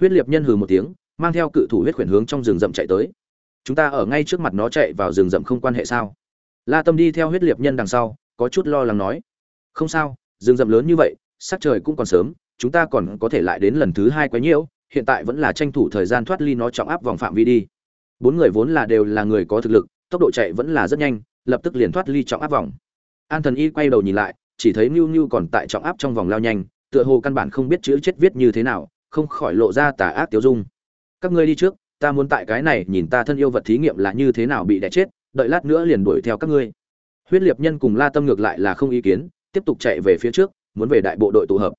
huyết liệt nhân hừ một tiếng mang theo cự thủ huyết khuyển hướng trong rừng rậm chạy tới. Chúng ta ở ngay trước mặt nó chạy vào rừng rậm không quan hệ sao? La tâm đi theo huyết liệt nhân đằng sau có chút lo lắng nói. Không sao rừng rậm lớn như vậy sắc trời cũng còn sớm chúng ta còn có thể lại đến lần thứ hai quấy nhiễu hiện tại vẫn là tranh thủ thời gian thoát ly nó trọng áp vòng phạm vi đi. Bốn người vốn là đều là người có thực lực tốc độ chạy vẫn là rất nhanh lập tức liền thoát ly trọng áp vòng. An thần y quay đầu nhìn lại chỉ thấy ngưu ngưu còn tại trọng áp trong vòng lao nhanh, tựa hồ căn bản không biết chữ chết viết như thế nào, không khỏi lộ ra tà ác tiêu dung. Các ngươi đi trước, ta muốn tại cái này nhìn ta thân yêu vật thí nghiệm là như thế nào bị đẻ chết, đợi lát nữa liền đuổi theo các ngươi. Huyết Liệt Nhân cùng La Tâm ngược lại là không ý kiến, tiếp tục chạy về phía trước, muốn về đại bộ đội tụ hợp.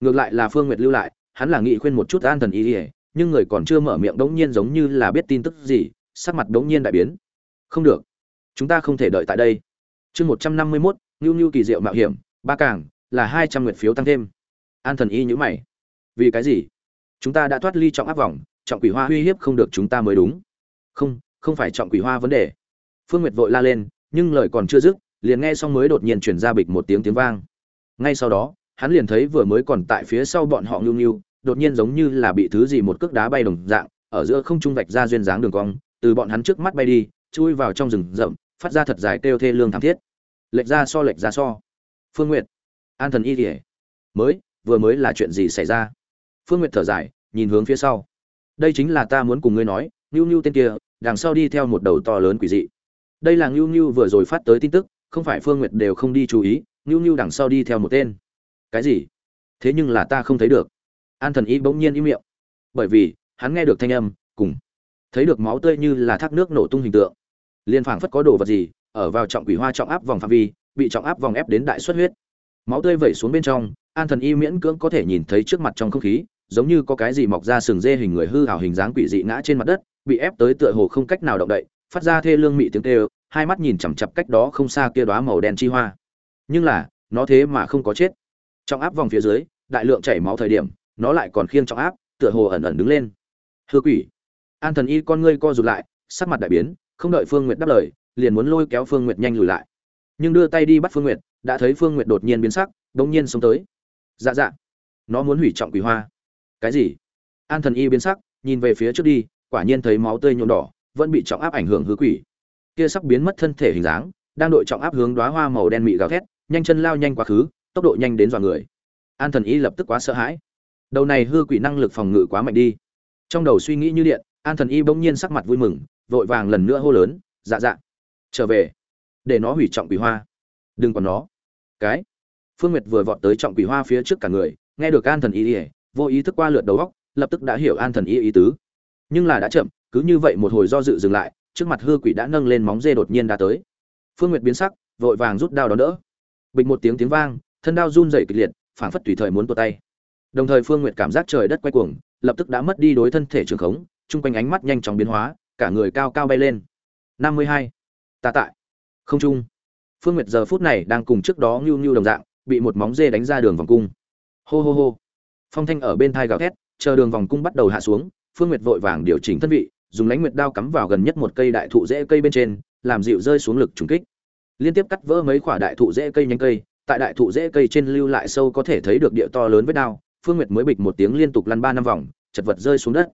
Ngược lại là Phương Nguyệt lưu lại, hắn là nghị khuyên một chút an thần ý, ỉa nhưng người còn chưa mở miệng đống nhiên giống như là biết tin tức gì, sắc mặt đống nhiên đại biến. Không được, chúng ta không thể đợi tại đây. Chương 151, Nưu Nưu kỳ diệu mạo hiểm, ba càng là hai trăm nguyệt phiếu tăng thêm. An Thần Y nhữ mày. Vì cái gì? Chúng ta đã thoát ly trọng áp vòng, trọng quỷ hoa uy hiếp không được chúng ta mới đúng. Không, không phải trọng quỷ hoa vấn đề. Phương Nguyệt vội la lên, nhưng lời còn chưa dứt, liền nghe xong mới đột nhiên truyền ra bịch một tiếng tiếng vang. Ngay sau đó, hắn liền thấy vừa mới còn tại phía sau bọn họ ngưu ngưu đột nhiên giống như là bị thứ gì một cước đá bay đồng dạng, ở giữa không trung vạch ra duyên dáng đường cong, từ bọn hắn trước mắt bay đi, chui vào trong rừng rậm, phát ra thật dài kêu thê lương thảm thiết lệch ra so lệch ra so phương nguyệt an thần y kỉa mới vừa mới là chuyện gì xảy ra phương nguyệt thở dài nhìn hướng phía sau. Đây chính là ta muốn cùng ngươi nói ngưu ngưu tên kia, đằng sau đi theo một đầu to lớn quỷ dị. Đây là ngưu ngưu vừa rồi phát tới tin tức, không phải phương nguyệt đều không đi chú ý ngưu ngưu đằng sau đi theo một tên. Cái gì? Thế nhưng là ta không thấy được. An thần y bỗng nhiên im miệng. Bởi vì, hắn nghe được thanh âm, cùng thấy được máu tươi như là thác nước nổ tung hình tượng. Liên phảng phất có đồ vật gì, ở vào trọng quỷ hoa trọng áp vòng phạm vi, bị trọng áp vòng ép đến đại xuất huyết. Máu tươi vẩy xuống bên trong, an thần y miễn cưỡng có thể nhìn thấy trước mặt trong không khí giống như có cái gì mọc ra sừng dê hình người hư hào hình dáng quỷ dị ngã trên mặt đất, bị ép tới tựa hồ không cách nào động đậy, phát ra thê lương mị tiếng kêu, hai mắt nhìn chằm chặp cách đó không xa kia đóa màu đen chi hoa. Nhưng là, nó thế mà không có chết. Trong áp vòng phía dưới, đại lượng chảy máu thời điểm, nó lại còn khiêng trọng áp, tựa hồ ẩn ẩn đứng lên. Hư quỷ. An thần y con ngươi co rụt lại, sắc mặt đại biến, không đợi phương nguyệt đáp lời, liền muốn lôi kéo phương nguyệt nhanh lùi lại. Nhưng đưa tay đi bắt phương nguyệt, đã thấy phương nguyệt đột nhiên biến sắc, đống nhiên xông tới. Dạ dạ. Nó muốn hủy trọng quỷ hoa cái gì? An thần y biến sắc, nhìn về phía trước đi, quả nhiên thấy máu tươi nhuộm đỏ, vẫn bị trọng áp ảnh hưởng hư quỷ. Kia sắp biến mất thân thể hình dáng, đang đội trọng áp hướng đóa hoa màu đen mị gào thét, nhanh chân lao nhanh quá khứ, tốc độ nhanh đến dọa người. An thần y lập tức quá sợ hãi. Đầu này hư quỷ năng lực phòng ngự quá mạnh đi. Trong đầu suy nghĩ như điện, an thần y bỗng nhiên sắc mặt vui mừng, vội vàng lần nữa hô lớn dạ dạ trở về. Để nó hủy trọng quỷ hoa. Đừng còn nó. Cái, phương nguyệt vừa vọt tới trọng quỷ hoa phía trước cả người, nghe được an thần y ỉa vô ý thức qua lượt đầu góc, lập tức đã hiểu an thần y ý tứ. Nhưng là đã chậm, cứ như vậy một hồi do dự dừng lại, trước mặt hư quỷ đã nâng lên móng dê đột nhiên đã tới. Phương nguyệt biến sắc, vội vàng rút đao đó đỡ. Bịch một tiếng tiếng vang, thân đao run rẩy kịch liệt, phảng phất tùy thời muốn tuột tay. Đồng thời phương nguyệt cảm giác trời đất quay cuồng, lập tức đã mất đi đối thân thể trường khống, chung quanh ánh mắt nhanh chóng biến hóa, cả người cao cao bay lên. Năm mươi hai. Ta tại. Không trung. Phương nguyệt giờ phút này đang cùng trước đó ngưu ngưu đồng dạng, bị một móng dê đánh ra đường vòng cung. Hô hô hô phong thanh ở bên thai gào thét, chờ đường vòng cung bắt đầu hạ xuống, phương nguyệt vội vàng điều chỉnh thân vị, dùng lãnh nguyệt đao cắm vào gần nhất một cây đại thụ rễ cây bên trên, làm dịu rơi xuống lực trùng kích. Liên tiếp cắt vỡ mấy quả đại thụ rễ cây nhánh cây, tại đại thụ rễ cây trên lưu lại sâu có thể thấy được địa to lớn với đao, phương nguyệt mới bịch một tiếng liên tục lăn ba năm vòng, chật vật rơi xuống đất.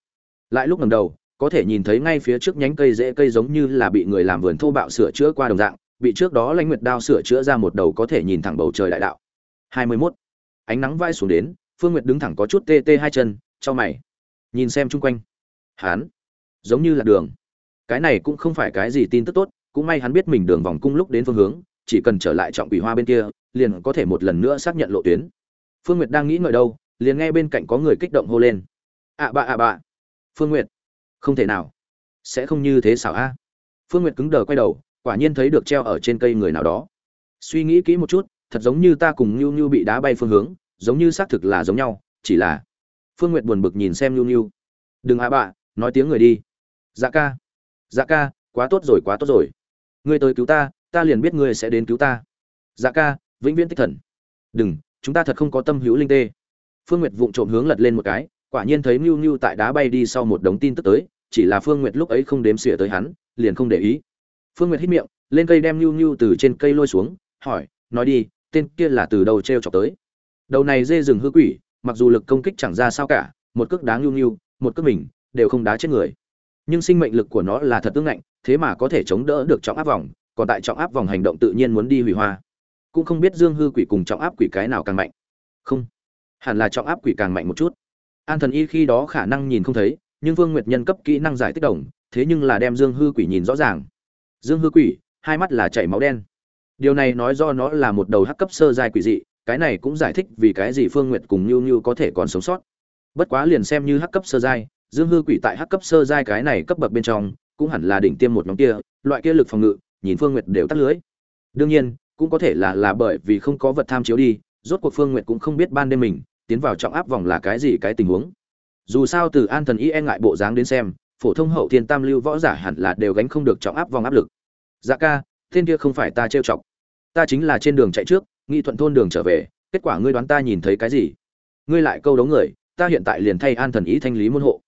Lại lúc ngầm đầu, có thể nhìn thấy ngay phía trước nhánh cây rễ cây giống như là bị người làm vườn thô bạo sửa chữa qua đồng dạng, bị trước đó lãnh nguyệt đao sửa chữa ra một đầu có thể nhìn thẳng bầu trời đại đạo. 21. ánh nắng vai xuống đến phương nguyệt đứng thẳng có chút tê tê hai chân cho mày. Nhìn xem chung quanh. Hán, giống như là đường. Cái này cũng không phải cái gì tin tức tốt cũng may hắn biết mình đường vòng cung lúc đến phương hướng chỉ cần trở lại trọng quỷ hoa bên kia liền có thể một lần nữa xác nhận lộ tuyến. Phương nguyệt đang nghĩ ngợi đâu liền nghe bên cạnh có người kích động hô lên. Ạ bạ ạ bạ phương nguyệt. Không thể nào. Sẽ không như thế xảo a. Phương nguyệt cứng đờ quay đầu quả nhiên thấy được treo ở trên cây người nào đó. Suy nghĩ kỹ một chút thật giống như ta cùng nhu nhu bị đá bay phương hướng giống như xác thực là giống nhau, chỉ là phương nguyệt buồn bực nhìn xem nhu nhu. Đừng ạ bạ nói tiếng người đi. Dạ ca. Dạ ca, quá tốt rồi, quá tốt rồi. Ngươi tới cứu ta ta liền biết ngươi sẽ đến cứu ta. Dạ ca, vĩnh viễn tích thần. Đừng, chúng ta thật không có tâm hữu linh tê. Phương nguyệt vụng trộm hướng lật lên một cái, quả nhiên thấy nhu nhu tại đá bay đi sau một đống tin tức tới, chỉ là phương nguyệt lúc ấy không đếm xỉa tới hắn, liền không để ý. Phương nguyệt hít miệng, lên cây đem nhu nhu từ trên cây lôi xuống, hỏi, nói đi, tên kia là từ đâu t r e o chọc tới? Đầu này dê rừng hư quỷ, mặc dù lực công kích chẳng ra sao cả, một cước đáng nhu nhu, một cước mình, đều không đá chết người. Nhưng sinh mệnh lực của nó là thật tương ngạnh thế mà có thể chống đỡ được trọng áp vòng, còn tại trọng áp vòng hành động tự nhiên muốn đi hủy hoa. Cũng không biết dương hư quỷ cùng trọng áp quỷ cái nào càng mạnh. Không. Hẳn là trọng áp quỷ càng mạnh một chút. An thần y khi đó khả năng nhìn không thấy, nhưng vương nguyệt nhân cấp kỹ năng giải tích đồng, thế nhưng là đem dương hư quỷ nhìn rõ ràng. Dương hư quỷ, hai mắt là chảy máu đen. Điều này nói do nó là một đầu hắc cấp sơ giai quỷ dị cái này cũng giải thích vì cái gì phương nguyệt cùng nhu nhu có thể còn sống sót. Bất quá liền xem như hắc cấp sơ giai, dương hư quỷ tại hắc cấp sơ giai cái này cấp bậc bên trong, cũng hẳn là đỉnh tiêm một nhóm kia, loại kia lực phòng ngự, nhìn phương nguyệt đều tắt lưới. Đương nhiên, cũng có thể là là bởi vì không có vật tham chiếu đi, rốt cuộc phương nguyệt cũng không biết ban đêm mình, tiến vào trọng áp vòng là cái gì cái tình huống. Dù sao từ an thần y e ngại bộ dáng đến xem, phổ thông hậu thiên tam lưu võ giả hẳn là đều gánh không được trọng áp vòng áp lực. Dạ ca, tên kia không phải ta trêu chọc. Ta chính là trên đường chạy trước nghị thuận thôn đường trở về, kết quả ngươi đoán ta nhìn thấy cái gì? Ngươi lại câu đấu người, ta hiện tại liền thay an thần ý thanh lý môn hộ.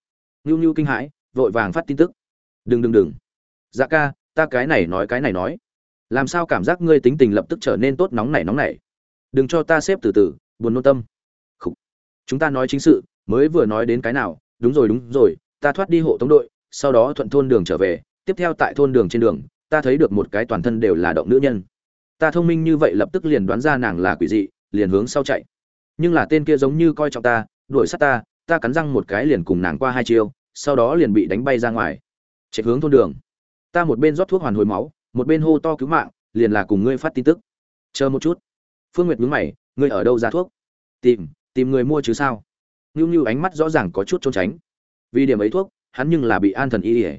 Ngưu ngưu kinh hãi, vội vàng phát tin tức. Đừng đừng đừng. Dạ ca, ta cái này nói, cái này nói. Làm sao cảm giác ngươi tính tình lập tức trở nên tốt nóng nảy nóng nảy? Đừng cho ta xếp từ từ, buồn nôn tâm. Khủ. chúng ta nói chính sự, mới vừa nói đến cái nào? Đúng rồi đúng rồi, ta thoát đi hộ tống đội, sau đó thuận thôn đường trở về, tiếp theo tại thôn đường trên đường, ta thấy được một cái toàn thân đều là động nữ nhân ta thông minh như vậy lập tức liền đoán ra nàng là quỷ dị, liền hướng sau chạy. Nhưng là tên kia giống như coi trọng ta, đuổi sát ta ta cắn răng một cái liền cùng nàng qua hai chiêu, sau đó liền bị đánh bay ra ngoài. Chạy hướng thôn đường. Ta một bên rót thuốc hoàn hồi máu, một bên hô to cứu mạng, liền là cùng ngươi phát tin tức. Chờ một chút. Phương nguyệt nhướng mày, ngươi ở đâu ra thuốc? Tìm tìm người mua chứ sao? Ngưu ngưu ánh mắt rõ ràng có chút trốn tránh. Vì điểm ấy thuốc, hắn nhưng là bị an thần y ỉa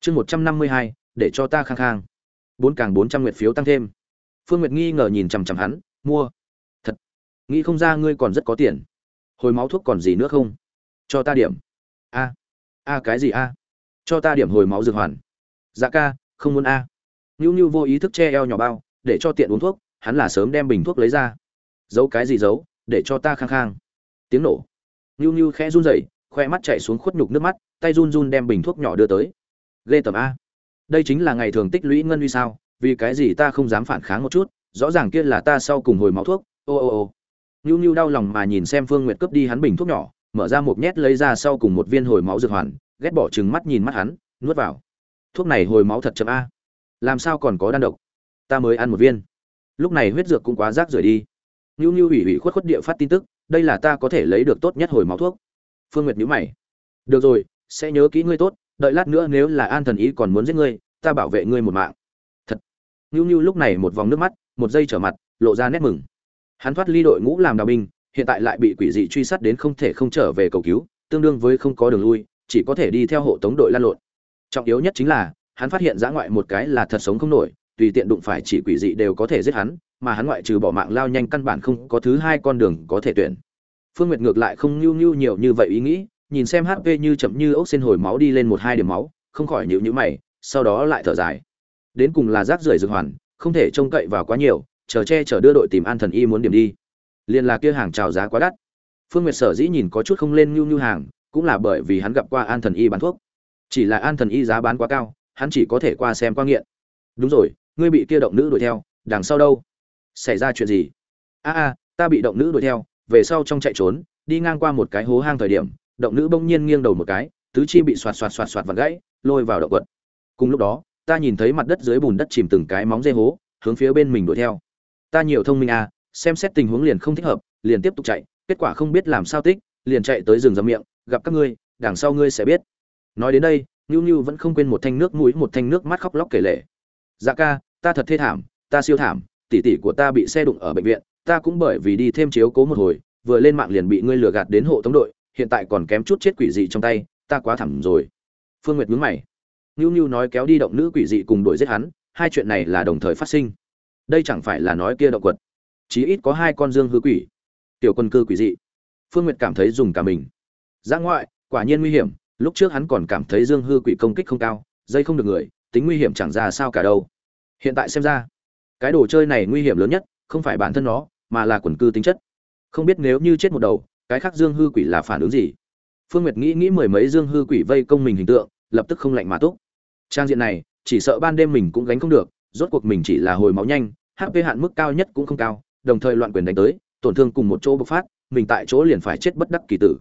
chương một trăm năm mươi hai, để cho ta khang khang. Bốn càng bốn trăm nguyệt phiếu tăng thêm phương nguyệt nghi ngờ nhìn chằm chằm hắn, mua. Thật? Nghĩ không ra ngươi còn rất có tiền. Hồi máu thuốc còn gì nữa không? Cho ta điểm. A a cái gì a? Cho ta điểm hồi máu dược hoàn. Dạ ca, không muốn a. Nhu nhu vô ý thức che eo nhỏ bao, để cho tiện uống thuốc, hắn là sớm đem bình thuốc lấy ra. Giấu cái gì giấu, để cho ta khang khang tiếng nổ. Nhu nhu khẽ run rẩy, khoe mắt chạy xuống khuất nhục nước mắt, tay run run đem bình thuốc nhỏ đưa tới. Ghê tầm a. Đây chính là ngày thường tích lũy ngân uy sao? Vì cái gì ta không dám phản kháng một chút, rõ ràng kia là ta sau cùng hồi máu thuốc, ô ô ô. Nhu nhu đau lòng mà nhìn xem phương nguyệt cướp đi hắn bình thuốc nhỏ, mở ra một nhét lấy ra sau cùng một viên hồi máu dược hoàn, ghét bỏ chừng mắt nhìn mắt hắn, nuốt vào. Thuốc này hồi máu thật chậm a. Làm sao còn có đan độc? Ta mới ăn một viên. Lúc này huyết dược cũng quá rác rưởi đi. Nhu nhu ủy ủy khuất khuất địa phát tin tức, đây là ta có thể lấy được tốt nhất hồi máu thuốc. Phương nguyệt nhíu mày. Được rồi, sẽ nhớ kỹ ngươi tốt, đợi lát nữa nếu là an thần ý còn muốn giết ngươi, ta bảo vệ ngươi một mạng. Nưu Nưu lúc này một vòng nước mắt, một giây trở mặt, lộ ra nét mừng. Hắn thoát ly đội ngũ làm đào binh, hiện tại lại bị quỷ dị truy sát đến không thể không trở về cầu cứu, tương đương với không có đường lui, chỉ có thể đi theo hộ tống đội lan lộn. Trọng yếu nhất chính là, hắn phát hiện giã ngoại một cái là thật sống không nổi, tùy tiện đụng phải chỉ quỷ dị đều có thể giết hắn, mà hắn ngoại trừ bỏ mạng lao nhanh căn bản không có thứ hai con đường có thể tuyển. Phương nguyệt ngược lại không nhu nhu nhiều như vậy ý nghĩ, nhìn xem hp như chậm như ốc sen hồi máu đi lên một hai điểm máu, không khỏi nhíu nhíu mày, sau đó lại thở dài đến cùng là rác rưởi dược hoàn, không thể trông cậy vào quá nhiều, chờ che chở đưa đội tìm an thần y muốn điểm đi. Liền là kia hàng trào giá quá đắt. Phương nguyệt sở dĩ nhìn có chút không lên nhu nhu hàng, cũng là bởi vì hắn gặp qua an thần y bán thuốc. Chỉ là an thần y giá bán quá cao, hắn chỉ có thể qua xem qua nghiện. Đúng rồi, ngươi bị kia động nữ đuổi theo, đằng sau đâu? Xảy ra chuyện gì? A a, ta bị động nữ đuổi theo, về sau trong chạy trốn, đi ngang qua một cái hố hang thời điểm, động nữ bỗng nhiên nghiêng đầu một cái, tứ chi bị xoạt xoạt xoạt xoạt và gãy, lôi vào động quật. Cùng lúc đó ta nhìn thấy mặt đất dưới bùn đất chìm từng cái móng dây hố, hướng phía bên mình đuổi theo. Ta nhiều thông minh à xem xét tình huống liền không thích hợp, liền tiếp tục chạy, kết quả không biết làm sao tích, liền chạy tới rừng rậm miệng, gặp các ngươi, đằng sau ngươi sẽ biết. Nói đến đây nhu nhu vẫn không quên một thanh nước mũi, một thanh nước mắt khóc lóc kể lể. Dạ ca, ta thật thê thảm, ta siêu thảm, tỷ tỷ của ta bị xe đụng ở bệnh viện, ta cũng bởi vì đi thêm chiếu cố một hồi, vừa lên mạng liền bị ngươi lừa gạt đến hộ tống đội, hiện tại còn kém chút chết quỷ dị trong tay, ta quá thảm rồi. Phương nguyệt nhướng mày. Nưu Nưu nói kéo đi động nữ quỷ dị cùng đuổi giết hắn, hai chuyện này là đồng thời phát sinh. Đây chẳng phải là nói kia động quật. Chí ít có hai con dương hư quỷ. Tiểu quân cư quỷ dị. Phương nguyệt cảm thấy dùng cả mình. Giang ngoại, quả nhiên nguy hiểm, lúc trước hắn còn cảm thấy dương hư quỷ công kích không cao, dây không được người, tính nguy hiểm chẳng ra sao cả đâu. Hiện tại xem ra, cái đồ chơi này nguy hiểm lớn nhất, không phải bản thân nó, mà là quần cư tính chất. Không biết nếu như chết một đầu, cái khác dương hư quỷ là phản ứng gì? Phương nguyệt nghĩ nghĩ mười mấy dương hư quỷ vây công mình hình tượng, lập tức không lạnh mà túc trang diện này, chỉ sợ ban đêm mình cũng gánh không được, rốt cuộc mình chỉ là hồi máu nhanh hp hạn mức cao nhất cũng không cao, đồng thời loạn quyền đánh tới, tổn thương cùng một chỗ bộc phát, mình tại chỗ liền phải chết bất đắc kỳ tử.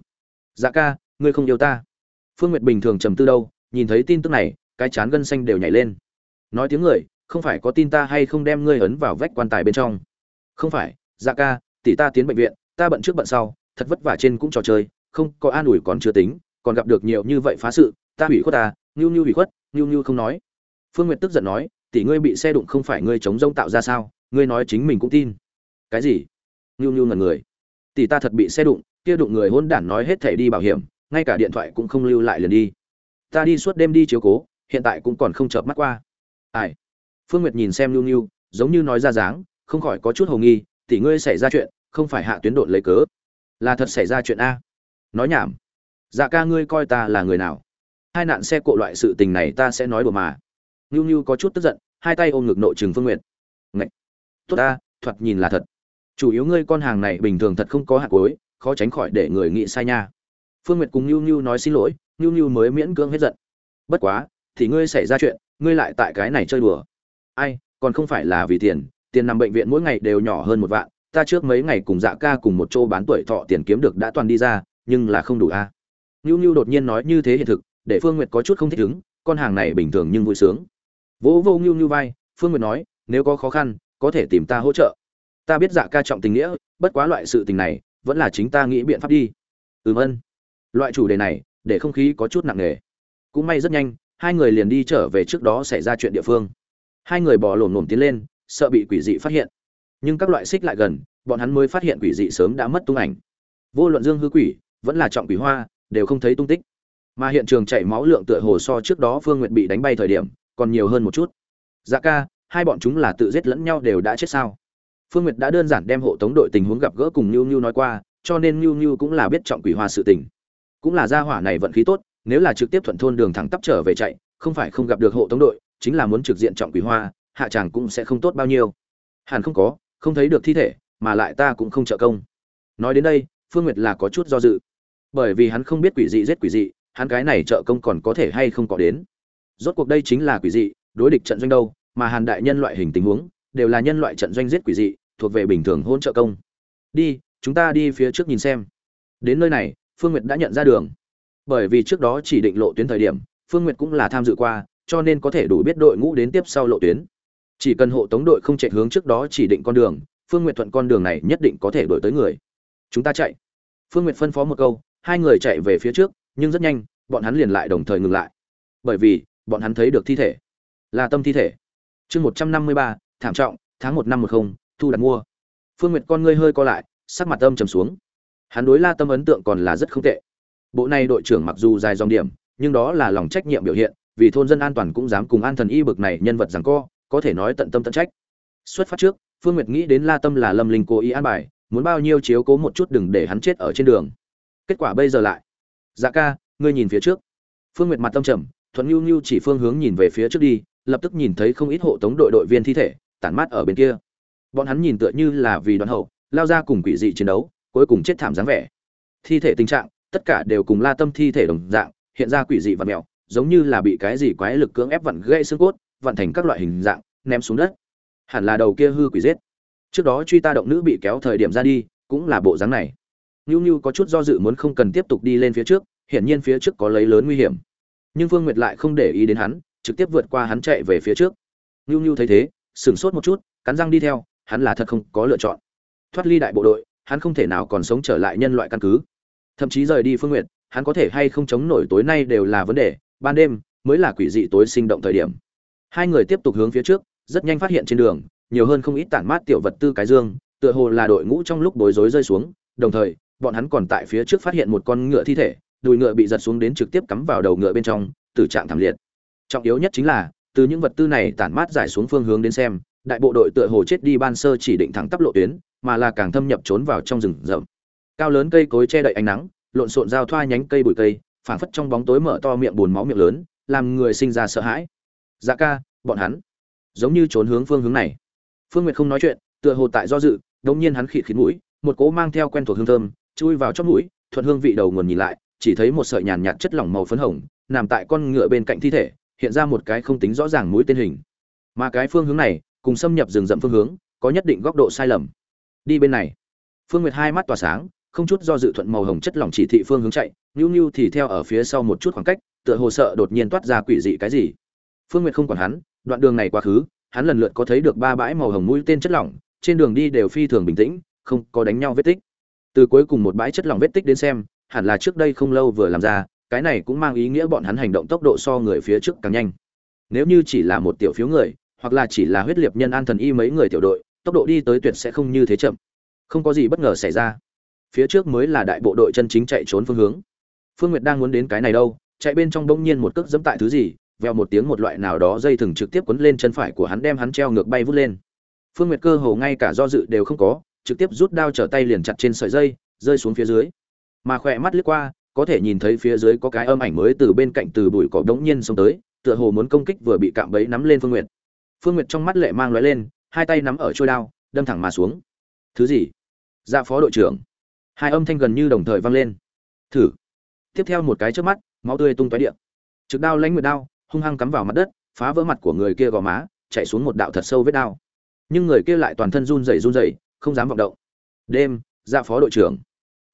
Dạ ca, ngươi không yêu ta. Phương nguyệt bình thường trầm tư đâu, nhìn thấy tin tức này, cái chán gân xanh đều nhảy lên. Nói tiếng người, không phải có tin ta hay không đem ngươi ấn vào vách quan tài bên trong. Không phải dạ ca, tỷ ta tiến bệnh viện, ta bận trước bận sau, thật vất vả trên cũng trò chơi, không có an ủi còn chưa tính, còn gặp được nhiều như vậy phá sự, ta hủy khuất ta ngưu ngưu hủy khuất Nưu Nưu không nói. Phương nguyệt tức giận nói tỷ ngươi bị xe đụng không phải ngươi chống rông tạo ra sao? Ngươi nói chính mình cũng tin. Cái gì? Nưu Nưu ngẩn người. Tỷ ta thật bị xe đụng kia đụng người hôn đản nói hết thể đi bảo hiểm ngay cả điện thoại cũng không lưu lại liền đi. Ta đi suốt đêm đi chiếu cố hiện tại cũng còn không chợp mắt qua. Ai? Phương nguyệt nhìn xem Nưu Nưu, giống như nói ra dáng không khỏi có chút hồ nghi tỷ ngươi xảy ra chuyện không phải hạ tuyến độn lấy cớ. Là thật xảy ra chuyện a. Nói nhảm. Dạ ca ngươi coi ta là người nào? Hai nạn xe cộ loại sự tình này ta sẽ nói đùa mà. Nhu nhu có chút tức giận, hai tay ôm ngực nội trường phương nguyệt. Ngậy! tốt ta, thoạt nhìn là thật. Chủ yếu ngươi con hàng này bình thường thật không có hạt cối khó tránh khỏi để người nghĩ sai nha. Phương nguyệt cùng nhu nhu nói xin lỗi, nhu nhu mới miễn cưỡng hết giận. Bất quá, thì ngươi xảy ra chuyện, ngươi lại tại cái này chơi đùa. Ai, còn không phải là vì tiền tiền nằm bệnh viện mỗi ngày đều nhỏ hơn một vạn, ta trước mấy ngày cùng dạ ca cùng một chỗ bán tuổi thọ tiền kiếm được đã toàn đi ra, nhưng là không đủ a. À. nhu đột nhiên nói như thế hiện thực để phương nguyệt có chút không thích ứng, con hàng này bình thường nhưng vui sướng. Vỗ vô ngưu ngưu vai, phương nguyệt nói, nếu có khó khăn, có thể tìm ta hỗ trợ. Ta biết dạ ca trọng tình nghĩa, bất quá loại sự tình này, vẫn là chính ta nghĩ biện pháp đi. Ừm, ân. Loại chủ đề này, để không khí có chút nặng nề. Cũng may rất nhanh, hai người liền đi trở về trước đó xảy ra chuyện địa phương. Hai người bò lổm lổm tiến lên, sợ bị quỷ dị phát hiện. Nhưng các loại xích lại gần, bọn hắn mới phát hiện quỷ dị sớm đã mất tung ảnh. Vô luận dương hư quỷ, vẫn là trọng quỷ hoa, đều không thấy tung tích mà hiện trường chảy máu lượng tựa hồ so trước đó phương nguyện bị đánh bay thời điểm, còn nhiều hơn một chút. Dạ ca, hai bọn chúng là tự giết lẫn nhau đều đã chết sao? Phương nguyệt đã đơn giản đem hộ tống đội tình huống gặp gỡ cùng nhu nhu nói qua, cho nên nhu nhu cũng là biết trọng quỷ hoa sự tình. Cũng là gia hỏa này vận khí tốt, nếu là trực tiếp thuận thôn đường thẳng tắp trở về chạy, không phải không gặp được hộ tống đội, chính là muốn trực diện trọng quỷ hoa, hạ chàng cũng sẽ không tốt bao nhiêu. Hẳn không có, không thấy được thi thể, mà lại ta cũng không trợ công. Nói đến đây, phương nguyệt là có chút do dự. Bởi vì hắn không biết quỷ dị giết quỷ dị hắn cái này trợ công còn có thể hay không có đến. Rốt cuộc đây chính là quỷ dị, đối địch trận doanh đâu, mà hàn đại nhân loại hình tình huống, đều là nhân loại trận doanh giết quỷ dị, thuộc về bình thường hôn trợ công. Đi, chúng ta đi phía trước nhìn xem. Đến nơi này, phương nguyệt đã nhận ra đường. Bởi vì trước đó chỉ định lộ tuyến thời điểm, phương nguyệt cũng là tham dự qua, cho nên có thể đủ biết đội ngũ đến tiếp sau lộ tuyến. Chỉ cần hộ tống đội không chạy hướng trước đó chỉ định con đường, phương nguyệt thuận con đường này nhất định có thể đổi tới người. Chúng ta chạy. Phương nguyệt phân phó một câu, hai người chạy về phía trước nhưng rất nhanh, bọn hắn liền lại đồng thời ngừng lại. Bởi vì, bọn hắn thấy được thi thể. Là tâm thi thể. Chương một trăm năm mươi ba, thảm trọng, tháng một năm một không, thu đặt mua. Phương nguyệt con ngươi hơi co lại, sắc mặt âm trầm xuống. Hắn đối la tâm ấn tượng còn là rất không tệ. Bộ này đội trưởng mặc dù dài dòng điểm, nhưng đó là lòng trách nhiệm biểu hiện, vì thôn dân an toàn cũng dám cùng an thần y bực này nhân vật rằng co, có thể nói tận tâm tận trách. Xuất phát trước, phương nguyệt nghĩ đến la tâm là lâm linh cố ý an bài, muốn bao nhiêu chiếu cố một chút đừng để hắn chết ở trên đường. Kết quả bây giờ lại dạ ca, ngươi nhìn phía trước. Phương nguyệt mặt tâm trầm, thuận nhu nhu chỉ phương hướng nhìn về phía trước đi, lập tức nhìn thấy không ít hộ tống đội đội viên thi thể, tản mát ở bên kia. Bọn hắn nhìn tựa như là vì đoàn hậu, lao ra cùng quỷ dị chiến đấu, cuối cùng chết thảm dáng vẻ. Thi thể tình trạng, tất cả đều cùng la tâm thi thể đồng dạng, hiện ra quỷ dị và mèo giống như là bị cái gì quái lực cưỡng ép vặn gãy xương cốt, vặn thành các loại hình dạng, ném xuống đất. Hẳn là đầu kia hư quỷ giết. Trước đó truy ta động nữ bị kéo thời điểm ra đi, cũng là bộ dáng này. Nưu Nưu có chút do dự muốn không cần tiếp tục đi lên phía trước hiển nhiên phía trước có lấy lớn nguy hiểm. Nhưng phương nguyệt lại không để ý đến hắn trực tiếp vượt qua hắn chạy về phía trước. Nưu Nưu thấy thế sửng sốt một chút cắn răng đi theo hắn là thật không có lựa chọn. Thoát ly đại bộ đội hắn không thể nào còn sống trở lại nhân loại căn cứ. Thậm chí rời đi phương Nguyệt, hắn có thể hay không chống nổi tối nay đều là vấn đề ban đêm mới là quỷ dị tối sinh động thời điểm. Hai người tiếp tục hướng phía trước rất nhanh phát hiện trên đường nhiều hơn không ít tản mát tiểu vật tư cái dương tựa hồ là đội ngũ trong lúc bối rối rơi xuống đồng thời bọn hắn còn tại phía trước phát hiện một con ngựa thi thể, đùi ngựa bị giật xuống đến trực tiếp cắm vào đầu ngựa bên trong, tử trạng thảm liệt. Trọng yếu nhất chính là, từ những vật tư này tản mát giải xuống phương hướng đến xem, đại bộ đội tựa hồ chết đi ban sơ chỉ định thẳng tắp lộ tuyến, mà là càng thâm nhập trốn vào trong rừng rậm. Cao lớn cây cối che đậy ánh nắng, lộn xộn giao thoa nhánh cây bụi cây, phảng phất trong bóng tối mở to miệng buồn máu miệng lớn, làm người sinh ra sợ hãi. Dạ ca, bọn hắn, giống như trốn hướng phương hướng này. Phương nguyệt không nói chuyện, tựa hồ tại do dự, đống nhiên hắn khịt khịt mũi, một cỗ mang theo quen thuộc hương thơm chui vào trong mũi, thuận hương vị đầu nguồn nhìn lại, chỉ thấy một sợi nhàn nhạt chất lỏng màu phấn hồng, nằm tại con ngựa bên cạnh thi thể, hiện ra một cái không tính rõ ràng mũi tên hình. Mà cái phương hướng này, cùng xâm nhập rừng rậm phương hướng, có nhất định góc độ sai lầm. Đi bên này. Phương nguyệt hai mắt tỏa sáng, không chút do dự thuận màu hồng chất lỏng chỉ thị phương hướng chạy nhu nhu thì theo ở phía sau một chút khoảng cách, tựa hồ sợ đột nhiên toát ra quỷ dị cái gì. Phương nguyệt không còn hắn, đoạn đường này quá khứ, hắn lần lượt có thấy được ba bãi màu hồng mũi tên chất lỏng, trên đường đi đều phi thường bình tĩnh, không có đánh nhau vết tích từ cuối cùng một bãi chất lỏng vết tích đến xem, hẳn là trước đây không lâu vừa làm ra, cái này cũng mang ý nghĩa bọn hắn hành động tốc độ so người phía trước càng nhanh. Nếu như chỉ là một tiểu phiếu người, hoặc là chỉ là huyết liệt nhân an thần y mấy người tiểu đội, tốc độ đi tới tuyệt sẽ không như thế chậm. Không có gì bất ngờ xảy ra. Phía trước mới là đại bộ đội chân chính chạy trốn phương hướng. Phương nguyệt đang muốn đến cái này đâu, chạy bên trong bỗng nhiên một cước dẫm tại thứ gì, vèo một tiếng một loại nào đó dây thừng trực tiếp quấn lên chân phải của hắn, đem hắn treo ngược bay vút lên. Phương nguyệt cơ hồ ngay cả do dự đều không có trực tiếp rút đao trở tay liền chặt trên sợi dây, rơi xuống phía dưới. Mà khỏe mắt lướt qua, có thể nhìn thấy phía dưới có cái âm ảnh mới từ bên cạnh từ bụi cỏ đống nhiên xông tới, tựa hồ muốn công kích vừa bị cạm bẫy nắm lên phương nguyệt. Phương nguyệt trong mắt lệ mang lóe lên, hai tay nắm ở trôi đao, đâm thẳng mà xuống. Thứ gì? Dạ phó đội trưởng. Hai âm thanh gần như đồng thời vang lên. Thử. Tiếp theo một cái trước mắt, máu tươi tung tóe điện trực đao lãnh nguyệt đao, hung hăng cắm vào mặt đất, phá vỡ mặt của người kia gò má chạy xuống một đạo thật sâu vết đao. Nhưng người kia lại toàn thân run rẩy run rẩy không dám vọng động. Đêm dạ phó đội trưởng.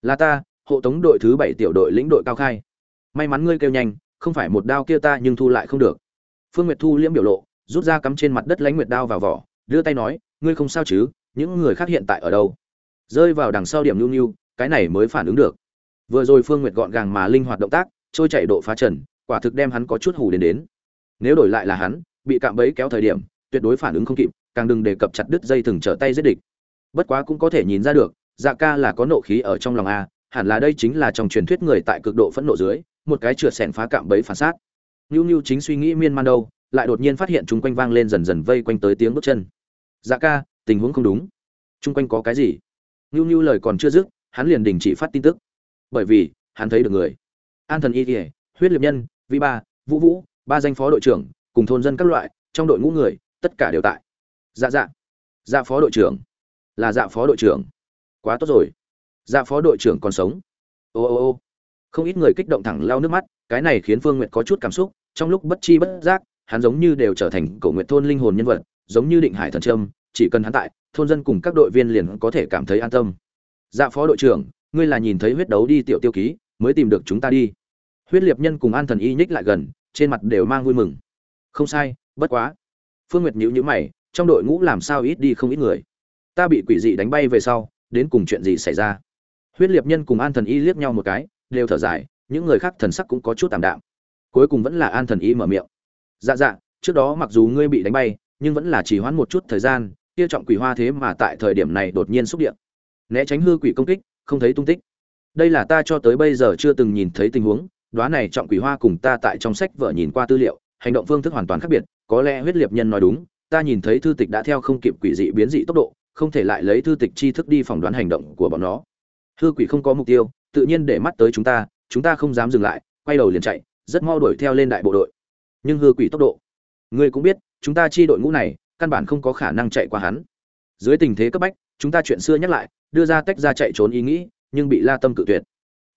Là ta, hộ tống đội thứ bảy tiểu đội lĩnh đội cao khai. May mắn ngươi kêu nhanh, không phải một đao kia ta nhưng thu lại không được. Phương nguyệt thu liễm biểu lộ, rút ra cắm trên mặt đất lãnh nguyệt đao vào vỏ, đưa tay nói, ngươi không sao chứ, những người khác hiện tại ở đâu? Rơi vào đằng sau điểm nhu nhu, cái này mới phản ứng được. Vừa rồi phương nguyệt gọn gàng mà linh hoạt động tác, trôi chạy độ phá trần, quả thực đem hắn có chút hù đến đến. Nếu đổi lại là hắn, bị cạm bẫy kéo thời điểm, tuyệt đối phản ứng không kịp, càng đừng đề cập chặt đứt dây thừng trở tay giết địch bất quá cũng có thể nhìn ra được dạ ca là có nộ khí ở trong lòng a, hẳn là đây chính là trong truyền thuyết người tại cực độ phẫn nộ dưới, một cái trượt sẻn phá cạm bẫy phản sát nhu nhu chính suy nghĩ miên man đâu, lại đột nhiên phát hiện chúng quanh vang lên dần dần vây quanh tới tiếng bước chân. Dạ ca, tình huống không đúng. Chung quanh có cái gì? Nhu nhu lời còn chưa dứt, hắn liền đình chỉ phát tin tức. Bởi vì, hắn thấy được người. An thần y kỉa huyết liệt nhân vi ba, vũ vũ, ba danh phó đội trưởng, cùng thôn dân các loại, trong đội ngũ người, tất cả đều tại. Dạ dạ. Dạ phó đội trưởng là dạ phó đội trưởng. Quá tốt rồi. Dạ phó đội trưởng còn sống. Ô ô ô. Không ít người kích động thẳng lao nước mắt, cái này khiến phương nguyệt có chút cảm xúc, trong lúc bất chi bất giác, hắn giống như đều trở thành cổ nguyện thôn linh hồn nhân vật, giống như định hải thần trâm chỉ cần hắn tại, thôn dân cùng các đội viên liền có thể cảm thấy an tâm. Dạ phó đội trưởng, ngươi là nhìn thấy huyết đấu đi tiểu tiêu ký, mới tìm được chúng ta đi. Huyết liệt nhân cùng an thần y nhích lại gần, trên mặt đều mang vui mừng. Không sai, bất quá. Phương nguyệt nhữ nhữ mày, trong đội ngũ làm sao ít đi không ít người ta bị quỷ dị đánh bay về sau, đến cùng chuyện gì xảy ra? Huyết liệt nhân cùng an thần y liếc nhau một cái, đều thở dài, những người khác thần sắc cũng có chút tạm đạm. Cuối cùng vẫn là an thần y mở miệng. Dạ dạ trước đó mặc dù ngươi bị đánh bay, nhưng vẫn là chỉ hoãn một chút thời gian, kia trọng quỷ hoa thế mà tại thời điểm này đột nhiên xúc điện né tránh hư quỷ công kích, không thấy tung tích. Đây là ta cho tới bây giờ chưa từng nhìn thấy tình huống đoá này trọng quỷ hoa cùng ta tại trong sách vợ nhìn qua tư liệu, hành động phương thức hoàn toàn khác biệt, có lẽ huyết liệt nhân nói đúng, ta nhìn thấy thư tịch đã theo không kịp quỷ dị biến dị tốc độ không thể lại lấy thư tịch tri thức đi phỏng đoán hành động của bọn nó. Hư quỷ không có mục tiêu, tự nhiên để mắt tới chúng ta chúng ta không dám dừng lại, quay đầu liền chạy, rất mau đuổi theo lên đại bộ đội. Nhưng hư quỷ tốc độ, ngươi cũng biết, chúng ta chi đội ngũ này, căn bản không có khả năng chạy qua hắn. Dưới tình thế cấp bách, chúng ta chuyện xưa nhắc lại, đưa ra tách ra chạy trốn ý nghĩ, nhưng bị la tâm cự tuyệt.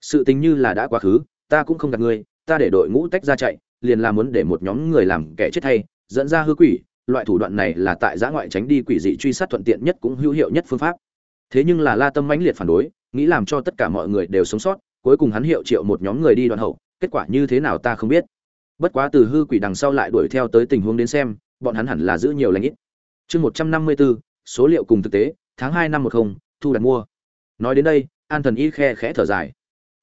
Sự tình như là đã quá khứ, ta cũng không gạt ngươi, ta để đội ngũ tách ra chạy, liền là muốn để một nhóm người làm kẻ chết thay, dẫn ra hư quỷ loại thủ đoạn này là tại giã ngoại tránh đi quỷ dị truy sát thuận tiện nhất cũng hữu hiệu nhất phương pháp. Thế nhưng là la tâm mãnh liệt phản đối, nghĩ làm cho tất cả mọi người đều sống sót, cuối cùng hắn hiệu triệu một nhóm người đi đoạn hậu, kết quả như thế nào ta không biết. Bất quá từ hư quỷ đằng sau lại đuổi theo tới tình huống đến xem, bọn hắn hẳn là giữ nhiều lãnh ít. Chương một trăm năm mươi bốn số liệu cùng thực tế, tháng hai năm một không, thu đặt mua. Nói đến đây, an thần y khe khẽ thở dài.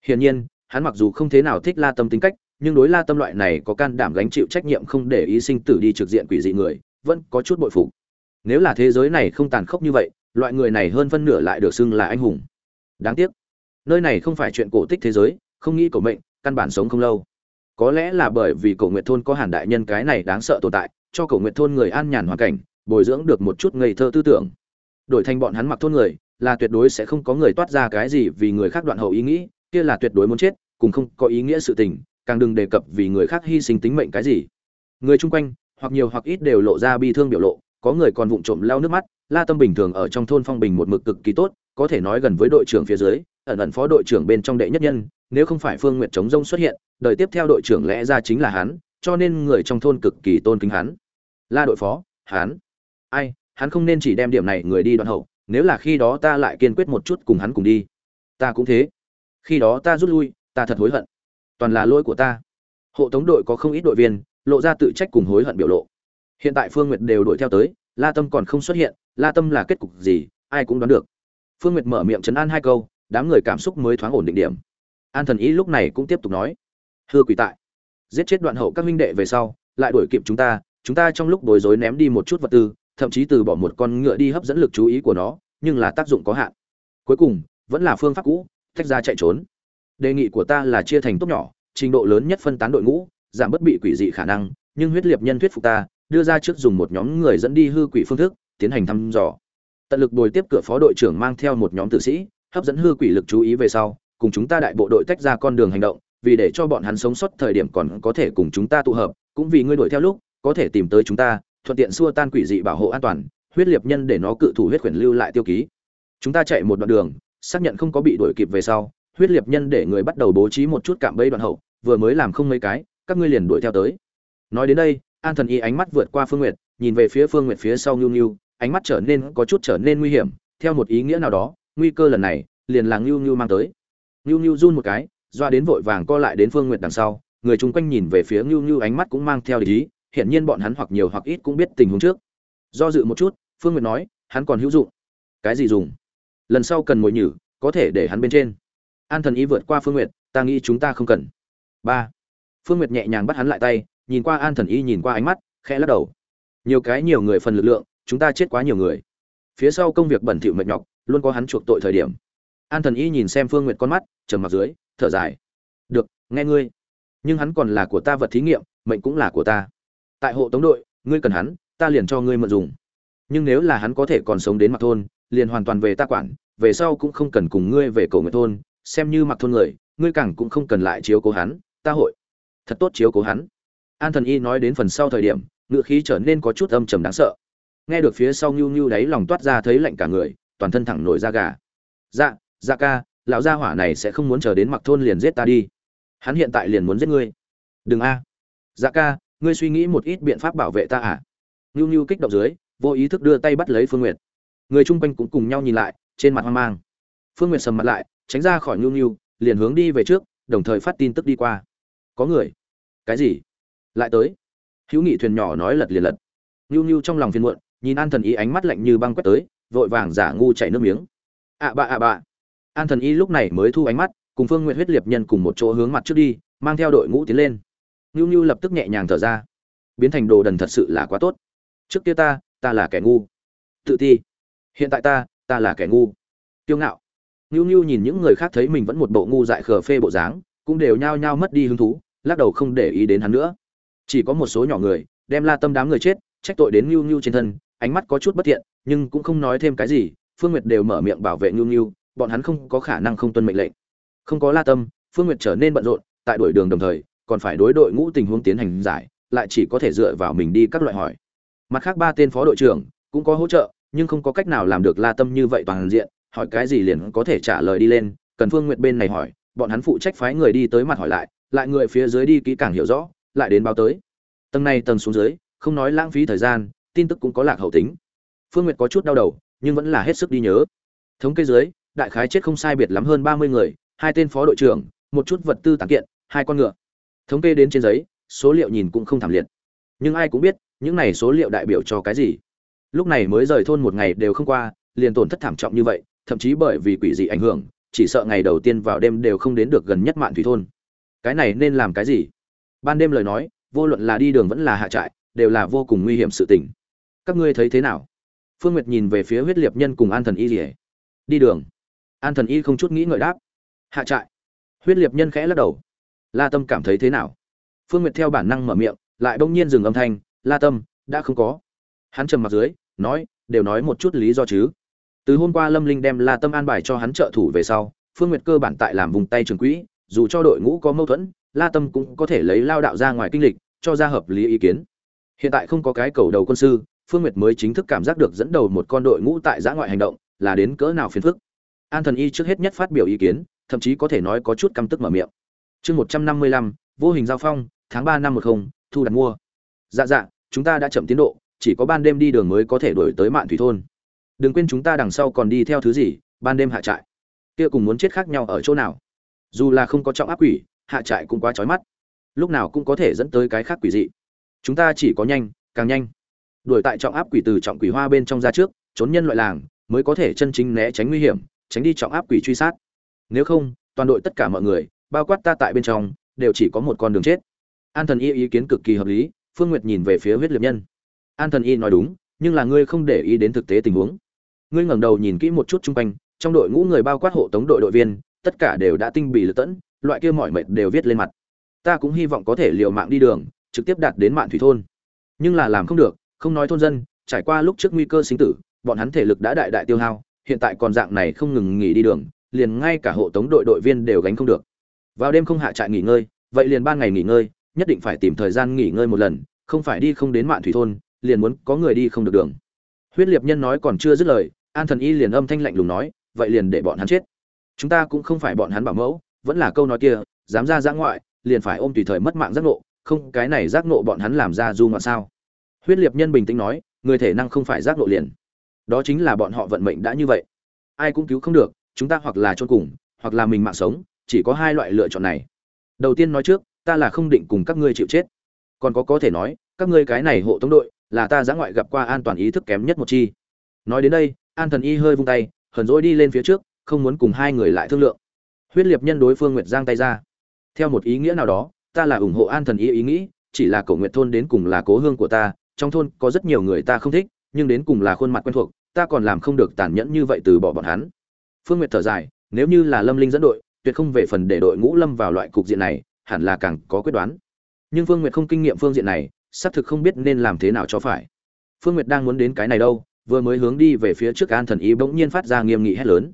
Hiển nhiên, hắn mặc dù không thế nào thích la tâm tính cách, nhưng đối la tâm loại này có can đảm gánh chịu trách nhiệm không để ý sinh tử đi trực diện quỷ dị người vẫn có chút bội phục. Nếu là thế giới này không tàn khốc như vậy, loại người này hơn phân nửa lại được xưng là anh hùng. Đáng tiếc, nơi này không phải chuyện cổ tích thế giới, không nghĩ cổ mệnh, căn bản sống không lâu. Có lẽ là bởi vì cổ nguyệt thôn có hàn đại nhân cái này đáng sợ tồn tại, cho cổ nguyệt thôn người an nhàn hoàn cảnh, bồi dưỡng được một chút ngây thơ tư tưởng. Đổi thành bọn hắn mặc thôn người, là tuyệt đối sẽ không có người toát ra cái gì vì người khác đoạn hậu ý nghĩ, kia là tuyệt đối muốn chết, cùng không có ý nghĩa sự tình, càng đừng đề cập vì người khác hy sinh tính mệnh cái gì. Người chung quanh hoặc nhiều hoặc ít đều lộ ra bi thương biểu lộ, có người còn vụng trộm lao nước mắt, la tâm bình thường ở trong thôn phong bình một mực cực kỳ tốt, có thể nói gần với đội trưởng phía dưới, ẩn ẩn phó đội trưởng bên trong đệ nhất nhân, nếu không phải phương nguyệt chống rông xuất hiện, đời tiếp theo đội trưởng lẽ ra chính là hắn, cho nên người trong thôn cực kỳ tôn kính hắn. La đội phó, hắn. Ai, hắn không nên chỉ đem điểm này người đi đoạn hậu, nếu là khi đó ta lại kiên quyết một chút cùng hắn cùng đi. Ta cũng thế. Khi đó ta rút lui, ta thật hối hận. Toàn là lỗi của ta. Hộ tống đội có không ít đội viên lộ ra tự trách cùng hối hận biểu lộ. Hiện tại phương nguyệt đều đuổi theo tới, la tâm còn không xuất hiện, la tâm là kết cục gì, ai cũng đoán được. Phương nguyệt mở miệng chấn an hai câu, đám người cảm xúc mới thoáng ổn định điểm. An thần ý lúc này cũng tiếp tục nói, hư quỷ tại, giết chết đoạn hậu các minh đệ về sau, lại đuổi kịp chúng ta chúng ta trong lúc bối rối ném đi một chút vật tư, thậm chí từ bỏ một con ngựa đi hấp dẫn lực chú ý của nó, nhưng là tác dụng có hạn. Cuối cùng, vẫn là phương pháp cũ, tách ra chạy trốn. Đề nghị của ta là chia thành tốt nhỏ, trình độ lớn nhất phân tán đội ngũ giảm bất bị quỷ dị khả năng, nhưng huyết liệt nhân thuyết phục ta, đưa ra trước dùng một nhóm người dẫn đi hư quỷ phương thức, tiến hành thăm dò. Tận lực bồi tiếp cửa phó đội trưởng mang theo một nhóm tử sĩ, hấp dẫn hư quỷ lực chú ý về sau, cùng chúng ta đại bộ đội tách ra con đường hành động, vì để cho bọn hắn sống sót thời điểm còn có thể cùng chúng ta tụ hợp, cũng vì ngươi đuổi theo lúc, có thể tìm tới chúng ta, thuận tiện xua tan quỷ dị bảo hộ an toàn, huyết liệt nhân để nó cự thủ huyết quyển lưu lại tiêu ký. Chúng ta chạy một đoạn đường, xác nhận không có bị đuổi kịp về sau, huyết liệt nhân để người bắt đầu bố trí một chút cạm bẫy đoạn hậu, vừa mới làm không mấy cái các ngươi liền đuổi theo tới. Nói đến đây, an thần y ánh mắt vượt qua phương nguyệt, nhìn về phía phương nguyệt phía sau ngưu ngưu ánh mắt trở nên có chút trở nên nguy hiểm, theo một ý nghĩa nào đó, nguy cơ lần này liền là ngưu ngưu mang tới. Ngưu ngưu run một cái, doa đến vội vàng co lại đến phương nguyệt đằng sau, người chung quanh nhìn về phía ngưu ngưu ánh mắt cũng mang theo ý, hiển nhiên bọn hắn hoặc nhiều hoặc ít cũng biết tình huống trước. Do dự một chút, phương nguyệt nói, hắn còn hữu dụng. Cái gì dùng? Lần sau cần mồi nhử, có thể để hắn bên trên. An thần y vượt qua phương nguyệt, ta nghĩ chúng ta không cần. Ba phương nguyệt nhẹ nhàng bắt hắn lại tay, nhìn qua an thần y nhìn qua ánh mắt, khẽ lắc đầu. Nhiều cái nhiều người phần lực lượng, chúng ta chết quá nhiều người. Phía sau công việc bẩn thỉu mệt nhọc, luôn có hắn chuộc tội thời điểm. An thần y nhìn xem phương nguyệt con mắt, trầm mặc dưới, thở dài. Được, nghe ngươi. Nhưng hắn còn là của ta vật thí nghiệm, mệnh cũng là của ta. Tại hộ tống đội, ngươi cần hắn, ta liền cho ngươi mượn dùng. Nhưng nếu là hắn có thể còn sống đến mặt thôn, liền hoàn toàn về ta quản, về sau cũng không cần cùng ngươi về cầu nguyện thôn, xem như mặt thôn người, ngươi càng cũng không cần lại chiếu cố hắn, ta hội thật tốt chiếu cố hắn. An thần y nói đến phần sau thời điểm, ngựa khí trở nên có chút âm trầm đáng sợ. Nghe được phía sau nhu nhu đáy lòng toát ra thấy lạnh cả người, toàn thân thẳng nổi da gà. Dạ dạ ca, lão gia hỏa này sẽ không muốn chờ đến mặc thôn liền giết ta đi. Hắn hiện tại liền muốn giết ngươi. Đừng a. Dạ ca, ngươi suy nghĩ một ít biện pháp bảo vệ ta à? Nhu nhu kích động dưới, vô ý thức đưa tay bắt lấy phương nguyệt. Người chung quanh cũng cùng nhau nhìn lại, trên mặt hoang mang. Phương nguyệt sầm mặt lại, tránh ra khỏi nhu nhu liền hướng đi về trước, đồng thời phát tin tức đi qua. Có người cái gì? Lại tới. Hữu nghị thuyền nhỏ nói lật liền lật. Nhu nhu trong lòng phiền muộn, nhìn an thần y ánh mắt lạnh như băng quét tới, vội vàng giả ngu chảy nước miếng. Ạ bạ ạ bạ an thần y lúc này mới thu ánh mắt, cùng phương nguyện huyết liệt nhân cùng một chỗ hướng mặt trước đi, mang theo đội ngũ tiến lên. Nhu nhu lập tức nhẹ nhàng thở ra. Biến thành đồ đần thật sự là quá tốt. Trước kia ta ta là kẻ ngu. Tự ti. Hiện tại ta ta là kẻ ngu. Kiêu ngạo. Nhu nhu nhìn những người khác thấy mình vẫn một bộ ngu dại khờ phê bộ dáng, cũng đều nhao nhao mất đi hứng thú lắc đầu không để ý đến hắn nữa. Chỉ có một số nhỏ người, đem la tâm đám người chết, trách tội đến ngưu ngưu trên thân, ánh mắt có chút bất thiện, nhưng cũng không nói thêm cái gì, phương nguyệt đều mở miệng bảo vệ ngưu ngưu bọn hắn không có khả năng không tuân mệnh lệnh. Không có la tâm, phương nguyệt trở nên bận rộn, tại đuổi đường đồng thời, còn phải đối đội ngũ tình huống tiến hành giải, lại chỉ có thể dựa vào mình đi các loại hỏi. Mặt khác ba tên phó đội trưởng cũng có hỗ trợ, nhưng không có cách nào làm được la tâm như vậy toàn diện, hỏi cái gì liền có thể trả lời đi lên, cần phương nguyệt bên này hỏi, bọn hắn phụ trách phái người đi tới mặt hỏi lại lại người phía dưới đi kỹ càng hiểu rõ, lại đến báo tới. Tầng này tầng xuống dưới, không nói lãng phí thời gian, tin tức cũng có lạc hậu tính. Phương nguyệt có chút đau đầu, nhưng vẫn là hết sức đi nhớ. Thống kê dưới, đại khái chết không sai biệt lắm hơn ba mươi người, hai tên phó đội trưởng, một chút vật tư tàng kiện, hai con ngựa. Thống kê đến trên giấy, số liệu nhìn cũng không thảm liệt. Nhưng ai cũng biết, những này số liệu đại biểu cho cái gì. Lúc này mới rời thôn một ngày đều không qua, liền tổn thất thảm trọng như vậy, thậm chí bởi vì quỷ dị ảnh hưởng, chỉ sợ ngày đầu tiên vào đêm đều không đến được gần nhất mạn thủy thôn cái này nên làm cái gì? Ban đêm lời nói, vô luận là đi đường vẫn là hạ trại, đều là vô cùng nguy hiểm sự tình. Các ngươi thấy thế nào? Phương nguyệt nhìn về phía huyết liệt nhân cùng an thần y rỉa đi đường. An thần y không chút nghĩ ngợi đáp. Hạ trại. Huyết liệt nhân khẽ lắc đầu. La tâm cảm thấy thế nào? Phương nguyệt theo bản năng mở miệng, lại bỗng nhiên dừng âm thanh. La tâm, đã không có. Hắn trầm mặt dưới, nói, đều nói một chút lý do chứ. Từ hôm qua lâm linh đem la tâm an bài cho hắn trợ thủ về sau, phương nguyệt cơ bản tại làm vùng tay trường quỹ dù cho đội ngũ có mâu thuẫn, la tâm cũng có thể lấy lao đạo ra ngoài kinh lịch, cho ra hợp lý ý kiến. Hiện tại không có cái cầu đầu quân sư, phương nguyệt mới chính thức cảm giác được dẫn đầu một con đội ngũ tại giã ngoại hành động, là đến cỡ nào phiền phức. An thần y trước hết nhất phát biểu ý kiến, thậm chí có thể nói có chút căm tức mở miệng. Chương một trăm năm mươi lăm, vô hình giao phong, tháng ba năm một không, thu đặt mua. Dạ dạ chúng ta đã chậm tiến độ, chỉ có ban đêm đi đường mới có thể đổi tới mạn thủy thôn. Đừng quên chúng ta đằng sau còn đi theo thứ gì, ban đêm hạ trại. Kia cùng muốn chết khác nhau ở chỗ nào? Dù là không có trọng áp quỷ, hạ trại cũng quá trói mắt. Lúc nào cũng có thể dẫn tới cái khác quỷ dị. Chúng ta chỉ có nhanh, càng nhanh. Đuổi tại trọng áp quỷ từ trọng quỷ hoa bên trong ra trước, trốn nhân loại làng, mới có thể chân chính né tránh nguy hiểm, tránh đi trọng áp quỷ truy sát. Nếu không, toàn đội tất cả mọi người, bao quát ta tại bên trong, đều chỉ có một con đường chết. An thần y ý kiến cực kỳ hợp lý, phương nguyệt nhìn về phía huyết liệt nhân. An thần y nói đúng, nhưng là ngươi không để ý đến thực tế tình huống. Ngươi ngẩng đầu nhìn kỹ một chút chung quanh, trong đội ngũ người bao quát hộ tống đội đội viên tất cả đều đã tinh bị lực tẫn, loại kia mọi mệt đều viết lên mặt. Ta cũng hy vọng có thể liều mạng đi đường, trực tiếp đạt đến Mạn thủy thôn. Nhưng là làm không được, không nói thôn dân, trải qua lúc trước nguy cơ sinh tử, bọn hắn thể lực đã đại đại tiêu hao, hiện tại còn dạng này không ngừng nghỉ đi đường, liền ngay cả hộ tống đội đội viên đều gánh không được. Vào đêm không hạ trại nghỉ ngơi, vậy liền ban ngày nghỉ ngơi, nhất định phải tìm thời gian nghỉ ngơi một lần, không phải đi không đến mạn thủy thôn, liền muốn có người đi không được đường. Huyết liệt nhân nói còn chưa dứt lời, an thần y liền âm thanh lạnh lùng nói, vậy liền để bọn hắn chết chúng ta cũng không phải bọn hắn bảo mẫu, vẫn là câu nói kia, dám ra giã ngoại, liền phải ôm tùy thời mất mạng giác nộ không, cái này giác nộ bọn hắn làm ra du ngoạn sao? Huyết liệt nhân bình tĩnh nói, người thể năng không phải giác nộ liền. Đó chính là bọn họ vận mệnh đã như vậy. Ai cũng cứu không được, chúng ta hoặc là chôn cùng, hoặc là mình mạng sống, chỉ có hai loại lựa chọn này. Đầu tiên nói trước, ta là không định cùng các ngươi chịu chết. Còn có có thể nói, các ngươi cái này hộ tống đội, là ta giã ngoại gặp qua an toàn ý thức kém nhất một chi. Nói đến đây, an thần y hơi vung tay, hờn dỗi đi lên phía trước không muốn cùng hai người lại thương lượng. Huyết liệt nhân đối phương nguyệt giang tay ra. Theo một ý nghĩa nào đó, ta là ủng hộ an thần y ý nghĩ, chỉ là cổ nguyệt thôn đến cùng là cố hương của ta, trong thôn có rất nhiều người ta không thích, nhưng đến cùng là khuôn mặt quen thuộc, ta còn làm không được tàn nhẫn như vậy từ bỏ bọn hắn. Phương nguyệt thở dài, nếu như là lâm linh dẫn đội, tuyệt không về phần để đội ngũ lâm vào loại cục diện này, hẳn là càng có quyết đoán. Nhưng phương nguyệt không kinh nghiệm phương diện này, xác thực không biết nên làm thế nào cho phải. Phương nguyệt đang muốn đến cái này đâu, vừa mới hướng đi về phía trước an thần ý bỗng nhiên phát ra nghiêm nghị hét lớn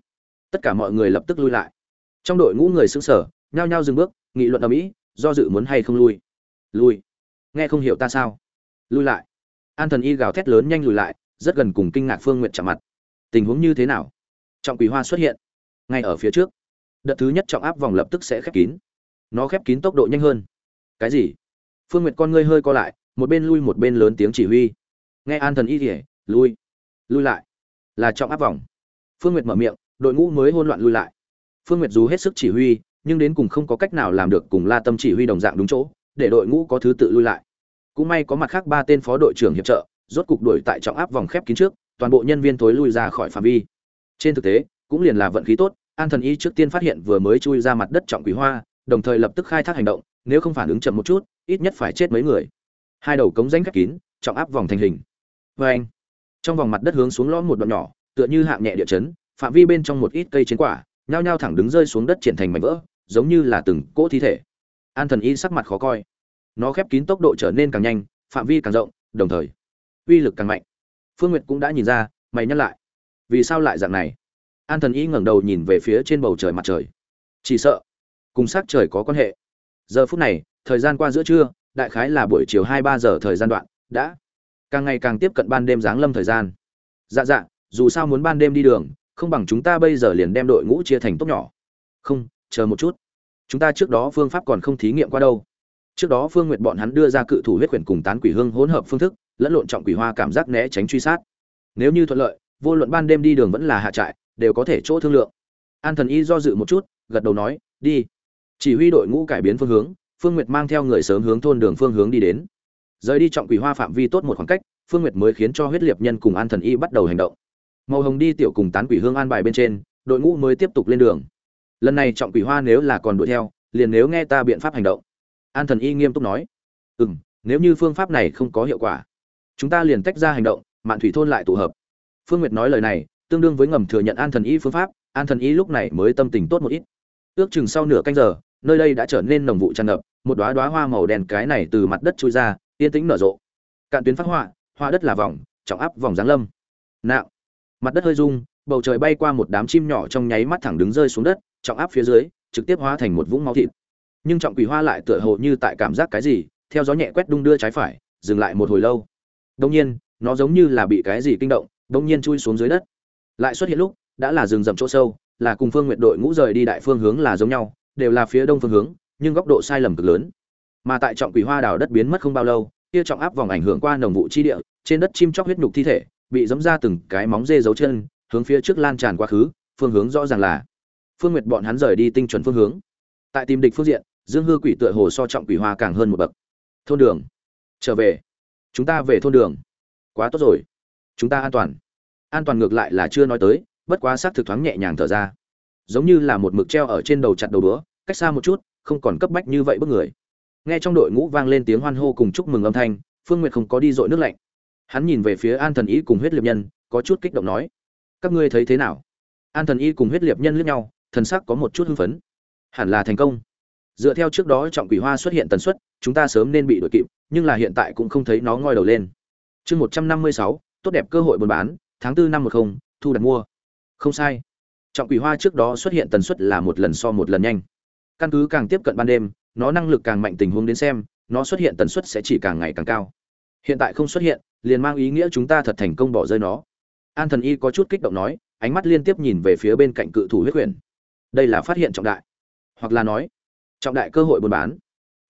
tất cả mọi người lập tức lui lại. Trong đội ngũ người xứng sở nhao nhao dừng bước, nghị luận ở mỹ do dự muốn hay không lui. Lui. Nghe không hiểu ta sao? Lui lại. An thần y gào thét lớn nhanh lùi lại, rất gần cùng kinh ngạc phương nguyện chạm mặt. Tình huống như thế nào? Trọng quỳ hoa xuất hiện. Ngay ở phía trước. Đợt thứ nhất trọng áp vòng lập tức sẽ khép kín. Nó khép kín tốc độ nhanh hơn. Cái gì? Phương nguyệt con ngươi hơi co lại, một bên lui một bên lớn tiếng chỉ huy. Nghe an thần y kể lui. Lui lại. Là trọng áp vòng. Phương nguyệt mở miệng đội ngũ mới hỗn loạn lui lại. Phương nguyệt dù hết sức chỉ huy, nhưng đến cùng không có cách nào làm được cùng la tâm chỉ huy đồng dạng đúng chỗ, để đội ngũ có thứ tự lui lại. Cũng may có mặt khác ba tên phó đội trưởng hiệp trợ, rốt cục đuổi tại trọng áp vòng khép kín trước, toàn bộ nhân viên tối lui ra khỏi phạm vi. Trên thực tế, cũng liền là vận khí tốt, an thần y trước tiên phát hiện vừa mới chui ra mặt đất trọng quỷ hoa, đồng thời lập tức khai thác hành động, nếu không phản ứng chậm một chút, ít nhất phải chết mấy người. Hai đầu cống rãnh khép kín, trọng áp vòng thành hình. Và anh trong vòng mặt đất hướng xuống lõm một đoạn nhỏ, tựa như hạng nhẹ địa chấn phạm vi bên trong một ít cây chiến quả, nhao nhao thẳng đứng rơi xuống đất triển thành mảnh vỡ, giống như là từng cỗ thi thể. An thần y sắc mặt khó coi. Nó khép kín tốc độ trở nên càng nhanh, phạm vi càng rộng, đồng thời, uy lực càng mạnh. Phương nguyệt cũng đã nhìn ra, mày nhắc lại. Vì sao lại dạng này? An thần y ngẩng đầu nhìn về phía trên bầu trời mặt trời. Chỉ sợ, cùng s trời có quan hệ. Giờ phút này, thời gian qua giữa trưa, đại khái là buổi chiều hai ba giờ thời gian đoạn, đã. Càng ngày càng tiếp cận ban đêm giáng lâm thời gian. Dạ dạ dù sao muốn ban đêm đi đường không bằng chúng ta bây giờ liền đem đội ngũ chia thành tốt nhỏ. Không, chờ một chút. Chúng ta trước đó phương pháp còn không thí nghiệm qua đâu. Trước đó phương nguyệt bọn hắn đưa ra cự thủ huyết quyển cùng tán quỷ hương hỗn hợp phương thức, lẫn lộn trọng quỷ hoa cảm giác né tránh truy sát. Nếu như thuận lợi, vô luận ban đêm đi đường vẫn là hạ trại, đều có thể chỗ thương lượng. An thần y do dự một chút, gật đầu nói, đi. Chỉ huy đội ngũ cải biến phương hướng, phương nguyệt mang theo người sớm hướng thôn đường phương hướng đi đến. Rời đi trọng quỷ hoa phạm vi tốt một khoảng cách, phương nguyệt mới khiến cho huyết liệt nhân cùng an thần y bắt đầu hành động màu hồng đi tiểu cùng tán quỷ hương an bài bên trên, đội ngũ mới tiếp tục lên đường. Lần này trọng quỷ hoa nếu là còn đuổi theo, liền nếu nghe ta biện pháp hành động. An thần y nghiêm túc nói. Ừ m nếu như phương pháp này không có hiệu quả, chúng ta liền tách ra hành động, mạn thủy thôn lại tụ hợp. Phương nguyệt nói lời này, tương đương với ngầm thừa nhận an thần y phương pháp, an thần y lúc này mới tâm tình tốt một ít. Ước chừng sau nửa canh giờ, nơi đây đã trở nên nồng vụ tràn ngập, một đoá đoá hoa màu đen cái này từ mặt đất trôi ra, yên tĩnh nở rộ. Cạn tuyến phát họa, hoa đất là vòng, trọng áp vòng giáng lâm. Nạo mặt đất hơi rung, bầu trời bay qua một đám chim nhỏ trong nháy mắt thẳng đứng rơi xuống đất, trọng áp phía dưới, trực tiếp hóa thành một vũng máu thịt. Nhưng trọng quỷ hoa lại tựa hồ như tại cảm giác cái gì, theo gió nhẹ quét đung đưa trái phải, dừng lại một hồi lâu. Đông nhiên, nó giống như là bị cái gì kinh động đông nhiên chui xuống dưới đất. Lại xuất hiện lúc, đã là rừng rậm chỗ sâu, là cùng phương nguyện đội ngũ rời đi đại phương hướng là giống nhau, đều là phía đông phương hướng, nhưng góc độ sai lầm cực lớn. Mà tại trọng quỷ hoa đào đất biến mất không bao lâu, kia trọng áp vòng ảnh hưởng qua nồng vụ chi địa, trên đất chim chóc huyết nhục thi thể bị dẫm ra từng cái móng dê dấu chân, hướng phía trước lan tràn quá khứ, phương hướng rõ ràng là phương nguyệt bọn hắn rời đi tinh chuẩn phương hướng. Tại tìm địch phương diện, dương hư quỷ tựa hồ so trọng quỷ hoa càng hơn một bậc. Thôn đường. Trở về. Chúng ta về thôn đường. Quá tốt rồi. Chúng ta an toàn. An toàn ngược lại là chưa nói tới, bất quá xác thực thoáng nhẹ nhàng thở ra. Giống như là một mực treo ở trên đầu chặt đầu đũa, cách xa một chút, không còn cấp bách như vậy bức người. Nghe trong đội ngũ vang lên tiếng hoan hô cùng chúc mừng âm thanh, phương nguyệt không có đi dội nước lạnh hắn nhìn về phía an thần Y cùng huyết liệt nhân, có chút kích động nói, các ngươi thấy thế nào? An thần y cùng huyết liệt nhân liếc nhau, thần sắc có một chút hưng phấn. Hẳn là thành công. Dựa theo trước đó trọng quỷ hoa xuất hiện tần suất, chúng ta sớm nên bị đuổi kịp, nhưng là hiện tại cũng không thấy nó ngoi đầu lên. Chương một trăm năm mươi sáu, tốt đẹp cơ hội buôn bán, tháng tư năm một không, thu đặt mua. Không sai. Trọng quỷ hoa trước đó xuất hiện tần suất là một lần so một lần nhanh. Căn cứ càng tiếp cận ban đêm, nó năng lực càng mạnh tình huống đến xem, nó xuất hiện tần suất sẽ chỉ càng ngày càng cao. Hiện tại không xuất hiện liền mang ý nghĩa chúng ta thật thành công bỏ rơi nó. An thần y có chút kích động nói, ánh mắt liên tiếp nhìn về phía bên cạnh cự thủ huyết quyển đây là phát hiện trọng đại. Hoặc là nói, trọng đại cơ hội buôn bán.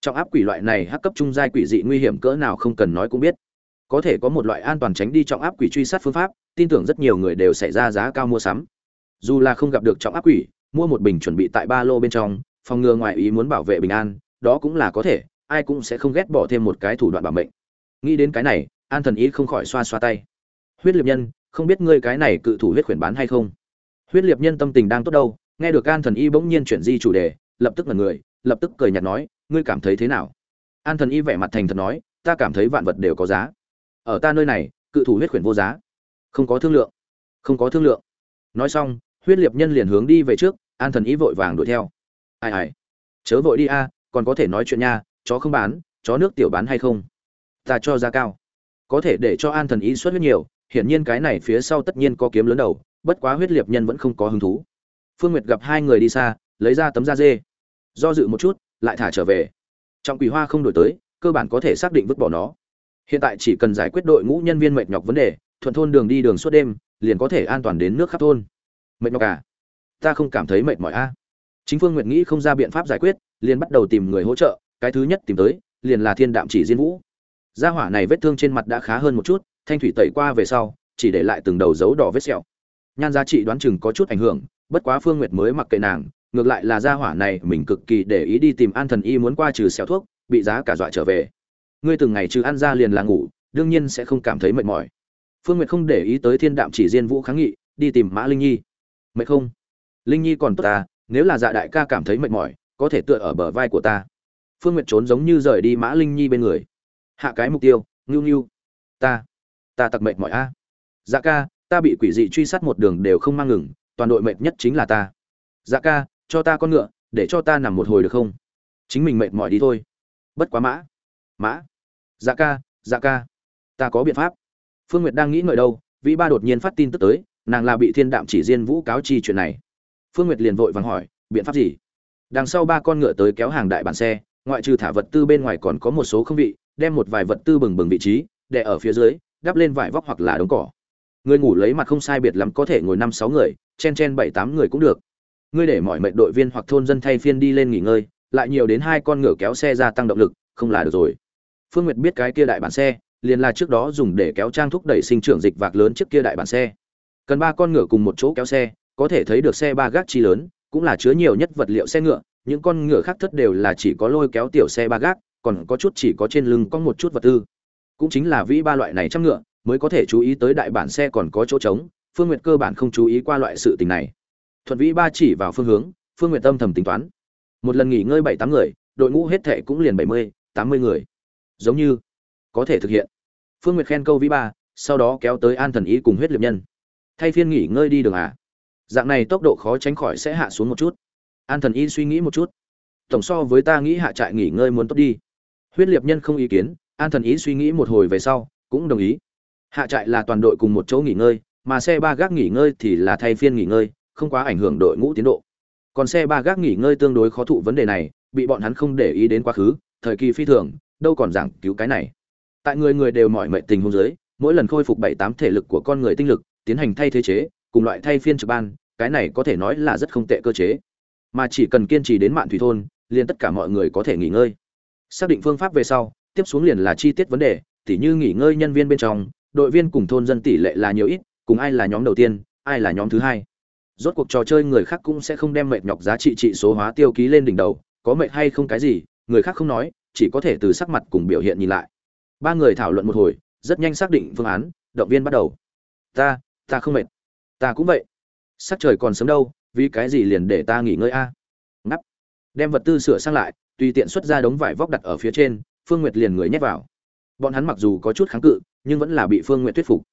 Trọng áp quỷ loại này hắc cấp trung giai quỷ dị nguy hiểm cỡ nào không cần nói cũng biết. Có thể có một loại an toàn tránh đi trọng áp quỷ truy sát phương pháp, tin tưởng rất nhiều người đều xảy ra giá cao mua sắm. Dù là không gặp được trọng áp quỷ, mua một bình chuẩn bị tại ba lô bên trong, phòng ngừa ngoài ý muốn bảo vệ bình an, đó cũng là có thể, ai cũng sẽ không ghét bỏ thêm một cái thủ đoạn bảo mệnh. Nghĩ đến cái này an thần ý không khỏi xoa xoa tay. Huyết liệt nhân, không biết ngươi cái này cự thủ huyết khuyển bán hay không? Huyết liệt nhân tâm tình đang tốt đâu, nghe được an thần y bỗng nhiên chuyển di chủ đề, lập tức là người, lập tức cười nhạt nói, ngươi cảm thấy thế nào? An thần y vẻ mặt thành thật nói, ta cảm thấy vạn vật đều có giá. Ở ta nơi này, cự thủ huyết khuyển vô giá. Không có thương lượng. Không có thương lượng. Nói xong, huyết liệt nhân liền hướng đi về trước, an thần y vội vàng đuổi theo. Ai ai, chớ vội đi a, còn có thể nói chuyện nha, chó không bán, chó nước tiểu bán hay không? Ta cho giá cao có thể để cho an thần ý xuất huyết nhiều hiển nhiên cái này phía sau tất nhiên có kiếm lớn đầu, bất quá huyết liệt nhân vẫn không có hứng thú. Phương Nguyệt gặp hai người đi xa, lấy ra tấm da dê. Do dự một chút, lại thả trở về. Trong quỷ hoa không đổi tới, cơ bản có thể xác định vứt bỏ nó. Hiện tại chỉ cần giải quyết đội ngũ nhân viên mệt nhọc vấn đề, thuận thôn đường đi đường suốt đêm, liền có thể an toàn đến nước khắp thôn. Mệt nhọc à? Ta không cảm thấy mệt mỏi a. Chính Phương Nguyệt nghĩ không ra biện pháp giải quyết, liền bắt đầu tìm người hỗ trợ, cái thứ nhất tìm tới, liền là Thiên Đạm Chỉ Diên Vũ. Gia hỏa này vết thương trên mặt đã khá hơn một chút, thanh thủy tẩy qua về sau chỉ để lại từng đầu dấu đỏ vết sẹo. Nhan giá trị đoán chừng có chút ảnh hưởng bất quá phương nguyệt mới mặc kệ nàng ngược lại là gia hỏa này mình cực kỳ để ý đi tìm an thần y muốn qua trừ xẻo thuốc bị giá cả dọa trở về. Ngươi từng ngày trừ ăn ra liền là ngủ đương nhiên sẽ không cảm thấy mệt mỏi. Phương nguyệt không để ý tới thiên đạm chỉ diên vũ kháng nghị đi tìm mã linh nhi. Mệt không? Linh nhi còn tốt ta nếu là dạ đại ca cảm thấy mệt mỏi có thể tựa ở bờ vai của ta. Phương nguyệt trốn giống như rời đi mã linh nhi bên người hạ cái mục tiêu ngưu ngưu ta ta tặc mệt mỏi a. Dạ ca, ta bị quỷ dị truy sát một đường đều không mang ngừng, toàn đội mệt nhất chính là ta. Dạ ca, cho ta con ngựa, để cho ta nằm một hồi được không? Chính mình mệt mỏi đi thôi. Bất quá mã mã. Dạ ca dạ ca. Ta có biện pháp. Phương nguyệt đang nghĩ ngợi đâu, vĩ ba đột nhiên phát tin tức tới, nàng là bị thiên đạm chỉ riêng vũ cáo chi chuyện này. Phương nguyệt liền vội vàng hỏi, biện pháp gì? Đằng sau ba con ngựa tới kéo hàng đại bàn xe, ngoại trừ thả vật tư bên ngoài còn có một số không vị đem một vài vật tư bừng bừng vị trí, để ở phía dưới, đắp lên vải vóc hoặc là đống cỏ. Người ngủ lấy mặt không sai biệt lắm có thể ngồi năm sáu người, chen chen bảy tám người cũng được. Ngươi để mọi mệnh đội viên hoặc thôn dân thay phiên đi lên nghỉ ngơi, lại nhiều đến hai con ngựa kéo xe ra tăng động lực, không là được rồi. Phương nguyệt biết cái kia đại bản xe, liền là trước đó dùng để kéo trang thúc đẩy sinh trưởng dịch vạc lớn trước kia đại bản xe. Cần ba con ngựa cùng một chỗ kéo xe, có thể thấy được xe ba gác chi lớn, cũng là chứa nhiều nhất vật liệu xe ngựa, những con ngựa khác thất đều là chỉ có lôi kéo tiểu xe ba gác còn có chút chỉ có trên lưng có một chút vật tư. Cũng chính là vĩ ba loại này trăm ngựa, mới có thể chú ý tới đại bản xe còn có chỗ trống, phương nguyệt cơ bản không chú ý qua loại sự tình này. Thuận vĩ ba chỉ vào phương hướng, phương nguyệt tâm thầm tính toán. Một lần nghỉ ngơi bảy tám người, đội ngũ hết thệ cũng liền bảy mươi, tám mươi người. Giống như có thể thực hiện. Phương nguyệt khen câu vĩ ba, sau đó kéo tới an thần ý cùng huyết liệt nhân. Thay phiên nghỉ ngơi đi đường à? Dạng này tốc độ khó tránh khỏi sẽ hạ xuống một chút. An thần y suy nghĩ một chút. Tổng so với ta nghĩ hạ trại nghỉ ngơi muốn tốt đi huyết liệt nhân không ý kiến, an thần ý suy nghĩ một hồi về sau, cũng đồng ý. Hạ trại là toàn đội cùng một chỗ nghỉ ngơi, mà xe ba gác nghỉ ngơi thì là thay phiên nghỉ ngơi, không quá ảnh hưởng đội ngũ tiến độ. Còn xe ba gác nghỉ ngơi tương đối khó thụ vấn đề này, bị bọn hắn không để ý đến quá khứ, thời kỳ phi thường, đâu còn giảng cứu cái này. Tại người người đều mọi mệnh tình hôn giới mỗi lần khôi phục bảy tám thể lực của con người tinh lực, tiến hành thay thế chế, cùng loại thay phiên trực ban, cái này có thể nói là rất không tệ cơ chế. Mà chỉ cần kiên trì đến mạn thủy thôn, liền tất cả mọi người có thể nghỉ ngơi xác định phương pháp về sau tiếp xuống liền là chi tiết vấn đề, tỉ như nghỉ ngơi nhân viên bên trong, đội viên cùng thôn dân tỷ lệ là nhiều ít, cùng ai là nhóm đầu tiên, ai là nhóm thứ hai. rốt cuộc trò chơi người khác cũng sẽ không đem mệt nhọc giá trị trị số hóa tiêu ký lên đỉnh đầu có mệt hay không cái gì người khác không nói chỉ có thể từ sắc mặt cùng biểu hiện nhìn lại. Ba người thảo luận một hồi rất nhanh xác định phương án động viên bắt đầu. Ta ta không mệt. Ta cũng vậy. Sắc trời còn sớm đâu vì cái gì liền để ta nghỉ ngơi a? Ngắp đem vật tư sửa sang lại tùy tiện xuất ra đống vải vóc đặt ở phía trên, phương nguyệt liền người nhét vào. Bọn hắn mặc dù có chút kháng cự, nhưng vẫn là bị phương nguyệt thuyết phục.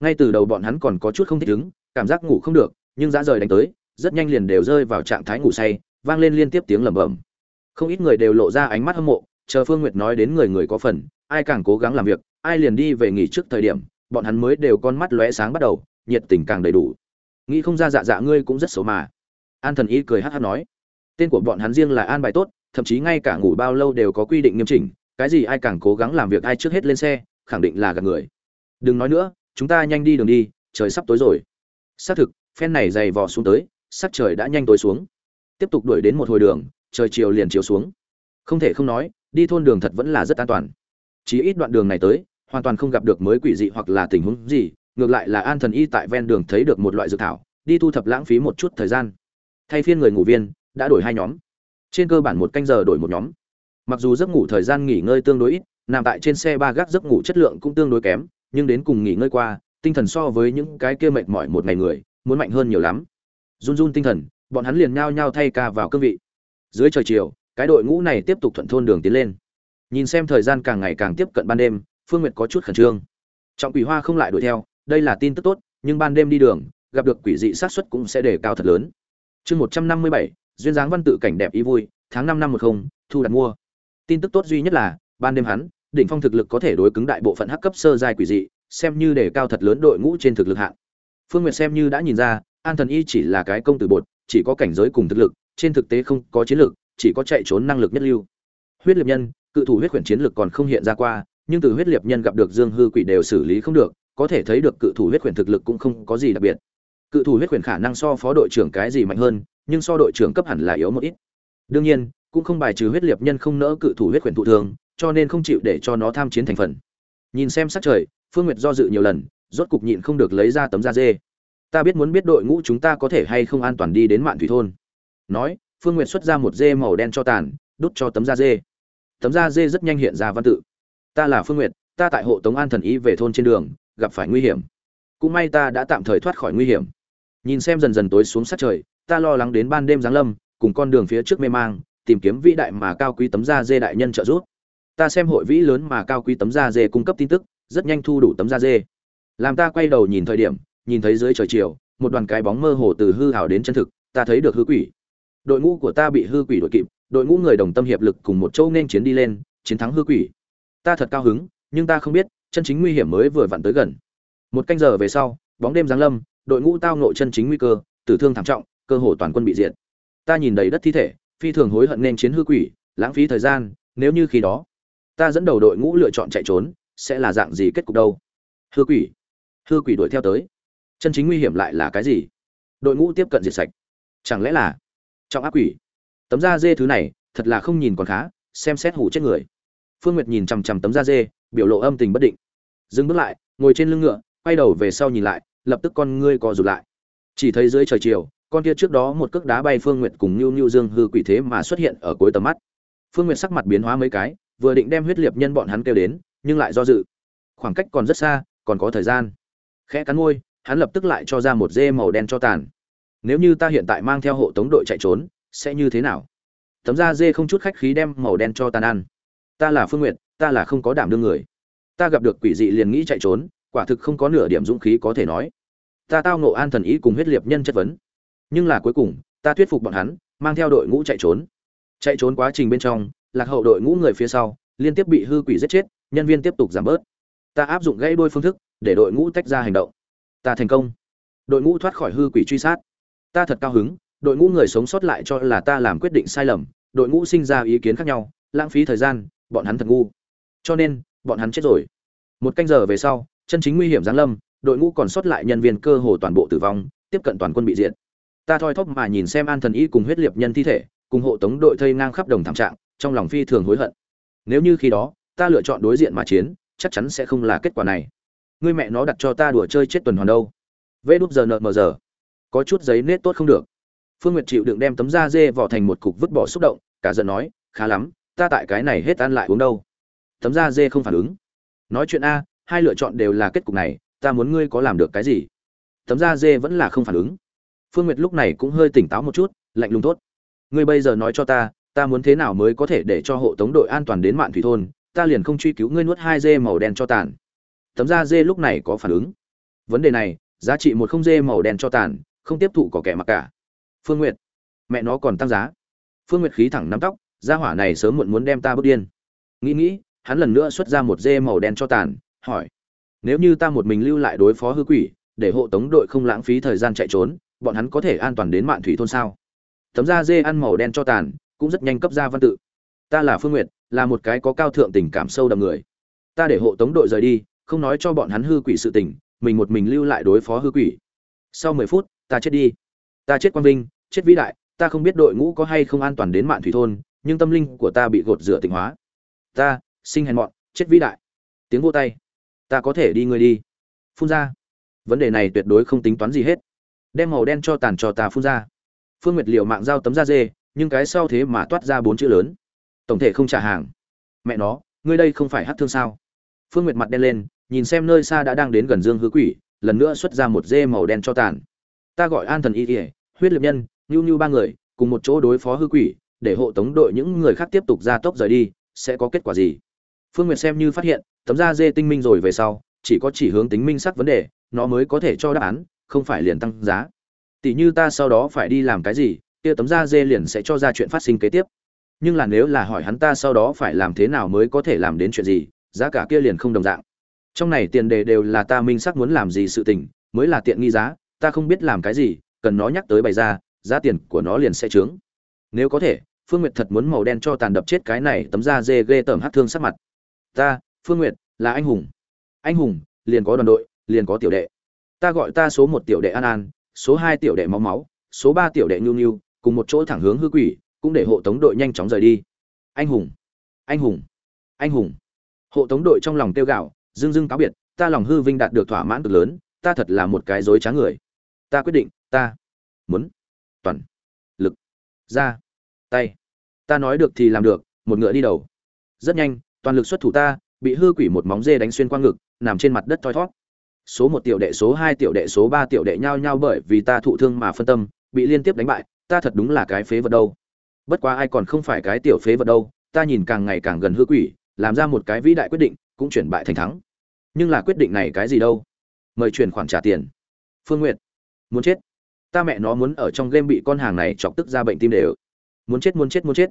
Ngay từ đầu bọn hắn còn có chút không thích ứng, cảm giác ngủ không được, nhưng dã rời đánh tới, rất nhanh liền đều rơi vào trạng thái ngủ say, vang lên liên tiếp tiếng lẩm bẩm. Không ít người đều lộ ra ánh mắt hâm mộ, chờ phương nguyệt nói đến người người có phần, ai càng cố gắng làm việc, ai liền đi về nghỉ trước thời điểm, bọn hắn mới đều con mắt lóe sáng bắt đầu, nhiệt tình càng đầy đủ. Nghĩ không ra dạ dạ ngươi cũng rất xấu mà. An thần y cười hát hát nói, tên của bọn hắn riêng là an bài tốt thậm chí ngay cả ngủ bao lâu đều có quy định nghiêm chỉnh, cái gì ai càng cố gắng làm việc ai trước hết lên xe, khẳng định là gạt người. Đừng nói nữa, chúng ta nhanh đi đường đi, trời sắp tối rồi. Xác thực, phen này dày vò xuống tới, sắc trời đã nhanh tối xuống. Tiếp tục đuổi đến một hồi đường, trời chiều liền chiều xuống. Không thể không nói, đi thôn đường thật vẫn là rất an toàn. Chỉ ít đoạn đường này tới, hoàn toàn không gặp được mới quỷ dị hoặc là tình huống gì, ngược lại là an thần y tại ven đường thấy được một loại dược thảo, đi thu thập lãng phí một chút thời gian. Thay phiên người ngủ viên, đã đổi hai nhóm trên cơ bản một canh giờ đổi một nhóm. Mặc dù giấc ngủ thời gian nghỉ ngơi tương đối ít, nằm tại trên xe ba gác giấc ngủ chất lượng cũng tương đối kém, nhưng đến cùng nghỉ ngơi qua, tinh thần so với những cái kia mệt mỏi một ngày người, muốn mạnh hơn nhiều lắm. Run run tinh thần, bọn hắn liền nhao nhao thay ca vào cương vị. Dưới trời chiều, cái đội ngũ này tiếp tục thuận thôn đường tiến lên. Nhìn xem thời gian càng ngày càng tiếp cận ban đêm, phương nguyệt có chút khẩn trương. Trọng quỷ hoa không lại đuổi theo, đây là tin tức tốt, nhưng ban đêm đi đường, gặp được quỷ dị sát xuất cũng sẽ đề cao thật lớn. Chương một trăm năm mươi bảy duyên dáng văn tự cảnh đẹp ý vui, tháng năm năm một không, thu đặt mua. Tin tức tốt duy nhất là, ban đêm hắn, đỉnh phong thực lực có thể đối cứng đại bộ phận hắc cấp sơ giai quỷ dị, xem như để cao thật lớn đội ngũ trên thực lực hạng. Phương nguyệt xem như đã nhìn ra, an thần y chỉ là cái công tử bột, chỉ có cảnh giới cùng thực lực, trên thực tế không có chiến lược, chỉ có chạy trốn năng lực nhất lưu. Huyết liệt nhân, cự thủ huyết quyển chiến lược còn không hiện ra qua, nhưng từ huyết liệt nhân gặp được dương hư quỷ đều xử lý không được, có thể thấy được cự thủ huyết quyển thực lực cũng không có gì đặc biệt. Cự thủ huyết quyển khả năng so phó đội trưởng cái gì mạnh hơn nhưng so đội trưởng cấp hẳn là yếu một ít. Đương nhiên, cũng không bài trừ huyết liệt nhân không nỡ cự thủ huyết quyển thụ thường, cho nên không chịu để cho nó tham chiến thành phần. Nhìn xem sắc trời, phương nguyệt do dự nhiều lần, rốt cục nhịn không được lấy ra tấm da dê. Ta biết muốn biết đội ngũ chúng ta có thể hay không an toàn đi đến mạn thủy thôn. Nói, phương nguyệt xuất ra một dê màu đen cho tàn, đút cho tấm da dê. Tấm da dê rất nhanh hiện ra văn tự. Ta là phương nguyệt, ta tại hộ tống an thần ý về thôn trên đường, gặp phải nguy hiểm. Cũng may ta đã tạm thời thoát khỏi nguy hiểm. Nhìn xem dần dần tối xuống sát trời ta lo lắng đến ban đêm giáng lâm, cùng con đường phía trước mê mang, tìm kiếm vĩ đại mà cao quý tấm da dê đại nhân trợ giúp. Ta xem hội vĩ lớn mà cao quý tấm da dê cung cấp tin tức, rất nhanh thu đủ tấm da dê. Làm ta quay đầu nhìn thời điểm, nhìn thấy dưới trời chiều, một đoàn cái bóng mơ hồ từ hư hào đến chân thực, ta thấy được hư quỷ. Đội ngũ của ta bị hư quỷ đội kịp, đội ngũ người đồng tâm hiệp lực cùng một châu nên chiến đi lên, chiến thắng hư quỷ. Ta thật cao hứng, nhưng ta không biết, chân chính nguy hiểm mới vừa vặn tới gần. Một canh giờ về sau, bóng đêm giáng lâm, đội ngũ tao nộ chân chính nguy cơ, tử thương thảm trọng cơ hồ toàn quân bị diệt. Ta nhìn đầy đất thi thể, phi thường hối hận nên chiến hư quỷ, lãng phí thời gian, nếu như khi đó, ta dẫn đầu đội ngũ lựa chọn chạy trốn, sẽ là dạng gì kết cục đâu? Hư quỷ hư quỷ đuổi theo tới. Chân chính nguy hiểm lại là cái gì? Đội ngũ tiếp cận diệt sạch. Chẳng lẽ là trọng ác quỷ? Tấm da dê thứ này, thật là không nhìn còn khá, xem xét hủ chết người. Phương nguyệt nhìn chằm chằm tấm da dê, biểu lộ âm tình bất định. Dừng bước lại, ngồi trên lưng ngựa, quay đầu về sau nhìn lại, lập tức con ngươi co rụt lại. Chỉ thấy dưới trời chiều con kia trước đó một cước đá bay phương nguyệt cùng nhu nhu dương hư quỷ thế mà xuất hiện ở cuối tầm mắt. Phương nguyệt sắc mặt biến hóa mấy cái, vừa định đem huyết liệt nhân bọn hắn kêu đến, nhưng lại do dự. Khoảng cách còn rất xa, còn có thời gian. Khẽ cắn môi, hắn lập tức lại cho ra một dê màu đen cho tàn. Nếu như ta hiện tại mang theo hộ tống đội chạy trốn, sẽ như thế nào? Tấm da dê không chút khách khí đem màu đen cho tàn ăn. Ta là phương n g u y ệ t ta là không có đảm đương người. Ta gặp được quỷ dị liền nghĩ chạy trốn, quả thực không có nửa điểm dũng khí có thể nói. Ta tao nộ an thần ý cùng huyết liệt nhân chất vấn nhưng là cuối cùng, ta thuyết phục bọn hắn, mang theo đội ngũ chạy trốn. Chạy trốn quá trình bên trong, lạc hậu đội ngũ người phía sau, liên tiếp bị hư quỷ giết chết, nhân viên tiếp tục giảm bớt. Ta áp dụng gãy đôi phương thức, để đội ngũ tách ra hành động. Ta thành công. Đội ngũ thoát khỏi hư quỷ truy sát. Ta thật cao hứng, đội ngũ người sống sót lại cho là ta làm quyết định sai lầm, đội ngũ sinh ra ý kiến khác nhau, lãng phí thời gian, bọn hắn thật ngu. Cho nên, bọn hắn chết rồi. Một canh giờ về sau, chân chính nguy hiểm giáng lâm, đội ngũ còn sót lại nhân viên cơ hồ toàn bộ tử vong, tiếp cận toàn quân bị diệt ta thoi thóp mà nhìn xem an thần y cùng huyết liệt nhân thi thể, cùng hộ tống đội thây ngang khắp đồng thảm trạng, trong lòng phi thường hối hận. Nếu như khi đó, ta lựa chọn đối diện mà chiến, chắc chắn sẽ không là kết quả này. Ngươi mẹ nó đặt cho ta đùa chơi chết tuần hoàn đâu. Vê đúp giờ nợ mờ giờ. Có chút giấy nết tốt không được. Phương nguyệt chịu đựng đem tấm da dê vỏ thành một cục vứt bỏ xúc động, cả giận nói, khá lắm, ta tại cái này hết ăn lại uống đâu. Tấm da dê không phản ứng. Nói chuyện a, hai lựa chọn đều là kết cục này, ta muốn ngươi có làm được cái gì? Tấm da dê vẫn là không phản ứng phương nguyệt lúc này cũng hơi tỉnh táo một chút, lạnh lùng tốt ngươi bây giờ nói cho ta ta muốn thế nào mới có thể để cho hộ tống đội an toàn đến mạn thủy thôn? Ta liền không truy cứu ngươi nuốt hai dê màu đen cho tàn. Tấm da dê lúc này có phản ứng. Vấn đề này, giá trị một không dê màu đen cho tàn, không tiếp thụ có kẻ mặc cả. Phương nguyệt, mẹ nó còn tăng giá. Phương nguyệt khí thẳng nắm tóc, gia hỏa này sớm muộn muốn đem ta bước điên. Nghĩ nghĩ, hắn lần nữa xuất ra một dê màu đen cho tàn, hỏi, nếu như ta một mình lưu lại đối phó hư quỷ, để hộ tống đội không lãng phí thời gian chạy trốn bọn hắn có thể an toàn đến mạn thủy thôn sao? Tấm da dê ăn màu đen cho tàn, cũng rất nhanh cấp ra văn tự. Ta là phương nguyệt, là một cái có cao thượng tình cảm sâu đậm người. Ta để hộ tống đội rời đi, không nói cho bọn hắn hư quỷ sự tình, mình một mình lưu lại đối phó hư quỷ. Sau mười phút, ta chết đi. Ta chết quang vinh, chết vĩ đại, ta không biết đội ngũ có hay không an toàn đến mạn thủy thôn, nhưng tâm linh của ta bị gột rửa tịnh hóa. Ta, sinh hèn mọn, chết vĩ đại. Tiếng vô tay. Ta có thể đi người đi. Phun ra. Vấn đề này tuyệt đối không tính toán gì hết đem màu đen cho tàn cho ta phun ra. Phương nguyệt liều mạng giao tấm da dê, nhưng cái sau thế mà toát ra bốn chữ lớn. Tổng thể không trả hàng. Mẹ nó, ngươi đây không phải hát thương sao? Phương nguyệt mặt đen lên, nhìn xem nơi xa đã đang đến gần dương hứa quỷ, lần nữa xuất ra một dê màu đen cho tàn. Ta gọi an thần y ỉa huyết liệt nhân nhu nhu ba người, cùng một chỗ đối phó hư quỷ, để hộ tống đội những người khác tiếp tục ra tốc rời đi, sẽ có kết quả gì? Phương nguyệt xem như phát hiện, tấm da dê tinh minh rồi về sau, chỉ có chỉ hướng tính minh sắc vấn đề, nó mới có thể cho đáp án không phải liền tăng giá. Tỷ như ta sau đó phải đi làm cái gì, kia tấm da dê liền sẽ cho ra chuyện phát sinh kế tiếp. Nhưng là nếu là hỏi hắn ta sau đó phải làm thế nào mới có thể làm đến chuyện gì, giá cả kia liền không đồng dạng. Trong này tiền đề đều là ta minh xác muốn làm gì sự tình, mới là tiện nghi giá, ta không biết làm cái gì, cần nó nhắc tới bày ra, giá tiền của nó liền sẽ trướng nếu có thể, phương nguyệt thật muốn màu đen cho tàn đập chết cái này tấm da dê ghê tởm hát thương sắc mặt. Ta, phương nguyệt, là anh hùng. Anh hùng, liền có đoàn đội, liền có tiểu đệ ta gọi ta số một tiểu đệ an an, số hai tiểu đệ máu máu, số ba tiểu đệ nhu nhu cùng một chỗ thẳng hướng hư quỷ, cũng để hộ tống đội nhanh chóng rời đi. Anh hùng anh hùng anh hùng. Hộ tống đội trong lòng tiêu gạo dưng dưng cáo biệt, ta lòng hư vinh đạt được thỏa mãn cực lớn, ta thật là một cái dối trá người. Ta quyết định, ta muốn toàn lực ra tay. Ta nói được thì làm được, một ngựa đi đầu. Rất nhanh, toàn lực xuất thủ ta, bị hư quỷ một móng dê đánh xuyên qua ngực, nằm trên mặt đất thoi thót số một tiểu đệ, số hai tiểu đệ, số ba tiểu đệ nhao nhao bởi vì ta thụ thương mà phân tâm, bị liên tiếp đánh bại, ta thật đúng là cái phế vật đâu. Bất quá ai còn không phải cái tiểu phế vật đâu, ta nhìn càng ngày càng gần hư quỷ, làm ra một cái vĩ đại quyết định, cũng chuyển bại thành thắng. Nhưng là quyết định này cái gì đâu? Mời chuyển khoản trả tiền. Phương nguyệt, muốn chết. Ta mẹ nó muốn ở trong game bị con hàng này chọc tức ra bệnh tim đều. Muốn chết muốn chết muốn chết.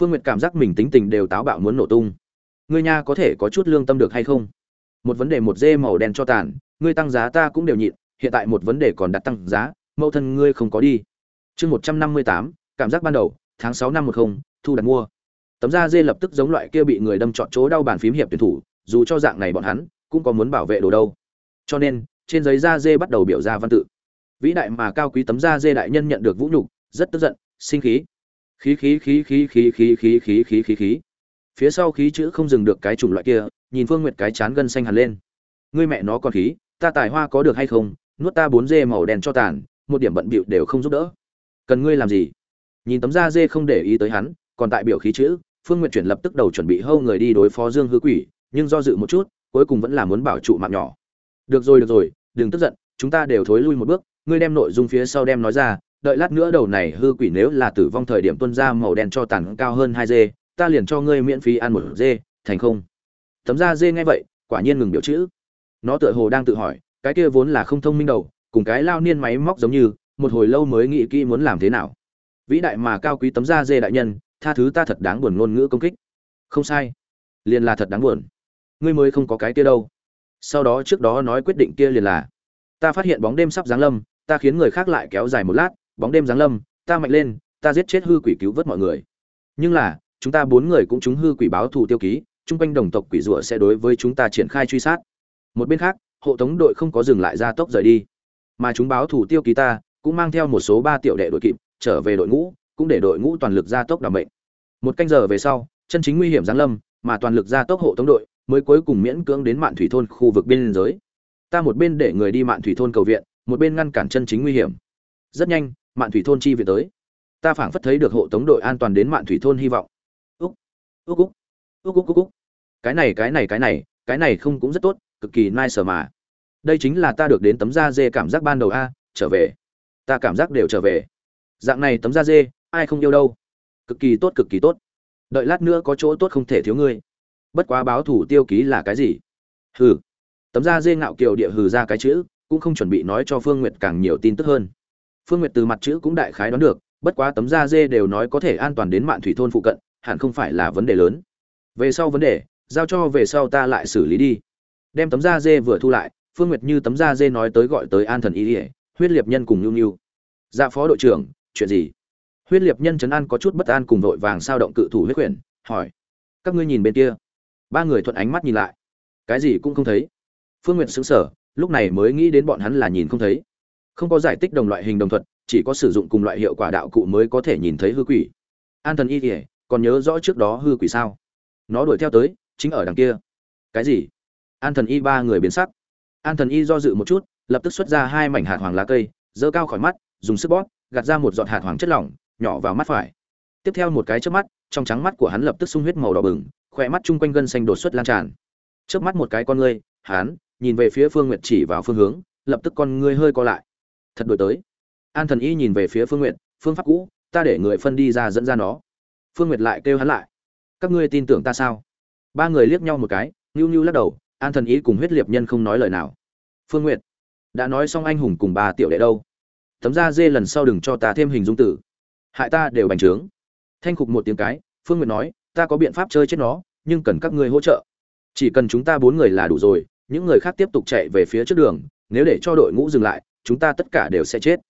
Phương nguyệt cảm giác mình tính tình đều táo bạo muốn nổ tung. Ngươi nha có thể có chút lương tâm được hay không? Một vấn đề một dê màu đen cho tàn ngươi tăng giá ta cũng đều nhịn hiện tại một vấn đề còn đặt tăng giá mẫu thân ngươi không có đi chương một trăm năm mươi tám cảm giác ban đầu tháng sáu năm một không thu đặt mua tấm da dê lập tức giống loại kia bị người đâm trọn chỗ đau bàn phím hiệp tuyển thủ dù cho dạng này bọn hắn cũng có muốn bảo vệ đồ đâu cho nên trên giấy da dê bắt đầu biểu ra văn tự vĩ đại mà cao quý tấm da dê đại nhân nhận được vũ nhục rất tức giận sinh khí khí khí khí khí khí khí khí khí khí khí khí phía sau khí chữ không dừng được cái chủng loại kia nhìn phương nguyệt cái chán gân xanh hẳn lên. Ngươi mẹ nó còn khí, ta tài hoa có được hay không, nuốt ta bốn dê màu đen cho tàn, một điểm bận bịu đều không giúp đỡ. Cần ngươi làm gì? Nhìn tấm da dê không để ý tới hắn, còn tại biểu khí chữ, phương nguyệt chuyển lập tức đầu chuẩn bị hâu người đi đối phó dương hư quỷ, nhưng do dự một chút, cuối cùng vẫn là muốn bảo trụ mạng nhỏ. Được rồi được rồi, đừng tức giận, chúng ta đều thối lui một bước, ngươi đem nội dung phía sau đem nói ra, đợi lát nữa đầu này hư quỷ nếu là tử vong thời điểm tuân ra màu đen cho tàn cao hơn hai dê, ta liền cho ngươi miễn phí ăn một dê, thành không? Tấm da dê nghe vậy, quả nhiên ngừng biểu chữ. Nó tựa hồ đang tự hỏi, cái kia vốn là không thông minh đầu, cùng cái lao niên máy móc giống như, một hồi lâu mới nghĩ kỹ muốn làm thế nào. Vĩ đại mà cao quý tấm da dê đại nhân, tha thứ ta thật đáng buồn ngôn ngữ công kích. Không sai. Liền là thật đáng buồn. Ngươi mới không có cái kia đâu. Sau đó trước đó nói quyết định kia liền là, ta phát hiện bóng đêm sắp giáng lâm, ta khiến người khác lại kéo dài một lát, bóng đêm giáng lâm, ta mạnh lên, ta giết chết hư quỷ cứu vớt mọi người. Nhưng là, chúng ta bốn người cũng chúng hư quỷ báo thù tiêu ký chung quanh đồng tộc quỷ rủa sẽ đối với chúng ta triển khai truy sát. Một bên khác, hộ tống đội không có dừng lại ra tốc rời đi. Mà chúng báo thủ tiêu ký ta, cũng mang theo một số ba tiểu đệ đội kịp, trở về đội ngũ, cũng để đội ngũ toàn lực ra tốc đảm mệnh. một canh giờ về sau, chân chính nguy hiểm giáng lâm, mà toàn lực ra tốc hộ tống đội mới cuối cùng miễn cưỡng đến mạn thủy thôn khu vực biên giới. Ta một bên để người đi mạn thủy thôn cầu viện, một bên ngăn cản chân chính nguy hiểm. Rất nhanh, mạn thủy thôn chi viện tới. Ta phảng phất thấy được hộ tống đội an toàn đến mạn thủy thôn hy vọng. Úc úc úc úc úc úc úc. Cái này cái này cái này cái này không cũng rất tốt, cực kỳ nice mà. Đây chính là ta được đến tấm da dê cảm giác ban đầu a, trở về. Ta cảm giác đều trở về. Dạng này tấm da dê, ai không yêu đâu. Cực kỳ tốt, cực kỳ tốt. Đợi lát nữa có chỗ tốt không thể thiếu ngươi. Bất quá báo thủ tiêu ký là cái gì? Hừ. Tấm da dê ngạo kiều địa hừ ra cái chữ, cũng không chuẩn bị nói cho phương nguyệt càng nhiều tin tức hơn. Phương nguyệt từ mặt chữ cũng đại khái đoán được, bất quá tấm da dê đều nói có thể an toàn đến mạn thủy thôn phụ cận, hẳn không phải là vấn đề lớn về sau vấn đề, giao cho về sau ta lại xử lý đi. Đem tấm da dê vừa thu lại, phương nguyệt như tấm da dê nói tới gọi tới an thần y ỉa huyết liệt nhân cùng nhu nhu dạ phó đội trưởng, chuyện gì? Huyết liệt nhân trấn an có chút bất an cùng vội vàng sao động cự thủ huyết quyển hỏi. Các ngươi nhìn bên kia. Ba người thuận ánh mắt nhìn lại. Cái gì cũng không thấy. Phương nguyệt xứng sở lúc này mới nghĩ đến bọn hắn là nhìn không thấy. Không có giải tích đồng loại hình đồng thuật, chỉ có sử dụng cùng loại hiệu quả đạo cụ mới có thể nhìn thấy hư quỷ. An thần y ỉa còn nhớ rõ trước đó hư quỷ sao? Nó đuổi theo tới, chính ở đằng kia. Cái gì? An thần y ba người biến sắc. An thần y do dự một chút, lập tức xuất ra hai mảnh hạt hoàng lá cây, giơ cao khỏi mắt, dùng sức bóp, gạt ra một giọt hạt hoàng chất lỏng, nhỏ vào mắt phải. Tiếp theo một cái chớp mắt, trong trắng mắt của hắn lập tức sung huyết màu đỏ bừng khỏe mắt chung quanh gân xanh đột xuất lan tràn. Chớp mắt một cái con ngươi, hắn nhìn về phía phương nguyệt chỉ vào phương hướng, lập tức con ngươi hơi co lại. Thật đổi tới. An thần y nhìn về phía phương nguyệt, phương pháp cũ, ta để người phân đi ra dẫn ra nó. Phương nguyệt lại kêu hắn lại các ngươi tin tưởng ta sao? Ba người liếc nhau một cái nhu nhu lắc đầu, an thần ý cùng huyết liệt nhân không nói lời nào. Phương nguyệt, đã nói xong anh hùng cùng bà tiểu đệ đâu? Tấm da dê lần sau đừng cho ta thêm hình dung tử. Hại ta đều bành trướng. Thanh khục một tiếng cái, phương nguyệt nói, ta có biện pháp chơi chết nó, nhưng cần các ngươi hỗ trợ. Chỉ cần chúng ta bốn người là đủ rồi, những người khác tiếp tục chạy về phía trước đường, nếu để cho đội ngũ dừng lại, chúng ta tất cả đều sẽ chết.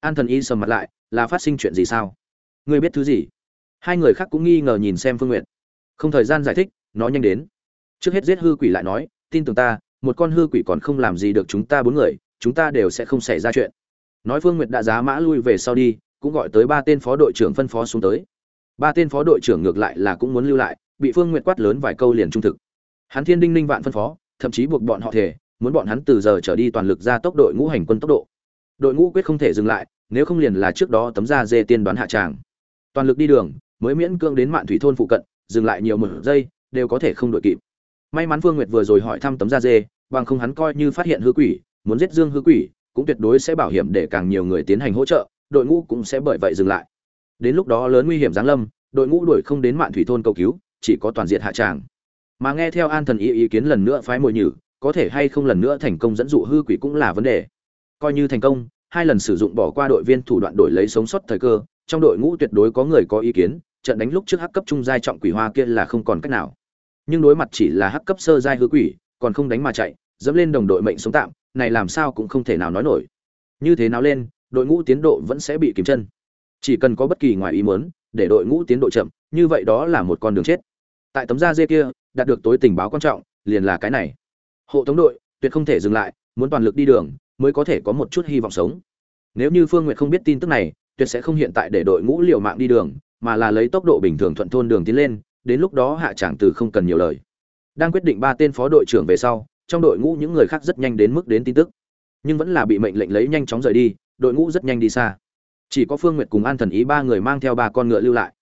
An thần y sầm mặt lại, là phát sinh chuyện gì sao? Ngươi biết thứ gì? Hai người khác cũng nghi ngờ nhìn xem phương n g u y ệ t không thời gian giải thích, nó nhanh đến. Trước hết giết hư quỷ lại nói, tin tưởng ta, một con hư quỷ còn không làm gì được chúng ta bốn người, chúng ta đều sẽ không xảy ra chuyện. Nói phương n g u y ệ t đã giá mã lui về sau đi, cũng gọi tới ba tên phó đội trưởng phân phó xuống tới. Ba tên phó đội trưởng ngược lại là cũng muốn lưu lại, bị phương n g u y ệ t quát lớn vài câu liền trung thực. Hắn thiên đinh ninh vạn phân phó, thậm chí buộc bọn họ thể muốn bọn hắn từ giờ trở đi toàn lực ra tốc đội ngũ hành quân tốc độ. Đội ngũ quyết không thể dừng lại, nếu không liền là trước đó tấm da dê tiên đoán hạ tràng. Toàn lực đi đường, mới miễn cưỡng đến mạn thủy thôn phụ cận dừng lại nhiều một giây, đều có thể không đội kịp. May mắn Vương nguyệt vừa rồi hỏi thăm tấm da dê, bằng không hắn coi như phát hiện hư quỷ, muốn giết dương hư quỷ, cũng tuyệt đối sẽ bảo hiểm để càng nhiều người tiến hành hỗ trợ, đội ngũ cũng sẽ bởi vậy dừng lại. Đến lúc đó lớn nguy hiểm giáng lâm, đội ngũ đuổi không đến mạn thủy thôn cầu cứu, chỉ có toàn diện hạ tràng. Mà nghe theo an thần ý ý kiến lần nữa phái mồi nhử, có thể hay không lần nữa thành công dẫn dụ hư quỷ cũng là vấn đề. Coi như thành công, hai lần sử dụng bỏ qua đội viên thủ đoạn đổi lấy sống sót thời cơ, trong đội ngũ tuyệt đối có người có ý kiến trận đánh lúc trước hắc cấp trung giai trọng quỷ hoa kia là không còn cách nào. Nhưng đối mặt chỉ là hắc cấp sơ giai hư quỷ, còn không đánh mà chạy, dẫm lên đồng đội mệnh sống tạm, này làm sao cũng không thể nào nói nổi. Như thế nào lên, đội ngũ tiến độ vẫn sẽ bị kìm chân. Chỉ cần có bất kỳ ngoài ý muốn, để đội ngũ tiến độ chậm, như vậy đó là một con đường chết. Tại tấm da dê kia, đạt được tối tình báo quan trọng, liền là cái này. Hộ tống đội, tuyệt không thể dừng lại, muốn toàn lực đi đường, mới có thể có một chút hy vọng sống. Nếu như phương nguyệt không biết tin tức này, tuyệt sẽ không hiện tại để đội ngũ liều mạng đi đường mà là lấy tốc độ bình thường thuận thôn đường tiến lên đến lúc đó hạ tràng từ không cần nhiều lời. Đang quyết định ba tên phó đội trưởng về sau trong đội ngũ những người khác rất nhanh đến mức đến tin tức. Nhưng vẫn là bị mệnh lệnh lấy nhanh chóng rời đi đội ngũ rất nhanh đi xa. Chỉ có phương nguyệt cùng an thần ý ba người mang theo ba con ngựa lưu lại.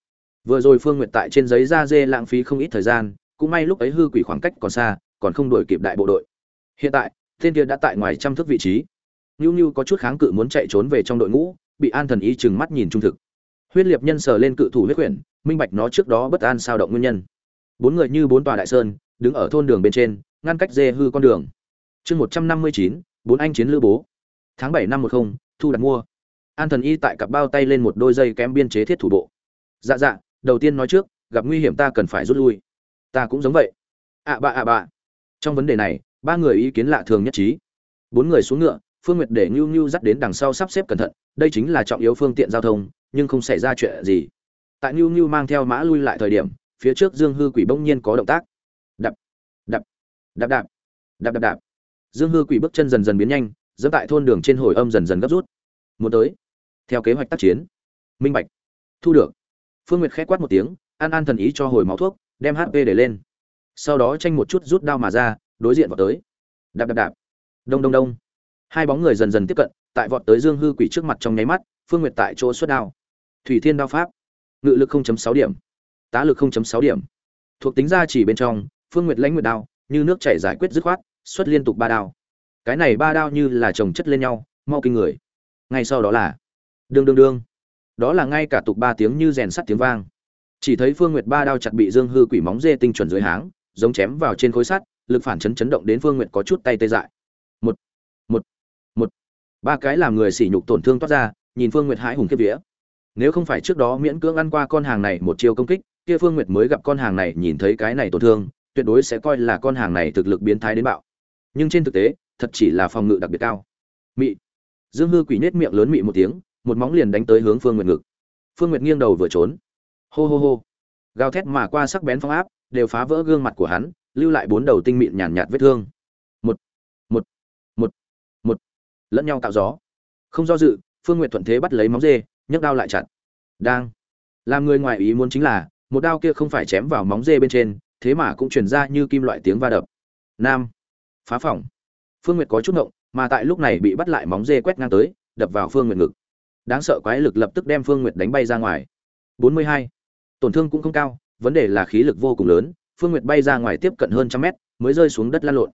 Vừa rồi phương nguyệt tại trên giấy da dê lãng phí không ít thời gian cũng may lúc ấy hư quỷ khoảng cách còn xa còn không đuổi kịp đại bộ đội. Hiện tại tên kia đã tại ngoài trăm thước vị trí. Nưu Nưu có chút kháng cự muốn chạy trốn về trong đội ngũ, bị An Thần ý chừng mắt nhìn trung thực. Huyết Liệt Nhân sờ lên cự thủ huyết quyển, minh bạch nó trước đó bất an sao động nguyên nhân. Bốn người như bốn tòa đại sơn, đứng ở thôn đường bên trên, ngăn cách dê hư con đường. Chương một trăm năm mươi chín, bốn anh chiến lữ bố. Tháng bảy năm một không, thu đặt mua. An Thần Y tại cặp bao tay lên một đôi dây kém biên chế thiết thủ bộ. Dạ dạ, đầu tiên nói trước, gặp nguy hiểm ta cần phải rút lui. Ta cũng giống vậy. ạ à bạ ạ bạ. Trong vấn đề này, ba người ý kiến lạ thường nhất trí. Bốn người xuống ngựa, Phương Nguyệt để Nưu Nưu dắt đến đằng sau sắp xếp cẩn thận, đây chính là trọng yếu phương tiện giao thông, nhưng không xảy ra chuyện gì. Tại Niu Niu mang theo mã lui lại thời điểm, phía trước Dương Hư Quỷ bỗng nhiên có động tác. Đập, đập, đạp đạp, đạp đạp đạp. Dương Hư Quỷ bước chân dần dần biến nhanh, dẫm tại thôn đường trên hồi âm dần dần gấp rút. Muốn tới. Theo kế hoạch tác chiến. Minh Bạch. Thu được. Phương Nguyệt khẽ quát một tiếng, an an thần ý cho hồi máu thuốc, đem HP để lên. Sau đó tranh một chút rút đao mà ra, đối diện vào tới. Đạp đạp đạp. Đông đông đông hai bóng người dần dần tiếp cận tại vọt tới dương hư quỷ trước mặt trong nháy mắt phương nguyệt tại chỗ xuất đao thủy thiên đao pháp. Ngự lực 0.6 điểm. Tá lực 0.6 điểm. Thuộc tính ra chỉ bên trong, phương nguyệt lãnh nguyệt đao, như nước chảy giải quyết dứt khoát, xuất liên tục ba đao. Cái này ba đao như là chồng chất lên nhau, mau kinh người. Ngay sau đó là, đương đương đương. Đó là ngay cả tục ba tiếng như rèn sắt tiếng vang. Chỉ thấy phương nguyệt ba đao chặt bị dương hư quỷ móng dê tinh chuẩn dưới háng, giống chém vào trên khối sắt, lực phản chấn chấn động đến phương nguyệt có chút tay tê dại. Một một một. Ba cái làm người sỉ nhục tổn thương toát ra, nhìn phương nguyệt hãi hùng kiếp vía nếu không phải trước đó miễn cưỡng ăn qua con hàng này một chiêu công kích kia phương nguyệt mới gặp con hàng này nhìn thấy cái này tổn thương tuyệt đối sẽ coi là con hàng này thực lực biến thái đến bạo. Nhưng trên thực tế thật chỉ là phòng ngự đặc biệt cao. Mị. Dương hư quỷ nết miệng lớn mị một tiếng một móng liền đánh tới hướng phương nguyệt ngực. Phương nguyệt nghiêng đầu vừa trốn. Hô hô hô. Gào thét mà qua sắc bén phong áp đều phá vỡ gương mặt của hắn lưu lại bốn đầu tinh mịn nhàn nhạt, vết thương. Một. Một. Một. Một. Lẫn nhau tạo gió. Không do dự phương nguyệt thuận thế bắt lấy móng dê nhấc đao lại chặt. Đang. Làm người ngoài ý muốn chính là, một đao kia không phải chém vào móng dê bên trên, thế mà cũng truyền ra như kim loại tiếng va đập. Nam. Phá phỏng phương nguyệt có chút ngộng, mà tại lúc này bị bắt lại móng dê quét ngang tới, đập vào phương nguyệt ngực. Đáng sợ quái lực lập tức đem phương nguyệt đánh bay ra ngoài. 42. tổn thương cũng không cao, vấn đề là khí lực vô cùng lớn, phương nguyệt bay ra ngoài tiếp cận hơn trăm mét, mới rơi xuống đất lăn lộn.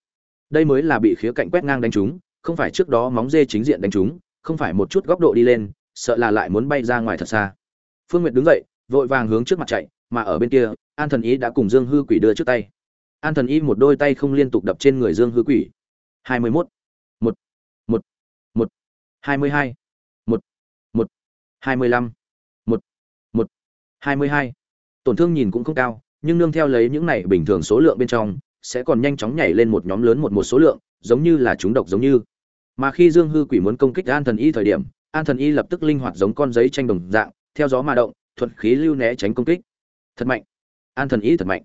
Đây mới là bị khía cạnh quét ngang đánh trúng, không phải trước đó móng dê chính diện đánh trúng, không phải một chút góc độ đi lên sợ là lại muốn bay ra ngoài thật xa. Phương nguyệt đứng dậy, vội vàng hướng trước mặt chạy, mà ở bên kia, an thần Y đã cùng dương hư quỷ đưa trước tay. An thần y một đôi tay không liên tục đập trên người dương hư quỷ. Hai mươi mốt. Một. Một. Một. Hai mươi hai. Một. Một. Hai mươi lăm. Một. Một. Hai mươi hai. Tổn thương nhìn cũng không cao, nhưng nương theo lấy những này bình thường số lượng bên trong, sẽ còn nhanh chóng nhảy lên một nhóm lớn một một số lượng, giống như là chúng độc giống như. Mà khi dương hư quỷ muốn công kích an thần y thời điểm an thần y lập tức linh hoạt giống con giấy tranh đồng dạng, theo gió mà động, thuận khí lưu né tránh công kích. Thật mạnh. An thần y thật mạnh.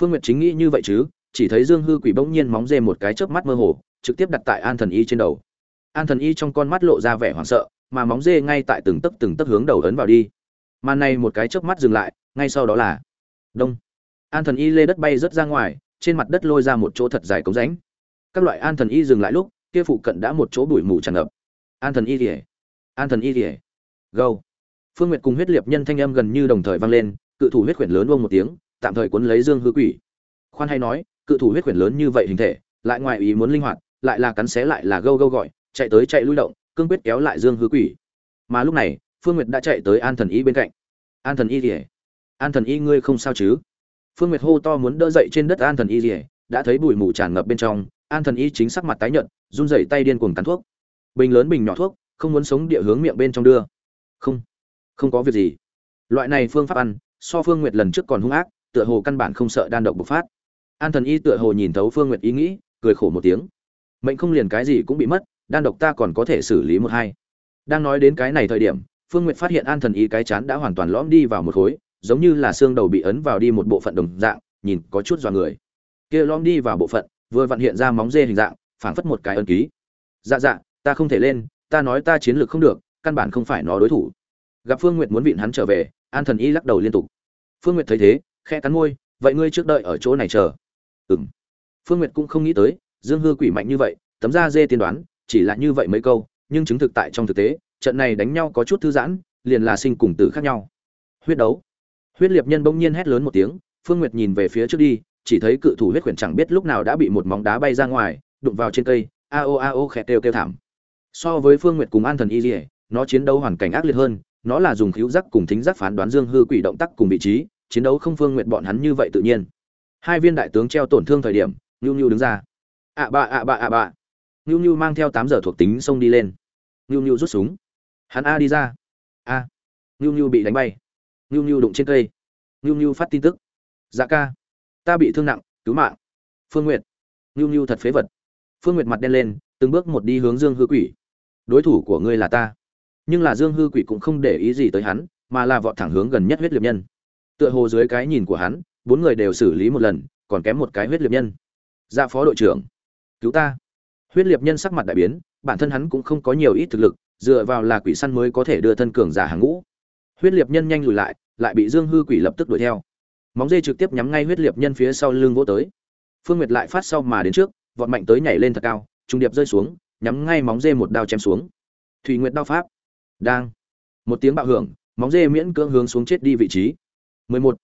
Phương nguyệt chính nghĩ như vậy chứ, chỉ thấy dương hư quỷ bỗng nhiên móng dê một cái chớp mắt mơ hồ, trực tiếp đặt tại an thần y trên đầu. An thần y trong con mắt lộ ra vẻ hoảng sợ, mà móng dê ngay tại từng tấc từng tấc hướng đầu ấn vào đi. Màn này một cái chớp mắt dừng lại, ngay sau đó là đông. An thần y lê đất bay rớt ra ngoài, trên mặt đất lôi ra một chỗ thật dài cống rãnh. Các loại an thần y dừng lại lúc, kia phụ cận đã một chỗ bụi mù tràn ngập. An thần y rỉa an thần y kỉa gâu. Phương nguyệt cùng huyết liệt nhân thanh âm gần như đồng thời vang lên, cự thủ huyết quyển lớn vông một tiếng, tạm thời cuốn lấy dương hư quỷ. Khoan hay nói, cự thủ huyết quyển lớn như vậy hình thể, lại ngoài ý muốn linh hoạt, lại là cắn xé lại là gâu gâu gọi, chạy tới chạy lui động, cương quyết kéo lại dương hư quỷ. Mà lúc này, phương nguyệt đã chạy tới an thần y bên cạnh. An thần y kỉa an thần y ngươi không sao chứ? Phương nguyệt hô to muốn đỡ dậy trên đất an thần y kỉa đã thấy bụi mù tràn ngập bên trong, an thần y chính sắc mặt tái nhợt, run rẩy tay điên cuồng cắn thuốc. Bình lớn bình nhỏ thuốc không muốn sống địa hướng miệng bên trong đưa. Không không có việc gì. Loại này phương pháp ăn, so phương nguyệt lần trước còn hung ác, tựa hồ căn bản không sợ đan độc bộc phát. An thần y tựa hồ nhìn thấu phương nguyệt ý nghĩ, cười khổ một tiếng. Mệnh không liền cái gì cũng bị mất, đan độc ta còn có thể xử lý một hai. Đang nói đến cái này thời điểm, phương nguyệt phát hiện an thần y cái chán đã hoàn toàn lõm đi vào một khối, giống như là xương đầu bị ấn vào đi một bộ phận đồng dạng, nhìn có chút dọa người. Kia lõm đi vào bộ phận, vừa vặn hiện ra móng dê hình dạng, phảng phất một cái ân ký. Dạ dạ ta không thể lên ta nói ta chiến lược không được, căn bản không phải nó đối thủ. Gặp phương nguyệt muốn vịn hắn trở về, an thần y lắc đầu liên tục. Phương nguyệt thấy thế, khẽ cắn môi, vậy ngươi trước đợi ở chỗ này chờ. Ừng phương nguyệt cũng không nghĩ tới, dương hư quỷ mạnh như vậy, tấm da dê tiên đoán, chỉ là như vậy mấy câu, nhưng chứng thực tại trong thực tế, trận này đánh nhau có chút thư giãn, liền là sinh cùng tử khác nhau. Huyết đấu. Huyết liệt nhân bỗng nhiên hét lớn một tiếng, phương nguyệt nhìn về phía trước đi, chỉ thấy cự thủ huyết khuyển chẳng biết lúc nào đã bị một móng đá bay ra ngoài, đụng vào trên cây, a o a o khẽ kêu kêu thảm so với phương nguyệt cùng an thần y dỉa nó chiến đấu hoàn cảnh ác liệt hơn, nó là dùng khíu giác cùng thính giác phán đoán dương hư quỷ động tác cùng vị trí, chiến đấu không phương nguyện bọn hắn như vậy tự nhiên. Hai viên đại tướng treo tổn thương thời điểm nhu nhu đứng ra. Ạ bạ ạ bạ ạ bạ nhu nhu mang theo tám giờ thuộc tính xông đi lên. Nhu nhu rút súng. Hắn a đi ra. A. Nhu nhu bị đánh bay. Nhu nhu đụng trên cây. Nhu nhu phát tin tức. Dạ ca, ta bị thương nặng, cứu mạng. Phương nguyệt. Nhu nhu thật phế vật. Phương nguyệt mặt đen lên, từng bước một đi hướng dương hư quỷ đối thủ của ngươi là ta. Nhưng là dương hư quỷ cũng không để ý gì tới hắn, mà là vọt thẳng hướng gần nhất huyết liệt nhân. Tựa hồ dưới cái nhìn của hắn, bốn người đều xử lý một lần, còn kém một cái huyết liệt nhân. Dạ phó đội trưởng, cứu ta. Huyết liệt nhân sắc mặt đại biến, bản thân hắn cũng không có nhiều ít thực lực, dựa vào là quỷ săn mới có thể đưa thân cường giả hàng ngũ. Huyết liệt nhân nhanh lùi lại lại bị dương hư quỷ lập tức đuổi theo. Móng dê trực tiếp nhắm ngay huyết liệt nhân phía sau lưng vỗ tới. Phương nguyệt lại phát sau mà đến trước, vọt mạnh tới nhảy lên thật cao trung điệp rơi xuống nhắm ngay móng dê một đao chém xuống. Thủy nguyệt đao pháp. Đang. Một tiếng bạo hưởng, móng dê miễn cưỡng hướng xuống chết đi vị trí. 11.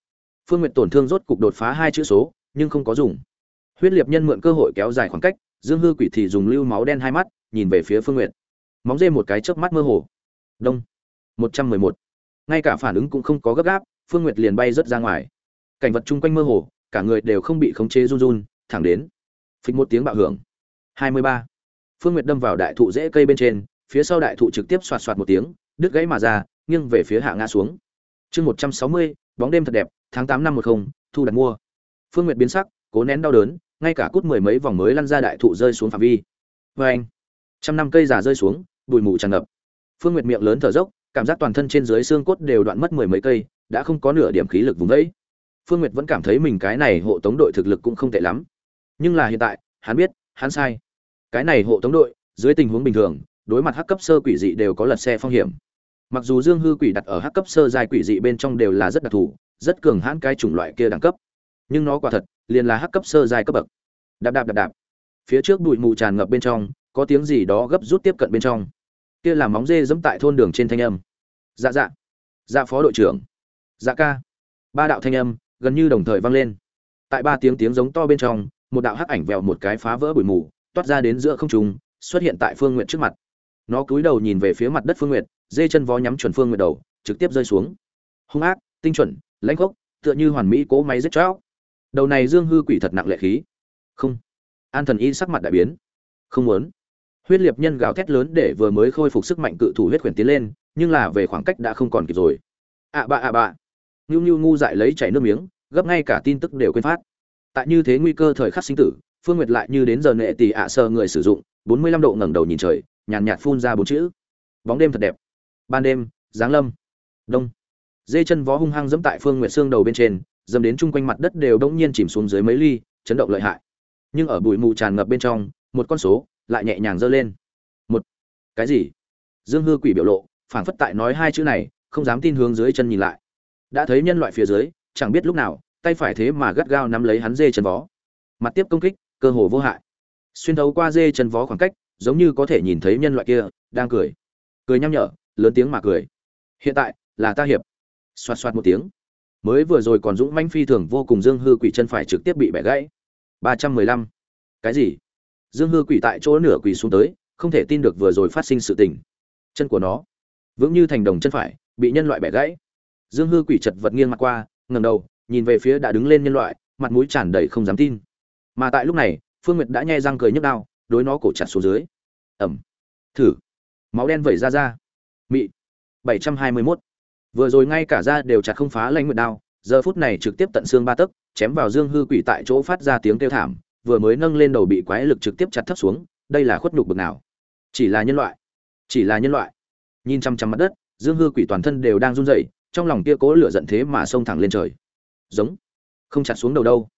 phương nguyệt tổn thương rốt cục đột phá hai chữ số, nhưng không có dùng. Huyết liệt nhân mượn cơ hội kéo dài khoảng cách, dương hư quỷ thì dùng lưu máu đen hai mắt, nhìn về phía phương nguyệt. Móng dê một cái chớp mắt mơ hồ. Đông. 111. ngay cả phản ứng cũng không có gấp gáp, phương nguyệt liền bay rất ra ngoài. Cảnh vật chung quanh mơ hồ, cả người đều không bị khống chế run run, thẳng đến. Phịch một tiếng bạo hưởng. 23 phương nguyệt đâm vào đại thụ rễ cây bên trên phía sau đại thụ trực tiếp xoạt xoạt một tiếng đứt gãy mà ra nghiêng về phía hạ ngã xuống. Chương 160, bóng đêm thật đẹp tháng 8 năm 10, thu đặt mua. Phương nguyệt biến sắc cố nén đau đớn ngay cả cút mười mấy vòng mới lăn ra đại thụ rơi xuống phạm vi. Vê anh. Trăm năm cây già rơi xuống bụi mù tràn ngập. Phương nguyệt miệng lớn thở dốc cảm giác toàn thân trên dưới xương cốt đều đoạn mất mười mấy cây đã không có nửa điểm khí lực vùng vẫy. phương nguyệt vẫn cảm thấy mình cái này hộ tống đội thực lực cũng không tệ lắm. Nhưng là hiện tại hắn biết hắn sai cái này hộ tống đội, dưới tình huống bình thường, đối mặt hắc cấp sơ quỷ dị đều có lật xe phong hiểm. Mặc dù dương hư quỷ đặt ở hắc cấp sơ dài quỷ dị bên trong đều là rất đặc thù, rất cường hãn cái chủng loại kia đẳng cấp. Nhưng nó quả thật, liền là hắc cấp sơ dài cấp bậc. Đạp đạp đạp đạp. Phía trước bụi mù tràn ngập bên trong, có tiếng gì đó gấp rút tiếp cận bên trong. Kia là móng dê dẫm tại thôn đường trên thanh âm. Dạ dạ. Dạ phó đội trưởng. Dạ ca. Ba đạo thanh âm, gần như đồng thời vang lên. Tại ba tiếng tiếng giống to bên trong, một đạo hắc ảnh vèo một cái phá vỡ bụi mù toát ra đến giữa không trung xuất hiện tại phương Nguyệt trước mặt. Nó cúi đầu nhìn về phía mặt đất phương Nguyệt, dê chân vó nhắm chuẩn phương Nguyệt đầu trực tiếp rơi xuống. Hung ác tinh chuẩn lãnh gốc tựa như hoàn mỹ cố máy giết chóc. Đầu này dương hư quỷ thật nặng lệ khí. Không. An thần y sắc mặt đại biến. Không muốn. Huyết liệt nhân gào thét lớn để vừa mới khôi phục sức mạnh cự thủ huyết quyền tiến lên nhưng là về khoảng cách đã không còn kịp rồi. Ạ bạ ạ bạ ngưu ngưu ngu dại lấy chảy nước miếng gấp ngay cả tin tức đều quên phát. Tại như thế nguy cơ thời khắc sinh tử phương nguyệt lại như đến giờ nệ tỷ ạ sơ người sử dụng bốn mươi lăm độ ngẩng đầu nhìn trời nhàn nhạt, phun ra bốn chữ. Bóng đêm thật đẹp. Ban đêm giáng lâm. Đông. Dê chân vó hung hăng dẫm tại phương nguyệt xương đầu bên trên dầm đến chung quanh mặt đất đều đống nhiên chìm xuống dưới mấy ly chấn động lợi hại. Nhưng ở bụi mù tràn ngập bên trong một con số lại nhẹ nhàng giơ lên. Một. Cái gì? Dương hư quỷ biểu lộ phảng phất tại nói hai chữ này không dám tin hướng dưới chân nhìn lại. Đã thấy nhân loại phía dưới chẳng biết lúc nào tay phải thế mà gắt gao nắm lấy hắn dê chân vó. Mặt tiếp công kích cơ hồ vô hại. Xuyên thấu qua dê chân vó khoảng cách, giống như có thể nhìn thấy nhân loại kia, đang cười. Cười nhăm nhở, lớn tiếng mà cười. Hiện tại, là ta hiệp. Xoạt xoạt một tiếng. Mới vừa rồi còn dũng manh phi thường vô cùng dương hư quỷ chân phải trực tiếp bị bẻ gãy. ba trăm mười lăm. Cái gì? Dương hư quỷ tại chỗ nửa quỷ xuống tới, không thể tin được vừa rồi phát sinh sự tình. Chân của nó, vững như thành đồng chân phải, bị nhân loại bẻ gãy. Dương hư quỷ chật vật nghiêng mặt qua ngầm đầu, nhìn về phía đã đứng lên nhân loại, mặt mũi tràn đầy không dám tin mà tại lúc này, phương nguyệt đã nhai răng cười nhức đau đối nó cổ chặt xuống dưới. Ẩm. Thử. Máu đen vẩy ra ra. Mị. Bảy trăm hai mươi mốt. Vừa rồi ngay cả da đều chặt không phá lanh nguyệt đao, giờ phút này trực tiếp tận xương ba tấc, chém vào dương hư quỷ tại chỗ phát ra tiếng kêu thảm, vừa mới nâng lên đầu bị quái lực trực tiếp chặt thấp xuống, đây là khuất nhục bực nào? Chỉ là nhân loại. Chỉ là nhân loại. Nhìn chăm chăm mặt đất, dương hư quỷ toàn thân đều đang run rẩy, trong lòng kia cố lửa giận thế mà xông thẳng lên trời. Giống. Không chặt xuống đầu đâu.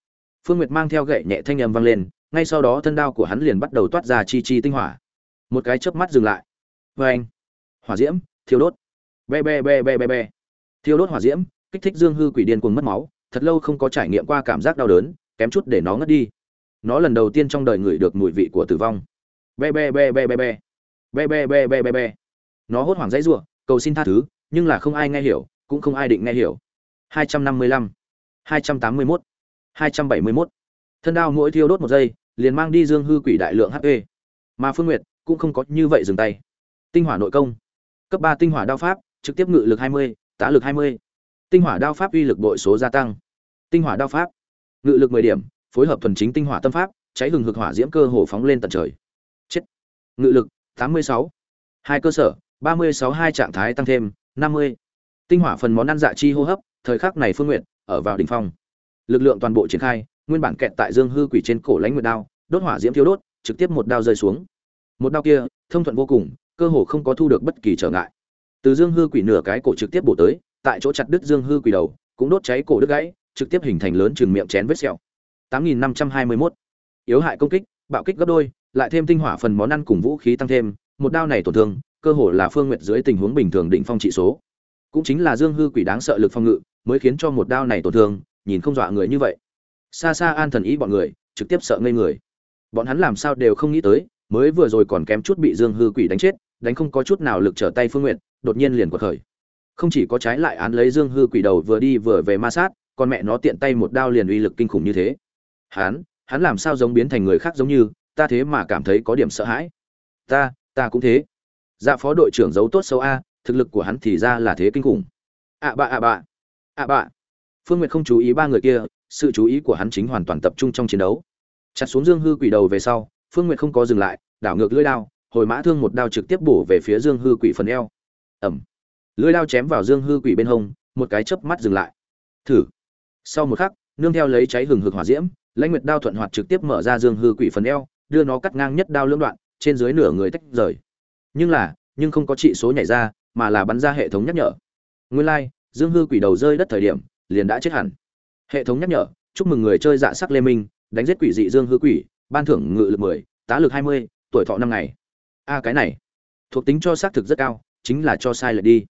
Phương Nguyệt mang theo gậy nhẹ thanh âm vang lên, ngay sau đó thân đao của hắn liền bắt đầu toát ra chi chi tinh hỏa. Một cái chớp mắt dừng lại. Oeng. Hỏa diễm, thiêu đốt. Be be be be be be. Thiêu đốt hỏa diễm, kích thích Dương Hư Quỷ điên cuồng mất máu, thật lâu không có trải nghiệm qua cảm giác đau đớn, kém chút để nó ngất đi. Nó lần đầu tiên trong đời người được mùi vị của tử vong. Be be be be be be. Be be be be be be. Nó hốt hoảng dãy rủa, cầu xin tha thứ, nhưng là không ai nghe hiểu, cũng không ai định nghe hiểu. 255, 281 271 thân đao mỗi thiêu đốt một giây liền mang đi dương hư quỷ đại lượng hp mà phương nguyệt cũng không có như vậy dừng tay. Tinh hỏa nội công. Cấp ba tinh hỏa đao pháp trực tiếp ngự lực 20, tá lực 20. tinh hỏa đao pháp uy lực bội số gia tăng. Tinh hỏa đao pháp ngự lực 10 điểm phối hợp thuần chính tinh hỏa tâm pháp cháy hừng hực hỏa diễm cơ hồ phóng lên tận trời. Chết. Ngự lực 86. hai cơ sở 36 hai trạng thái tăng thêm 50. tinh hỏa phần món ăn dạ chi hô hấp thời khắc này phương nguyệt ở vào đỉnh phong lực lượng toàn bộ triển khai, nguyên bản kẹt tại dương hư quỷ trên cổ lãnh nguyệt đao, đốt hỏa diễm thiếu đốt, trực tiếp một đao rơi xuống. Một đao kia, thông thuận vô cùng, cơ hồ không có thu được bất kỳ trở ngại. Từ dương hư quỷ nửa cái cổ trực tiếp bổ tới, tại chỗ chặt đứt dương hư quỷ đầu, cũng đốt cháy cổ đứt gãy, trực tiếp hình thành lớn chừng miệng chén vết sẹo. 8521. yếu hại công kích, bạo kích gấp đôi, lại thêm tinh hỏa phần món ăn cùng vũ khí tăng thêm, một đao này tổn thương, cơ hồ là phương Nguyệt dưới tình huống bình thường định phong trị số. Cũng chính là dương hư quỷ đáng sợ lực phong ngự, mới khiến cho một đao này tổn thương nhìn không dọa người như vậy. Xa xa an thần ý bọn người, trực tiếp sợ ngây người. Bọn hắn làm sao đều không nghĩ tới, mới vừa rồi còn kém chút bị dương hư quỷ đánh chết, đánh không có chút nào lực trở tay phương nguyện đột nhiên liền quật khởi. Không chỉ có trái lại án lấy dương hư quỷ đầu vừa đi vừa về ma sát còn mẹ nó tiện tay một đao liền uy lực kinh khủng như thế. Hắn hắn làm sao giống biến thành người khác giống như, ta thế mà cảm thấy có điểm sợ hãi. Ta ta cũng thế. Dạ phó đội trưởng giấu tốt xấu a, thực lực của hắn thì ra là thế kinh khủng. Ạ bạ ạ bạ ạ bạ phương nguyệt không chú ý ba người kia sự chú ý của hắn chính hoàn toàn tập trung trong chiến đấu. Chặt xuống dương hư quỷ đầu về sau phương nguyệt không có dừng lại đảo ngược lưỡi đao hồi mã thương một đao trực tiếp bổ về phía dương hư quỷ phần eo. Ẩm lưỡi đao chém vào dương hư quỷ bên hông một cái chớp mắt dừng lại. Thử. Sau một khắc nương theo lấy cháy hừng hực hỏa diễm lãnh nguyệt đao thuận hoạt trực tiếp mở ra dương hư quỷ phần eo đưa nó cắt ngang nhất đao lưỡng đoạn trên dưới nửa người tách rời. Nhưng là nhưng không có trị số nhảy ra mà là bắn ra hệ thống nhắc nhở. Nguyên lai、like, dương hư quỷ đầu rơi đất thời điểm liền đã chết hẳn. Hệ thống nhắc nhở, chúc mừng người chơi dạ sắc lê minh, đánh giết quỷ dị dương hư quỷ, ban thưởng ngự lực mười, tá lực hai mươi, tuổi thọ năm ngày. A, cái này, thuộc tính cho xác thực rất cao, chính là cho sai lệch đi.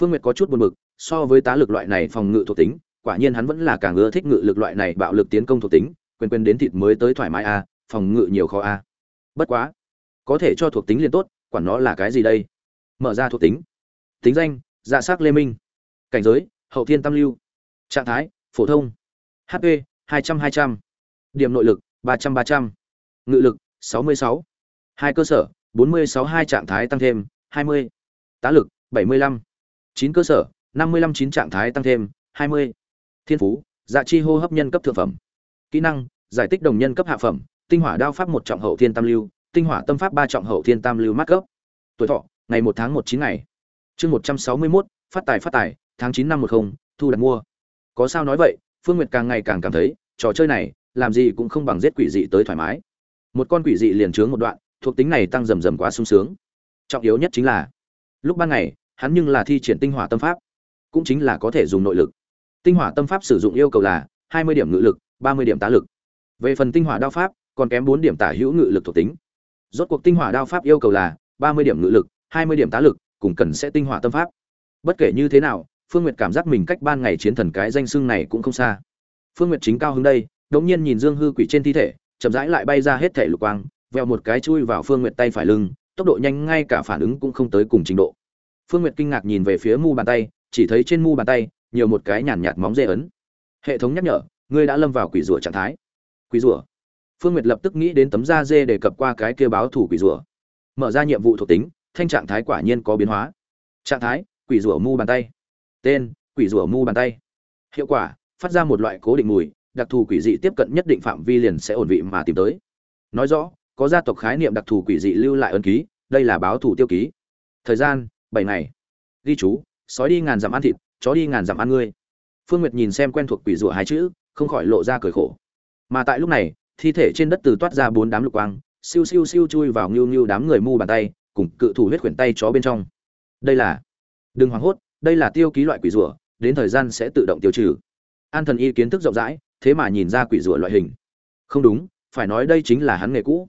Phương nguyệt có chút buồn bực, so với tá lực loại này phòng ngự thuộc tính, quả nhiên hắn vẫn là càng ưa thích ngự lực loại này bạo lực tiến công thuộc tính quên quên đến thịt mới tới thoải mái a, phòng ngự nhiều khó a. Bất quá, có thể cho thuộc tính liền tốt, quản nó là cái gì đây? Mở ra thuộc tính. Tính danh dạ s á c lê minh. Cảnh giới, hậu thiên tam lưu trạng thái, phổ thông. Hp hai trăm hai trăm. Điểm nội lực, ba trăm ba trăm. Ngự lực, sáu mươi sáu. Hai cơ sở, bốn mươi sáu, hai trạng thái tăng thêm, hai mươi. Tá lực, bảy mươi lăm. Chín cơ sở, năm mươi lăm, chín trạng thái tăng thêm, hai mươi. Thiên phú dạ chi hô hấp nhân cấp thượng phẩm. Kỹ năng, giải tích đồng nhân cấp hạ phẩm, tinh hỏa đao pháp một trọng hậu thiên tam lưu, tinh hỏa tâm pháp ba trọng hậu thiên tam lưu mát cấp. Tuổi thọ, ngày một tháng một chín ngày. Chương một trăm sáu mươi mốt, phát tài phát tài, tháng chín năm một không, thu đặt mua có sao nói vậy, phương nguyệt càng ngày càng cảm thấy, trò chơi này, làm gì cũng không bằng giết quỷ dị tới thoải mái. Một con quỷ dị liền chướng một đoạn, thuộc tính này tăng rầm rầm quá sung sướng. Trọng yếu nhất chính là, lúc ban ngày, hắn nhưng là thi triển tinh hỏa tâm pháp, cũng chính là có thể dùng nội lực. Tinh hỏa tâm pháp sử dụng yêu cầu là hai mươi điểm ngự lực, ba mươi điểm tá lực. Về phần tinh hỏa đao pháp, còn kém bốn điểm tả hữu ngự lực thuộc tính. Rốt cuộc tinh hỏa đao pháp yêu cầu là ba mươi điểm ngự lực, hai mươi điểm tá lực, cùng cần sẽ tinh hỏa tâm pháp. Bất kể như thế nào phương nguyệt cảm giác mình cách ban ngày chiến thần cái danh xưng này cũng không xa. Phương nguyệt chính cao hứng đây đống nhiên nhìn dương hư quỷ trên thi thể chậm rãi lại bay ra hết thể lục quang vèo một cái chui vào phương nguyệt tay phải lưng tốc độ nhanh ngay cả phản ứng cũng không tới cùng trình độ. Phương nguyệt kinh ngạc nhìn về phía mu bàn tay chỉ thấy trên mu bàn tay nhiều một cái nhàn nhạt móng dê ấn. Hệ thống nhắc nhở ngươi đã lâm vào quỷ rùa trạng thái. Quỷ rùa. phương nguyệt lập tức nghĩ đến tấm da dê để cập qua cái kia báo thủ quỷ rùa, mở ra nhiệm vụ thuộc tính thanh trạng thái quả nhiên có biến hóa. Trạng thái quỷ rùa mu bàn tay tên, quỷ rủa mu bàn tay. Hiệu quả, phát ra một loại cố định mùi, đặc thù quỷ dị tiếp cận nhất định phạm vi liền sẽ ổn vị mà tìm tới. Nói rõ, có gia tộc khái niệm đặc thù quỷ dị lưu lại ấn ký, đây là báo thủ tiêu ký. Thời gian, bảy ngày. Ghi chú, sói đi ngàn dặm ăn thịt, chó đi ngàn dặm ăn ngươi. Phương nguyệt nhìn xem quen thuộc quỷ rủa hai chữ, không khỏi lộ ra cười khổ. Mà tại lúc này, thi thể trên đất từ toát ra bốn đám lục quang, siêu siêu siêu chui vào ngưu ngưu đám người mu bàn tay, cùng cự thủ huyết quyển tay chó bên trong. Đây là, đừng hoảng hốt đây là tiêu ký loại quỷ rùa, đến thời gian sẽ tự động tiêu trừ. An thần y kiến thức rộng rãi thế mà nhìn ra quỷ rùa loại hình. Không đúng phải nói đây chính là hắn nghề cũ.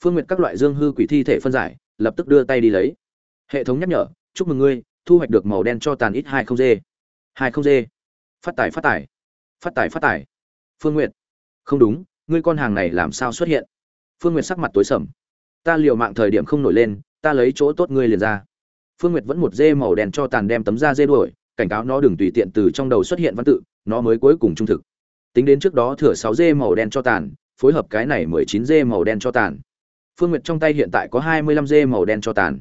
Phương nguyệt các loại dương hư quỷ thi thể phân giải lập tức đưa tay đi lấy. Hệ thống nhắc nhở chúc mừng ngươi thu hoạch được màu đen cho tàn ít hai không d hai không d phát tải phát tải phát tải phát tải phương nguyệt. Không đúng ngươi con hàng này làm sao xuất hiện? Phương nguyệt sắc mặt tối sầm. Ta liều mạng thời điểm không nổi lên ta lấy chỗ tốt ngươi liền ra phương nguyệt vẫn một dê màu đen cho tàn đem tấm da dê đuổi, cảnh cáo nó đừng tùy tiện từ trong đầu xuất hiện văn tự, nó mới cuối cùng trung thực. Tính đến trước đó thừa sáu dê màu đen cho tàn, phối hợp cái này mười chín dê màu đen cho tàn. Phương nguyệt trong tay hiện tại có hai mươi lăm dê màu đen cho tàn.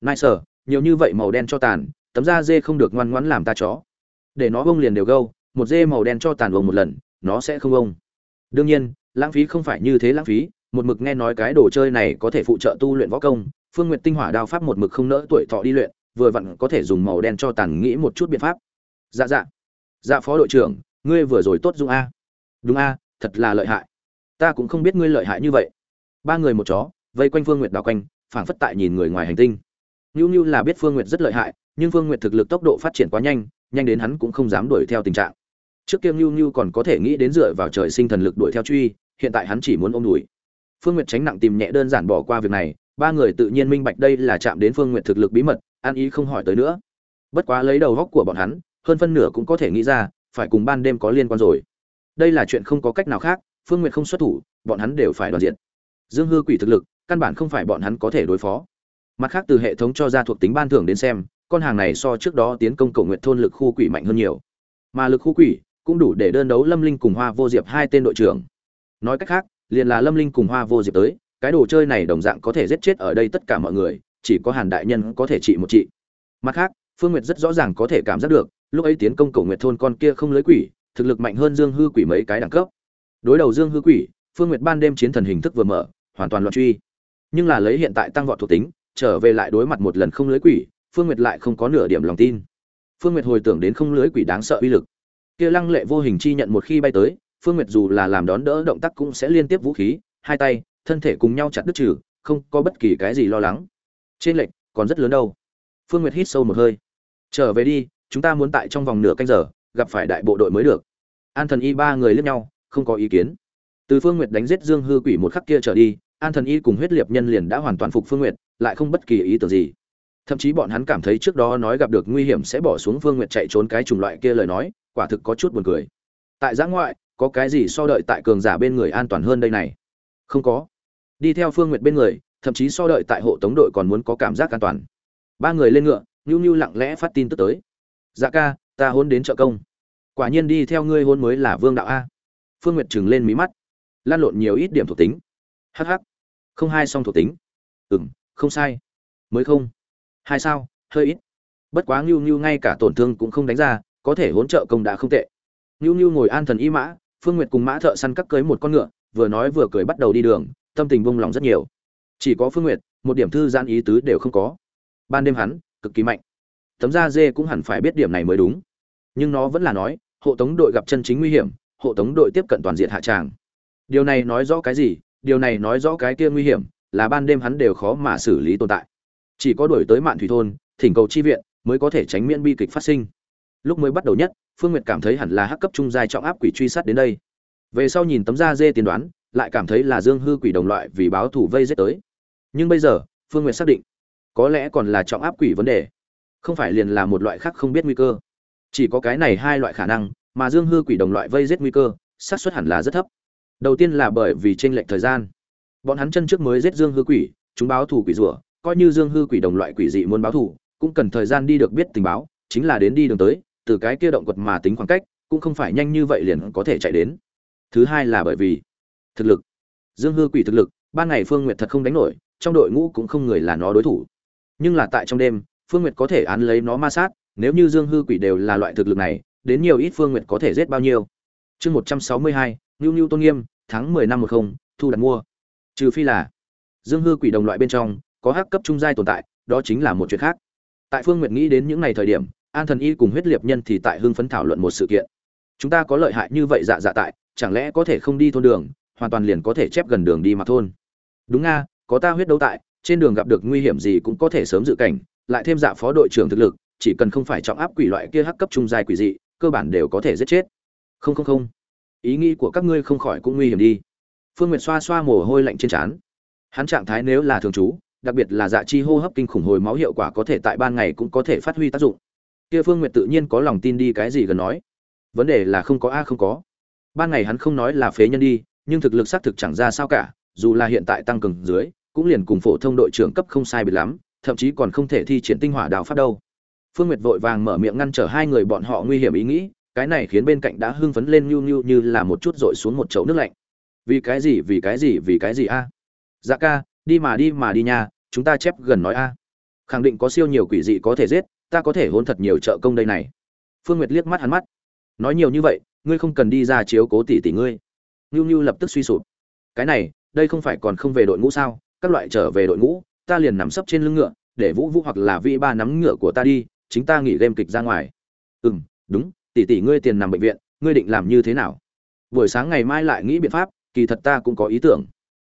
Nai sở nhiều như vậy màu đen cho tàn, tấm da dê không được ngoan ngoãn làm ta chó. Để nó bông liền đều gâu, một dê màu đen cho tàn bông một lần, nó sẽ không bông đương nhiên, lãng phí không phải như thế lãng phí, một mực nghe nói cái đồ chơi này có thể phụ trợ tu luyện võ công phương nguyệt tinh hỏa đao pháp một mực không nỡ tuổi thọ đi luyện vừa vặn có thể dùng màu đen cho tàn nghĩ một chút biện pháp. Dạ dạ. Dạ phó đội trưởng ngươi vừa rồi tốt dung a. Đúng a thật là lợi hại. Ta cũng không biết ngươi lợi hại như vậy. Ba người một chó vây quanh phương nguyệt đào quanh phảng phất tại nhìn người ngoài hành tinh. Nưu Nưu là biết Phương Nguyệt rất lợi hại, nhưng Phương Nguyệt thực lực tốc độ phát triển quá nhanh, nhanh đến hắn cũng không dám đuổi theo tình trạng. Trước kia Nưu Nưu còn có thể nghĩ đến dựa vào trời sinh thần lực đuổi theo truy, hiện tại hắn chỉ muốn ôm đuổi. Phương Nguyệt tránh nặng tìm nhẹ đơn giản bỏ qua việc này, ba người tự nhiên minh bạch đây là chạm đến Phương Nguyệt thực lực bí mật, an ý không hỏi tới nữa. Bất quá lấy đầu góc của bọn hắn, hơn phân nửa cũng có thể nghĩ ra, phải cùng ban đêm có liên quan rồi. Đây là chuyện không có cách nào khác, Phương Nguyệt không xuất thủ, bọn hắn đều phải đoàn diện. Dương hư quỷ thực lực, căn bản không phải bọn hắn có thể đối phó. mặt khác từ hệ thống cho ra thuộc tính ban thưởng đến xem con hàng này so trước đó tiến công cầu nguyện thôn lực khu quỷ mạnh hơn nhiều mà lực khu quỷ cũng đủ để đơn đấu lâm linh cùng hoa vô diệp hai tên đội trưởng nói cách khác liền là lâm linh cùng hoa vô diệp tới cái đồ chơi này đồng dạng có thể giết chết ở đây tất cả mọi người, chỉ có hàn đại nhân có thể trị một trị. Mặt khác, phương nguyệt rất rõ ràng có thể cảm giác được, lúc ấy tiến công cầu nguyệt thôn con kia không lưới quỷ, thực lực mạnh hơn dương hư quỷ mấy cái đẳng cấp. Đối đầu dương hư quỷ, phương nguyệt ban đêm chiến thần hình thức vừa mở, hoàn toàn loạn truy. Nhưng là lấy hiện tại tăng vọt thuộc tính, trở về lại đối mặt một lần không lưới quỷ, phương nguyệt lại không có nửa điểm lòng tin. Phương nguyệt hồi tưởng đến không lưới quỷ đáng sợ uy lực. Kia lăng lệ vô hình chi nhận một khi bay tới, phương nguyệt dù là làm đón đỡ động tác cũng sẽ liên tiếp vũ khí, hai tay thân thể cùng nhau chặt đứt trừ, không có bất kỳ cái gì lo lắng. Trên lệch còn rất lớn đâu. Phương nguyệt hít sâu một hơi. Trở về đi, chúng ta muốn tại trong vòng nửa canh giờ, gặp phải đại bộ đội mới được. An thần y ba người liếc nhau, không có ý kiến. Từ phương nguyệt đánh giết dương hư quỷ một khắc kia trở đi, an thần y cùng huyết liệt nhân liền đã hoàn toàn phục phương nguyệt, lại không bất kỳ ý tưởng gì. Thậm chí bọn hắn cảm thấy trước đó nói gặp được nguy hiểm sẽ bỏ xuống phương nguyệt chạy trốn cái chủng loại kia lời nói, quả thực có chút buồn cười. Tại giã ngoại, có cái gì so đợi tại cường giả bên người an toàn hơn đây này? Không có đi theo phương nguyệt bên người, thậm chí so đợi tại hộ tống đội còn muốn có cảm giác an toàn. Ba người lên ngựa nhu nhu lặng lẽ phát tin tức tới. Dạ ca, ta hôn đến chợ công. Quả nhiên đi theo ngươi hôn mới là vương đạo a. Phương nguyệt trừng lên mí mắt. Lan lộn nhiều ít điểm thuộc tính. Hh không hai song thuộc tính. Ừ m không sai. Mới không? Hai sao, hơi ít. Bất quá ngưu ngưu ngay cả tổn thương cũng không đánh ra, có thể hỗn trợ công đã không tệ. Ngưu ngưu ngồi an thần y mã, phương nguyệt cùng mã thợ săn cắt cưới một con ngựa, vừa nói vừa cười bắt đầu đi đường tâm tình bông lòng rất nhiều. Chỉ có phương nguyệt, một điểm thư giãn ý tứ đều không có. Ban đêm hắn, cực kỳ mạnh. Tấm da dê cũng hẳn phải biết điểm này mới đúng. Nhưng nó vẫn là nói, hộ tống đội gặp chân chính nguy hiểm, hộ tống đội tiếp cận toàn diện hạ tràng. Điều này nói rõ cái gì? Điều này nói rõ cái kia nguy hiểm, là ban đêm hắn đều khó mà xử lý tồn tại. Chỉ có đổi tới mạn thủy thôn, thỉnh cầu chi viện, mới có thể tránh miễn bi kịch phát sinh. Lúc mới bắt đầu nhất, phương nguyệt cảm thấy hẳn là hắc cấp trung giai trọng áp quỷ truy sát đến đây. Về sau nhìn tấm da dê tiên đoán lại cảm thấy là dương hư quỷ đồng loại vì báo thủ vây giết tới. Nhưng bây giờ, phương nguyệt xác định, có lẽ còn là trọng áp quỷ vấn đề. Không phải liền là một loại khác không biết nguy cơ. Chỉ có cái này hai loại khả năng, mà dương hư quỷ đồng loại vây giết nguy cơ, xác suất hẳn là rất thấp. Đầu tiên là bởi vì tranh lệch thời gian. Bọn hắn chân trước mới giết dương hư quỷ, chúng báo thủ quỷ rủa, coi như dương hư quỷ đồng loại quỷ dị muốn báo thủ cũng cần thời gian đi được biết tình báo, chính là đến đi đường tới, từ cái kia động quật mà tính khoảng cách, cũng không phải nhanh như vậy liền có thể chạy đến. Thứ hai là bởi vì thực lực. Dương hư quỷ thực lực, ban ngày phương nguyệt thật không đánh nổi, trong đội ngũ cũng không người là nó đối thủ. Nhưng là tại trong đêm, phương nguyệt có thể án lấy nó ma sát, nếu như dương hư quỷ đều là loại thực lực này, đến nhiều ít phương nguyệt có thể giết bao nhiêu. Chương một trăm sáu mươi hai ngưu ngưu tôn nghiêm, tháng mười năm một không, thu đặt mua. Trừ phi là dương hư quỷ đồng loại bên trong, có hắc cấp trung giai tồn tại, đó chính là một chuyện khác. Tại phương nguyệt nghĩ đến những ngày thời điểm, an thần y cùng huyết liệt nhân thì tại hưng phấn thảo luận một sự kiện. Chúng ta có lợi hại như vậy dạ dạ tại, chẳng lẽ có thể không đi thôn đường hoàn toàn liền có thể chép gần đường đi mà thôn. Đúng nga, có ta huyết đấu tại, trên đường gặp được nguy hiểm gì cũng có thể sớm dự cảnh, lại thêm dạ phó đội trưởng thực lực, chỉ cần không phải trọng áp quỷ loại kia hắc cấp trung dài quỷ dị, cơ bản đều có thể giết chết. Không không không. Ý nghĩ của các ngươi không khỏi cũng nguy hiểm đi. Phương nguyệt xoa xoa mồ hôi lạnh trên trán. Hắn trạng thái nếu là thường trú, đặc biệt là dạ chi hô hấp kinh khủng hồi máu hiệu quả có thể tại ban ngày cũng có thể phát huy tác dụng. Kia phương nguyệt tự nhiên có lòng tin đi cái gì gần nói. Vấn đề là không có a không có. Ban ngày hắn không nói là phế nhân đi nhưng thực lực xác thực chẳng ra sao cả, dù là hiện tại tăng cường dưới, cũng liền cùng phổ thông đội trưởng cấp không sai biệt lắm, thậm chí còn không thể thi triển tinh hỏa đạo pháp đâu. Phương nguyệt vội vàng mở miệng ngăn trở hai người bọn họ nguy hiểm ý nghĩ, cái này khiến bên cạnh đã hưng phấn lên nhu nhu như là một chút dội xuống một chậu nước lạnh. Vì cái gì, vì cái gì, vì cái gì a? Dạ ca, đi mà đi mà đi nha, chúng ta chép gần nói a. Khẳng định có siêu nhiều quỷ dị có thể giết, ta có thể hôn thật nhiều trợ công đây này. Phương nguyệt liếc mắt hắn mắt. Nói nhiều như vậy, ngươi không cần đi ra chiếu cố tỷ tỷ ngươi. Nưu Nưu lập tức suy sụp. Cái này, đây không phải còn không về đội ngũ sao? Các loại trở về đội ngũ, ta liền nằm sấp trên lưng ngựa, để vũ vũ hoặc là vi ba nắm ngựa của ta đi, chính ta nghỉ game kịch ra ngoài. Ừ đúng, tỷ tỷ ngươi tiền nằm bệnh viện, ngươi định làm như thế nào? Buổi sáng ngày mai lại nghĩ biện pháp, kỳ thật ta cũng có ý tưởng.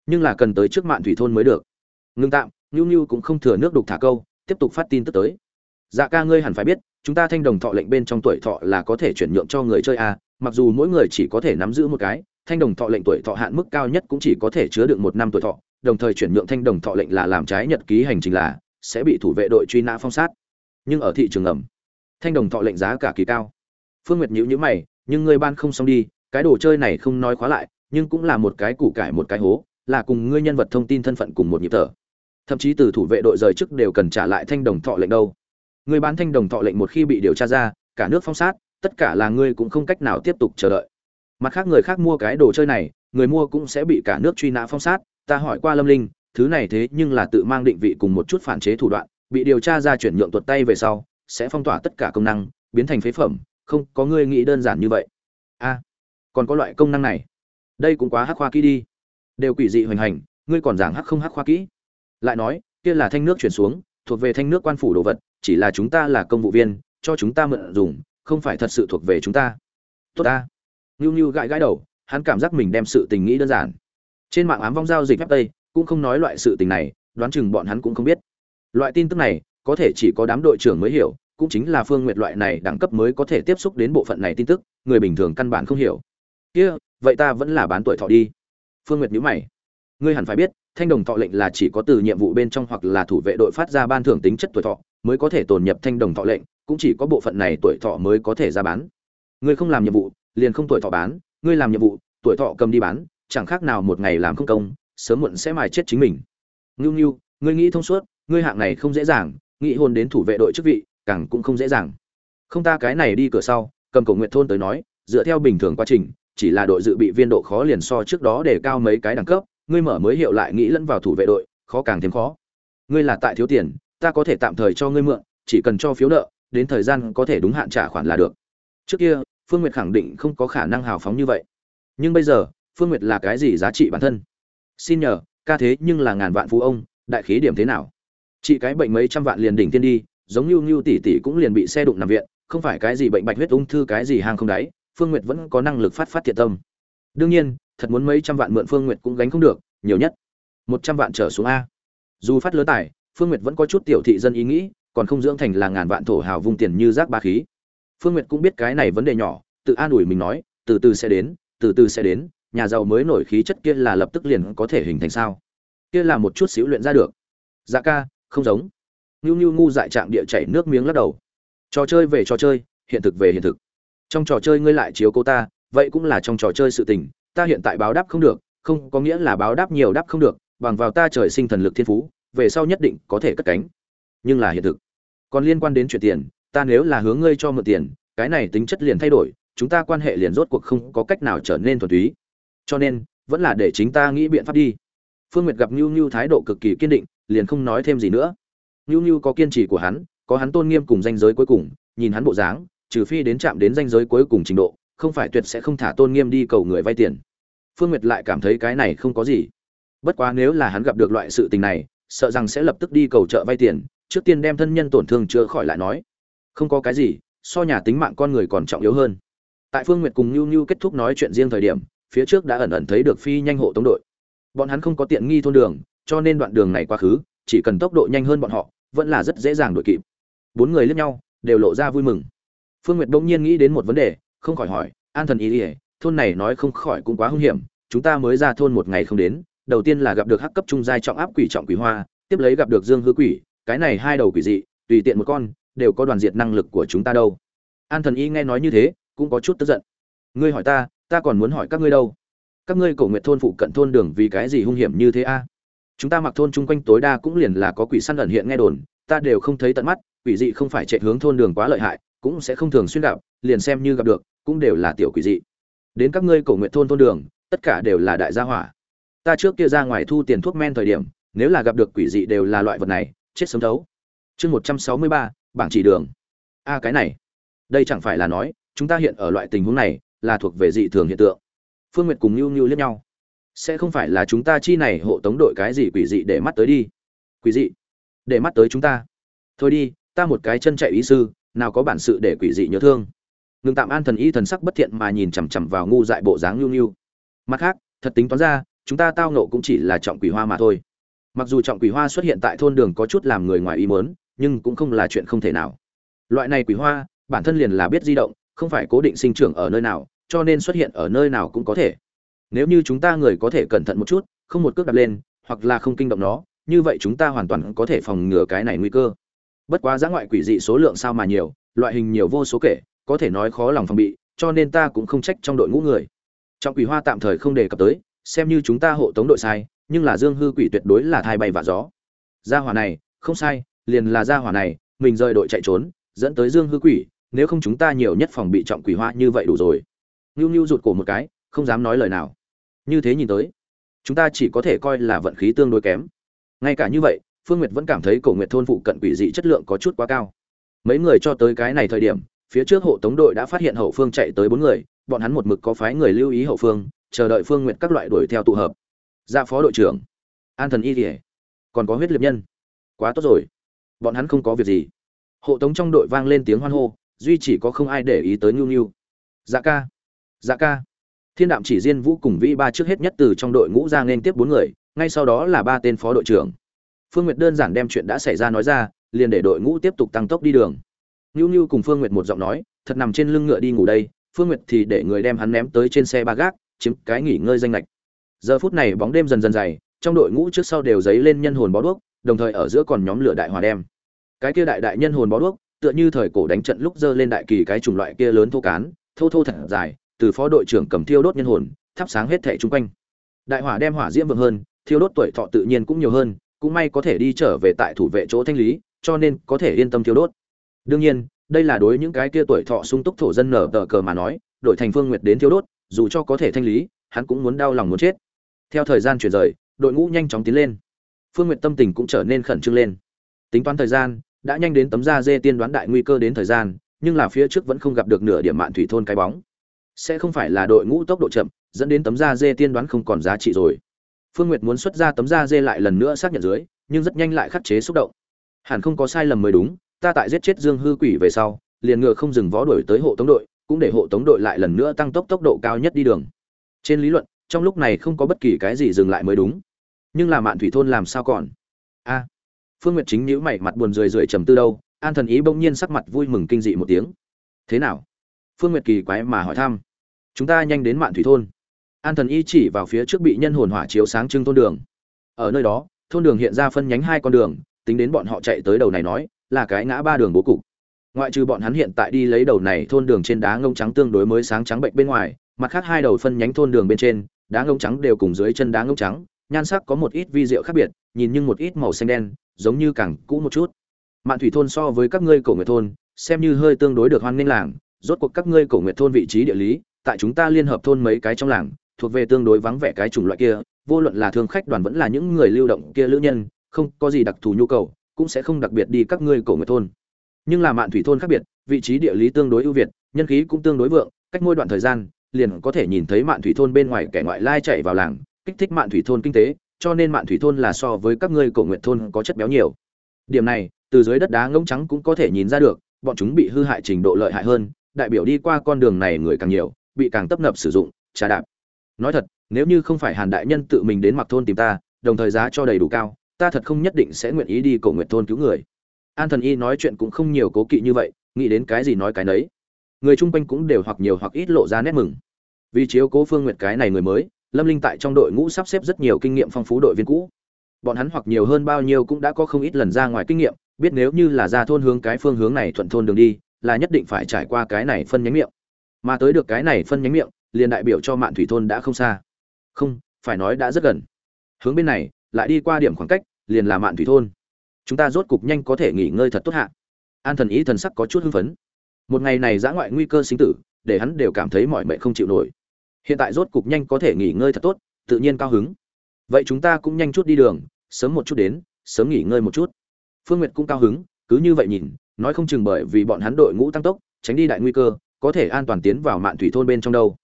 Nhưng là cần tới trước mạn thủy thôn mới được. Ngưng tạm Nưu Nưu cũng không thừa nước đục thả câu, tiếp tục phát tin tức tới. Dạ ca ngươi hẳn phải biết, chúng ta thanh đồng thọ lệnh bên trong tuổi thọ là có thể chuyển nhượng cho người chơi a mặc dù mỗi người chỉ có thể nắm giữ một cái thanh đồng thọ lệnh tuổi thọ hạn mức cao nhất cũng chỉ có thể chứa được một năm tuổi thọ, đồng thời chuyển nhượng thanh đồng thọ lệnh là làm trái nhật ký hành trình là sẽ bị thủ vệ đội truy nã phong sát. Nhưng ở thị trường ẩm, thanh đồng thọ lệnh giá cả kỳ cao. Phương nguyệt nhữ nhữ mày, nhưng ngươi ban không xong đi, cái đồ chơi này không nói khóa lại, nhưng cũng là một cái củ cải một cái hố, là cùng ngươi nhân vật thông tin thân phận cùng một nhịp thở. Thậm chí từ thủ vệ đội rời chức đều cần trả lại thanh đồng thọ lệnh đâu. Người bán thanh đồng thọ lệnh một khi bị điều tra ra, cả nước phong sát, tất cả là ngươi cũng không cách nào tiếp tục chờ đợi mặt khác người khác mua cái đồ chơi này, người mua cũng sẽ bị cả nước truy nã phong sát. Ta hỏi qua lâm linh, thứ này thế nhưng là tự mang định vị cùng một chút phản chế thủ đoạn, bị điều tra ra chuyển nhượng tuột tay về sau, sẽ phong tỏa tất cả công năng, biến thành phế phẩm, không có ngươi nghĩ đơn giản như vậy. A, còn có loại công năng này. Đây cũng quá hắc khoa kỹ đi. Đều quỷ dị hoành hành, ngươi còn giảng hắc không hắc khoa kỹ. Lại nói, kia là thanh nước chuyển xuống, thuộc về thanh nước quan phủ đồ vật, chỉ là chúng ta là công vụ viên, cho chúng ta mượn dùng, không phải thật sự thuộc về chúng ta. Tốt ta. Nưu Nưu gãi gãi đầu, hắn cảm giác mình đem sự tình nghĩ đơn giản. Trên mạng ám vong giao dịch phép tây cũng không nói loại sự tình này, đoán chừng bọn hắn cũng không biết. Loại tin tức này, có thể chỉ có đám đội trưởng mới hiểu, cũng chính là phương nguyệt loại này đẳng cấp mới có thể tiếp xúc đến bộ phận này tin tức, người bình thường căn bản không hiểu. Kia, vậy ta vẫn là bán tuổi thọ đi. Phương nguyệt nhíu mày. Ngươi hẳn phải biết, thanh đồng thọ lệnh là chỉ có từ nhiệm vụ bên trong hoặc là thủ vệ đội phát ra ban thưởng tính chất tuổi thọ, mới có thể tồn nhập thanh đồng thọ lệnh, cũng chỉ có bộ phận này tuổi thọ mới có thể ra bán. Ngươi không làm nhiệm vụ liền không tuổi thọ bán, ngươi làm nhiệm vụ, tuổi thọ cầm đi bán, chẳng khác nào một ngày làm không công, sớm muộn sẽ mài chết chính mình. Ngưu ngưu, ngươi nghĩ thông suốt, ngươi hạng này không dễ dàng, nghĩ hôn đến thủ vệ đội chức vị, càng cũng không dễ dàng. Không ta cái này đi cửa sau, cầm cổ nguyện thôn tới nói, dựa theo bình thường quá trình, chỉ là đội dự bị viên độ khó liền so trước đó để cao mấy cái đẳng cấp, ngươi mở mới hiệu lại nghĩ lẫn vào thủ vệ đội, khó càng thêm khó. Ngươi là tại thiếu tiền, ta có thể tạm thời cho ngươi mượn, chỉ cần cho phiếu nợ, đến thời gian có thể đúng hạn trả khoản là được. Trước kia phương nguyệt khẳng định không có khả năng hào phóng như vậy. Nhưng bây giờ, phương nguyệt là cái gì giá trị bản thân? Xin nhờ, ca thế nhưng là ngàn vạn phú ông, đại khí điểm thế nào? Chị cái bệnh mấy trăm vạn liền đỉnh tiên đi, giống như Nưu tỷ tỷ cũng liền bị xe đụng nằm viện, không phải cái gì bệnh bạch huyết ung thư cái gì hàng không đáy, phương nguyệt vẫn có năng lực phát phát thiệt tâm. Đương nhiên, thật muốn mấy trăm vạn mượn phương nguyệt cũng gánh không được, nhiều nhất một trăm vạn trở xuống a. Dù phát lớn tài, phương nguyệt vẫn có chút tiểu thị dân ý nghĩ, còn không dưỡng thành là ngàn vạn thổ hào vung tiền như rác ba khí phương nguyệt cũng biết cái này vấn đề nhỏ, tự an ủi mình nói, từ từ sẽ đến, từ từ sẽ đến, nhà giàu mới nổi khí chất kia là lập tức liền có thể hình thành sao? Kia là một chút xíu luyện ra được. Dạ ca, không giống. Nưu Nưu ngu dại trạng địa chảy nước miếng lắc đầu. Trò chơi về trò chơi, hiện thực về hiện thực. Trong trò chơi ngươi lại chiếu cô ta, vậy cũng là trong trò chơi sự tình, ta hiện tại báo đáp không được, không có nghĩa là báo đáp nhiều đáp không được, bằng vào ta trời sinh thần lực thiên phú, về sau nhất định có thể cất cánh. Nhưng là hiện thực. Còn liên quan đến chuyện tiền ta nếu là hướng ngươi cho mượn tiền, cái này tính chất liền thay đổi, chúng ta quan hệ liền rốt cuộc không có cách nào trở nên thuần túy. Cho nên, vẫn là để chính ta nghĩ biện pháp đi. Phương nguyệt gặp nhu nhu thái độ cực kỳ kiên định, liền không nói thêm gì nữa. Nhu nhu có kiên trì của hắn, có hắn tôn nghiêm cùng danh giới cuối cùng, nhìn hắn bộ dáng, trừ phi đến chạm đến danh giới cuối cùng trình độ, không phải tuyệt sẽ không thả tôn nghiêm đi cầu người vay tiền. Phương nguyệt lại cảm thấy cái này không có gì. Bất quá nếu là hắn gặp được loại sự tình này, sợ rằng sẽ lập tức đi cầu trợ vay tiền, trước tiên đem thân nhân tổn thương chữa khỏi lại nói không có cái gì, so nhà tính mạng con người còn trọng yếu hơn. Tại phương nguyệt cùng nhu nhu kết thúc nói chuyện riêng thời điểm, phía trước đã ẩn ẩn thấy được phi nhanh hộ tống đội. Bọn hắn không có tiện nghi thôn đường, cho nên đoạn đường này quá khứ, chỉ cần tốc độ nhanh hơn bọn họ, vẫn là rất dễ dàng đuổi kịp. Bốn người lướt nhau, đều lộ ra vui mừng. Phương nguyệt đông nhiên nghĩ đến một vấn đề, không khỏi hỏi, an thần ý ỉa thôn này nói không khỏi cũng quá hung hiểm, chúng ta mới ra thôn một ngày không đến, đầu tiên là gặp được hắc cấp trung giai trọng áp quỷ trọng quỷ hoa, tiếp lấy gặp được dương hư quỷ, cái này hai đầu quỷ dị, tùy tiện một con đều có đoàn diệt năng lực của chúng ta đâu. An thần y nghe nói như thế, cũng có chút tức giận. Ngươi hỏi ta ta còn muốn hỏi các ngươi đâu? Các ngươi cổ nguyệt thôn phụ cận thôn đường vì cái gì hung hiểm như thế a? Chúng ta mặc thôn chung quanh tối đa cũng liền là có quỷ săn ẩn hiện nghe đồn, ta đều không thấy tận mắt, quỷ dị không phải chạy hướng thôn đường quá lợi hại, cũng sẽ không thường xuyên gặp, liền xem như gặp được, cũng đều là tiểu quỷ dị. Đến các ngươi cổ nguyệt thôn thôn đường, tất cả đều là đại gia hỏa. Ta trước kia ra ngoài thu tiền thuốc men thời điểm, nếu là gặp được quỷ dị đều là loại vật này, chết sớm thấu. Chương một trăm sáu mươi ba bảng chỉ đường. A, cái này. Đây chẳng phải là nói, chúng ta hiện ở loại tình huống này, là thuộc về dị thường hiện tượng. Phương nguyệt cùng nhu nhu liếc nhau. Sẽ không phải là chúng ta chi này hộ tống đội cái gì quỷ dị để mắt tới đi. Quỷ dị? Để mắt tới chúng ta. Thôi đi, ta một cái chân chạy ý sư, nào có bản sự để quỷ dị nhớ thương. Ngừng tạm an thần y thần sắc bất thiện mà nhìn chằm chằm vào ngu dại bộ dáng nhu nhu mặt khác, thật tính toán ra, chúng ta tao nộ cũng chỉ là trọng quỷ hoa mà thôi. Mặc dù trọng quỷ hoa xuất hiện tại thôn đường có chút làm người ngoài ý mớn nhưng cũng không là chuyện không thể nào. Loại này quỷ hoa, bản thân liền là biết di động, không phải cố định sinh trưởng ở nơi nào, cho nên xuất hiện ở nơi nào cũng có thể. Nếu như chúng ta người có thể cẩn thận một chút, không một cước đạp lên, hoặc là không kinh động nó, như vậy chúng ta hoàn toàn có thể phòng ngừa cái này nguy cơ. Bất quá giã ngoại quỷ dị số lượng sao mà nhiều, loại hình nhiều vô số kể, có thể nói khó lòng phòng bị, cho nên ta cũng không trách trong đội ngũ người. Trọng quỷ hoa tạm thời không đề cập tới, xem như chúng ta hộ tống đội sai, nhưng là dương hư quỷ tuyệt đối là thai bay và gió. Gia hỏa này, không sai liền là gia hỏa này, mình rời đội chạy trốn, dẫn tới dương hư quỷ, nếu không chúng ta nhiều nhất phòng bị trọng quỷ hoa như vậy đủ rồi. Nưu Nưu rụt cổ một cái, không dám nói lời nào. Như thế nhìn tới, chúng ta chỉ có thể coi là vận khí tương đối kém. Ngay cả như vậy, phương nguyệt vẫn cảm thấy cổ nguyệt thôn phụ cận quỷ dị chất lượng có chút quá cao. Mấy người cho tới cái này thời điểm, phía trước hộ tống đội đã phát hiện hậu phương chạy tới bốn người, bọn hắn một mực có phái người lưu ý hậu phương, chờ đợi phương nguyệt các loại đuổi theo tụ hợp. Dạ phó đội trưởng, an thần y thể còn có huyết liệt nhân. Quá tốt rồi bọn hắn không có việc gì. Hộ tống trong đội vang lên tiếng hoan hô, duy chỉ có không ai để ý tới nhu nhu dạ ca. Dạ ca. Thiên đạm chỉ riêng vũ cùng vĩ ba trước hết nhất từ trong đội ngũ ra nên tiếp bốn người, ngay sau đó là ba tên phó đội trưởng. Phương nguyệt đơn giản đem chuyện đã xảy ra nói ra, liền để đội ngũ tiếp tục tăng tốc đi đường. Nhu nhu cùng phương nguyệt một giọng nói, thật nằm trên lưng ngựa đi ngủ đây. Phương nguyệt thì để người đem hắn ném tới trên xe ba gác, chiếm cái nghỉ ngơi danh lệch. Giờ phút này bóng đêm dần dần dày, trong đội ngũ trước sau đều dấy lên nhân hồn bó đuốc đồng thời ở giữa còn nhóm lửa đại hòa đem. Cái kia đại đại nhân hồn bó đuốc, tựa như thời cổ đánh trận lúc dơ lên đại kỳ cái chủng loại kia lớn thô cán, thô thô thật dài, từ phó đội trưởng cầm thiêu đốt nhân hồn, thắp sáng hết thảy chung quanh. Đại hỏa đem hỏa diễm vượng hơn, thiêu đốt tuổi thọ tự nhiên cũng nhiều hơn, cũng may có thể đi trở về tại thủ vệ chỗ thanh lý, cho nên có thể yên tâm thiêu đốt. Đương nhiên, đây là đối những cái kia tuổi thọ sung túc thổ dân nở tờ cờ mà nói đội thành phương nguyệt đến thiêu đốt, dù cho có thể thanh lý, hắn cũng muốn đau lòng muốn chết. Theo thời gian chuyển rời, đội ngũ nhanh chóng tiến lên phương nguyệt tâm tình cũng trở nên khẩn trương lên. Tính toán thời gian, đã nhanh đến tấm da dê tiên đoán đại nguy cơ đến thời gian, nhưng là phía trước vẫn không gặp được nửa điểm mạn thủy thôn cái bóng. Sẽ không phải là đội ngũ tốc độ chậm, dẫn đến tấm da dê tiên đoán không còn giá trị rồi. Phương nguyệt muốn xuất ra tấm da dê lại lần nữa xác nhận dưới, nhưng rất nhanh lại khắc chế xúc động. Hẳn không có sai lầm mới đúng, ta tại giết chết dương hư quỷ về sau, liền ngựa không dừng vó đuổi tới hộ tống đội, cũng để hộ tống đội lại lần nữa tăng tốc tốc độ cao nhất đi đường. Trên lý luận, trong lúc này không có bất kỳ cái gì dừng lại mới đúng nhưng là mạn thủy thôn làm sao còn? A, phương nguyệt chính nhíu mày, mặt buồn rười rượi trầm tư đâu, an thần ý bỗng nhiên sắc mặt vui mừng kinh dị một tiếng. Thế nào? Phương nguyệt kỳ quái mà hỏi thăm. Chúng ta nhanh đến mạn thủy thôn. An thần y chỉ vào phía trước bị nhân hồn hỏa chiếu sáng trưng thôn đường. Ở nơi đó, thôn đường hiện ra phân nhánh hai con đường, tính đến bọn họ chạy tới đầu này nói, là cái ngã ba đường bố cục. Ngoại trừ bọn hắn hiện tại đi lấy đầu này thôn đường trên đá ngông trắng tương đối mới sáng trắng bệnh bên ngoài, mặt khác hai đầu phân nhánh thôn đường bên trên, đá ngông trắng đều cùng dưới chân đá ngông trắng nhan sắc có một ít vi diệu khác biệt, nhìn nhưng một ít màu xanh đen, giống như càng cũ một chút. Mạn thủy thôn so với các ngươi cổ nguyệt thôn, xem như hơi tương đối được hoan nghênh làng, rốt cuộc các ngươi cổ nguyệt thôn vị trí địa lý, tại chúng ta liên hợp thôn mấy cái trong làng, thuộc về tương đối vắng vẻ cái chủng loại kia, vô luận là thương khách đoàn vẫn là những người lưu động kia lữ nhân, không có gì đặc thù nhu cầu, cũng sẽ không đặc biệt đi các ngươi cổ nguyệt thôn. Nhưng là mạn thủy thôn khác biệt, vị trí địa lý tương đối ưu việt, nhân khí cũng tương đối vượng, cách mỗi đoạn thời gian, liền có thể nhìn thấy mạn thủy thôn bên ngoài kẻ ngoại lai chạy vào làng kích thích mạn thủy thôn kinh tế, cho nên mạn thủy thôn là so với các ngươi cổ nguyện thôn có chất béo nhiều. Điểm này, từ dưới đất đá ngỗng trắng cũng có thể nhìn ra được, bọn chúng bị hư hại trình độ lợi hại hơn, đại biểu đi qua con đường này người càng nhiều, bị càng tấp nập sử dụng, trà đạp. Nói thật, nếu như không phải hàn đại nhân tự mình đến mặc thôn tìm ta, đồng thời giá cho đầy đủ cao, ta thật không nhất định sẽ nguyện ý đi cổ nguyện thôn cứu người. An thần y nói chuyện cũng không nhiều cố kỵ như vậy, nghĩ đến cái gì nói cái nấy. Người chung quanh cũng đều hoặc nhiều hoặc ít lộ ra nét mừng. Vì chiếu cố phương nguyện cái này người mới lâm linh tại trong đội ngũ sắp xếp rất nhiều kinh nghiệm phong phú đội viên cũ. Bọn hắn hoặc nhiều hơn bao nhiêu cũng đã có không ít lần ra ngoài kinh nghiệm, biết nếu như là ra thôn hướng cái phương hướng này thuận thôn đường đi, là nhất định phải trải qua cái này phân nhánh miệng. Mà tới được cái này phân nhánh miệng, liền đại biểu cho mạn thủy thôn đã không xa. Không, phải nói đã rất gần. Hướng bên này, lại đi qua điểm khoảng cách, liền là mạn thủy thôn. Chúng ta rốt cục nhanh có thể nghỉ ngơi thật tốt hạ. An thần ý thần sắc có chút hưng phấn. Một ngày này giã ngoại nguy cơ sinh tử, để hắn đều cảm thấy mọi mệnh không chịu nổi hiện tại rốt cục nhanh có thể nghỉ ngơi thật tốt, tự nhiên cao hứng. Vậy chúng ta cũng nhanh chút đi đường, sớm một chút đến, sớm nghỉ ngơi một chút. Phương nguyệt cũng cao hứng, cứ như vậy nhìn, nói không chừng bởi vì bọn hắn đội ngũ tăng tốc, tránh đi đại nguy cơ, có thể an toàn tiến vào mạn thủy thôn bên trong đâu.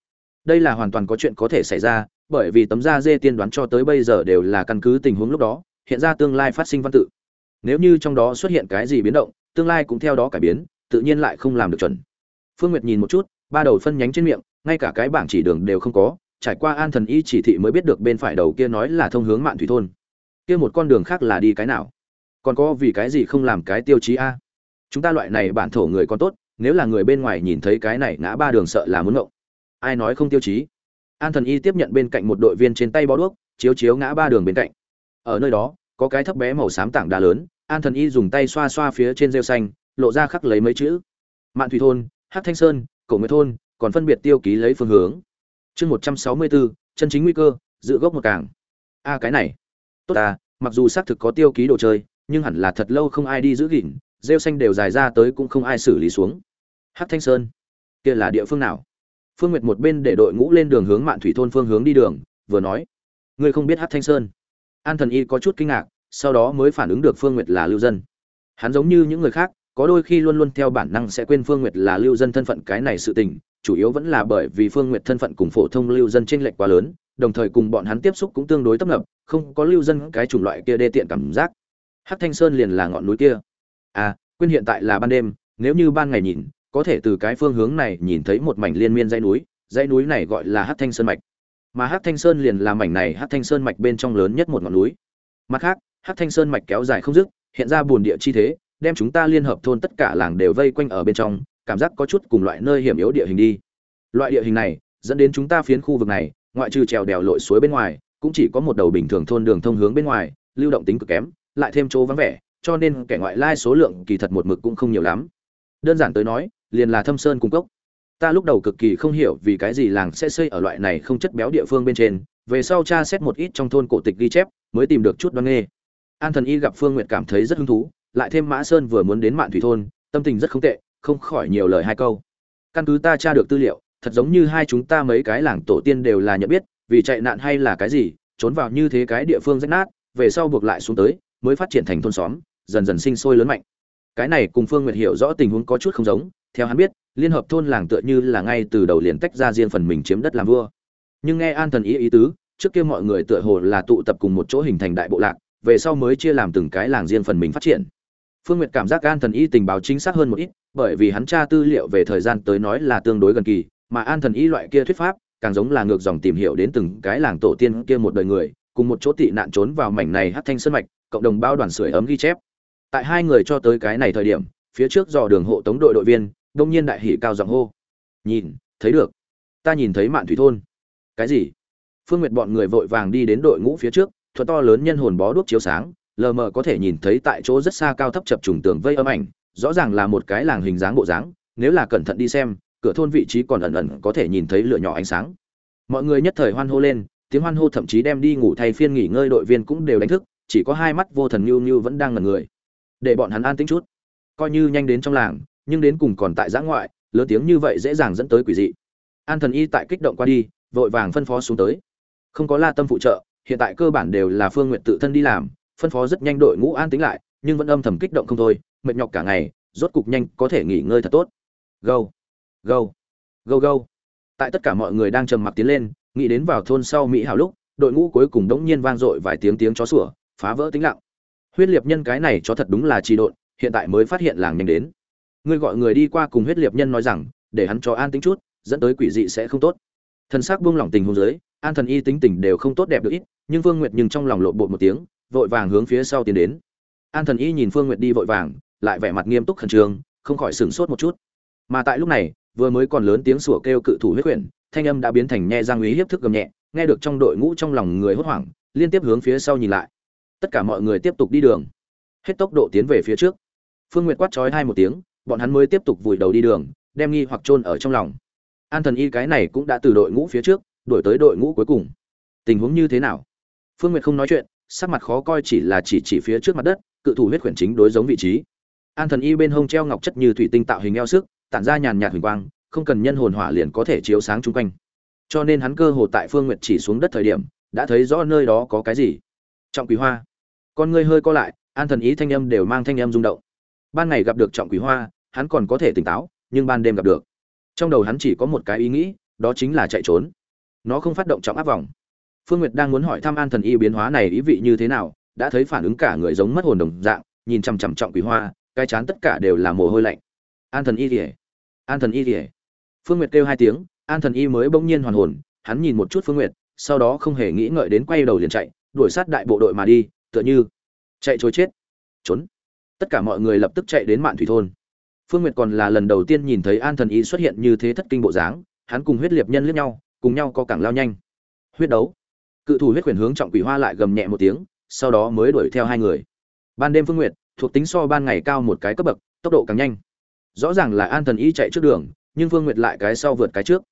Đây là hoàn toàn có chuyện có thể xảy ra, bởi vì tấm da dê tiên đoán cho tới bây giờ đều là căn cứ tình huống lúc đó, hiện ra tương lai phát sinh văn tự. Nếu như trong đó xuất hiện cái gì biến động, tương lai cũng theo đó cải biến, tự nhiên lại không làm được chuẩn. Phương nguyệt nhìn một chút, ba đầu phân nhánh trên miệng ngay cả cái bảng chỉ đường đều không có, trải qua an thần y chỉ thị mới biết được bên phải đầu kia nói là thông hướng mạn thủy thôn. Kia một con đường khác là đi cái nào? Còn có vì cái gì không làm cái tiêu chí a? Chúng ta loại này bản thổ người còn tốt, nếu là người bên ngoài nhìn thấy cái này ngã ba đường sợ là muốn ngộng. Ai nói không tiêu chí? An thần y tiếp nhận bên cạnh một đội viên trên tay bó đuốc, chiếu chiếu ngã ba đường bên cạnh. Ở nơi đó, có cái thấp bé màu xám tảng đá lớn, an thần y dùng tay xoa xoa phía trên rêu xanh, lộ ra khắc lấy mấy chữ. Mạn thủy thôn hát thanh sơn, cổ nguyệt thôn còn phân biệt tiêu ký lấy phương hướng. Chương một trăm sáu mươi bốn chân chính nguy cơ, giữ gốc một càng. A, cái này. Tốt ta, mặc dù xác thực có tiêu ký đồ chơi, nhưng hẳn là thật lâu không ai đi giữ gìn, rêu xanh đều dài ra tới cũng không ai xử lý xuống. Hát thanh sơn, kia là địa phương nào? Phương nguyệt một bên để đội ngũ lên đường hướng mạn thủy thôn phương hướng đi đường, vừa nói. Ngươi không biết hát thanh sơn? An thần y có chút kinh ngạc, sau đó mới phản ứng được phương nguyệt là lưu dân. Hắn giống như những người khác, có đôi khi luôn luôn theo bản năng sẽ quên phương nguyệt là lưu dân thân phận cái này sự tình chủ yếu vẫn là bởi vì phương nguyệt thân phận cùng phổ thông lưu dân trên lệch quá lớn, đồng thời cùng bọn hắn tiếp xúc cũng tương đối tấp nập, không có lưu dân cái chủng loại kia đê tiện cảm giác. Hát thanh sơn liền là ngọn núi kia. À quên hiện tại là ban đêm, nếu như ban ngày nhìn, có thể từ cái phương hướng này nhìn thấy một mảnh liên miên dãy núi dãy núi này gọi là hát thanh sơn mạch. Mà hát thanh sơn liền là mảnh này hát thanh sơn mạch bên trong lớn nhất một ngọn núi. Mặt khác hát thanh sơn mạch kéo dài không dứt, hiện ra bồn địa chi thế, đem chúng ta liên hợp thôn tất cả làng đều vây quanh ở bên trong cảm giác có chút cùng loại nơi hiểm yếu địa hình đi. Loại địa hình này, dẫn đến chúng ta phiến khu vực này, ngoại trừ trèo đèo lội suối bên ngoài, cũng chỉ có một đầu bình thường thôn đường thông hướng bên ngoài, lưu động tính cực kém, lại thêm chỗ vắng vẻ, cho nên kẻ ngoại lai số lượng kỳ thật một mực cũng không nhiều lắm. Đơn giản tới nói, liền là thâm sơn cung cốc. Ta lúc đầu cực kỳ không hiểu vì cái gì làng sẽ xây ở loại này không chất béo địa phương bên trên, về sau tra xét một ít trong thôn cổ tịch ghi chép, mới tìm được chút đoan nghê. An thần y gặp phương nguyệt cảm thấy rất hứng thú, lại thêm mã sơn vừa muốn đến mạn thủy thôn, tâm tình rất không tệ không khỏi nhiều lời hai câu. Căn cứ ta tra được tư liệu, thật giống như hai chúng ta mấy cái làng tổ tiên đều là nhận biết, vì chạy nạn hay là cái gì, trốn vào như thế cái địa phương rách nát, về sau buộc lại xuống tới, mới phát triển thành thôn xóm, dần dần sinh sôi lớn mạnh. Cái này cùng phương nguyệt hiểu rõ tình huống có chút không giống, theo hắn biết, liên hợp thôn làng tựa như là ngay từ đầu liền tách ra riêng phần mình chiếm đất làm vua. Nhưng nghe an thần ý ý tứ, trước kia mọi người tựa hồ là tụ tập cùng một chỗ hình thành đại bộ lạc, về sau mới chia làm từng cái làng riêng phần mình phát triển phương nguyệt cảm giác an thần y tình báo chính xác hơn một ít, bởi vì hắn tra tư liệu về thời gian tới nói là tương đối gần kỳ, mà an thần y loại kia thuyết pháp, càng giống là ngược dòng tìm hiểu đến từng cái làng tổ tiên kia một đời người, cùng một chỗ tị nạn trốn vào mảnh này hắc thanh sơn mạch, cộng đồng bao đoàn sưởi ấm ghi chép. Tại hai người cho tới cái này thời điểm, phía trước dò đường hộ tống đội đội viên, đông nhiên đại hỉ cao giọng hô. Nhìn, thấy được. Ta nhìn thấy mạn thủy thôn. Cái gì? Phương nguyệt bọn người vội vàng đi đến đội ngũ phía trước, thuật to lớn nhân hồn bó đuốc chiếu sáng lờ mờ có thể nhìn thấy tại chỗ rất xa cao thấp chập trùng tường vây âm ảnh, rõ ràng là một cái làng hình dáng bộ dáng, nếu là cẩn thận đi xem, cửa thôn vị trí còn ẩn ẩn có thể nhìn thấy lửa nhỏ ánh sáng. Mọi người nhất thời hoan hô lên, tiếng hoan hô thậm chí đem đi ngủ thay phiên nghỉ ngơi đội viên cũng đều đánh thức, chỉ có hai mắt vô thần nhu nhu vẫn đang ngẩn người. Để bọn hắn an tĩnh chút. Coi như nhanh đến trong làng, nhưng đến cùng còn tại giã ngoại, lớn tiếng như vậy dễ dàng dẫn tới quỷ dị. An thần y tại kích động qua đi, vội vàng phân phó xuống tới. Không có la tâm phụ trợ, hiện tại cơ bản đều là phương nguyện tự thân đi làm phân phó rất nhanh đội ngũ an tính lại, nhưng vẫn âm thầm kích động không thôi, mệt nhọc cả ngày, rốt cục nhanh có thể nghỉ ngơi thật tốt. Gâu gâu gâu gâu tại tất cả mọi người đang trầm mặc tiến lên, nghĩ đến vào thôn sau mỹ hào lúc, đội ngũ cuối cùng đống nhiên vang dội vài tiếng tiếng chó sủa, phá vỡ tính lặng. Huyết liệt nhân cái này cho thật đúng là trì độn, hiện tại mới phát hiện làng nhanh đến. Ngươi gọi người đi qua cùng huyết liệt nhân nói rằng, để hắn cho an tính chút, dẫn tới quỷ dị sẽ không tốt. Thần xác buông lỏng tình hôn giới an thần y tính tình đều không tốt đẹp được ít, nhưng vương nguyệt nhưng trong lòng lộ bộ một tiếng vội vàng hướng phía sau tiến đến. An thần y nhìn phương nguyệt đi vội vàng, lại vẻ mặt nghiêm túc khẩn trương, không khỏi sửng sốt một chút. Mà tại lúc này, vừa mới còn lớn tiếng sủa kêu cự thủ huyết quyển, thanh âm đã biến thành nhe răng ý hiếp thức gầm nhẹ, nghe được trong đội ngũ trong lòng người hốt hoảng, liên tiếp hướng phía sau nhìn lại. Tất cả mọi người tiếp tục đi đường. Hết tốc độ tiến về phía trước. Phương nguyệt quát trói hai một tiếng, bọn hắn mới tiếp tục vùi đầu đi đường, đem nghi hoặc chôn ở trong lòng. An thần y cái này cũng đã từ đội ngũ phía trước, đổi tới đội ngũ cuối cùng. Tình huống như thế nào? Phương nguyệt không nói chuyện sắc mặt khó coi chỉ là chỉ chỉ phía trước mặt đất, cự thủ huyết quyển chính đối giống vị trí. An thần y bên hông treo ngọc chất như thủy tinh tạo hình eo sức, tản ra nhàn nhạt huỳnh quang, không cần nhân hồn hỏa liền có thể chiếu sáng chung quanh. Cho nên hắn cơ hồ tại phương nguyệt chỉ xuống đất thời điểm, đã thấy rõ nơi đó có cái gì. Trọng quý hoa. Con ngươi hơi co lại, an thần ý thanh âm đều mang thanh âm rung động. Ban ngày gặp được trọng quý hoa, hắn còn có thể tỉnh táo, nhưng ban đêm gặp được. Trong đầu hắn chỉ có một cái ý nghĩ, đó chính là chạy trốn. Nó không phát động trọng áp vòng phương nguyệt đang muốn hỏi thăm an thần y biến hóa này ý vị như thế nào, đã thấy phản ứng cả người giống mất hồn đồng dạng, nhìn chằm chằm trọng quý hoa, cái chán tất cả đều là mồ hôi lạnh. An thần y kỉa an thần y kỉa phương nguyệt kêu hai tiếng, an thần y mới bỗng nhiên hoàn hồn, hắn nhìn một chút phương nguyệt, sau đó không hề nghĩ ngợi đến quay đầu liền chạy, đuổi sát đại bộ đội mà đi, tựa như chạy trốn chết. Trốn. Tất cả mọi người lập tức chạy đến mạn thủy thôn. Phương nguyệt còn là lần đầu tiên nhìn thấy an thần y xuất hiện như thế thất kinh bộ dáng, hắn cùng huyết liệt nhân liếc nhau, cùng nhau có cẳng lao nhanh. Huyết đấu cự thủ huyết quyền hướng trọng quỷ hoa lại gầm nhẹ một tiếng sau đó mới đuổi theo hai người. Ban đêm phương nguyệt thuộc tính so ban ngày cao một cái cấp bậc tốc độ càng nhanh. Rõ ràng là an thần y chạy trước đường nhưng phương nguyệt lại cái sau vượt cái trước.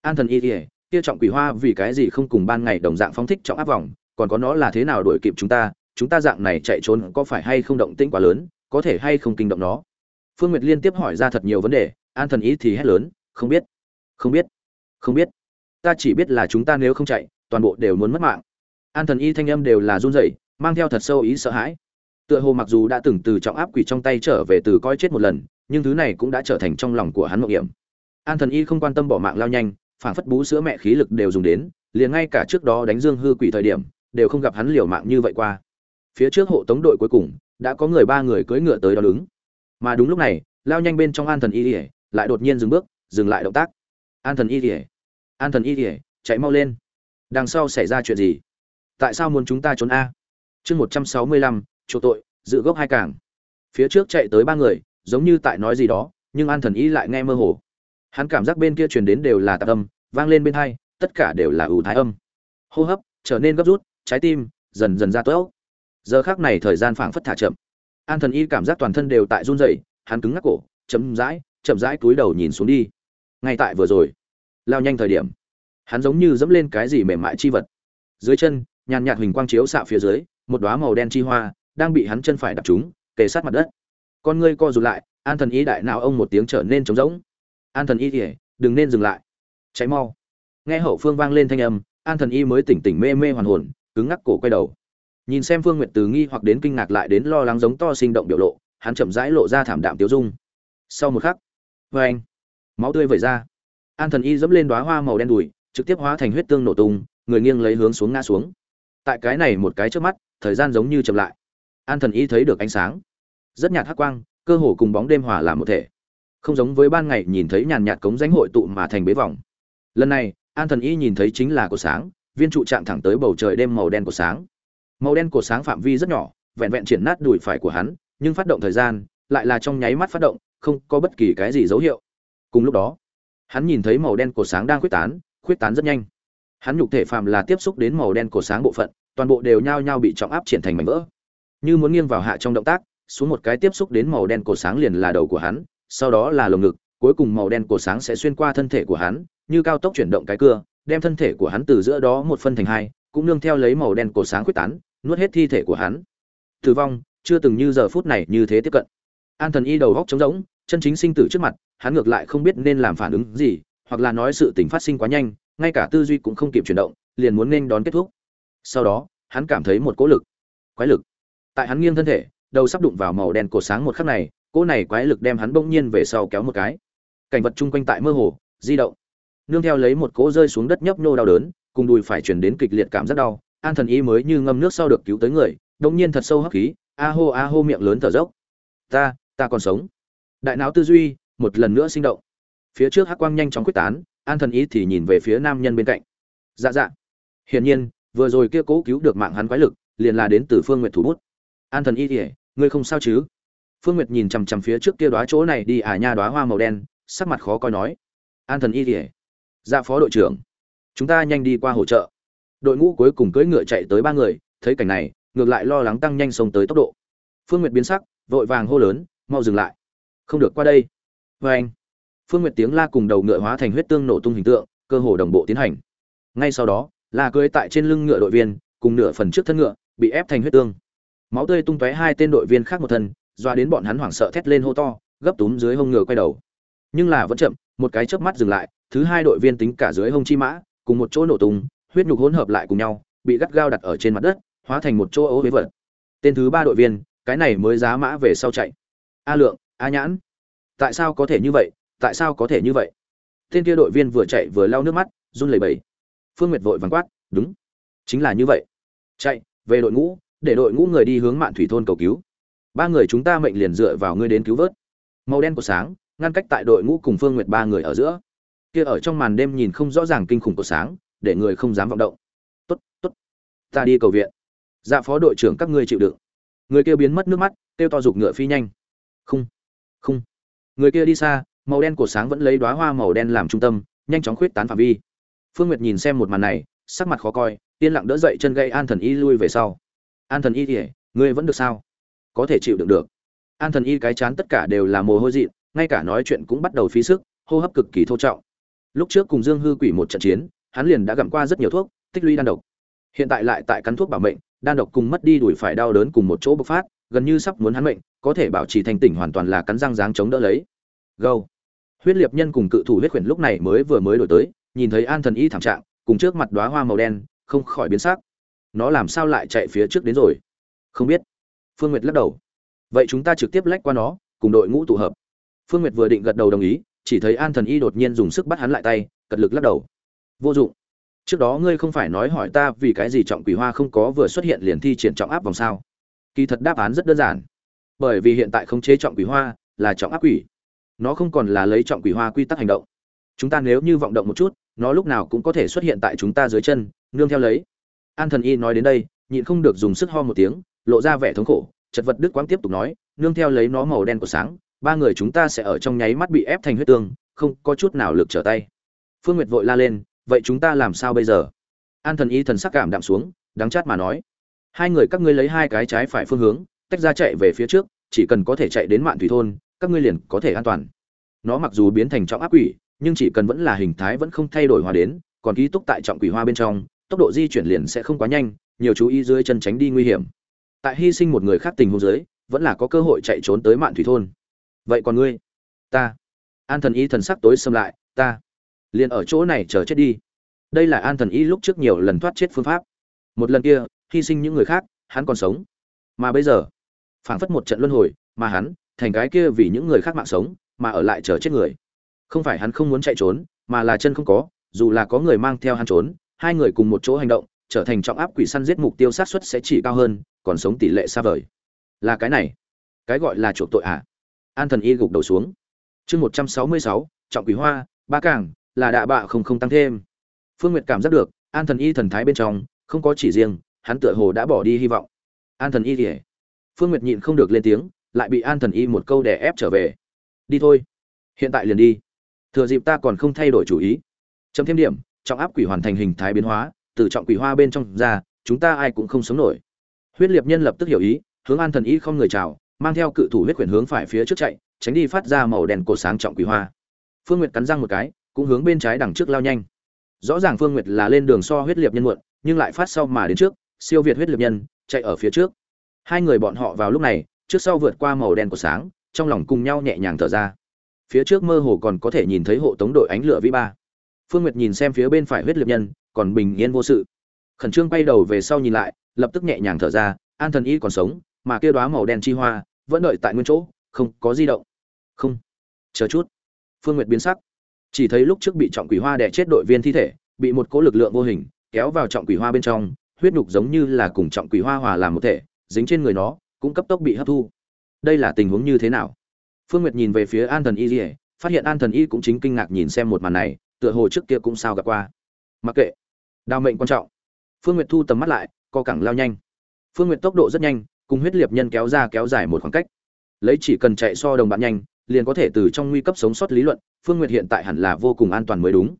An thần y kìa, kia trọng quỷ hoa vì cái gì không cùng ban ngày đồng dạng phóng thích trọng áp vòng còn có nó là thế nào đuổi kịp chúng ta chúng ta dạng này chạy trốn có phải hay không động tĩnh quá lớn có thể hay không kinh động nó? Phương nguyệt liên tiếp hỏi ra thật nhiều vấn đề an thần y thì hét lớn không biết không biết không biết. Ta chỉ biết là chúng ta nếu không chạy toàn bộ đều muốn mất mạng. An thần y thanh âm đều là run rẩy, mang theo thật sâu ý sợ hãi. Tựa hồ mặc dù đã từng từ trọng áp quỷ trong tay trở về từ coi chết một lần, nhưng thứ này cũng đã trở thành trong lòng của hắn mộng hiểm. An thần y không quan tâm bỏ mạng lao nhanh, phảng phất bú sữa mẹ khí lực đều dùng đến, liền ngay cả trước đó đánh dương hư quỷ thời điểm, đều không gặp hắn liều mạng như vậy qua. Phía trước hộ tống đội cuối cùng, đã có người ba người cưỡi ngựa tới đó đứng mà đúng lúc này, lao nhanh bên trong an thần y ỉa lại đột nhiên dừng bước, dừng lại động tác. An thần y ỉa an thần y ỉa chạy mau lên đằng sau xảy ra chuyện gì? Tại sao muốn chúng ta trốn a? Chương một trăm sáu mươi lăm, chỗ tội dự gốc hai càng phía trước chạy tới ba người, giống như tại nói gì đó, nhưng an thần y lại nghe mơ hồ. Hắn cảm giác bên kia truyền đến đều là tạc âm, vang lên bên hai, tất cả đều là ủ thái âm. Hô hấp, trở nên gấp rút, trái tim, dần dần ra tốt giờ khác này thời gian phảng phất thả chậm. An thần y cảm giác toàn thân đều tại run rẩy, hắn cứng ngắc cổ chấm rãi, chậm rãi cúi đầu nhìn xuống đi. Ngay tại vừa rồi, lao nhanh thời điểm hắn giống như dẫm lên cái gì mềm mại chi vật. Dưới chân, nhàn nhạt huỳnh quang chiếu xạ phía dưới, một đóa màu đen chi hoa đang bị hắn chân phải đập trúng, kề sát mặt đất. Con ngươi co rụt lại, an thần y đại nào ông một tiếng trở nên trống rỗng. An thần y ỉa đừng nên dừng lại. Cháy mau. Nghe hậu phương vang lên thanh âm, an thần y mới tỉnh tỉnh mê mê hoàn hồn, cứng ngắc cổ quay đầu. Nhìn xem phương nguyệt từ nghi hoặc đến kinh ngạc lại đến lo lắng giống to sinh động biểu lộ, hắn chậm rãi lộ ra thảm đạm tiêu dung. Sau một khắc vê anh máu tươi vẩy ra. An thần y dẫm lên đoá hoa màu đen đùi trực tiếp hóa thành huyết tương nổ tung, người nghiêng lấy hướng xuống ngã xuống. Tại cái này một cái trước mắt, thời gian giống như chậm lại. An thần y thấy được ánh sáng. Rất nhạt hắc quang, cơ hồ cùng bóng đêm hòa làm một thể. Không giống với ban ngày nhìn thấy nhàn nhạt cống danh hội tụ mà thành bế vòng lần này, an thần y nhìn thấy chính là cột sáng, viên trụ chạm thẳng tới bầu trời đêm màu đen của sáng. Màu đen của sáng phạm vi rất nhỏ, vẹn vẹn triển nát đùi phải của hắn, nhưng phát động thời gian, lại là trong nháy mắt phát động, không có bất kỳ cái gì dấu hiệu. Cùng lúc đó, hắn nhìn thấy màu đen của sáng đang quyết tán khuyết tán rất nhanh. Hắn nhục thể phạm là tiếp xúc đến màu đen cổ sáng bộ phận, toàn bộ đều nhao nhao bị trọng áp triển thành mảnh vỡ. Như muốn nghiêng vào hạ trong động tác, xuống một cái tiếp xúc đến màu đen cổ sáng liền là đầu của hắn, sau đó là lồng ngực, cuối cùng màu đen cổ sáng sẽ xuyên qua thân thể của hắn, như cao tốc chuyển động cái cưa, đem thân thể của hắn từ giữa đó một phân thành hai, cũng nương theo lấy màu đen cổ sáng quyết tán, nuốt hết thi thể của hắn. Tử vong, chưa từng như giờ phút này như thế tiếp cận. An thần y đầu góc trống rỗng, chân chính sinh tử trước mặt, hắn ngược lại không biết nên làm phản ứng gì hoặc là nói sự tình phát sinh quá nhanh, ngay cả tư duy cũng không kịp chuyển động, liền muốn nên đón kết thúc. Sau đó, hắn cảm thấy một cỗ lực, quái lực. Tại hắn nghiêng thân thể, đầu sắp đụng vào màu đen cổ sáng một khắc này, cỗ này quái lực đem hắn bỗng nhiên về sau kéo một cái. Cảnh vật chung quanh tại mơ hồ, di động. Nương theo lấy một cỗ rơi xuống đất nhấp nhô đau đớn, cùng đùi phải chuyển đến kịch liệt cảm giác đau, an thần y mới như ngâm nước sau được cứu tới người bỗng nhiên thật sâu hấp khí, a hô a hô miệng lớn thở dốc. Ta ta còn sống. Đại não tư duy một lần nữa sinh động phía trước hắc quang nhanh chóng quyết tán, an thần y thì nhìn về phía nam nhân bên cạnh. Dạ dạ. Hiển nhiên, vừa rồi kia cố cứu được mạng hắn quái lực, liền là đến từ phương nguyệt thủ bút. An thần y thì, ngươi không sao chứ? Phương nguyệt nhìn chằm chằm phía trước kia đóa chỗ này đi à nha, đóa hoa màu đen, sắc mặt khó coi nói. An thần y thì dạ phó đội trưởng, chúng ta nhanh đi qua hỗ trợ. Đội ngũ cuối cùng cưỡi ngựa chạy tới ba người, thấy cảnh này, ngược lại lo lắng tăng nhanh sông tới tốc độ. Phương nguyệt biến sắc, vội vàng hô lớn, mau dừng lại. Không được qua đây. Vê anh phương nguyệt tiếng la cùng đầu ngựa hóa thành huyết tương nổ tung hình tượng, cơ hồ đồng bộ tiến hành. Ngay sau đó là cưỡi tại trên lưng ngựa đội viên, cùng nửa phần trước thân ngựa, bị ép thành huyết tương. Máu tươi tung tóe hai tên đội viên khác một thân, doa đến bọn hắn hoảng sợ thét lên hô to, gấp túm dưới hông ngựa quay đầu. Nhưng là vẫn chậm, một cái chớp mắt dừng lại, thứ hai đội viên tính cả dưới hông chi mã, cùng một chỗ nổ tung, huyết nhục hỗn hợp lại cùng nhau, bị gắt gao đặt ở trên mặt đất, hóa thành một chỗ ố huế vật. Tên thứ ba đội viên, cái này mới giá mã về sau chạy. A lượng, a nhãn. Tại sao có thể như vậy? Tại sao có thể như vậy? Tên kia đội viên vừa chạy vừa lau nước mắt, run lẩy bẩy. Phương nguyệt vội vắng quát, đúng, chính là như vậy. Chạy, về đội ngũ, để đội ngũ người đi hướng mạn thủy thôn cầu cứu. Ba người chúng ta mệnh liền dựa vào ngươi đến cứu vớt. Màu đen của sáng, ngăn cách tại đội ngũ cùng phương nguyệt ba người ở giữa. Kia ở trong màn đêm nhìn không rõ ràng kinh khủng của sáng, để người không dám vọng động. Tốt tốt, ta đi cầu viện. Dạ phó đội trưởng các ngươi chịu đựng. Người kia biến mất nước mắt, kêu to giục ngựa phi nhanh. Không không. Người kia đi xa màu đen của sáng vẫn lấy đóa hoa màu đen làm trung tâm, nhanh chóng khuyết tán phạm vi. Phương nguyệt nhìn xem một màn này, sắc mặt khó coi, yên lặng đỡ dậy chân gây an thần y lui về sau. An thần y thì ngươi vẫn được sao? Có thể chịu đựng được. An thần y cái chán tất cả đều là mồ hôi dị ngay cả nói chuyện cũng bắt đầu phí sức, hô hấp cực kỳ thô trọng. Lúc trước cùng dương hư quỷ một trận chiến, hắn liền đã gặm qua rất nhiều thuốc, tích lũy đan độc. Hiện tại lại tại cắn thuốc bảo mệnh, đan độc cùng mất đi đuổi phải đau đớn cùng một chỗ bộc phát, gần như sắp muốn hắn mệnh, có thể bảo trì thành tỉnh hoàn toàn là cắn răng dáng chống đỡ lấy. Gâu huyết liệt nhân cùng cự thủ huyết khuyển lúc này mới vừa mới đổi tới, nhìn thấy an thần y thảm trạng, cùng trước mặt đóa hoa màu đen, không khỏi biến sắc. Nó làm sao lại chạy phía trước đến rồi? Không biết. Phương nguyệt lắc đầu. Vậy chúng ta trực tiếp lách qua nó, cùng đội ngũ tụ hợp. Phương nguyệt vừa định gật đầu đồng ý, chỉ thấy an thần y đột nhiên dùng sức bắt hắn lại tay, cật lực lắc đầu. Vô dụng. Trước đó ngươi không phải nói hỏi ta vì cái gì trọng quỷ hoa không có vừa xuất hiện liền thi triển trọng áp vòng sao? Kỳ thật đáp án rất đơn giản. Bởi vì hiện tại khống chế trọng quỷ hoa là trọng áp quỷ nó không còn là lấy trọng quỷ hoa quy tắc hành động. Chúng ta nếu như vọng động một chút, nó lúc nào cũng có thể xuất hiện tại chúng ta dưới chân, nương theo lấy. An thần y nói đến đây, nhịn không được dùng sức ho một tiếng, lộ ra vẻ thống khổ, chật vật đức quang tiếp tục nói, nương theo lấy nó màu đen của sáng, ba người chúng ta sẽ ở trong nháy mắt bị ép thành huyết tương, không có chút nào lực trở tay. Phương nguyệt vội la lên, vậy chúng ta làm sao bây giờ? An thần y thần sắc cảm đạm xuống, đắng chát mà nói, hai người các ngươi lấy hai cái trái phải phương hướng, tách ra chạy về phía trước, chỉ cần có thể chạy đến mạn thủy thôn các ngươi liền có thể an toàn. Nó mặc dù biến thành trọng ác quỷ, nhưng chỉ cần vẫn là hình thái vẫn không thay đổi hòa đến, còn ký túc tại trọng quỷ hoa bên trong, tốc độ di chuyển liền sẽ không quá nhanh, nhiều chú ý dưới chân tránh đi nguy hiểm. Tại hy sinh một người khác tình huống dưới, vẫn là có cơ hội chạy trốn tới mạn thủy thôn. Vậy còn ngươi? Ta. An thần y thần sắc tối xâm lại, ta. Liền ở chỗ này chờ chết đi. Đây là an thần y lúc trước nhiều lần thoát chết phương pháp. Một lần kia, hy sinh những người khác, hắn còn sống. Mà bây giờ, phảng phất một trận luân hồi, mà hắn thành cái kia vì những người khác mạng sống, mà ở lại chờ chết người. Không phải hắn không muốn chạy trốn, mà là chân không có, dù là có người mang theo hắn trốn, hai người cùng một chỗ hành động, trở thành trọng áp quỷ săn giết mục tiêu sát suất sẽ chỉ cao hơn, còn sống tỷ lệ xa vời. Là cái này. Cái gọi là chuộc tội ạ à? an thần y gục đầu xuống. Chương một trăm sáu mươi sáu, trọng quỷ hoa, ba cảng là đạ bạ không không tăng thêm. Phương nguyệt cảm giác được, an thần y thần thái bên trong, không có chỉ riêng, hắn tựa hồ đã bỏ đi hy vọng. An thần y kể phương nguyệt nhịn không được lên tiếng lại bị an thần y một câu đè ép trở về. Đi thôi. Hiện tại liền đi. Thừa dịp ta còn không thay đổi chủ ý. Chấm thêm điểm, trọng áp quỷ hoàn thành hình thái biến hóa, từ trọng quỷ hoa bên trong ra, chúng ta ai cũng không sống nổi. Huyết liệt nhân lập tức hiểu ý, hướng an thần y không người chào, mang theo cự thủ huyết quyển hướng phải phía trước chạy, tránh đi phát ra màu đèn cổ sáng trọng quỷ hoa. Phương nguyệt cắn răng một cái, cũng hướng bên trái đằng trước lao nhanh. Rõ ràng phương nguyệt là lên đường so huyết liệt nhân muộn, nhưng lại phát sau mà đến trước, siêu việt huyết liệt nhân, chạy ở phía trước. Hai người bọn họ vào lúc này trước sau vượt qua màu đen của sáng, trong lòng cùng nhau nhẹ nhàng thở ra. Phía trước mơ hồ còn có thể nhìn thấy hộ tống đội ánh lửa vĩ ba. Phương nguyệt nhìn xem phía bên phải huyết liệt nhân, còn bình yên vô sự. Khẩn trương quay đầu về sau nhìn lại, lập tức nhẹ nhàng thở ra, an thần y còn sống, mà kia đóa màu đen chi hoa, vẫn đợi tại nguyên chỗ, không có di động. Không. Chờ chút. Phương nguyệt biến sắc. Chỉ thấy lúc trước bị trọng quỷ hoa đè chết đội viên thi thể, bị một cỗ lực lượng vô hình, kéo vào trọng quỷ hoa bên trong, huyết nhục giống như là cùng trọng quỷ hoa hòa làm một thể, dính trên người nó cũng cấp tốc bị hấp thu. Đây là tình huống như thế nào? Phương nguyệt nhìn về phía an thần y dỉa phát hiện an thần y cũng chính kinh ngạc nhìn xem một màn này, tựa hồ trước kia cũng sao gặp qua. Mặc kệ. Đào mệnh quan trọng. Phương nguyệt thu tầm mắt lại, co cẳng lao nhanh. Phương nguyệt tốc độ rất nhanh, cùng huyết liệt nhân kéo ra kéo dài một khoảng cách. Lấy chỉ cần chạy so đồng bạn nhanh, liền có thể từ trong nguy cấp sống sót lý luận, phương nguyệt hiện tại hẳn là vô cùng an toàn mới đúng.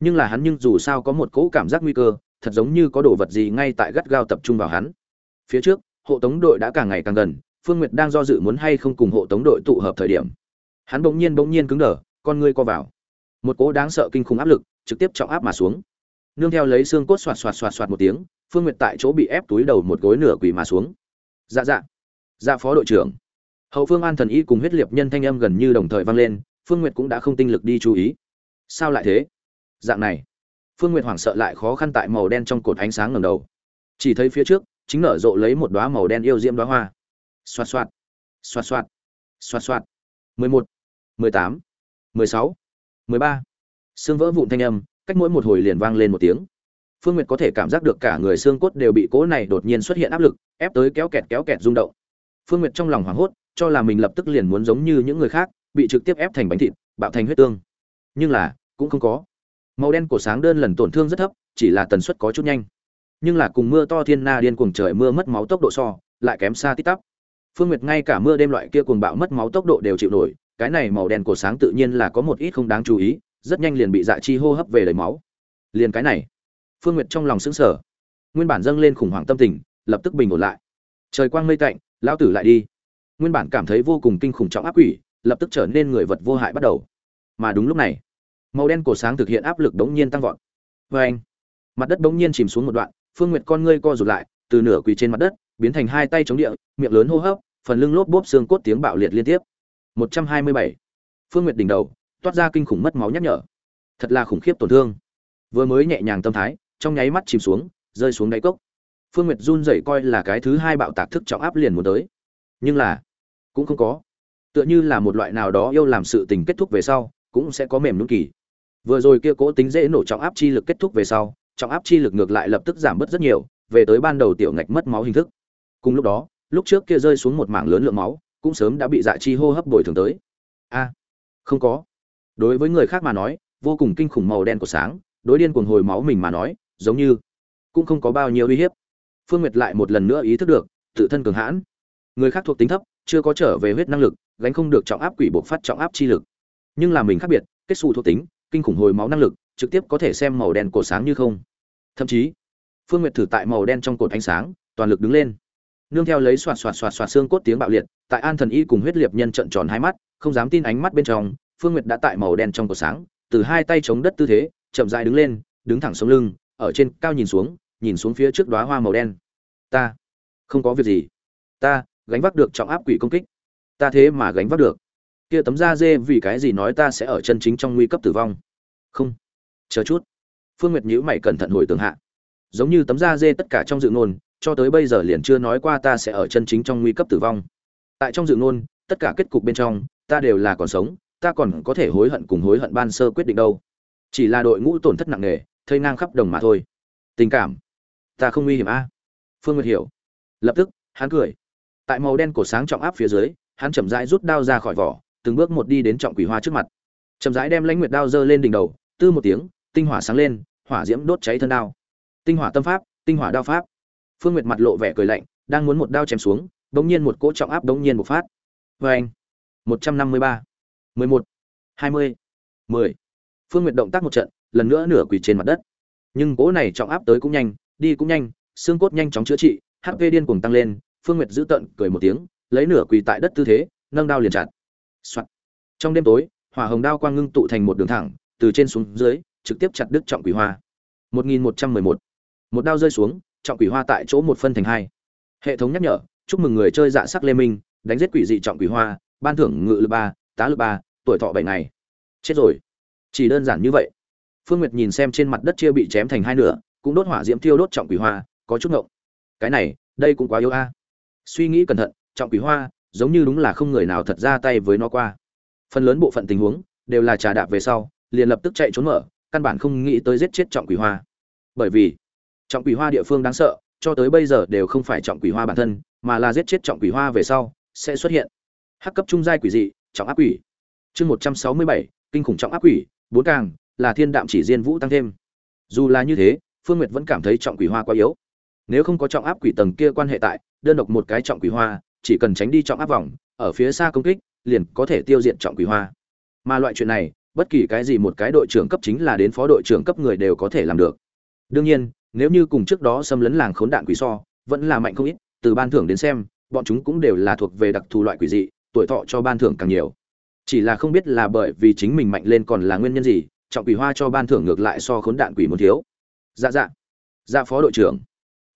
Nhưng là hắn nhưng dù sao có một cỗ cảm giác nguy cơ, thật giống như có đồ vật gì ngay tại gắt gao tập trung vào hắn. Phía trước hộ tống đội đã càng ngày càng gần, phương nguyệt đang do dự muốn hay không cùng hộ tống đội tụ hợp thời điểm. Hắn bỗng nhiên bỗng nhiên cứng đờ, con ngươi co vào. Một cỗ đáng sợ kinh khủng áp lực trực tiếp trọng áp mà xuống. Nương theo lấy xương cốt xoạt xoạt xoạt xoạt một tiếng, phương nguyệt tại chỗ bị ép túi đầu một gối nửa quỳ mà xuống. Dạ dạ. Dạ phó đội trưởng. Hậu phương an thần y cùng huyết liệt nhân thanh âm gần như đồng thời vang lên, phương nguyệt cũng đã không tinh lực đi chú ý. Sao lại thế? Dạng này. Phương nguyệt hoảng sợ lại khó khăn tại màu đen trong cột ánh sáng ngầm đầu. Chỉ thấy phía trước chính nở rộ lấy một đóa màu đen yêu diễm đóa hoa. Xoạt xoạt xoạt xoạt xoạt xoạt. Mười một, mười tám, mười sáu, mười ba. Xương vỡ vụn thanh âm, cách mỗi một hồi liền vang lên một tiếng. Phương nguyệt có thể cảm giác được cả người xương cốt đều bị cỗ này đột nhiên xuất hiện áp lực, ép tới kéo kẹt kéo kẹt rung động. Phương nguyệt trong lòng hoảng hốt, cho là mình lập tức liền muốn giống như những người khác, bị trực tiếp ép thành bánh thịt, bạo thành huyết tương. Nhưng là, cũng không có. Màu đen của sáng đơn lần tổn thương rất thấp, chỉ là tần suất có chút nhanh nhưng là cùng mưa to thiên na điên cuồng trời mưa mất máu tốc độ so, lại kém xa tít tắp. Phương nguyệt ngay cả mưa đêm loại kia cuồng bạo mất máu tốc độ đều chịu nổi, cái này màu đen của sáng tự nhiên là có một ít không đáng chú ý, rất nhanh liền bị dạ chi hô hấp về lấy máu. Liền cái này, phương nguyệt trong lòng sững sờ. Nguyên bản dâng lên khủng hoảng tâm tình, lập tức bình ổn lại. Trời quang mây tạnh, lão tử lại đi. Nguyên bản cảm thấy vô cùng kinh khủng trọng áp quỷ, lập tức trở nên người vật vô hại bắt đầu. Mà đúng lúc này, màu đen cổ sáng thực hiện áp lực đống nhiên tăng vọt. Vê anh, mặt đất đống nhiên chìm xuống một đoạn phương nguyệt con ngươi co rụt lại, từ nửa quỳ trên mặt đất, biến thành hai tay chống địa, miệng lớn hô hấp, phần lưng lốp bốp xương cốt tiếng bạo liệt liên tiếp. 127. phương nguyệt đỉnh đầu, toát ra kinh khủng mất máu nhắc nhở. Thật là khủng khiếp tổn thương. Vừa mới nhẹ nhàng tâm thái, trong nháy mắt chìm xuống, rơi xuống đáy cốc. Phương nguyệt run rẩy coi là cái thứ hai bạo tạc thức trọng áp liền muốn tới. Nhưng là, cũng không có. Tựa như là một loại nào đó yêu làm sự tình kết thúc về sau, cũng sẽ có mềm nhũn kỳ. Vừa rồi kia cố tính dễ nổ trọng áp chi lực kết thúc về sau trọng áp chi lực ngược lại lập tức giảm bớt rất nhiều, về tới ban đầu tiểu ngạch mất máu hình thức. Cùng lúc đó, lúc trước kia rơi xuống một mảng lớn lượng máu, cũng sớm đã bị dạ chi hô hấp bồi thường tới. A, không có. Đối với người khác mà nói, vô cùng kinh khủng màu đen của sáng, đối điên cuồng hồi máu mình mà nói, giống như cũng không có bao nhiêu uy hiếp. Phương nguyệt lại một lần nữa ý thức được, tự thân cường hãn. Người khác thuộc tính thấp, chưa có trở về huyết năng lực, gánh không được trọng áp quỷ buộc phát trọng áp chi lực. Nhưng là mình khác biệt, kết xù thuộc tính, kinh khủng hồi máu năng lực trực tiếp có thể xem màu đen cổ sáng như không. Thậm chí, phương nguyệt thử tại màu đen trong cột ánh sáng, toàn lực đứng lên. Nương theo lấy xoạt xoạt xoạt xoạt xương cốt tiếng bạo liệt, tại an thần y cùng huyết liệt nhân trận tròn hai mắt, không dám tin ánh mắt bên trong, phương nguyệt đã tại màu đen trong cột sáng, từ hai tay chống đất tư thế, chậm rãi đứng lên, đứng thẳng sống lưng, ở trên cao nhìn xuống nhìn xuống phía trước đóa hoa màu đen. Ta, không có việc gì. Ta, gánh vác được trọng áp quỷ công kích. Ta thế mà gánh vác được. Kia tấm da dê vì cái gì nói ta sẽ ở chân chính trong nguy cấp tử vong? Không chờ chút. Phương nguyệt nhữ mày cẩn thận hồi tưởng hạ. Giống như tấm da dê tất cả trong dự ngôn, cho tới bây giờ liền chưa nói qua ta sẽ ở chân chính trong nguy cấp tử vong. Tại trong dự ngôn, tất cả kết cục bên trong, ta đều là còn sống, ta còn có thể hối hận cùng hối hận ban sơ quyết định đâu. Chỉ là đội ngũ tổn thất nặng nề, thây ngang khắp đồng mà thôi. Tình cảm, ta không nguy hiểm a. Phương nguyệt hiểu. Lập tức, hắn cười. Tại màu đen cổ sáng trọng áp phía dưới, hắn chậm rãi rút đao ra khỏi vỏ, từng bước một đi đến trọng quỷ hoa trước mặt. Chậm rãi đem lãnh nguyệt đao giơ lên đỉnh đầu tư một tiếng, tinh hỏa sáng lên, hỏa diễm đốt cháy thân đao. Tinh hỏa tâm pháp, tinh hỏa đao pháp. Phương nguyệt mặt lộ vẻ cười lạnh, đang muốn một đao chém xuống, bỗng nhiên một cỗ trọng áp bỗng nhiên một phát. Vê anh, một trăm năm mươi ba, mười một, hai mươi, mười. Phương nguyệt động tác một trận, lần nữa nửa quỳ trên mặt đất. Nhưng cỗ này trọng áp tới cũng nhanh, đi cũng nhanh, xương cốt nhanh chóng chữa trị hp điên cuồng tăng lên, phương nguyệt giữ tận cười một tiếng, lấy nửa quỳ tại đất tư thế, nâng đao liền chặt. Soạn. trong đêm tối, hỏa hồng đao quang ngưng tụ thành một đường thẳng từ trên xuống dưới, trực tiếp chặt đứt trọng quỷ hoa. 1111. một đao rơi xuống, trọng quỷ hoa tại chỗ một phân thành hai. Hệ thống nhắc nhở, chúc mừng người chơi dạ sắc lê minh, đánh giết quỷ dị trọng quỷ hoa, ban thưởng ngự lực ba, tá lực ba, tuổi thọ bảy ngày. Chết rồi. Chỉ đơn giản như vậy. Phương nguyệt nhìn xem trên mặt đất chia bị chém thành hai nửa, cũng đốt hỏa diễm thiêu đốt trọng quỷ hoa, có chút ngộng. Cái này, đây cũng quá yếu a. Suy nghĩ cẩn thận, trọng quỷ hoa, giống như đúng là không người nào thật ra tay với nó qua. Phần lớn bộ phận tình huống, đều là trà đạp về sau liền lập tức chạy trốn mở, căn bản không nghĩ tới giết chết trọng quỷ hoa. Bởi vì, trọng quỷ hoa địa phương đáng sợ, cho tới bây giờ đều không phải trọng quỷ hoa bản thân, mà là giết chết trọng quỷ hoa về sau, sẽ xuất hiện. Hắc cấp trung giai quỷ dị, trọng áp quỷ. Chương một trăm sáu mươi bảy, kinh khủng trọng áp quỷ, bốn càng, là thiên đạm chỉ diên vũ tăng thêm. Dù là như thế, phương nguyệt vẫn cảm thấy trọng quỷ hoa quá yếu. Nếu không có trọng áp quỷ tầng kia quan hệ tại, đơn độc một cái trọng quỷ hoa, chỉ cần tránh đi trọng áp vòng, ở phía xa công kích, liền có thể tiêu diệt trọng quỷ hoa. Mà loại chuyện này bất kỳ cái gì một cái đội trưởng cấp chính là đến phó đội trưởng cấp người đều có thể làm được. Đương nhiên, nếu như cùng trước đó xâm lấn làng khốn đạn quỷ so, vẫn là mạnh không ít, từ ban thưởng đến xem, bọn chúng cũng đều là thuộc về đặc thù loại quỷ dị, tuổi thọ cho ban thưởng càng nhiều. Chỉ là không biết là bởi vì chính mình mạnh lên còn là nguyên nhân gì, trọng quỷ hoa cho ban thưởng ngược lại so khốn đạn quỷ muốn thiếu. Dạ dạ. Dạ phó đội trưởng.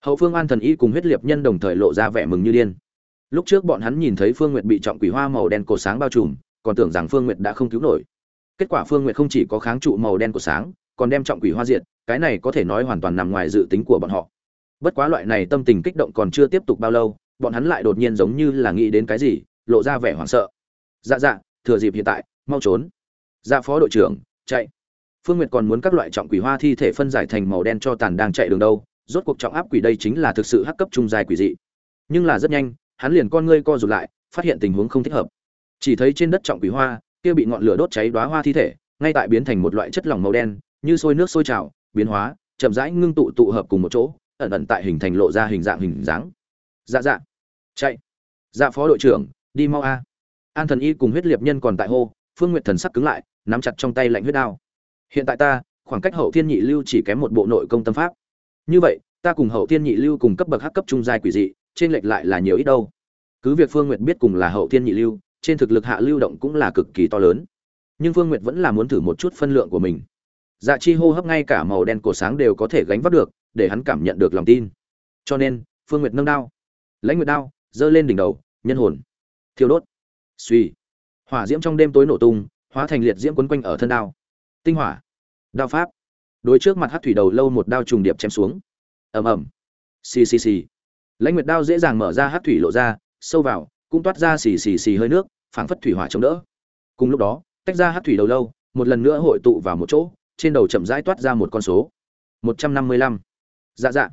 Hậu phương an thần y cùng huyết liệt nhân đồng thời lộ ra vẻ mừng như điên. Lúc trước bọn hắn nhìn thấy phương Nguyệt bị trọng quỷ hoa màu đen cổ sáng bao trùm, còn tưởng rằng phương Nguyệt đã không cứu nổi kết quả phương nguyện không chỉ có kháng trụ màu đen của sáng, còn đem trọng quỷ hoa diệt, cái này có thể nói hoàn toàn nằm ngoài dự tính của bọn họ. Bất quá loại này tâm tình kích động còn chưa tiếp tục bao lâu, bọn hắn lại đột nhiên giống như là nghĩ đến cái gì, lộ ra vẻ hoảng sợ. Dạ dạ thừa dịp hiện tại, mau trốn. Dạ phó đội trưởng, chạy. Phương Nguyệt còn muốn các loại trọng quỷ hoa thi thể phân giải thành màu đen cho tàn đang chạy đường đâu, rốt cuộc trọng áp quỷ đây chính là thực sự hắc cấp trung dài quỷ dị. Nhưng là rất nhanh, hắn liền con ngươi co rụt lại, phát hiện tình huống không thích hợp. Chỉ thấy trên đất trọng quỷ hoa kia bị ngọn lửa đốt cháy đóa hoa thi thể, ngay tại biến thành một loại chất lỏng màu đen, như sôi nước sôi trào, biến hóa, chậm rãi ngưng tụ tụ hợp cùng một chỗ, ẩn ẩn tại hình thành lộ ra hình dạng hình dáng. Dạ dạ. Chạy. Dạ phó đội trưởng, đi mau a. An thần y cùng huyết liệt nhân còn tại hô, phương nguyệt thần sắc cứng lại, nắm chặt trong tay lạnh huyết đao. Hiện tại ta, khoảng cách hậu thiên nhị lưu chỉ kém một bộ nội công tâm pháp. Như vậy, ta cùng hậu thiên nhị lưu cùng cấp bậc hắc cấp trung giai quỷ dị, trên lệch lại là nhiều ít đâu. Cứ việc phương nguyệt biết cùng là hậu thiên nhị lưu trên thực lực hạ lưu động cũng là cực kỳ to lớn. Nhưng phương nguyệt vẫn là muốn thử một chút phân lượng của mình. Dạ chi hô hấp ngay cả màu đen cổ sáng đều có thể gánh vác được, để hắn cảm nhận được lòng tin. Cho nên, phương nguyệt nâng đao. Lãnh nguyệt đao, giơ lên đỉnh đầu, nhân hồn. Thiêu đốt. Suy hỏa diễm trong đêm tối nổ tung, hóa thành liệt diễm quấn quanh ở thân đao. Tinh hỏa. Đao pháp. Đối trước mặt hát thủy đầu lâu một đao trùng điệp chém xuống. Ầm ầm. Xì xì xì. Lãnh nguyệt đao dễ dàng mở ra hát thủy lộ ra, sâu vào cũng toát ra xì xì xì hơi nước, phảng phất thủy hỏa chống đỡ. Cùng lúc đó, tách ra hát thủy đầu lâu, một lần nữa hội tụ vào một chỗ, trên đầu chậm rãi toát ra một con số. Một trăm năm mươi lăm. Dạ dạ.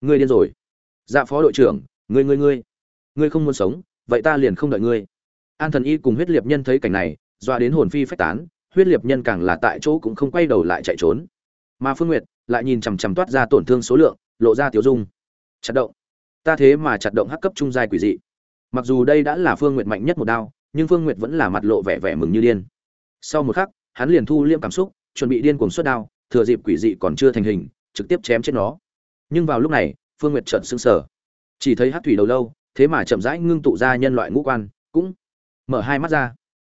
Ngươi điên rồi. Dạ phó đội trưởng, ngươi ngươi ngươi. Ngươi không muốn sống, vậy ta liền không đợi ngươi. An thần y cùng huyết liệt nhân thấy cảnh này doa đến hồn phi phách tán, huyết liệt nhân càng là tại chỗ cũng không quay đầu lại chạy trốn. Mà phương nguyệt lại nhìn chằm chằm toát ra tổn thương số lượng, lộ ra tiểu dung. Chặt động. Ta thế mà chặt động hắc cấp trung giai quỷ dị mặc dù đây đã là phương nguyệt mạnh nhất một đao, nhưng phương nguyệt vẫn là mặt lộ vẻ vẻ mừng như điên. Sau một khắc, hắn liền thu liêm cảm xúc, chuẩn bị điên cuồng suất đao, thừa dịp quỷ dị còn chưa thành hình, trực tiếp chém chết nó. Nhưng vào lúc này, phương nguyệt trợn sững sờ. Chỉ thấy hát thủy đầu lâu, thế mà chậm rãi ngưng tụ ra nhân loại ngũ quan, cũng mở hai mắt ra.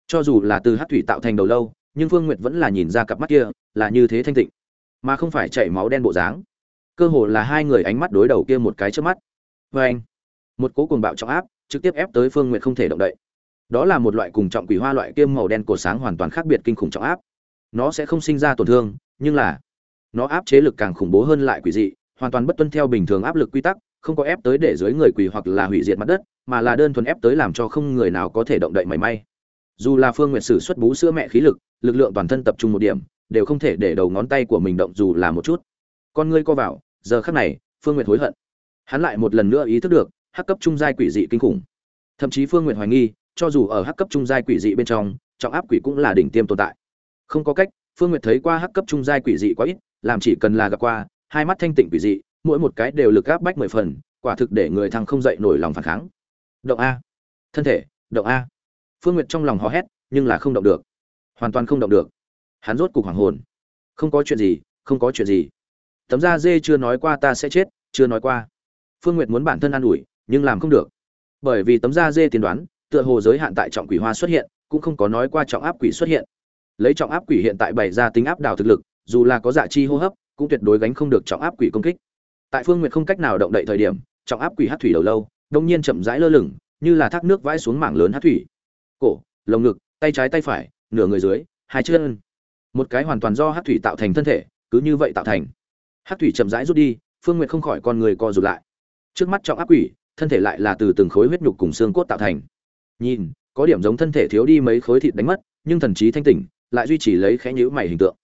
Cho dù là từ hát thủy tạo thành đầu lâu, nhưng phương nguyệt vẫn là nhìn ra cặp mắt kia, là như thế thanh tịnh, mà không phải chảy máu đen bộ dáng. Cơ hồ là hai người ánh mắt đối đầu kia một cái trước mắt. Vê anh một cố cuồng bạo trọng áp trực tiếp ép tới phương nguyệt không thể động đậy. Đó là một loại cùng trọng quỷ hoa loại kiêm màu đen cổ sáng hoàn toàn khác biệt kinh khủng trọng áp. Nó sẽ không sinh ra tổn thương, nhưng là nó áp chế lực càng khủng bố hơn lại quỷ dị, hoàn toàn bất tuân theo bình thường áp lực quy tắc, không có ép tới để dưới người quỳ hoặc là hủy diệt mặt đất, mà là đơn thuần ép tới làm cho không người nào có thể động đậy mảy may. Dù là phương nguyệt sử xuất bú sữa mẹ khí lực lực lượng toàn thân tập trung một điểm, đều không thể để đầu ngón tay của mình động dù là một chút. Con ngươi co vào, giờ khắc này, phương nguyệt hối hận. Hắn lại một lần nữa ý thức được hắc cấp trung giai quỷ dị kinh khủng. Thậm chí phương nguyệt hoài nghi, cho dù ở hắc cấp trung giai quỷ dị bên trong, trọng áp quỷ cũng là đỉnh tiêm tồn tại. Không có cách, phương nguyệt thấy qua hắc cấp trung giai quỷ dị quá ít, làm chỉ cần là gặp qua, hai mắt thanh tịnh quỷ dị, mỗi một cái đều lực gáp bách mười phần, quả thực để người thằng không dậy nổi lòng phản kháng. Động a. Thân thể, động a. Phương nguyệt trong lòng hò hét, nhưng là không động được. Hoàn toàn không động được. Hắn rốt cục hoàng hồn. Không có chuyện gì, không có chuyện gì. Tấm da dê chưa nói qua ta sẽ chết, chưa nói qua. Phương nguyệt muốn bản thân an ủi nhưng làm không được. Bởi vì tấm da dê tiên đoán, tựa hồ giới hạn tại trọng quỷ hoa xuất hiện, cũng không có nói qua trọng áp quỷ xuất hiện. Lấy trọng áp quỷ hiện tại bày ra tính áp đảo thực lực, dù là có dạ chi hô hấp, cũng tuyệt đối gánh không được trọng áp quỷ công kích. Tại phương nguyệt không cách nào động đậy thời điểm, trọng áp quỷ hát thủy đầu lâu, đông nhiên chậm rãi lơ lửng, như là thác nước vãi xuống mảng lớn hát thủy. Cổ, lồng ngực, tay trái tay phải, nửa người dưới, hai chân. Một cái hoàn toàn do hát thủy tạo thành thân thể, cứ như vậy tạo thành. Hát thủy chậm rãi rút đi, phương nguyệt không khỏi con người co rụt lại. Trước mắt trọng áp quỷ thân thể lại là từ từng khối huyết nhục cùng xương cốt tạo thành. Nhìn, có điểm giống thân thể thiếu đi mấy khối thịt đánh mất, nhưng thần trí thanh tỉnh, lại duy trì lấy khẽ nhữ mày hình tượng.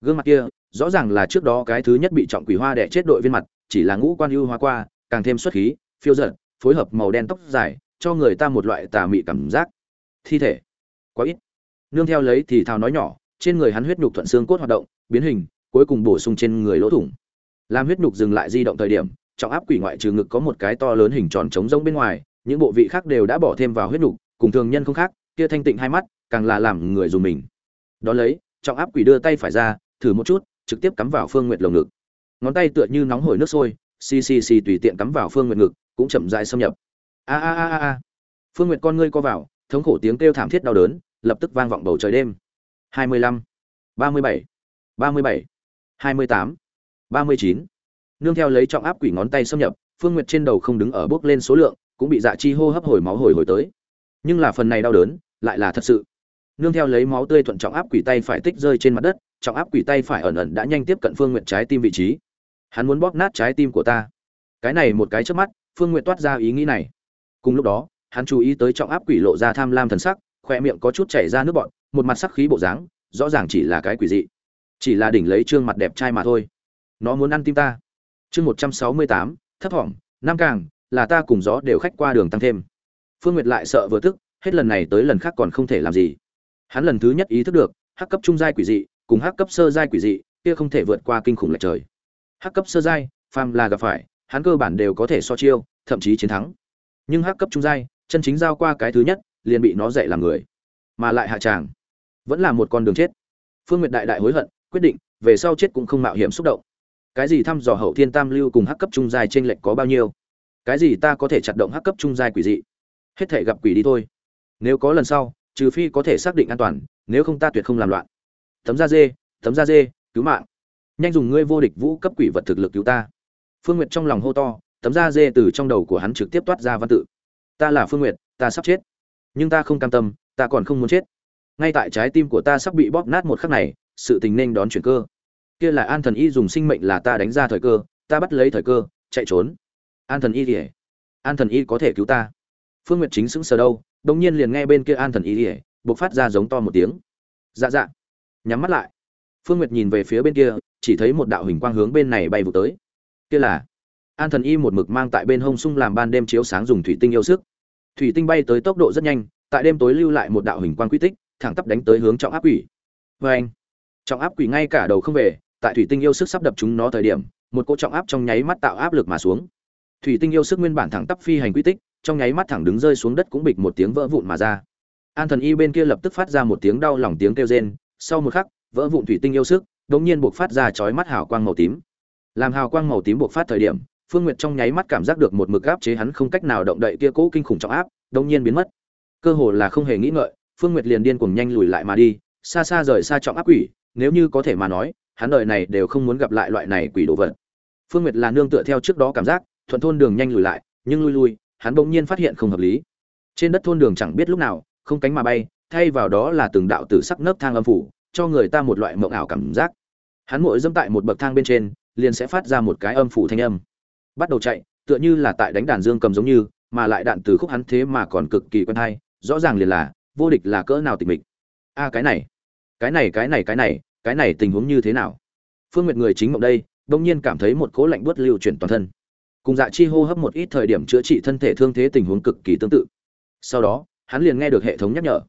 Gương mặt kia, rõ ràng là trước đó cái thứ nhất bị trọng quỷ hoa đẻ chết đội viên mặt, chỉ là ngũ quan ưu hoa qua, càng thêm xuất khí, phiêu giật phối hợp màu đen tóc dài, cho người ta một loại tà mị cảm giác. Thi thể, quá ít. Nương theo lấy thì thào nói nhỏ, trên người hắn huyết nhục thuận xương cốt hoạt động, biến hình, cuối cùng bổ sung trên người lỗ thủng. Làm huyết nhục dừng lại di động thời điểm trọng áp quỷ ngoại trừ ngực có một cái to lớn hình tròn trống rỗng bên ngoài, những bộ vị khác đều đã bỏ thêm vào huyết nục, cùng thường nhân không khác, kia thanh tịnh hai mắt, càng là làm người dù mình. Đó lấy, trọng áp quỷ đưa tay phải ra, thử một chút, trực tiếp cắm vào Phương Nguyệt lồng ngực. Ngón tay tựa như nóng hổi nước sôi, xì xì xì tùy tiện cắm vào Phương Nguyệt ngực, cũng chậm rãi xâm nhập. A a a a. Phương Nguyệt con ngươi co vào, thống khổ tiếng kêu thảm thiết đau đớn, lập tức vang vọng bầu trời đêm. 25, 37, 37, 28, 39 nương theo lấy trọng áp quỷ ngón tay xâm nhập, phương nguyệt trên đầu không đứng ở bước lên số lượng, cũng bị dạ chi hô hấp hồi máu hồi hồi tới. Nhưng là phần này đau đớn, lại là thật sự. Nương theo lấy máu tươi thuận trọng áp quỷ tay phải tích rơi trên mặt đất, trọng áp quỷ tay phải ẩn ẩn đã nhanh tiếp cận phương nguyện trái tim vị trí. Hắn muốn bóp nát trái tim của ta. Cái này một cái trước mắt, phương nguyện toát ra ý nghĩ này. Cùng lúc đó, hắn chú ý tới trọng áp quỷ lộ ra tham lam thần sắc khoe miệng có chút chảy ra nước bọn một mặt sắc khí bộ dáng, rõ ràng chỉ là cái quỷ dị. Chỉ là đỉnh lấy trương mặt đẹp trai mà thôi. Nó muốn ăn tim ta chương một trăm sáu mươi tám, thấp thỏm nam càng là ta cùng gió đều khách qua đường tăng thêm. Phương nguyệt lại sợ vừa tức, hết lần này tới lần khác còn không thể làm gì. Hắn lần thứ nhất ý thức được, hắc cấp trung giai quỷ dị, cùng hắc cấp sơ giai quỷ dị, kia không thể vượt qua kinh khủng lệch trời. Hắc cấp sơ giai, phàm là gặp phải, hắn cơ bản đều có thể so chiêu, thậm chí chiến thắng. Nhưng hắc cấp trung giai, chân chính giao qua cái thứ nhất, liền bị nó dạy làm người, mà lại hạ tràng, vẫn là một con đường chết. Phương nguyệt đại đại hối hận, quyết định, về sau chết cũng không mạo hiểm xúc động cái gì thăm dò hậu thiên tam lưu cùng hắc cấp trung giai trên lệch có bao nhiêu? Cái gì ta có thể chặt động hắc cấp trung giai quỷ dị? Hết thể gặp quỷ đi thôi. Nếu có lần sau, trừ phi có thể xác định an toàn, nếu không ta tuyệt không làm loạn. Tấm da dê, tấm da dê, cứu mạng. Nhanh dùng ngươi vô địch vũ cấp quỷ vật thực lực cứu ta. Phương nguyệt trong lòng hô to, tấm da dê từ trong đầu của hắn trực tiếp toát ra văn tự. Ta là phương nguyệt, ta sắp chết. Nhưng ta không cam tâm, ta còn không muốn chết. Ngay tại trái tim của ta sắp bị bóp nát một khắc này, sự tình nên đón chuyển cơ kia là an thần y dùng sinh mệnh là ta đánh ra thời cơ, ta bắt lấy thời cơ, chạy trốn. An thần y ỉa an thần y có thể cứu ta. Phương nguyệt chính sững sờ đâu đông nhiên liền nghe bên kia an thần y ỉa buộc phát ra giống to một tiếng. Dạ dạ. Nhắm mắt lại. Phương nguyệt nhìn về phía bên kia, chỉ thấy một đạo hình quang hướng bên này bay vụ tới. Kia là an thần y một mực mang tại bên hông sung làm ban đêm chiếu sáng dùng thủy tinh yêu sức. Thủy tinh bay tới tốc độ rất nhanh, tại đêm tối lưu lại một đạo hình quang quy tích, thẳng tắp đánh tới hướng trọng áp quỷ. Vê anh trọng áp quỷ ngay cả đầu không về tại thủy tinh yêu sức sắp đập chúng nó thời điểm, một cỗ trọng áp trong nháy mắt tạo áp lực mà xuống. Thủy tinh yêu sức nguyên bản thẳng tắp phi hành quy tích, trong nháy mắt thẳng đứng rơi xuống đất cũng bịch một tiếng vỡ vụn mà ra. An thần y bên kia lập tức phát ra một tiếng đau lòng tiếng kêu rên, sau một khắc, vỡ vụn thủy tinh yêu sức, đột nhiên buộc phát ra chói mắt hào quang màu tím. Làm hào quang màu tím buộc phát thời điểm, phương nguyệt trong nháy mắt cảm giác được một mực áp chế hắn không cách nào động đậy kia cỗ kinh khủng trọng áp, đột nhiên biến mất. Cơ hồ là không hề nghĩ ngợi, phương nguyệt liền điên cuồng nhanh lùi lại mà đi, xa xa rời xa trọng áp quỷ, nếu như có thể mà nói hắn đời này đều không muốn gặp lại loại này quỷ đồ vật. Phương nguyệt là nương tựa theo trước đó cảm giác, thuận thôn đường nhanh lùi lại, nhưng lui lui, hắn bỗng nhiên phát hiện không hợp lý. Trên đất thôn đường chẳng biết lúc nào, không cánh mà bay, thay vào đó là từng đạo tử sắc nấc thang âm phủ, cho người ta một loại mộng ảo cảm giác. Hắn mỗi dâm tại một bậc thang bên trên, liền sẽ phát ra một cái âm phủ thanh âm. Bắt đầu chạy, tựa như là tại đánh đàn dương cầm giống như, mà lại đạn từ khúc hắn thế mà còn cực kỳ quen hay, rõ ràng liền là, vô địch là cỡ nào tịch mịch. A, cái này cái này cái này cái này cái này tình huống như thế nào? Phương nguyệt người chính mộng đây bỗng nhiên cảm thấy một cỗ lạnh buốt lưu chuyển toàn thân. Cùng dạ chi hô hấp một ít thời điểm chữa trị thân thể thương thế tình huống cực kỳ tương tự. Sau đó, hắn liền nghe được hệ thống nhắc nhở.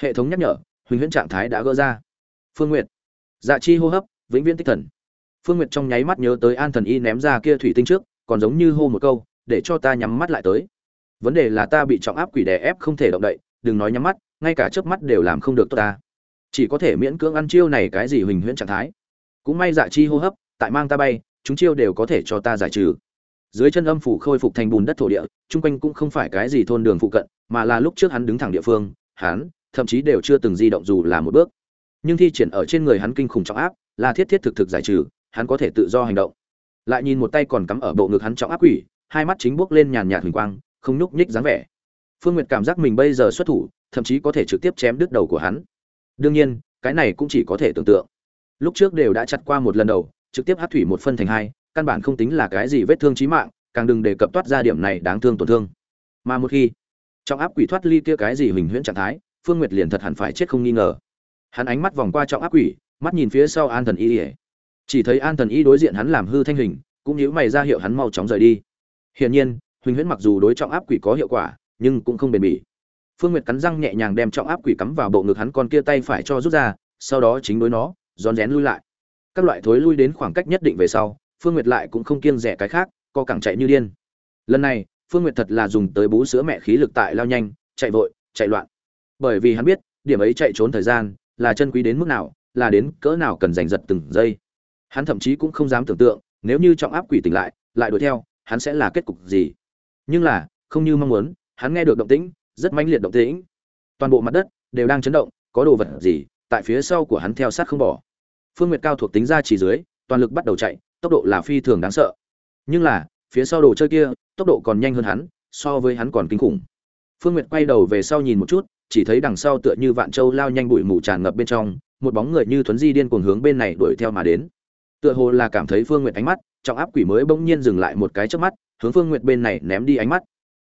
Hệ thống nhắc nhở huỳnh huyễn trạng thái đã gỡ ra. Phương nguyệt. Dạ chi hô hấp, vĩnh viễn tích thần. Phương nguyệt trong nháy mắt nhớ tới an thần y ném ra kia thủy tinh trước, còn giống như hô một câu, để cho ta nhắm mắt lại tới. Vấn đề là ta bị trọng áp quỷ đè ép không thể động đậy, đừng nói nhắm mắt, ngay cả chớp mắt đều làm không được tốt ta chỉ có thể miễn cưỡng ăn chiêu này cái gì huỳnh huyễn trạng thái. Cũng may dạ chi hô hấp, tại mang ta bay, chúng chiêu đều có thể cho ta giải trừ. Dưới chân âm phủ khôi phục thành bùn đất thổ địa, chung quanh cũng không phải cái gì thôn đường phụ cận, mà là lúc trước hắn đứng thẳng địa phương, hắn, thậm chí đều chưa từng di động dù là một bước. Nhưng thi triển ở trên người hắn kinh khủng trọng áp, là thiết thiết thực thực giải trừ, hắn có thể tự do hành động. Lại nhìn một tay còn cắm ở bộ ngực hắn trọng áp quỷ, hai mắt chính bước lên nhàn nhạt huỳnh quang, không nhúc nhích dáng vẻ. Phương nguyệt cảm giác mình bây giờ xuất thủ, thậm chí có thể trực tiếp chém đứt đầu của hắn đương nhiên, cái này cũng chỉ có thể tưởng tượng. Lúc trước đều đã chặt qua một lần đầu, trực tiếp hát thủy một phân thành hai, căn bản không tính là cái gì vết thương chí mạng, càng đừng đề cập toát ra điểm này đáng thương tổn thương. Mà một khi trọng áp quỷ thoát ly kia cái gì huỳnh huyễn trạng thái, phương nguyệt liền thật hẳn phải chết không nghi ngờ. Hắn ánh mắt vòng qua trọng áp quỷ, mắt nhìn phía sau an thần y ỉa chỉ thấy an thần y đối diện hắn làm hư thanh hình, cũng nhíu mày ra hiệu hắn mau chóng rời đi. Hiển nhiên, huỳnh huyễn mặc dù đối trọng áp quỷ có hiệu quả, nhưng cũng không bền bỉ phương nguyệt cắn răng nhẹ nhàng đem trọng áp quỷ cắm vào bộ ngực hắn con kia tay phải cho rút ra, sau đó chính đối nó, rón rén lui lại. Các loại thối lui đến khoảng cách nhất định về sau, phương nguyệt lại cũng không kiêng dè cái khác, co cẳng chạy như điên. Lần này, phương nguyệt thật là dùng tới bú sữa mẹ khí lực tại lao nhanh, chạy vội, chạy loạn. Bởi vì hắn biết, điểm ấy chạy trốn thời gian, là chân quý đến mức nào, là đến cỡ nào cần giành giật từng giây. Hắn thậm chí cũng không dám tưởng tượng, nếu như trọng áp quỷ tỉnh lại lại đuổi theo, hắn sẽ là kết cục gì. Nhưng là, không như mong muốn, hắn nghe được động tĩnh rất mãnh liệt động tĩnh. Toàn bộ mặt đất đều đang chấn động, có đồ vật gì tại phía sau của hắn theo sát không bỏ. Phương nguyệt cao thuộc tính ra chỉ dưới, toàn lực bắt đầu chạy, tốc độ là phi thường đáng sợ. Nhưng là, phía sau đồ chơi kia, tốc độ còn nhanh hơn hắn, so với hắn còn kinh khủng. Phương nguyệt quay đầu về sau nhìn một chút, chỉ thấy đằng sau tựa như vạn châu lao nhanh bụi mù tràn ngập bên trong, một bóng người như thuấn di điên cuồng hướng bên này đuổi theo mà đến. Tựa hồ là cảm thấy phương nguyệt ánh mắt trọng áp quỷ mới bỗng nhiên dừng lại một cái chớp mắt, hướng phương nguyệt bên này ném đi ánh mắt.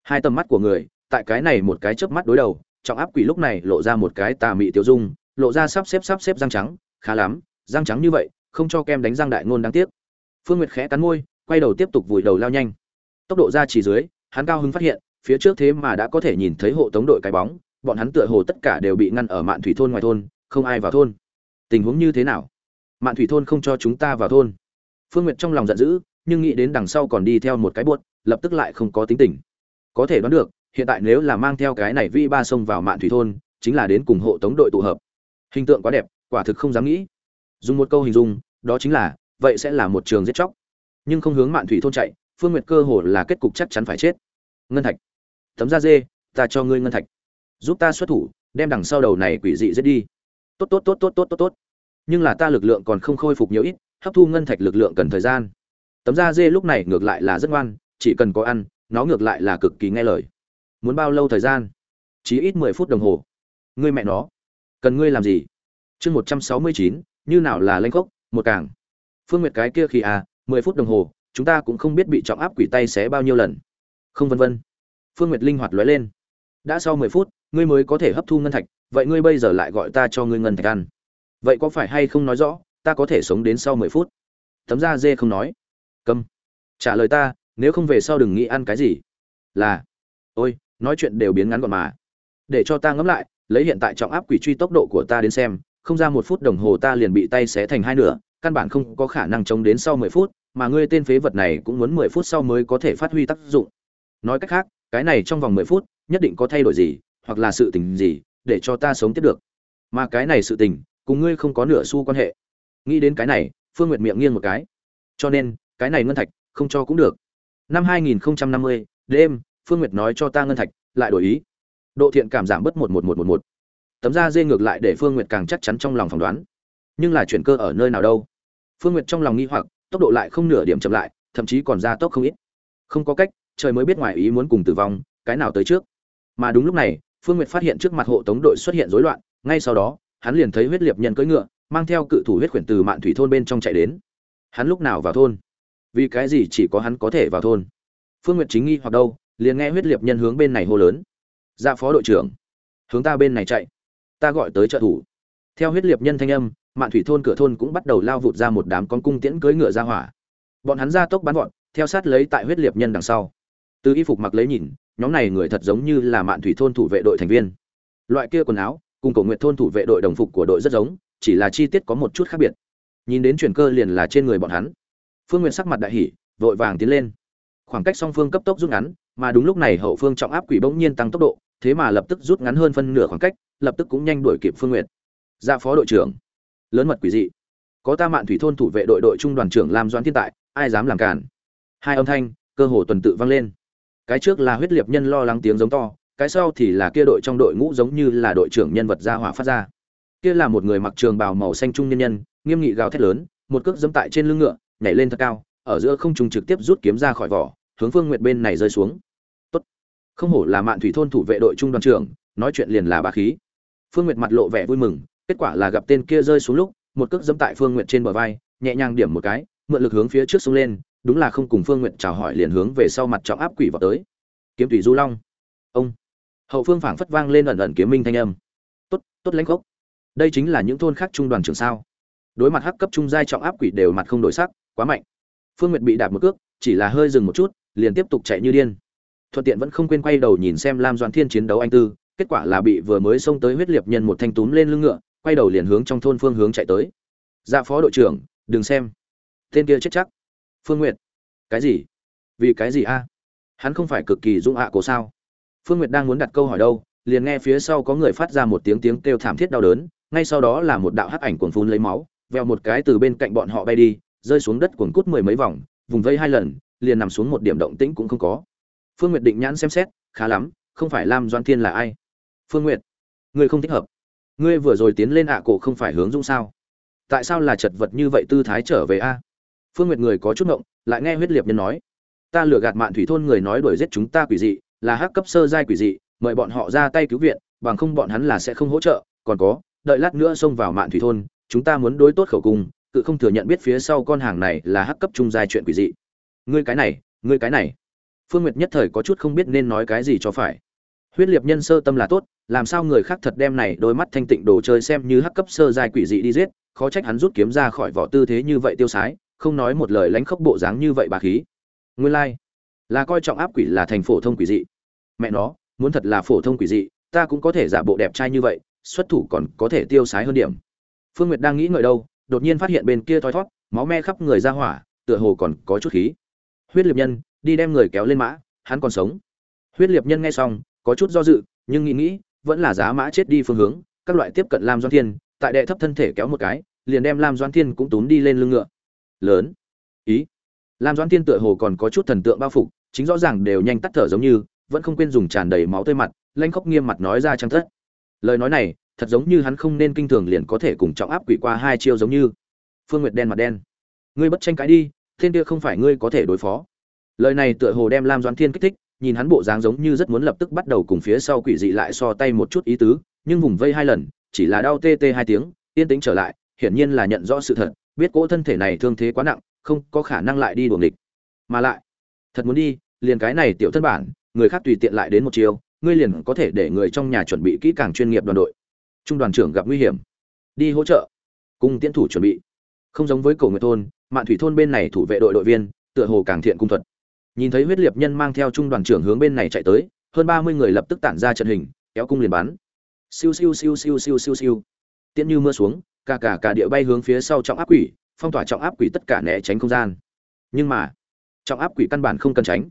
Hai tầm mắt của người tại cái này một cái chớp mắt đối đầu trọng áp quỷ lúc này lộ ra một cái tà mị tiêu dung lộ ra sắp xếp sắp xếp răng trắng khá lắm răng trắng như vậy không cho kem đánh răng đại ngôn đáng tiếc. Phương nguyệt khẽ cắn môi quay đầu tiếp tục vùi đầu lao nhanh. Tốc độ ra chỉ dưới hắn cao hứng phát hiện phía trước thế mà đã có thể nhìn thấy hộ tống đội cái bóng bọn hắn tựa hồ tất cả đều bị ngăn ở mạn thủy thôn ngoài thôn không ai vào thôn. Tình huống như thế nào? Mạn thủy thôn không cho chúng ta vào thôn. Phương nguyệt trong lòng giận dữ nhưng nghĩ đến đằng sau còn đi theo một cái buột, lập tức lại không có tính tình. Có thể đoán được hiện tại nếu là mang theo cái này vi ba sông vào mạn thủy thôn, chính là đến cùng hộ tống đội tụ hợp. Hình tượng quá đẹp, quả thực không dám nghĩ. Dùng một câu hình dung, đó chính là, vậy sẽ là một trường giết chóc. Nhưng không hướng mạn thủy thôn chạy, phương nguyệt cơ hồ là kết cục chắc chắn phải chết. Ngân thạch. Tấm da dê, ta cho ngươi ngân thạch. Giúp ta xuất thủ, đem đằng sau đầu này quỷ dị giết đi. Tốt tốt tốt tốt tốt tốt tốt. Nhưng là ta lực lượng còn không khôi phục nhiều ít, hấp thu ngân thạch lực lượng cần thời gian. Tấm da dê lúc này ngược lại là rất ngoan, chỉ cần có ăn, nó ngược lại là cực kỳ nghe lời muốn bao lâu thời gian? Chỉ ít mười phút đồng hồ. Ngươi mẹ nó, cần ngươi làm gì? Chương một trăm sáu mươi chín, như nào là lanh khốc, một càng. Phương nguyệt cái kia khi à mười phút đồng hồ, chúng ta cũng không biết bị trọng áp quỷ tay xé bao nhiêu lần. Không vân vân. Phương nguyệt linh hoạt lóe lên. Đã sau mười phút, ngươi mới có thể hấp thu ngân thạch, vậy ngươi bây giờ lại gọi ta cho ngươi ngân thạch ăn. Vậy có phải hay không nói rõ, ta có thể sống đến sau mười phút? Tấm da dê không nói. Câm. Trả lời ta, nếu không về sau đừng nghĩ ăn cái gì. Là, ôi nói chuyện đều biến ngắn gọn mà. Để cho ta ngẫm lại lấy hiện tại trọng áp quỷ truy tốc độ của ta đến xem không ra một phút đồng hồ ta liền bị tay xé thành hai nửa căn bản không có khả năng chống đến sau mười phút mà ngươi tên phế vật này cũng muốn mười phút sau mới có thể phát huy tác dụng. Nói cách khác cái này trong vòng mười phút nhất định có thay đổi gì hoặc là sự tình gì để cho ta sống tiếp được. Mà cái này sự tình cùng ngươi không có nửa xu quan hệ. Nghĩ đến cái này phương nguyệt miệng nghiêng một cái. Cho nên cái này ngân thạch không cho cũng được. Năm 2050, đêm phương nguyệt nói cho ta ngân thạch, lại đổi ý. Độ thiện cảm giảm bớt một một một một một. Tấm da dê ngược lại để phương nguyệt càng chắc chắn trong lòng phỏng đoán. Nhưng là chuyển cơ ở nơi nào đâu? Phương nguyệt trong lòng nghi hoặc, tốc độ lại không nửa điểm chậm lại, thậm chí còn ra tốc không ít. Không có cách, trời mới biết ngoài ý muốn cùng tử vong, cái nào tới trước. Mà đúng lúc này, phương nguyệt phát hiện trước mặt hộ tống đội xuất hiện rối loạn, ngay sau đó, hắn liền thấy huyết liệt nhân cưỡi ngựa, mang theo cự thủ huyết khuyển từ mạn thủy thôn bên trong chạy đến. Hắn lúc nào vào thôn? Vì cái gì chỉ có hắn có thể vào thôn? Phương nguyệt chính nghi hoặc đâu? Liền nghe huyết liệt nhân hướng bên này hô lớn. Dạ phó đội trưởng, hướng ta bên này chạy. Ta gọi tới trợ thủ. Theo huyết liệt nhân thanh âm, mạn thủy thôn cửa thôn cũng bắt đầu lao vụt ra một đám con cung tiễn cưỡi ngựa ra hỏa. Bọn hắn ra tốc bắn gọn, theo sát lấy tại huyết liệt nhân đằng sau. Từ y phục mặc lấy nhìn, nhóm này người thật giống như là mạn thủy thôn thủ vệ đội thành viên. Loại kia quần áo, cùng cổ nguyện thôn thủ vệ đội đồng phục của đội rất giống, chỉ là chi tiết có một chút khác biệt. Nhìn đến chuyển cơ liền là trên người bọn hắn. Phương nguyện sắc mặt đại hỉ, vội vàng tiến lên. Khoảng cách song phương cấp tốc rút ngắn mà đúng lúc này hậu phương trọng áp quỷ bỗng nhiên tăng tốc độ, thế mà lập tức rút ngắn hơn phân nửa khoảng cách, lập tức cũng nhanh đuổi kịp phương nguyện ra dạ phó đội trưởng. Lớn mật quỷ dị. Có ta mạn thủy thôn thủ vệ đội đội trung đoàn trưởng làm doãn thiên tại, ai dám làm cản hai âm thanh, cơ hồ tuần tự vang lên. Cái trước là huyết liệt nhân lo lắng tiếng giống to, cái sau thì là kia đội trong đội ngũ giống như là đội trưởng nhân vật ra hỏa phát ra. Kia là một người mặc trường bào màu xanh trung nhân nhân, nghiêm nghị gào thét lớn, một cước dẫm tại trên lưng ngựa, nhảy lên thật cao, ở giữa không trung trực tiếp rút kiếm ra khỏi vỏ hướng phương nguyệt bên này rơi xuống. Tốt. Không hổ là mạn thủy thôn thủ vệ đội trung đoàn trưởng, nói chuyện liền là bá khí. Phương nguyệt mặt lộ vẻ vui mừng, kết quả là gặp tên kia rơi xuống lúc, một cước dẫm tại phương nguyệt trên bờ vai, nhẹ nhàng điểm một cái, mượn lực hướng phía trước xuống lên, đúng là không cùng phương nguyệt chào hỏi liền hướng về sau mặt trọng áp quỷ vào tới. Kiếm thủy du long. Ông. Hậu phương phảng phất vang lên ẩn ẩn kiếm minh thanh âm. Tốt tốt lãnh khốc. Đây chính là những thôn khác trung đoàn trưởng sao? Đối mặt hắc cấp trung giai trọng áp quỷ đều mặt không đổi sắc, quá mạnh. Phương nguyệt bị đạp một cước, chỉ là hơi dừng một chút liền tiếp tục chạy như điên. Thuận tiện vẫn không quên quay đầu nhìn xem lam doan thiên chiến đấu anh tư, kết quả là bị vừa mới xông tới huyết liệt nhân một thanh túm lên lưng ngựa, quay đầu liền hướng trong thôn phương hướng chạy tới. Dạ phó đội trưởng, đừng xem. Tên kia chết chắc. Phương nguyệt. Cái gì? Vì cái gì a? Hắn không phải cực kỳ dũng ạ à cổ sao? Phương nguyệt đang muốn đặt câu hỏi đâu, liền nghe phía sau có người phát ra một tiếng tiếng kêu thảm thiết đau đớn, ngay sau đó là một đạo hắc ảnh cuồng phun lấy máu veo một cái từ bên cạnh bọn họ bay đi, rơi xuống đất cuồng cút mười mấy vòng, vùng vây hai lần liền nằm xuống một điểm động tĩnh cũng không có. Phương nguyệt định nhãn xem xét, khá lắm, không phải lam doan thiên là ai? Phương nguyệt, ngươi không thích hợp. Ngươi vừa rồi tiến lên ạ cổ không phải hướng dũng sao? Tại sao là chật vật như vậy tư thái trở về a? Phương nguyệt người có chút ngộng, lại nghe huyết liệt nhân nói. Ta lừa gạt mạn thủy thôn người nói đuổi giết chúng ta quỷ dị, là hắc cấp sơ giai quỷ dị, mời bọn họ ra tay cứu viện, bằng không bọn hắn là sẽ không hỗ trợ. Còn có, đợi lát nữa xông vào mạn thủy thôn, chúng ta muốn đối tốt khẩu cung tự không thừa nhận biết phía sau con hàng này là hắc cấp trung giai chuyện quỷ dị ngươi cái này ngươi cái này. Phương nguyệt nhất thời có chút không biết nên nói cái gì cho phải. Huyết liệt nhân sơ tâm là tốt làm sao người khác thật đem này đôi mắt thanh tịnh đồ chơi xem như hắc cấp sơ giai quỷ dị đi giết khó trách hắn rút kiếm ra khỏi vỏ tư thế như vậy tiêu sái không nói một lời lánh khóc bộ dáng như vậy bà khí. Nguyên lai、like, là coi trọng áp quỷ là thành phổ thông quỷ dị. Mẹ nó muốn thật là phổ thông quỷ dị ta cũng có thể giả bộ đẹp trai như vậy xuất thủ còn có thể tiêu sái hơn điểm. Phương nguyệt đang nghĩ ngợi đâu đột nhiên phát hiện bên kia thoi thót máu me khắp người ra hỏa tựa hồ còn có chút khí huyết liệt nhân, đi đem người kéo lên mã, hắn còn sống. Huyết liệt nhân nghe xong, có chút do dự, nhưng nghĩ nghĩ, vẫn là giá mã chết đi phương hướng, các loại tiếp cận lam doan thiên, tại đệ thấp thân thể kéo một cái, liền đem lam doan thiên cũng túm đi lên lưng ngựa. Lớn. Ý. Lam doan thiên tựa hồ còn có chút thần tượng bao phục, chính rõ ràng đều nhanh tắt thở giống như, vẫn không quên dùng tràn đầy máu tơi mặt, lanh khóc nghiêm mặt nói ra trăng thất. Lời nói này, thật giống như hắn không nên kinh thường liền có thể cùng trọng áp quỷ qua hai chiêu giống như. Phương nguyệt đen mặt đen. Ngươi bất tranh cãi đi thiên kia không phải ngươi có thể đối phó. Lời này tựa hồ đem lam doãn thiên kích thích, nhìn hắn bộ dáng giống như rất muốn lập tức bắt đầu cùng phía sau quỷ dị lại so tay một chút ý tứ, nhưng vùng vây hai lần, chỉ là đau tê tê hai tiếng, yên tĩnh trở lại, hiển nhiên là nhận rõ sự thật, biết cỗ thân thể này thương thế quá nặng, không có khả năng lại đi đuổi địch mà lại, thật muốn đi, liền cái này tiểu thân bản, người khác tùy tiện lại đến một chiều ngươi liền có thể để người trong nhà chuẩn bị kỹ càng chuyên nghiệp đoàn đội. Trung đoàn trưởng gặp nguy hiểm, đi hỗ trợ, cùng tiến thủ chuẩn bị. Không giống với cổ người thôn mạn thủy thôn bên này thủ vệ đội đội viên, tựa hồ càng thiện cung thuật. Nhìn thấy huyết liệt nhân mang theo trung đoàn trưởng hướng bên này chạy tới, hơn ba mươi người lập tức tản ra trận hình, kéo cung liền bắn. Siêu siêu siêu siêu siêu siêu siêu. Tiễn như mưa xuống, cả cả cả địa bay hướng phía sau trọng áp quỷ, phong tỏa trọng áp quỷ tất cả né tránh không gian. Nhưng mà, trọng áp quỷ căn bản không cần tránh.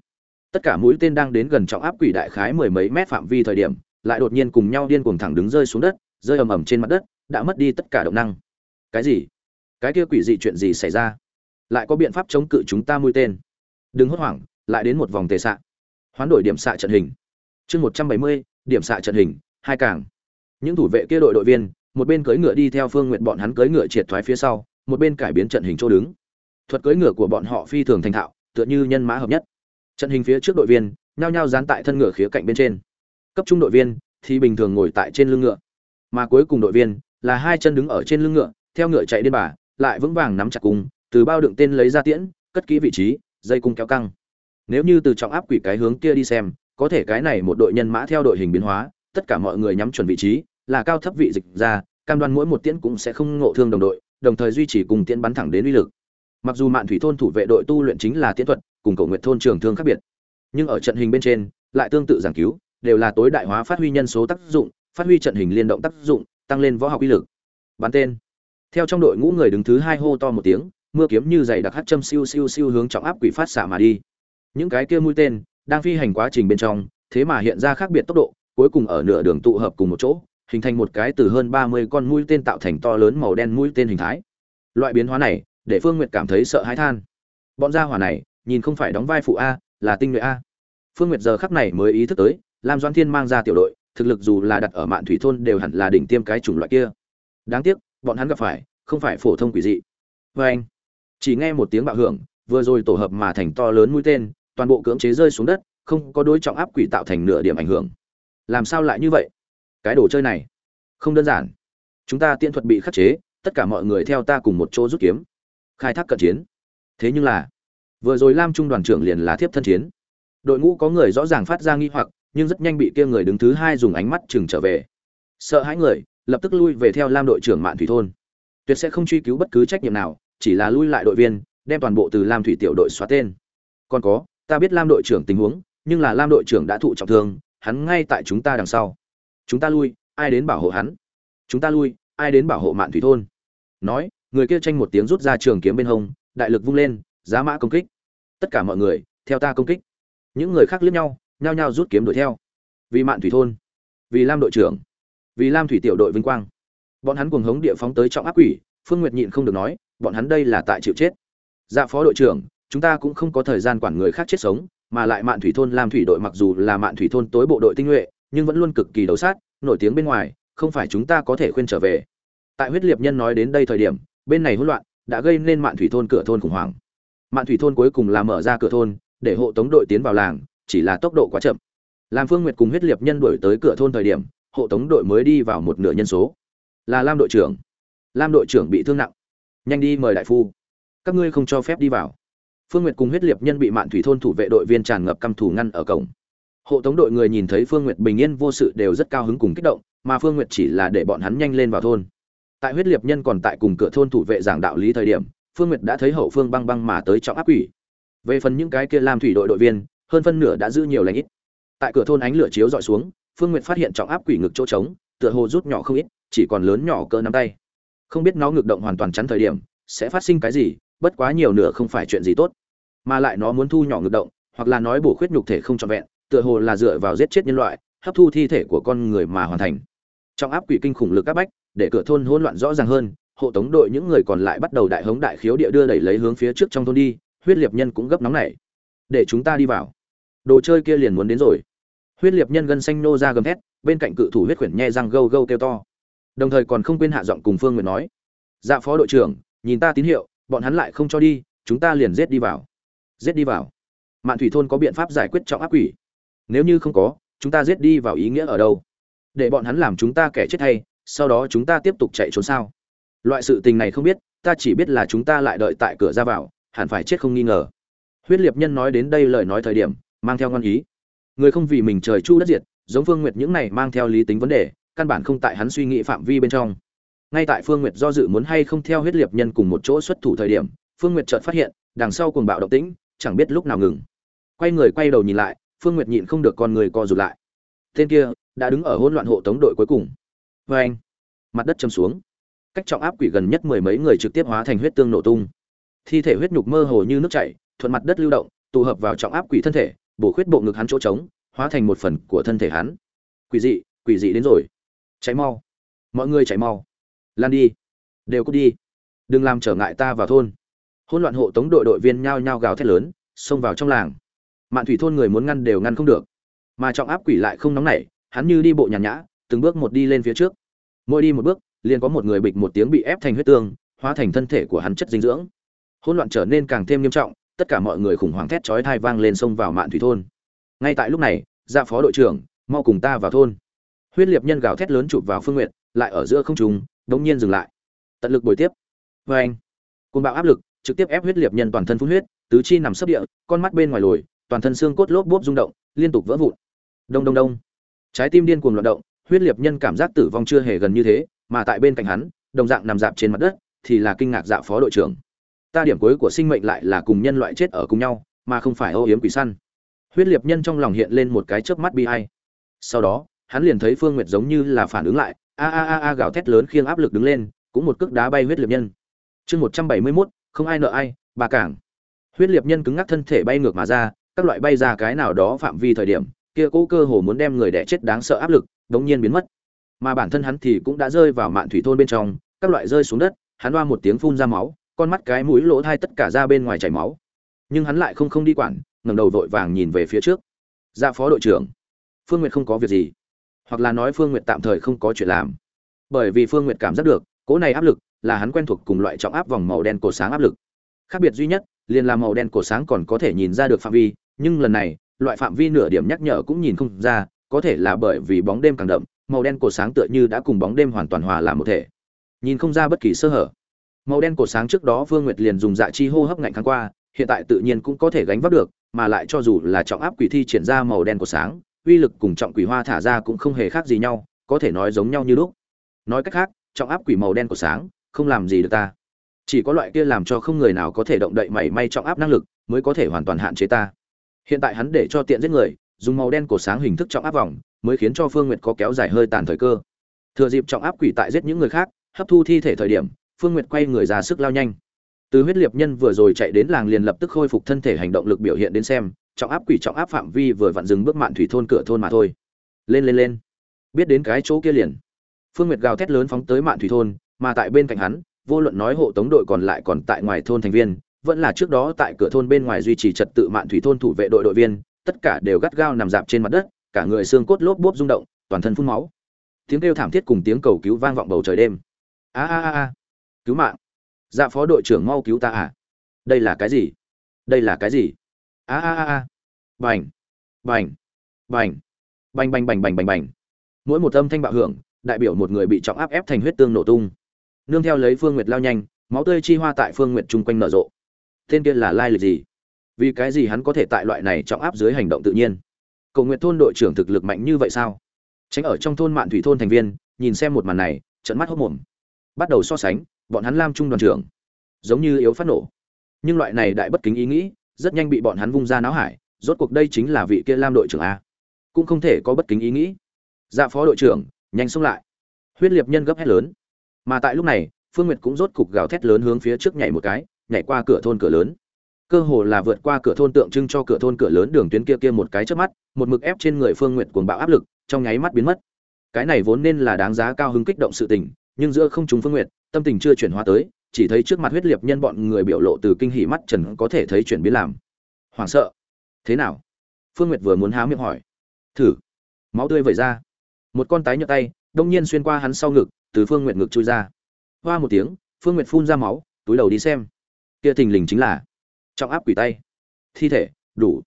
Tất cả mũi tên đang đến gần trọng áp quỷ đại khái mười mấy mét phạm vi thời điểm, lại đột nhiên cùng nhau điên cuồng thẳng đứng rơi xuống đất, rơi ầm ầm trên mặt đất, đã mất đi tất cả động năng. Cái gì? Cái kia quỷ dị chuyện gì xảy ra? Lại có biện pháp chống cự chúng ta mũi tên. Đừng hốt hoảng, lại đến một vòng tề xạ hoán đổi điểm xạ trận hình. Chương một trăm bảy mươi, điểm xạ trận hình, hai càng. Những thủ vệ kia đội đội viên, một bên cưỡi ngựa đi theo phương nguyện bọn hắn cưỡi ngựa triệt thoái phía sau, một bên cải biến trận hình chỗ đứng. Thuật cưỡi ngựa của bọn họ phi thường thành thạo, tựa như nhân mã hợp nhất. Trận hình phía trước đội viên, nhao nhao dán tại thân ngựa khía cạnh bên trên. Cấp trung đội viên, thì bình thường ngồi tại trên lưng ngựa. Mà cuối cùng đội viên, là hai chân đứng ở trên lưng ngựa, theo ngựa chạy đến bà, lại vững vàng nắm chặt cung từ bao đựng tên lấy ra tiễn, cất kỹ vị trí, dây cung kéo căng. Nếu như từ trọng áp quỷ cái hướng kia đi xem, có thể cái này một đội nhân mã theo đội hình biến hóa, tất cả mọi người nhắm chuẩn vị trí, là cao thấp vị dịch ra, cam đoan mỗi một tiễn cũng sẽ không ngộ thương đồng đội, đồng thời duy trì cùng tiễn bắn thẳng đến uy lực. Mặc dù mạn thủy thôn thủ vệ đội tu luyện chính là tiễn thuật, cùng cầu nguyện thôn trường thương khác biệt, nhưng ở trận hình bên trên, lại tương tự giảng cứu, đều là tối đại hóa phát huy nhân số tác dụng, phát huy trận hình liên động tác dụng, tăng lên võ học uy lực. Bắn tên. Theo trong đội ngũ người đứng thứ hai hô to một tiếng mưa kiếm như dày đặc hắt châm siêu siêu siêu hướng trọng áp quỷ phát xạ mà đi. Những cái kia mũi tên đang phi hành quá trình bên trong, thế mà hiện ra khác biệt tốc độ, cuối cùng ở nửa đường tụ hợp cùng một chỗ, hình thành một cái từ hơn ba mươi con mũi tên tạo thành to lớn màu đen mũi tên hình thái. Loại biến hóa này, để phương nguyệt cảm thấy sợ hãi than. Bọn gia hỏa này, nhìn không phải đóng vai phụ a, là tinh nhuệ a. Phương nguyệt giờ khắc này mới ý thức tới, lam doan thiên mang ra tiểu đội, thực lực dù là đặt ở mạn thủy thôn đều hẳn là đỉnh tiêm cái chủng loại kia. Đáng tiếc, bọn hắn gặp phải, không phải phổ thông quỷ dị. Vê anh chỉ nghe một tiếng bạo hưởng, vừa rồi tổ hợp mà thành to lớn mũi tên, toàn bộ cưỡng chế rơi xuống đất, không có đối trọng áp quỷ tạo thành nửa điểm ảnh hưởng. Làm sao lại như vậy? Cái đồ chơi này, không đơn giản. Chúng ta tiện thuật bị khắc chế, tất cả mọi người theo ta cùng một chỗ rút kiếm. Khai thác cận chiến. Thế nhưng là, vừa rồi lam trung đoàn trưởng liền là thiếp thân chiến. Đội ngũ có người rõ ràng phát ra nghi hoặc, nhưng rất nhanh bị kia người đứng thứ hai dùng ánh mắt chừng trở về. Sợ hãi người, lập tức lui về theo lam đội trưởng mạn thủy thôn. Tuyệt sẽ không truy cứu bất cứ trách nhiệm nào chỉ là lui lại đội viên, đem toàn bộ từ lam thủy tiểu đội xóa tên. Còn có, ta biết lam đội trưởng tình huống, nhưng là lam đội trưởng đã thụ trọng thương, hắn ngay tại chúng ta đằng sau. Chúng ta lui, ai đến bảo hộ hắn? Chúng ta lui, ai đến bảo hộ mạn thủy thôn? Nói, người kia tranh một tiếng rút ra trường kiếm bên hông, đại lực vung lên, giá mã công kích. Tất cả mọi người, theo ta công kích. Những người khác liếc nhau, nhao nhao rút kiếm đuổi theo. Vì mạn thủy thôn, vì lam đội trưởng, vì lam thủy tiểu đội vinh quang. Bọn hắn cuồng hống địa phóng tới trọng áp quỷ, phương nguyệt nhịn không được nói bọn hắn đây là tại chịu chết. Dạ phó đội trưởng, chúng ta cũng không có thời gian quản người khác chết sống, mà lại mạn thủy thôn làm thủy đội mặc dù là mạn thủy thôn tối bộ đội tinh nhuệ, nhưng vẫn luôn cực kỳ đấu sát, nổi tiếng bên ngoài, không phải chúng ta có thể khuyên trở về. Tại huyết liệt nhân nói đến đây thời điểm, bên này hỗn loạn, đã gây nên mạn thủy thôn cửa thôn khủng hoảng. Mạn thủy thôn cuối cùng là mở ra cửa thôn, để hộ tống đội tiến vào làng, chỉ là tốc độ quá chậm. Làm phương nguyệt cùng huyết liệt nhân đuổi tới cửa thôn thời điểm, hộ tống đội mới đi vào một nửa nhân số. Là lam đội trưởng. Lam đội trưởng bị thương nặng nhanh đi mời đại phu. Các ngươi không cho phép đi vào. Phương nguyệt cùng huyết liệt nhân bị mạn thủy thôn thủ vệ đội viên tràn ngập căm thù ngăn ở cổng. Hộ tống đội người nhìn thấy phương nguyệt bình yên vô sự đều rất cao hứng cùng kích động, mà phương nguyệt chỉ là để bọn hắn nhanh lên vào thôn. Tại huyết liệt nhân còn tại cùng cửa thôn thủ vệ giảng đạo lý thời điểm, phương nguyệt đã thấy hậu phương băng băng mà tới trọng áp quỷ. Về phần những cái kia làm thủy đội đội viên, hơn phân nửa đã giữ nhiều lãnh ít. Tại cửa thôn ánh lửa chiếu dọi xuống, phương nguyệt phát hiện trọng áp quỷ ngực chỗ trống, tựa hồ rút nhỏ không ít, chỉ còn lớn nhỏ cỡ nắm tay không biết nó ngược động hoàn toàn chắn thời điểm, sẽ phát sinh cái gì, bất quá nhiều nửa không phải chuyện gì tốt. Mà lại nó muốn thu nhỏ ngược động, hoặc là nói bổ khuyết nhục thể không trọn vẹn, tựa hồ là dựa vào giết chết nhân loại, hấp thu thi thể của con người mà hoàn thành. Trong áp quỷ kinh khủng lực áp bách, để cửa thôn hỗn loạn rõ ràng hơn, hộ tống đội những người còn lại bắt đầu đại hống đại khiếu địa đưa đẩy lấy hướng phía trước trong thôn đi, huyết liệt nhân cũng gấp nóng nảy. Để chúng ta đi vào. Đồ chơi kia liền muốn đến rồi. Huyết liệt nhân gân xanh nô ra gầm thét, bên cạnh cự thủ huyết khuyển nhe răng gâu gâu kêu to đồng thời còn không quên hạ giọng cùng phương nguyện nói dạ phó đội trưởng, nhìn ta tín hiệu, bọn hắn lại không cho đi, chúng ta liền giết đi vào. Giết đi vào? Mạn thủy thôn có biện pháp giải quyết trọng áp quỷ. Nếu như không có, chúng ta giết đi vào ý nghĩa ở đâu? Để bọn hắn làm chúng ta kẻ chết hay, sau đó chúng ta tiếp tục chạy trốn sao? Loại sự tình này không biết, ta chỉ biết là chúng ta lại đợi tại cửa ra vào, hẳn phải chết không nghi ngờ. Huyết liệt nhân nói đến đây lời nói thời điểm, mang theo ngon ý. Người không vì mình trời chu đất diệt, giống phương nguyệt những này mang theo lý tính vấn đề căn bản không tại hắn suy nghĩ phạm vi bên trong. Ngay tại phương nguyệt do dự muốn hay không theo huyết liệt nhân cùng một chỗ xuất thủ thời điểm, phương nguyệt chợt phát hiện, đằng sau cuồng bạo động tĩnh, chẳng biết lúc nào ngừng. Quay người quay đầu nhìn lại, phương nguyệt nhịn không được con người co rụt lại. Tên kia đã đứng ở hỗn loạn hộ tống đội cuối cùng. Vê anh, mặt đất châm xuống. Cách trọng áp quỷ gần nhất mười mấy người trực tiếp hóa thành huyết tương nổ tung. Thi thể huyết nhục mơ hồ như nước chảy, thuận mặt đất lưu động, tụ hợp vào trọng áp quỷ thân thể, bổ khuyết bộ ngực hắn chỗ trống, hóa thành một phần của thân thể hắn. Quỷ dị quỷ dị đến rồi cháy mau. Mọi người cháy mau. Lan đi. Đều cút đi. Đừng làm trở ngại ta vào thôn. Hỗn loạn hộ tống đội đội viên nhao nhao gào thét lớn, xông vào trong làng. Mạn thủy thôn người muốn ngăn đều ngăn không được. Mà trọng áp quỷ lại không nóng nảy, hắn như đi bộ nhàn nhã, từng bước một đi lên phía trước. Mỗi đi một bước, liền có một người bịch một tiếng bị ép thành huyết tương, hóa thành thân thể của hắn chất dinh dưỡng. Hỗn loạn trở nên càng thêm nghiêm trọng, tất cả mọi người khủng hoảng thét chói thai vang lên sông vào mạn thủy thôn. Ngay tại lúc này gia phó đội trưởng, mau cùng ta vào thôn huyết liệt nhân gào thét lớn chụp vào phương nguyện lại ở giữa không trùng đống nhiên dừng lại. Tận lực bồi tiếp. Vê anh, côn bạo áp lực, trực tiếp ép huyết liệt nhân toàn thân phun huyết, tứ chi nằm sấp địa, con mắt bên ngoài lồi, toàn thân xương cốt lốp bốp rung động, liên tục vỡ vụn. Đông đông đông. Trái tim điên cuồng loạn động, huyết liệt nhân cảm giác tử vong chưa hề gần như thế, mà tại bên cạnh hắn, đồng dạng nằm dạp trên mặt đất, thì là kinh ngạc dạ phó đội trưởng. Ta điểm cuối của sinh mệnh lại là cùng nhân loại chết ở cùng nhau, mà không phải ô yếm quỷ săn. Huyết liệt nhân trong lòng hiện lên một cái chớp mắt bi ai. Sau đó hắn liền thấy phương nguyệt giống như là phản ứng lại, a a a a gào thét lớn khiêng áp lực đứng lên, cũng một cước đá bay huyết liệt nhân. Chương một trăm bảy mươi mốt, không ai nợ ai, bà cảng. Huyết liệt nhân cứng ngắc thân thể bay ngược mà ra, các loại bay ra cái nào đó phạm vi thời điểm, kia cố cơ hồ muốn đem người đẻ chết đáng sợ áp lực, đống nhiên biến mất. Mà bản thân hắn thì cũng đã rơi vào mạn thủy thôn bên trong, các loại rơi xuống đất, hắn đoa một tiếng phun ra máu, con mắt cái mũi lỗ thai tất cả ra bên ngoài chảy máu. Nhưng hắn lại không không đi quản, ngẩng đầu vội vàng nhìn về phía trước. Ra phó đội trưởng. Phương nguyệt không có việc gì hoặc là nói phương nguyệt tạm thời không có chuyện làm. Bởi vì phương nguyệt cảm giác được, cỗ này áp lực là hắn quen thuộc cùng loại trọng áp vòng màu đen cổ sáng áp lực. Khác biệt duy nhất, liền là màu đen cổ sáng còn có thể nhìn ra được phạm vi, nhưng lần này, loại phạm vi nửa điểm nhắc nhở cũng nhìn không ra, có thể là bởi vì bóng đêm càng đậm, màu đen cổ sáng tựa như đã cùng bóng đêm hoàn toàn hòa làm một thể. Nhìn không ra bất kỳ sơ hở. Màu đen cổ sáng trước đó vương nguyệt liền dùng dạ chi hô hấp ngạnh kháng qua, hiện tại tự nhiên cũng có thể gánh vác được, mà lại cho dù là trọng áp quỷ thi triển ra màu đen cổ sáng uy lực cùng trọng quỷ hoa thả ra cũng không hề khác gì nhau, có thể nói giống nhau như lúc. Nói cách khác, trọng áp quỷ màu đen của sáng, không làm gì được ta. Chỉ có loại kia làm cho không người nào có thể động đậy mảy may trọng áp năng lực, mới có thể hoàn toàn hạn chế ta. Hiện tại hắn để cho tiện giết người, dùng màu đen của sáng hình thức trọng áp vòng, mới khiến cho phương nguyệt có kéo dài hơi tàn thời cơ. Thừa dịp trọng áp quỷ tại giết những người khác, hấp thu thi thể thời điểm, phương nguyệt quay người ra sức lao nhanh. Từ huyết liệt nhân vừa rồi chạy đến làng liền lập tức khôi phục thân thể hành động lực biểu hiện đến xem trọng áp quỷ trọng áp phạm vi vừa vặn dừng bước mạn thủy thôn cửa thôn mà thôi. Lên lên lên. Biết đến cái chỗ kia liền. Phương nguyệt gào thét lớn phóng tới mạn thủy thôn, mà tại bên cạnh hắn, vô luận nói hộ tống đội còn lại còn tại ngoài thôn thành viên, vẫn là trước đó tại cửa thôn bên ngoài duy trì trật tự mạn thủy thôn thủ vệ đội đội viên, tất cả đều gắt gao nằm dạp trên mặt đất, cả người xương cốt lốp bốp rung động, toàn thân phun máu. Tiếng kêu thảm thiết cùng tiếng cầu cứu vang vọng bầu trời đêm. A a a a. Cứu mạng. Dạ phó đội trưởng mau cứu ta à? Đây là cái gì? Đây là cái gì? A a a a. Bành. Bành. Bành. Bành bành bành bành bành bành. Mỗi một âm thanh bạo hưởng, đại biểu một người bị trọng áp ép thành huyết tương nổ tung. Nương theo lấy phương nguyệt lao nhanh, máu tươi chi hoa tại phương nguyệt chung quanh nở rộ. Tên kia là lai lịch gì? Vì cái gì hắn có thể tại loại này trọng áp dưới hành động tự nhiên? Cầu nguyện thôn đội trưởng thực lực mạnh như vậy sao? Tránh ở trong thôn mạn thủy thôn thành viên, nhìn xem một màn này trận mắt hốc mồm. Bắt đầu so sánh, bọn hắn lam trung đoàn trưởng, giống như yếu phát nổ. Nhưng loại này đại bất kính ý nghĩ rất nhanh bị bọn hắn vung ra náo hải, rốt cuộc đây chính là vị kia lam đội trưởng a. Cũng không thể có bất kính ý nghĩ. Dạ phó đội trưởng, nhanh xông lại. Huyết liệt nhân gấp hét lớn. Mà tại lúc này, phương nguyệt cũng rốt cục gào thét lớn hướng phía trước nhảy một cái, nhảy qua cửa thôn cửa lớn. Cơ hồ là vượt qua cửa thôn tượng trưng cho cửa thôn cửa lớn đường tuyến kia kia một cái trước mắt, một mực ép trên người phương nguyệt cuồng bạo áp lực, trong nháy mắt biến mất. Cái này vốn nên là đáng giá cao hứng kích động sự tình, nhưng giữa không chúng phương nguyệt, tâm tình chưa chuyển hóa tới chỉ thấy trước mặt huyết liệt nhân bọn người biểu lộ từ kinh hỉ mắt trần có thể thấy chuyển biến làm. Hoảng sợ. Thế nào? Phương nguyệt vừa muốn há miệng hỏi. Thử. Máu tươi vẩy ra. Một con tái nhợt tay, đông nhiên xuyên qua hắn sau ngực, từ phương nguyệt ngực chui ra. Hoa một tiếng, phương nguyệt phun ra máu, túi đầu đi xem. Kia thình lình chính là trọng áp quỷ tay. Thi thể, đủ.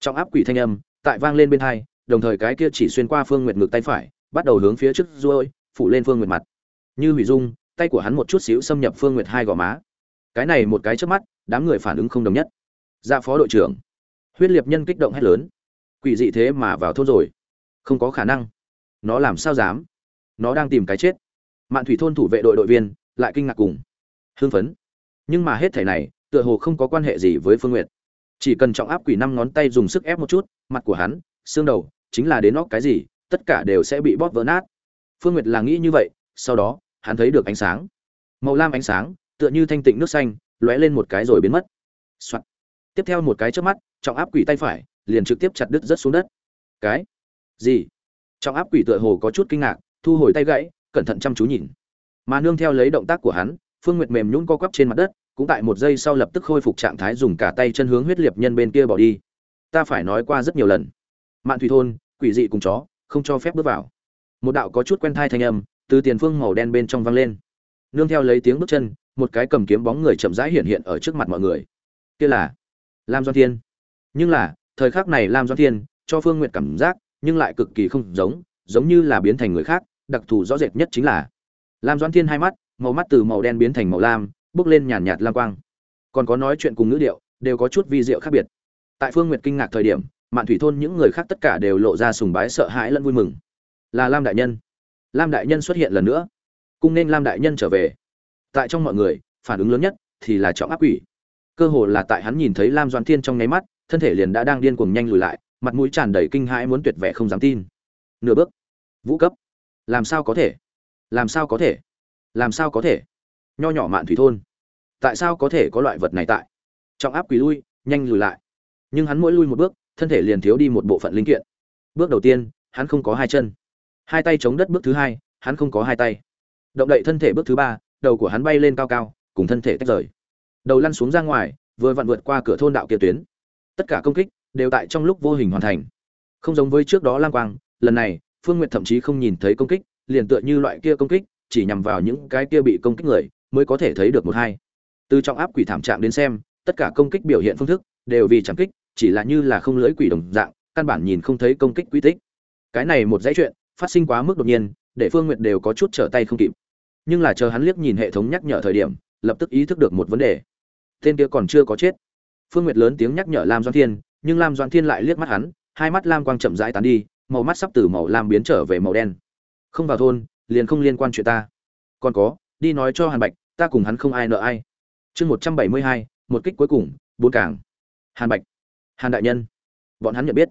Trọng áp quỷ thanh âm, tại vang lên bên hai, đồng thời cái kia chỉ xuyên qua phương nguyệt ngực tay phải, bắt đầu hướng phía trước ruôi phủ lên phương nguyệt mặt. Như hủy dung tay của hắn một chút xíu xâm nhập phương nguyệt hai gò má. Cái này một cái trước mắt, đám người phản ứng không đồng nhất. Dạ phó đội trưởng. Huyết liệt nhân kích động hét lớn. Quỷ dị thế mà vào thôn rồi. Không có khả năng. Nó làm sao dám? Nó đang tìm cái chết. Mạn thủy thôn thủ vệ đội đội viên, lại kinh ngạc cùng. Hưng phấn. Nhưng mà hết thể này, tựa hồ không có quan hệ gì với phương n g u y ệ t chỉ cần trọng áp quỷ năm ngón tay dùng sức ép một chút, mặt của hắn, xương đầu, chính là đến óc cái gì, tất cả đều sẽ bị bóp vỡ nát. Phương nguyệt là nghĩ như vậy, sau đó hắn thấy được ánh sáng. Màu lam ánh sáng, tựa như thanh tịnh nước xanh, lóe lên một cái rồi biến mất、Soạn. tiếp theo một cái trước mắt, trọng áp quỷ tay phải, liền trực tiếp chặt đứt rớt xuống đất. Cái? Gì? Trọng áp quỷ tựa hồ có chút kinh ngạc, thu hồi tay gãy, cẩn thận chăm chú nhìn. Mà nương theo lấy động tác của hắn, phương nguyệt mềm nhún co quắp trên mặt đất, cũng tại một giây sau lập tức khôi phục trạng thái dùng cả tay chân hướng huyết liệt nhân bên kia bỏ đi. Ta phải nói qua rất nhiều lần. Mạn thủy thôn, quỷ dị cùng chó, không cho phép bước vào. Một đạo có chút quen thai thanh âm từ tiền phương màu đen bên trong vang lên. Nương theo lấy tiếng bước chân một cái cầm kiếm bóng người chậm rãi hiện hiện ở trước mặt mọi người. Kia là lam doan thiên. Nhưng là thời khắc này lam doan thiên cho phương nguyệt cảm giác nhưng lại cực kỳ không giống giống như là biến thành người khác đặc thù rõ rệt nhất chính là lam doan thiên hai mắt màu mắt từ màu đen biến thành màu lam bước lên nhàn nhạt, lam quang. Còn có nói chuyện cùng ngữ điệu đều có chút vi diệu khác biệt. Tại phương nguyệt kinh ngạc thời điểm mạn thủy thôn những người khác tất cả đều lộ ra sùng bái sợ hãi lẫn vui mừng. Là lam đại nhân lam đại nhân xuất hiện lần nữa. Cung nên lam đại nhân trở về. Tại trong mọi người, phản ứng lớn nhất thì là trọng áp quỷ. Cơ hồ là tại hắn nhìn thấy lam doan thiên trong nháy mắt, thân thể liền đã đang điên cuồng nhanh lùi lại, mặt mũi tràn đầy kinh hãi muốn tuyệt vẻ không dám tin. Nửa bước. Vũ cấp. Làm sao có thể? Làm sao có thể? Làm sao có thể? Nho nhỏ mạn thủy thôn. Tại sao có thể có loại vật này tại? Trọng áp quỷ lui, nhanh lùi lại. Nhưng hắn mỗi lui một bước, thân thể liền thiếu đi một bộ phận linh kiện. Bước đầu tiên, hắn không có hai chân hai tay chống đất bước thứ hai, hắn không có hai tay. Động đậy thân thể bước thứ ba, đầu của hắn bay lên cao cao, cùng thân thể tách rời. Đầu lăn xuống ra ngoài, vừa vặn vượt qua cửa thôn đạo kia tuyến. Tất cả công kích đều tại trong lúc vô hình hoàn thành. Không giống với trước đó lang quang, lần này, phương n g u y ệ t thậm chí không nhìn thấy công kích, liền tựa như loại kia công kích, chỉ nhằm vào những cái kia bị công kích người, mới có thể thấy được một hai. Từ trong áp quỷ thảm trạng đến xem, tất cả công kích biểu hiện phương thức đều vì chẳng kích, chỉ là như là không lưỡi quỷ đồng dạng, căn bản nhìn không thấy công kích quy tích. Cái này một dãy chuyện phát sinh quá mức đột nhiên, để phương n g u y ệ t đều có chút trở tay không kịp. Nhưng là chờ hắn liếc nhìn hệ thống nhắc nhở thời điểm, lập tức ý thức được một vấn đề. Tên kia còn chưa có chết. Phương nguyệt lớn tiếng nhắc nhở lam doan thiên, nhưng lam doan thiên lại liếc mắt hắn, hai mắt lam quang chậm rãi tán đi, màu mắt sắp từ màu lam biến trở về màu đen. Không vào thôn, liền không liên quan chuyện ta. Còn có, đi nói cho hàn bạch, ta cùng hắn không ai nợ ai. Chương một trăm bảy mươi hai, một kích cuối cùng, bốn cảng hàn bạch, hàn đại nhân. Bọn hắn nhận biết.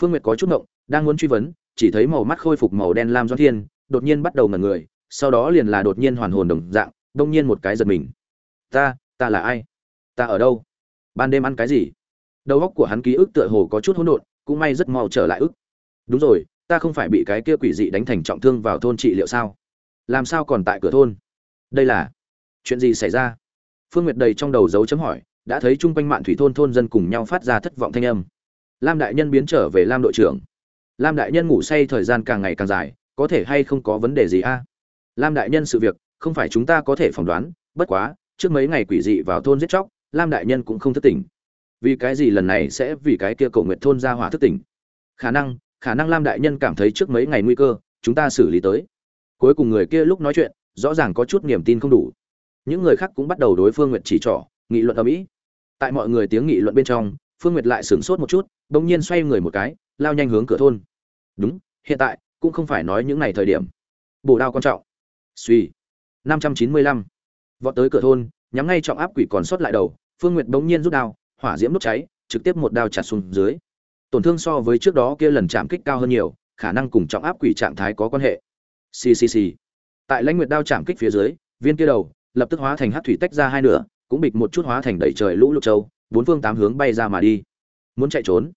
Phương nguyệt có chút ngộng, đang muốn truy vấn chỉ thấy màu mắt khôi phục màu đen lam doãn thiên, đột nhiên bắt đầu ngẩn người, sau đó liền là đột nhiên hoàn hồn đồng dạng, đông nhiên một cái giật mình. Ta ta là ai? Ta ở đâu? Ban đêm ăn cái gì? Đầu óc của hắn ký ức tựa hồ có chút hỗn độn, cũng may rất mau trở lại ức. Đúng rồi, ta không phải bị cái kia quỷ dị đánh thành trọng thương vào thôn trị liệu sao? Làm sao còn tại cửa thôn? Đây là chuyện gì xảy ra? Phương nguyệt đầy trong đầu dấu chấm hỏi, đã thấy chung quanh mạn thủy thôn thôn dân cùng nhau phát ra thất vọng thanh âm. Lam đại nhân biến trở về lam đội trưởng lam đại nhân ngủ say thời gian càng ngày càng dài, có thể hay không có vấn đề gì a? Lam đại nhân sự việc, không phải chúng ta có thể phỏng đoán, bất quá, trước mấy ngày quỷ dị vào thôn giết chóc, lam đại nhân cũng không thức tỉnh. Vì cái gì lần này sẽ vì cái kia cầu nguyện thôn ra hỏa thức tỉnh? Khả năng khả năng lam đại nhân cảm thấy trước mấy ngày nguy cơ, chúng ta xử lý tới. Cuối cùng người kia lúc nói chuyện, rõ ràng có chút niềm tin không đủ. Những người khác cũng bắt đầu đối phương nguyệt chỉ trỏ, nghị luận ở mỹ tại mọi người tiếng nghị luận bên trong, phương nguyệt lại sửng sốt một chút đ ỗ n g nhiên xoay người một cái, lao nhanh hướng cửa thôn đúng, hiện tại, cũng không phải nói những ngày thời điểm. Bổ đao quan trọng. Suy. Năm trăm chín mươi lăm. Vọt tới cửa thôn, nhắm ngay trọng áp quỷ còn sót lại đầu, phương nguyệt bỗng nhiên rút đao, hỏa diễm đốt cháy, trực tiếp một đao chặt xuống dưới. Tổn thương so với trước đó kia lần chạm kích cao hơn nhiều, khả năng cùng trọng áp quỷ trạng thái có quan hệ. Ccc tại lãnh nguyệt đao chạm kích phía dưới, viên kia đầu, lập tức hóa thành hát thủy tách ra hai nửa, cũng bịch một chút hóa thành đầy trời lũ lục châu, bốn phương tám hướng bay ra mà đi. Muốn chạy trốn.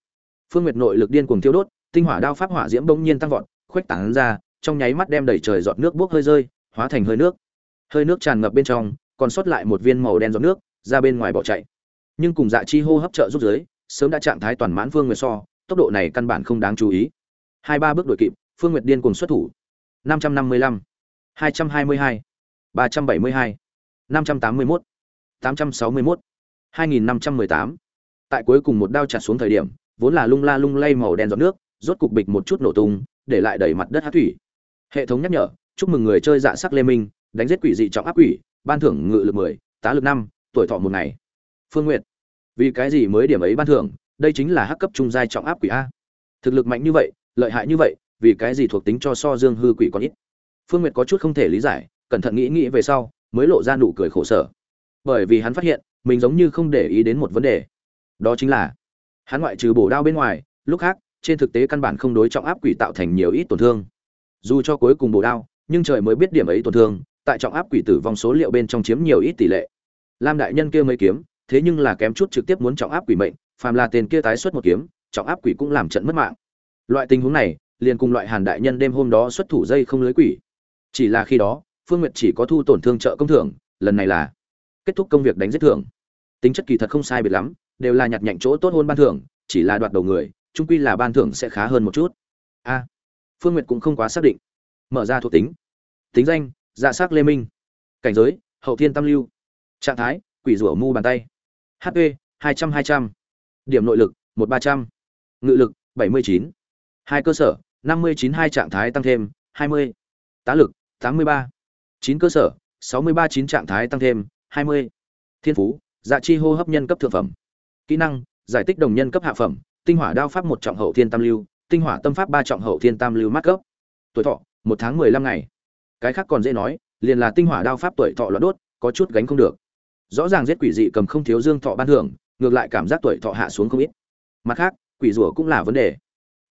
Phương nguyệt nội lực điên cuồng thiêu đốt tinh hỏa đao pháp hỏa diễm bỗng nhiên tăng vọt khuếch tán ra trong nháy mắt đem đầy trời giọt nước bốc hơi rơi hóa thành hơi nước. Hơi nước tràn ngập bên trong còn sót lại một viên màu đen giọt nước ra bên ngoài bỏ chạy. Nhưng cùng dạ chi hô hấp trợ giúp dưới, sớm đã trạng thái toàn mãn phương nguyệt so tốc độ này căn bản không đáng chú ý. Hai ba bước đuổi kịp phương nguyệt điên cuồng xuất thủ. Năm trăm năm mươi lăm hai trăm hai mươi hai ba trăm bảy mươi hai năm trăm tám mươi tám trăm sáu mươi hai nghìn năm trăm mười tám. Tại cuối cùng một đao chặt xuống thời điểm vốn là lung la lung lay màu đen giọt nước rốt cục bịch một chút nổ tung, để lại đầy mặt đất hát thủy. Hệ thống nhắc nhở, chúc mừng người chơi dạ sắc lê minh, đánh giết quỷ dị trọng áp quỷ, ban thưởng ngự lực mười, tá lực năm, tuổi thọ một ngày. Phương nguyệt, vì cái gì mới điểm ấy ban thưởng? Đây chính là hắc cấp trung giai trọng áp quỷ a. Thực lực mạnh như vậy, lợi hại như vậy, vì cái gì thuộc tính cho so dương hư quỷ còn ít? Phương nguyệt có chút không thể lý giải, cẩn thận nghĩ nghĩ về sau, mới lộ ra nụ cười khổ sở. Bởi vì hắn phát hiện, mình giống như không để ý đến một vấn đề. Đó chính là, hắn ngoại trừ bổ đao bên ngoài, lúc khác trên thực tế căn bản không đối trọng áp quỷ tạo thành nhiều ít tổn thương. Dù cho cuối cùng bổ đao, nhưng trời mới biết điểm ấy tổn thương, tại trọng áp quỷ tử vong số liệu bên trong chiếm nhiều ít tỷ lệ. Lam đại nhân kia mấy kiếm, thế nhưng là kém chút trực tiếp muốn trọng áp quỷ mệnh, phàm là tiền kia tái xuất một kiếm, trọng áp quỷ cũng làm trận mất mạng. Loại tình huống này, liền cùng loại hàn đại nhân đêm hôm đó xuất thủ dây không lưới quỷ. Chỉ là khi đó, phương nguyệt chỉ có thu tổn thương trợ công thưởng, lần này là kết thúc công việc đánh giết thưởng. Tính chất kỳ thật không sai biệt lắm, đều là nhặt nhạnh chỗ tốt hơn ban thưởng, chỉ là đoạt đầu người trung quy là ban thưởng sẽ khá hơn một chút. A, phương nguyệt cũng không quá xác định. Mở ra thuộc tính. Tính danh dạ s lê minh. Cảnh giới, hậu thiên tam lưu. Trạng thái, quỷ rủa mu bàn tay. Hp hai trăm hai trăm. Điểm nội lực, một ba trăm. Ngự lực, bảy mươi chín. Hai cơ sở, năm mươi chín hai trạng thái tăng thêm, hai mươi. Tá lực, tám mươi ba. Chín cơ sở, sáu mươi ba chín trạng thái tăng thêm, hai mươi. Thiên phú dạ chi hô hấp nhân cấp thượng phẩm. Kỹ năng, giải tích đồng nhân cấp hạ phẩm tinh hỏa đao pháp một trọng hậu thiên tam lưu tinh hỏa tâm pháp ba trọng hậu thiên tam lưu mắt cấp tuổi thọ một tháng mười lăm ngày. Cái khác còn dễ nói liền là tinh hỏa đao pháp tuổi thọ loạn đốt có chút gánh không được. Rõ ràng giết quỷ dị cầm không thiếu dương thọ ban thưởng ngược lại cảm giác tuổi thọ hạ xuống không ít. Mặt khác quỷ rủa cũng là vấn đề.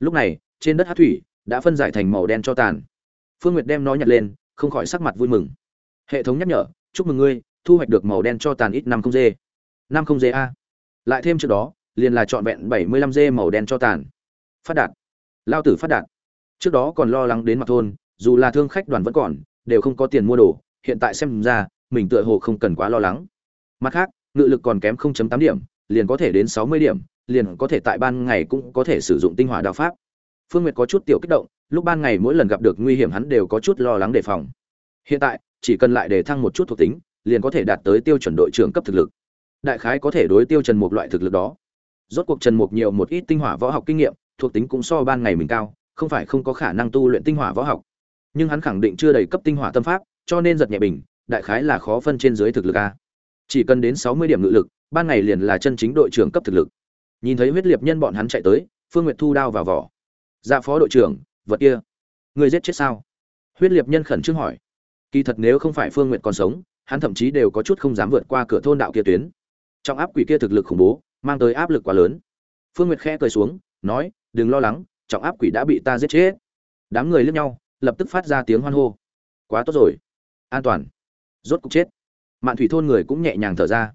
Lúc này trên đất hát thủy đã phân giải thành màu đen cho tàn. Phương nguyệt đem nó nhặt lên không khỏi sắc mặt vui mừng. Hệ thống nhắc nhở chúc mừng ngươi thu hoạch được màu đen cho tàn ít năm không dê, năm không dê a. Lại thêm trước đó liền là trọn vẹn bảy mươi lăm màu đen cho tàn. Phát đạt. Lao tử phát đạt. Trước đó còn lo lắng đến mặt thôn, dù là thương khách đoàn vẫn còn, đều không có tiền mua đồ, hiện tại xem ra, mình tựa hồ không cần quá lo lắng. Mặt khác, ngự lực còn kém 0.8 điểm, liền có thể đến 60 điểm, liền có thể tại ban ngày cũng có thể sử dụng tinh hỏa đạo pháp. Phương nguyệt có chút tiểu kích động, lúc ban ngày mỗi lần gặp được nguy hiểm hắn đều có chút lo lắng đề phòng. Hiện tại, chỉ cần lại để thăng một chút thuộc tính, liền có thể đạt tới tiêu chuẩn đội trưởng cấp thực lực. Đại khái có thể đối tiêu trần một loại thực lực đó rốt cuộc trần mục nhiều một ít tinh hỏa võ học kinh nghiệm, thuộc tính cũng so ban ngày mình cao, không phải không có khả năng tu luyện tinh hỏa võ học. Nhưng hắn khẳng định chưa đầy cấp tinh hỏa tâm pháp, cho nên giật nhẹ bình, đại khái là khó phân trên dưới thực lực a. Chỉ cần đến sáu mươi điểm ngự lực, ban ngày liền là chân chính đội trưởng cấp thực lực. Nhìn thấy huyết liệt nhân bọn hắn chạy tới, phương nguyệt thu đao vào vỏ. Dạ phó đội trưởng, vật kia, người giết chết sao? Huyết liệt nhân khẩn trương hỏi. Kỳ thật nếu không phải phương nguyệt còn sống, hắn thậm chí đều có chút không dám vượt qua cửa thôn đạo kia tuyến. Trong áp quỷ kia thực lực khủng bố mang tới áp lực quá lớn. Phương nguyệt khẽ cười xuống, nói, đừng lo lắng, trọng áp quỷ đã bị ta giết chết. Đám người liếc nhau, lập tức phát ra tiếng hoan hô. Quá tốt rồi, an toàn, rốt cục chết. Mạn thủy thôn người cũng nhẹ nhàng thở ra.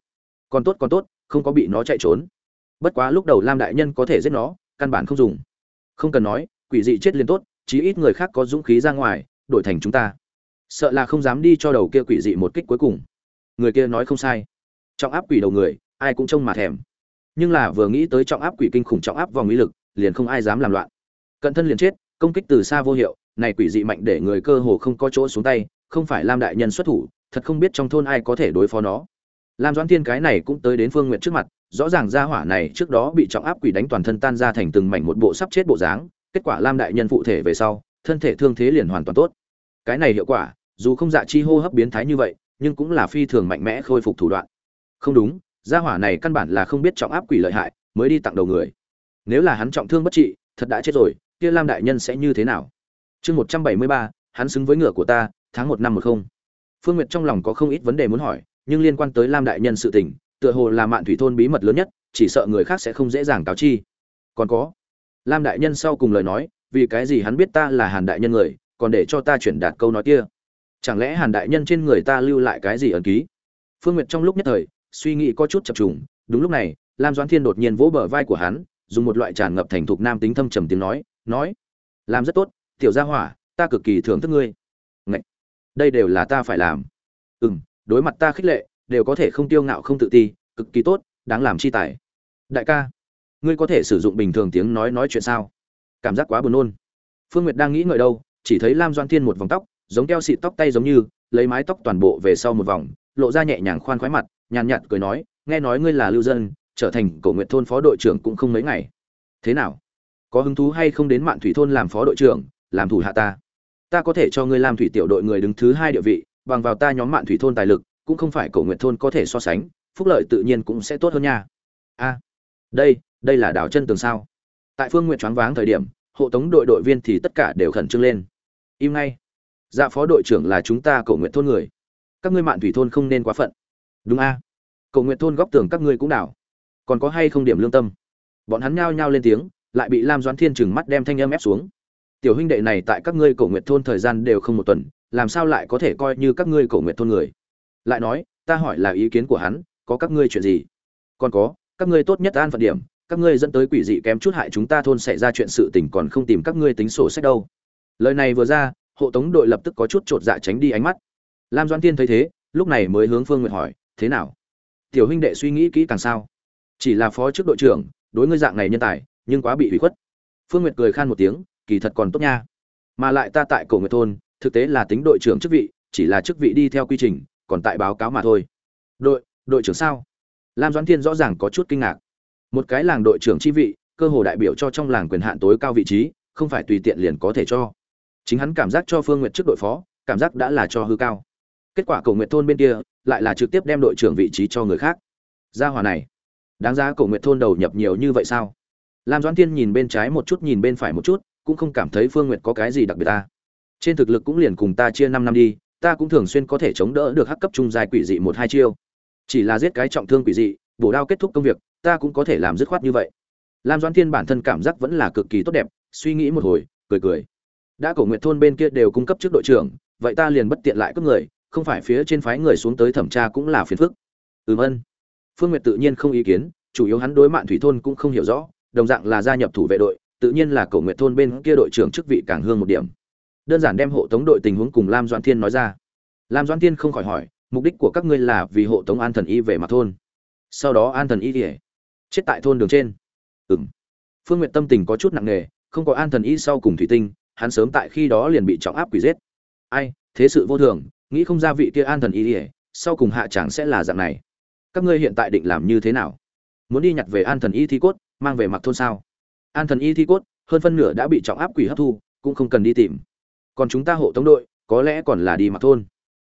Còn tốt còn tốt, không có bị nó chạy trốn. Bất quá lúc đầu lam đại nhân có thể giết nó, căn bản không dùng. Không cần nói, quỷ dị chết liền tốt, chí ít người khác có dũng khí ra ngoài, đổi thành chúng ta. Sợ là không dám đi cho đầu kia quỷ dị một kích cuối cùng. Người kia nói không sai. Trọng áp quỷ đầu người, ai cũng trông mà thèm nhưng là vừa nghĩ tới trọng áp quỷ kinh khủng trọng áp vòng uy lực, liền không ai dám làm loạn. Cận thân liền chết, công kích từ xa vô hiệu, này quỷ dị mạnh để người cơ hồ không có chỗ xuống tay, không phải lam đại nhân xuất thủ, thật không biết trong thôn ai có thể đối phó nó. Lam doãn thiên cái này cũng tới đến phương nguyện trước mặt, rõ ràng gia hỏa này trước đó bị trọng áp quỷ đánh toàn thân tan ra thành từng mảnh một bộ sắp chết bộ dáng, kết quả lam đại nhân phụ thể về sau, thân thể thương thế liền hoàn toàn tốt. Cái này hiệu quả, dù không dạ chi hô hấp biến thái như vậy, nhưng cũng là phi thường mạnh mẽ khôi phục thủ đoạn. Không đúng gia hỏa này căn bản là không biết trọng áp quỷ lợi hại, mới đi tặng đầu người. Nếu là hắn trọng thương bất trị, thật đã chết rồi, kia lam đại nhân sẽ như thế nào? Chương một trăm bảy mươi ba, hắn xứng với ngựa của ta, tháng một năm một không. Phương nguyệt trong lòng có không ít vấn đề muốn hỏi, nhưng liên quan tới lam đại nhân sự tình, tựa hồ là mạn thủy thôn bí mật lớn nhất, chỉ sợ người khác sẽ không dễ dàng cáo chi. Còn có, lam đại nhân sau cùng lời nói, vì cái gì hắn biết ta là hàn đại nhân người, còn để cho ta chuyển đạt câu nói kia? Chẳng lẽ hàn đại nhân trên người ta lưu lại cái gì ẩn ký? Phương nguyệt trong lúc nhất thời suy nghĩ có chút chập trùng. Đúng lúc này, lam doãn thiên đột nhiên vỗ bờ vai của hắn, dùng một loại tràn ngập thành thục nam tính thâm trầm tiếng nói nói, làm rất tốt, tiểu gia hỏa, ta cực kỳ thưởng thức ngươi. Ngậy! đây đều là ta phải làm. Ừ m đối mặt ta khích lệ, đều có thể không tiêu ngạo không tự ti, cực kỳ tốt, đáng làm chi tài. Đại ca, ngươi có thể sử dụng bình thường tiếng nói nói chuyện sao? Cảm giác quá buồn nôn. Phương nguyệt đang nghĩ ngợi đâu, chỉ thấy lam doan thiên một vòng tóc, giống keo xịt tóc tay giống như, lấy mái tóc toàn bộ về sau một vòng, lộ ra nhẹ nhàng khoan khoái mặt nhàn nhạt cười nói, nghe nói ngươi là lưu dân, trở thành cổ nguyện thôn phó đội trưởng cũng không mấy ngày. Thế nào? Có hứng thú hay không đến mạn thủy thôn làm phó đội trưởng, làm thủ hạ ta? Ta có thể cho ngươi làm thủy tiểu đội người đứng thứ hai địa vị, bằng vào ta nhóm mạn thủy thôn tài lực, cũng không phải cổ nguyện thôn có thể so sánh, phúc lợi tự nhiên cũng sẽ tốt hơn nha. A, đây đây là đảo chân tường sao? Tại phương nguyện choáng váng thời điểm, hộ tống đội đội viên thì tất cả đều khẩn trương lên. Im ngay. Dạ phó đội trưởng là chúng ta cổ nguyện thôn người. Các ngươi mạn thủy thôn không nên quá phận đúng a. Cổ nguyện thôn góc tường các ngươi cũng đảo. Còn có hay không điểm lương tâm? Bọn hắn nhao nhao lên tiếng, lại bị lam doãn thiên trừng mắt đem thanh âm ép xuống. Tiểu huynh đệ này tại các ngươi cổ nguyện thôn thời gian đều không một tuần, làm sao lại có thể coi như các ngươi cổ nguyện thôn người? Lại nói, ta hỏi là ý kiến của hắn, có các ngươi chuyện gì? Còn có, các ngươi tốt nhất an phận điểm, các ngươi dẫn tới quỷ dị kém chút hại chúng ta thôn xảy ra chuyện sự tình còn không tìm các ngươi tính sổ sách đâu. Lời này vừa ra, hộ tống đội lập tức có chút chột dạ tránh đi ánh mắt. Lam doan tiên thấy thế, lúc này mới hướng phương nguyệt hỏi thế nào? Tiểu huynh đệ suy nghĩ kỹ càng sao? Chỉ là phó chức đội trưởng, đối ngươi dạng này nhân tài, nhưng quá bị hủy khuất. Phương nguyệt cười khan một tiếng, kỳ thật còn tốt nha. Mà lại ta tại cổ nguyệt thôn, thực tế là tính đội trưởng chức vị, chỉ là chức vị đi theo quy trình, còn tại báo cáo mà thôi. Đội đội trưởng sao? Lam doãn thiên rõ ràng có chút kinh ngạc. Một cái làng đội trưởng chi vị, cơ hồ đại biểu cho trong làng quyền hạn tối cao vị trí, không phải tùy tiện liền có thể cho. Chính hắn cảm giác cho phương nguyệt trước đội phó, cảm giác đã là cho hư cao kết quả cầu nguyện thôn bên kia lại là trực tiếp đem đội trưởng vị trí cho người khác. Gia hòa này, đáng giá cầu nguyện thôn đầu nhập nhiều như vậy sao? Lam doãn thiên nhìn bên trái một chút, nhìn bên phải một chút, cũng không cảm thấy phương nguyệt có cái gì đặc biệt ta. Trên thực lực cũng liền cùng ta chia năm năm đi, ta cũng thường xuyên có thể chống đỡ được hắc cấp trung dài quỷ dị một hai chiêu. Chỉ là giết cái trọng thương quỷ dị, bổ đao kết thúc công việc, ta cũng có thể làm dứt khoát như vậy. Lam doãn thiên bản thân cảm giác vẫn là cực kỳ tốt đẹp, suy nghĩ một hồi, cười cười. Đã cổ nguyện thôn bên kia đều cung cấp trước đội trưởng, vậy ta liền bất tiện lại cấp người không phải phía trên phái người xuống tới thẩm tra cũng là phiền phức. Ừm ân. Phương nguyệt tự nhiên không ý kiến, chủ yếu hắn đối mạn thủy thôn cũng không hiểu rõ, đồng dạng là gia nhập thủ vệ đội, tự nhiên là cổ nguyện thôn bên kia đội trưởng chức vị càng hương một điểm. Đơn giản đem hộ tống đội tình huống cùng lam doãn thiên nói ra. Lam doãn thiên không khỏi hỏi, mục đích của các ngươi là vì hộ tống an thần y về mặt thôn. Sau đó an thần y thì chết tại thôn đường trên. Ừng phương Nguyệt tâm tình có chút nặng nề, không có an thần y sau cùng thủy tinh, hắn sớm tại khi đó liền bị trọng áp quỷ giết. Ai, thế sự vô thường nghĩ không ra vị kia an thần y ỉa, sau cùng hạ chẳng sẽ là dạng này. Các ngươi hiện tại định làm như thế nào? Muốn đi nhặt về an thần y thi cốt, mang về mặc thôn sao? An thần y thi cốt, hơn phân nửa đã bị trọng áp quỷ hấp thu, cũng không cần đi tìm. Còn chúng ta hộ tống đội, có lẽ còn là đi mặc thôn.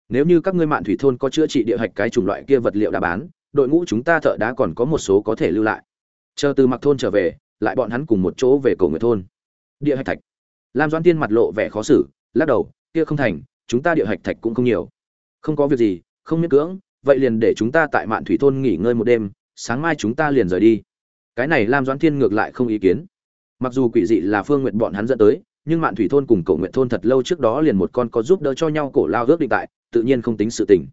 Nếu như các ngươi mạn thủy thôn có chữa trị địa hạch cái chủng loại kia vật liệu đã bán, đội ngũ chúng ta thợ đá còn có một số có thể lưu lại. Chờ từ mặc thôn trở về, lại bọn hắn cùng một chỗ về cổ người thôn. Địa hạch thạch. Lam doãn tiên mặt lộ vẻ khó xử, lắc đầu, kia không thành chúng ta địa hạch thạch cũng không nhiều. Không có việc gì, không miễn cưỡng, vậy liền để chúng ta tại mạn thủy thôn nghỉ ngơi một đêm, sáng mai chúng ta liền rời đi. Cái này lam doãn thiên ngược lại không ý kiến. Mặc dù quỷ dị là phương nguyện bọn hắn dẫn tới, nhưng mạn thủy thôn cùng cổ nguyện thôn thật lâu trước đó liền một con có giúp đỡ cho nhau cổ lao ước định tại, tự nhiên không tính sự tình.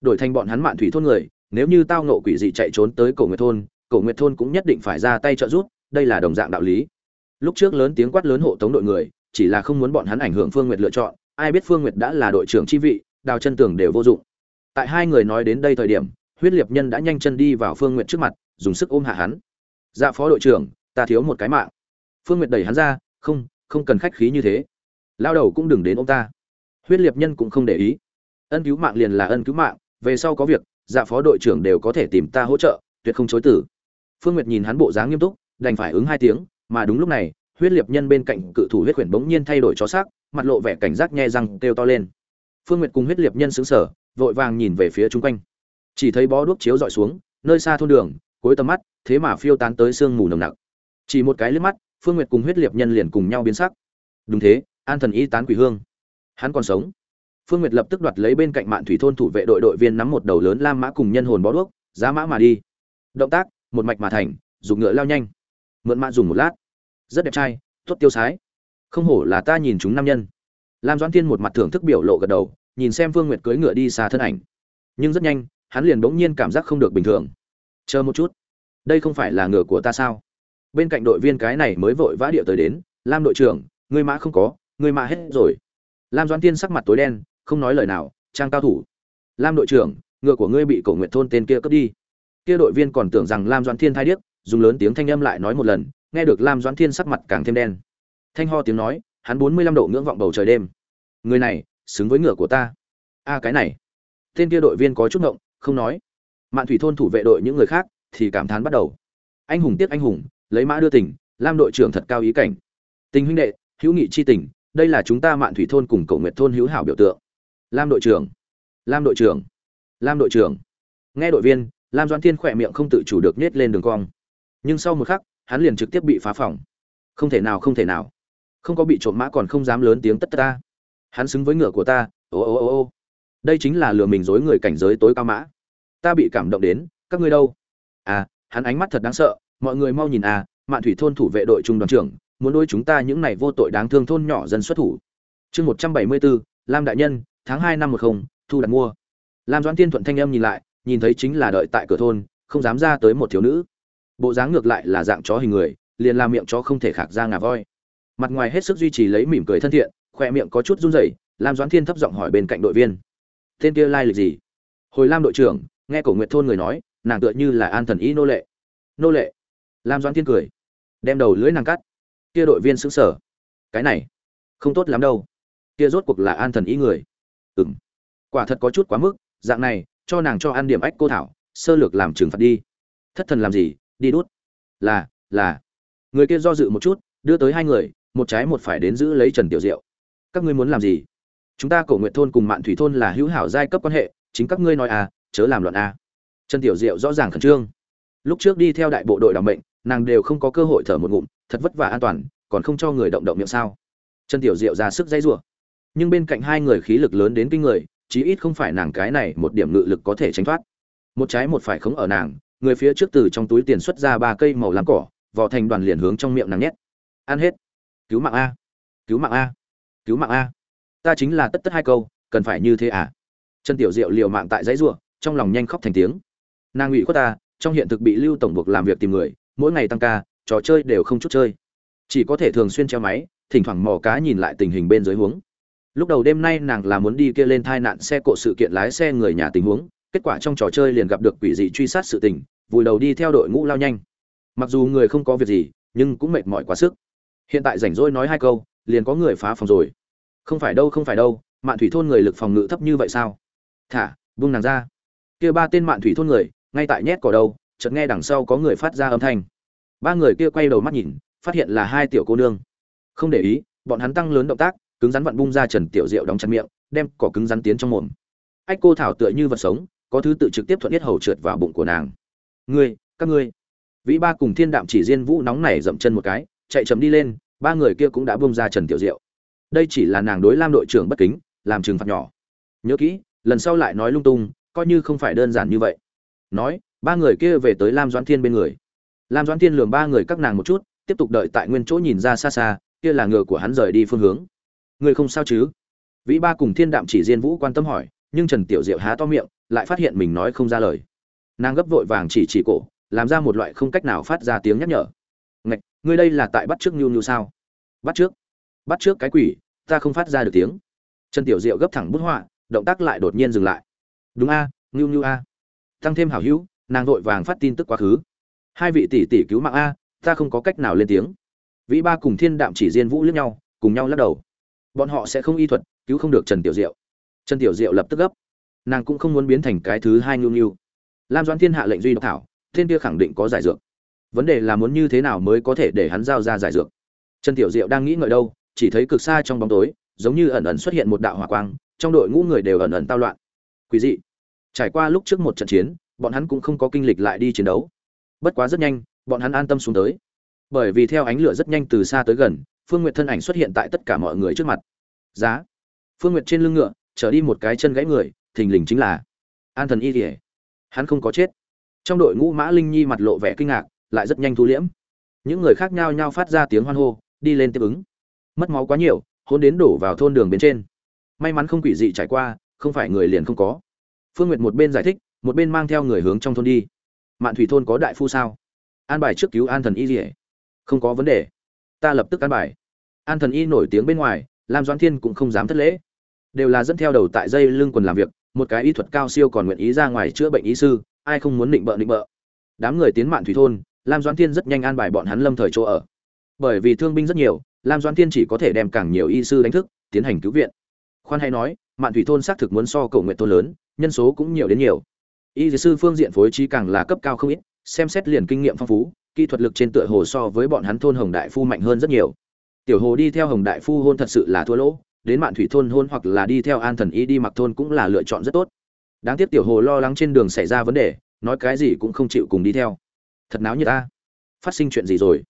Đổi thành bọn hắn mạn thủy thôn người, nếu như tao nộ quỷ dị chạy trốn tới cổ nguyệt thôn, cổ nguyệt thôn cũng nhất định phải ra tay trợ giúp, đây là đồng dạng đạo lý. Lúc trước lớn tiếng quát lớn hộ tống đội người, chỉ là không muốn bọn hắn ảnh hưởng phương nguyệt lựa chọn ai biết phương nguyệt đã là đội trưởng chi vị đào chân tường đều vô dụng. Tại hai người nói đến đây thời điểm huyết liệt nhân đã nhanh chân đi vào phương nguyệt trước mặt dùng sức ôm hạ hắn. Dạ phó đội trưởng ta thiếu một cái mạng. Phương nguyệt đẩy hắn ra không không cần khách khí như thế. Lao đầu cũng đừng đến ông ta. Huyết liệt nhân cũng không để ý. Ân cứu mạng liền là ân cứu mạng về sau có việc dạ phó đội trưởng đều có thể tìm ta hỗ trợ tuyệt không chối từ. phương nguyệt nhìn hắn bộ dáng nghiêm túc đành phải ứng hai tiếng mà đúng lúc này huyết liệt nhân bên cạnh cự thủ huyết quyển bỗng nhiên thay đổi chó sắc, mặt lộ vẻ cảnh giác nhe răng kêu to lên. Phương nguyệt cùng huyết liệt nhân xứng sở vội vàng nhìn về phía chung quanh. Chỉ thấy bó đuốc chiếu dọi xuống, nơi xa thôn đường, cuối tầm mắt, thế mà phiêu tán tới sương mù nồng nặc. Chỉ một cái liếc mắt, phương nguyệt cùng huyết liệt nhân liền cùng nhau biến sắc. Đúng thế, an thần y tán quỷ hương. Hắn còn sống. Phương nguyệt lập tức đoạt lấy bên cạnh mạn thủy thôn thủ vệ đội đội viên nắm một đầu lớn lam mã cùng nhân hồn bó đuốc, giá mã mà đi. Động tác, một mạch mà thành, dùng ngựa lao nhanh. Mượn mã dùng một lát. Rất đẹp trai, tốt tiêu sái không hổ là ta nhìn chúng nam nhân. Lam doãn thiên một mặt thưởng thức biểu lộ gật đầu, nhìn xem phương nguyệt cưỡi ngựa đi xa thân ảnh. Nhưng rất nhanh, hắn liền bỗng nhiên cảm giác không được bình thường. Chờ một chút. Đây không phải là ngựa của ta sao? Bên cạnh đội viên cái này mới vội vã địa tới đến, lam đội trưởng người mã không có người mã hết rồi. Lam doãn thiên sắc mặt tối đen, không nói lời nào, trang cao thủ. Lam đội trưởng, ngựa của ngươi bị cổ nguyện thôn tên kia cướp đi. Kia đội viên còn tưởng rằng lam doãn thiên thai điếc, dùng lớn tiếng thanh âm lại nói một lần, nghe được lam doãn thiên sắc mặt càng thêm đen thanh ho tiếng nói, hắn bốn mươi lăm độ ngưỡng vọng bầu trời đêm. Người này, xứng với ngựa của ta. A, cái này. Tên kia đội viên có chút ngộng, không nói. Mạn thủy thôn thủ vệ đội những người khác thì cảm thán bắt đầu. Anh hùng tiếc anh hùng, lấy mã đưa tình, lam đội trưởng thật cao ý cảnh. Tình huynh đệ, hữu nghị chi tình, đây là chúng ta mạn thủy thôn cùng cầu nguyện thôn hữu hảo biểu tượng. Lam đội trưởng. Lam đội trưởng. Lam đội trưởng. Nghe đội viên, lam Doan thiên khỏe miệng không tự chủ được nhét lên đường cong. Nhưng sau một khắc, hắn liền trực tiếp bị phá phòng. Không thể nào, không thể nào không có bị trộm mã còn không dám lớn tiếng tất ta. Hắn xứng với ngựa của ta, ô ô ô ô. Đây chính là lừa mình dối người cảnh giới tối cao mã. Ta bị cảm động đến, các ngươi đâu? À hắn ánh mắt thật đáng sợ, mọi người mau nhìn à mạn thủy thôn thủ vệ đội trung đoàn trưởng, muốn đôi chúng ta những này vô tội đáng thương thôn nhỏ dân xuất thủ. Chương một trăm bảy mươi bốn, lam đại nhân, tháng hai năm một không, thu đặt mua. Lam doãn tiên thuận thanh âm nhìn lại, nhìn thấy chính là đợi tại cửa thôn, không dám ra tới một thiếu nữ. Bộ dáng ngược lại là dạng chó hình người, liền làm miệng chó không thể khạc ra ngà voi mặt ngoài hết sức duy trì lấy mỉm cười thân thiện khoe miệng có chút run rẩy, lam doãn thiên thấp giọng hỏi bên cạnh đội viên. Tên kia lai lịch gì? Hồi lam đội trưởng, nghe cổ nguyệt thôn người nói, nàng tựa như là an thần y nô lệ. Nô lệ? Lam doãn thiên cười. Đem đầu lưỡi nàng cắt. Kia đội viên xứng sở cái này, không tốt lắm đâu. Kia rốt cuộc là an thần y người. Ừ m quả thật có chút quá mức, dạng này, cho nàng cho ăn điểm ách cô thảo, sơ lược làm trừng phạt đi. Thất thần làm gì? Đi đút. Là là. Người kia do dự một chút, đưa tới hai người một trái một phải đến giữ lấy trần tiểu diệu. Các ngươi muốn làm gì? Chúng ta cổ nguyện thôn cùng mạn thủy thôn là hữu hảo giai cấp quan hệ, chính các ngươi nói à chớ làm loạn à. Trần tiểu diệu rõ ràng khẩn trương. Lúc trước đi theo đại bộ đội đảm mệnh, nàng đều không có cơ hội thở một ngụm, thật vất vả an toàn, còn không cho người động động miệng sao. Trần tiểu diệu ra sức dây rủa. Nhưng bên cạnh hai người khí lực lớn đến kinh người, chí ít không phải nàng cái này một điểm ngự lực có thể tránh thoát. Một trái một phải khống ở nàng, người phía trước từ trong túi tiền xuất ra ba cây màu lam cỏ vỏ thành đoàn liền hướng trong miệng nàng nhét. Ăn hết cứu mạng a, cứu mạng a, cứu mạng a. Ta chính là tất tất hai câu, cần phải như thế à? Trần tiểu diệu liều mạng tại dãy ruộng trong lòng nhanh khóc thành tiếng. Nàng ủy khuất ta, trong hiện thực bị lưu tổng buộc làm việc tìm người, mỗi ngày tăng ca, trò chơi đều không chút chơi. Chỉ có thể thường xuyên treo máy, thỉnh thoảng mò cá nhìn lại tình hình bên dưới huống. Lúc đầu đêm nay nàng là muốn đi kia lên thai nạn xe cộ sự kiện lái xe người nhà tình huống, kết quả trong trò chơi liền gặp được quỷ dị truy sát sự tình, vùi đầu đi theo đội ngũ lao nhanh. Mặc dù người không có việc gì, nhưng cũng mệt mỏi quá sức hiện tại rảnh rỗi nói hai câu, liền có người phá phòng rồi. Không phải đâu, không phải đâu, mạn thủy thôn người lực phòng ngự thấp như vậy sao? Thả vung nàng ra. Kia ba tên mạn thủy thôn người, ngay tại nhét cỏ đâu chợt nghe đằng sau có người phát ra âm thanh. Ba người kia quay đầu mắt nhìn, phát hiện là hai tiểu cô nương. Không để ý, bọn hắn tăng lớn động tác, cứng rắn vặn bung ra trần tiểu diệu đóng chặt miệng, đem cỏ cứng rắn tiến trong mồm. Ách cô thảo tựa như vật sống, có thứ tự trực tiếp thuận yết hầu trượt vào bụng của nàng. Ngươi, các ngươi. Vĩ ba cùng thiên đạm chỉ riêng vũ nóng này dậm chân một cái chạy chấm đi lên, ba người kia cũng đã buông ra trần tiểu diệu. Đây chỉ là nàng đối lam đội trưởng bất kính, làm trừng phạt nhỏ. Nhớ kỹ, lần sau lại nói lung tung, coi như không phải đơn giản như vậy. Nói, ba người kia về tới lam doãn thiên bên người. Lam doãn thiên lường ba người các nàng một chút, tiếp tục đợi tại nguyên chỗ nhìn ra xa xa, kia là ngựa của hắn rời đi phương hướng. Người không sao chứ? Vĩ ba cùng thiên đạm chỉ diên vũ quan tâm hỏi, nhưng trần tiểu diệu há to miệng, lại phát hiện mình nói không ra lời. Nàng gấp vội vàng chỉ chỉ cổ, làm ra một loại không cách nào phát ra tiếng nhắc nhở ngươi đây là tại bắt trước nhu nhu sao? Bắt trước. Bắt trước cái quỷ, ta không phát ra được tiếng. Trần tiểu diệu gấp thẳng bút họa, động tác lại đột nhiên dừng lại. Đúng a, nhu nhu a. Tăng thêm hảo hữu, nàng vội vàng phát tin tức quá khứ. Hai vị tỷ tỷ cứu mạng a, ta không có cách nào lên tiếng. Vĩ ba cùng thiên đạm chỉ diên vũ lướt nhau, cùng nhau lắc đầu. Bọn họ sẽ không y thuật, cứu không được trần tiểu diệu. Trần tiểu diệu lập tức gấp. Nàng cũng không muốn biến thành cái thứ hai nhu nhu. Lam doãn thiên hạ lệnh duy độc thảo, thiên kia khẳng định có giải dược vấn đề là muốn như thế nào mới có thể để hắn giao ra giải dược. Trần tiểu diệu đang nghĩ ngợi đâu, chỉ thấy cực xa trong bóng tối, giống như ẩn ẩn xuất hiện một đạo hỏa quang, trong đội ngũ người đều ẩn ẩn tao loạn. Quý dị. Trải qua lúc trước một trận chiến, bọn hắn cũng không có kinh lịch lại đi chiến đấu. Bất quá rất nhanh, bọn hắn an tâm xuống tới. Bởi vì theo ánh lửa rất nhanh từ xa tới gần, phương nguyệt thân ảnh xuất hiện tại tất cả mọi người trước mặt. Giá. Phương nguyệt trên lưng ngựa trở đi một cái chân gãy người, thình lình chính là an thần y kỉa hắn không có chết. Trong đội ngũ mã linh nhi mặt lộ vẻ kinh ngạc lại rất nhanh thu liễm. Những người khác nhau nhau phát ra tiếng hoan hô, đi lên tiếp ứng. Mất máu quá nhiều hôn đến đổ vào thôn đường bên trên. May mắn không quỷ dị trải qua, không phải người liền không có. Phương nguyệt một bên giải thích, một bên mang theo người hướng trong thôn đi. Mạn thủy thôn có đại phu sao? An bài trước cứu an thần y rỉa không có vấn đề. Ta lập tức an bài. An thần y nổi tiếng bên ngoài, lam doãn thiên cũng không dám thất lễ. Đều là dẫn theo đầu tại dây lưng quần làm việc, một cái y thuật cao siêu còn nguyện ý ra ngoài chữa bệnh y sư, ai không muốn định bợ định bợ. Đám người tiến mạn thủy thôn lam Doan thiên rất nhanh an bài bọn hắn lâm thời chỗ ở. Bởi vì thương binh rất nhiều, lam Doan thiên chỉ có thể đem càng nhiều y sư đánh thức, tiến hành cứu viện. Khoan hay nói, mạn thủy thôn xác thực muốn so cầu nguyện thôn lớn, nhân số cũng nhiều đến nhiều. Y sư phương diện phối trí càng là cấp cao không ít, xem xét liền kinh nghiệm phong phú, kỹ thuật lực trên tựa hồ so với bọn hắn thôn hồng đại phu mạnh hơn rất nhiều. Tiểu hồ đi theo hồng đại phu hôn thật sự là thua lỗ, đến mạn thủy thôn hôn hoặc là đi theo an thần y đi mặc thôn cũng là lựa chọn rất tốt. Đáng tiếc tiểu hồ lo lắng trên đường xảy ra vấn đề, nói cái gì cũng không chịu cùng đi theo thật náo như ta. Phát sinh chuyện gì rồi?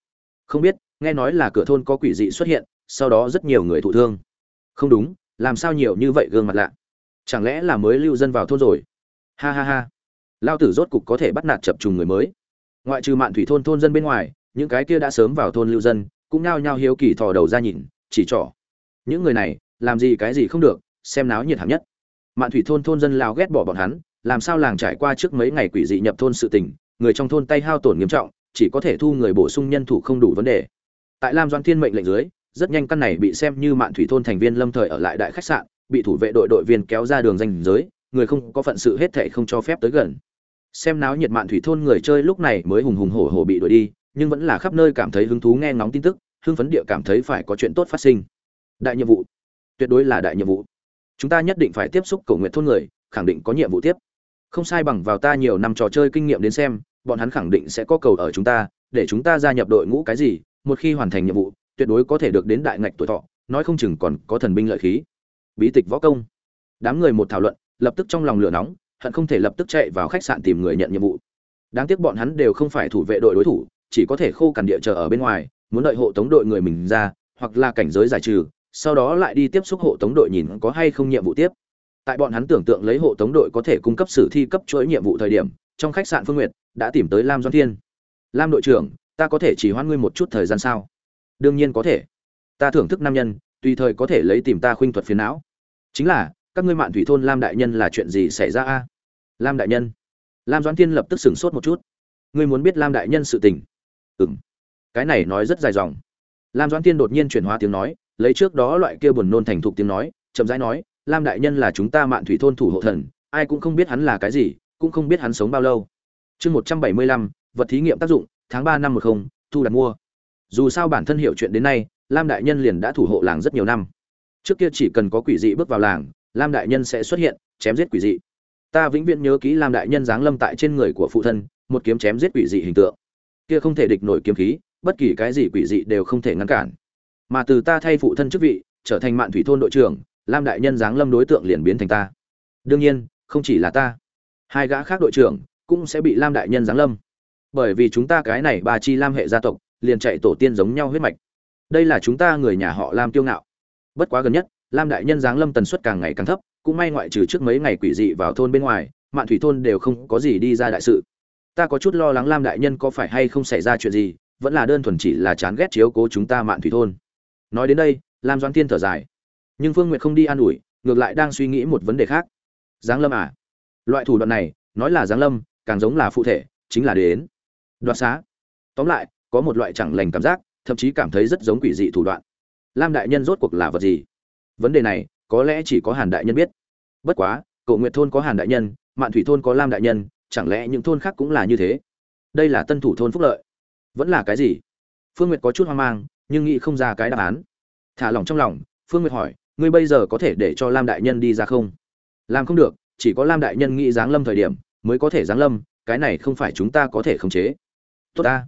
Không biết, nghe nói là cửa thôn có quỷ dị xuất hiện, sau đó rất nhiều người thụ thương. Không đúng, làm sao nhiều như vậy gương mặt lạ? Chẳng lẽ là mới lưu dân vào thôn rồi? Ha ha ha. Lao tử rốt cục có thể bắt nạt chập trùng người mới. Ngoại trừ mạn thủy thôn thôn dân bên ngoài, những cái kia đã sớm vào thôn lưu dân, cũng nao nhao hiếu kỳ thò đầu ra nhìn, chỉ trỏ. Những người này, làm gì cái gì không được, xem náo nhiệt hạng nhất. Mạn thủy thôn thôn dân lao ghét bỏ bọn hắn, làm sao làng trải qua trước mấy ngày quỷ dị nhập thôn sự tình người trong thôn tay hao tổn nghiêm trọng, chỉ có thể thu người bổ sung nhân thủ không đủ vấn đề. Tại lam doan thiên mệnh lệnh dưới, rất nhanh căn này bị xem như mạn thủy thôn thành viên lâm thời ở lại đại khách sạn, bị thủ vệ đội đội viên kéo ra đường danh giới, người không có phận sự hết thệ không cho phép tới gần. Xem náo nhiệt mạn thủy thôn người chơi lúc này mới hùng hùng hổ hổ bị đuổi đi, nhưng vẫn là khắp nơi cảm thấy hứng thú nghe ngóng tin tức, hưng phấn địa cảm thấy phải có chuyện tốt phát sinh. Đại nhiệm vụ. Tuyệt đối là đại nhiệm vụ. Chúng ta nhất định phải tiếp xúc cầu nguyện thôn người, khẳng định có nhiệm vụ tiếp. Không sai bằng vào ta nhiều năm trò chơi kinh nghiệm đến xem bọn hắn khẳng định sẽ có cầu ở chúng ta, để chúng ta gia nhập đội ngũ cái gì, một khi hoàn thành nhiệm vụ, tuyệt đối có thể được đến đại ngạch tuổi thọ, nói không chừng còn có thần binh lợi khí. Bí tịch võ công. Đám người một thảo luận, lập tức trong lòng lửa nóng, hận không thể lập tức chạy vào khách sạn tìm người nhận nhiệm vụ. Đáng tiếc bọn hắn đều không phải thủ vệ đội đối thủ, chỉ có thể khô cằn địa chờ ở bên ngoài, muốn đợi hộ tống đội người mình ra, hoặc là cảnh giới giải trừ, sau đó lại đi tiếp xúc hộ tống đội nhìn có hay không nhiệm vụ tiếp. Tại bọn hắn tưởng tượng lấy hộ tống đội có thể cung cấp sử thi cấp chuỗi nhiệm vụ thời điểm trong khách sạn phương nguyệt, đã tìm tới lam doan thiên. Lam đội trưởng, ta có thể chỉ hoãn ngươi một chút thời gian sao? Đương nhiên có thể. Ta thưởng thức nam nhân, tùy thời có thể lấy tìm ta khuynh thuật phiền não. Chính là, các ngươi mạn thủy thôn lam đại nhân là chuyện gì xảy ra a? Lam đại nhân. Lam doãn thiên lập tức sửng sốt một chút. Ngươi muốn biết lam đại nhân sự tình? Ừ cái này nói rất dài dòng. Lam doãn thiên đột nhiên chuyển hóa tiếng nói, lấy trước đó loại kia buồn nôn thành thục tiếng nói, chậm rãi nói, lam đại nhân là chúng ta mạn thủy thôn thủ hộ thần, ai cũng không biết hắn là cái gì cũng không biết hắn sống bao lâu. Chương một trăm bảy mươi lăm, vật thí nghiệm tác dụng, tháng ba năm một không, thu đặt mua. Dù sao bản thân hiểu chuyện đến nay, lam đại nhân liền đã thủ hộ làng rất nhiều năm. Trước kia chỉ cần có quỷ dị bước vào làng, lam đại nhân sẽ xuất hiện, chém giết quỷ dị. Ta vĩnh viễn nhớ kỹ lam đại nhân giáng lâm tại trên người của phụ thân, một kiếm chém giết quỷ dị hình tượng. Kia không thể địch nổi kiếm khí, bất kỳ cái gì quỷ dị đều không thể ngăn cản. Mà từ ta thay phụ thân chức vị, trở thành mạn thủy thôn đội trưởng, lam đại nhân giáng lâm đối tượng liền biến thành ta. Đương nhiên, không chỉ là ta hai gã khác đội trưởng cũng sẽ bị lam đại nhân giáng lâm. Bởi vì chúng ta cái này ba chi lam hệ gia tộc liền chạy tổ tiên giống nhau huyết mạch. Đây là chúng ta người nhà họ lam kiêu ngạo. Bất quá gần nhất, lam đại nhân giáng lâm tần suất càng ngày càng thấp, cũng may ngoại trừ trước mấy ngày quỷ dị vào thôn bên ngoài, mạn thủy thôn đều không có gì đi ra đại sự. Ta có chút lo lắng lam đại nhân có phải hay không xảy ra chuyện gì, vẫn là đơn thuần chỉ là chán ghét chiếu cố chúng ta mạn thủy thôn. Nói đến đây, lam Doan tiên thở dài. Nhưng phương n g u y ệ t không đi an ủi, ngược lại đang suy nghĩ một vấn đề khác. Giáng lâm à? Loại thủ đoạn này, nói là giáng lâm, càng giống là phụ thể, chính là đến. Đoạt xá. Tóm lại, có một loại chẳng lành cảm giác, thậm chí cảm thấy rất giống quỷ dị thủ đoạn. Lam đại nhân rốt cuộc là vật gì? Vấn đề này, có lẽ chỉ có hàn đại nhân biết. Bất quá cậu nguyệt thôn có hàn đại nhân, mạn thủy thôn có lam đại nhân, chẳng lẽ những thôn khác cũng là như thế? Đây là tân thủ thôn phúc lợi. Vẫn là cái gì? Phương nguyệt có chút hoang mang, nhưng nghĩ không ra cái đáp án. Thả lòng trong lòng, phương nguyệt hỏi, ngươi bây giờ có thể để cho lam đại nhân đi ra không? Làm không được chỉ có lam đại nhân nghĩ giáng lâm thời điểm mới có thể giáng lâm, cái này không phải chúng ta có thể khống chế. Tốt ta.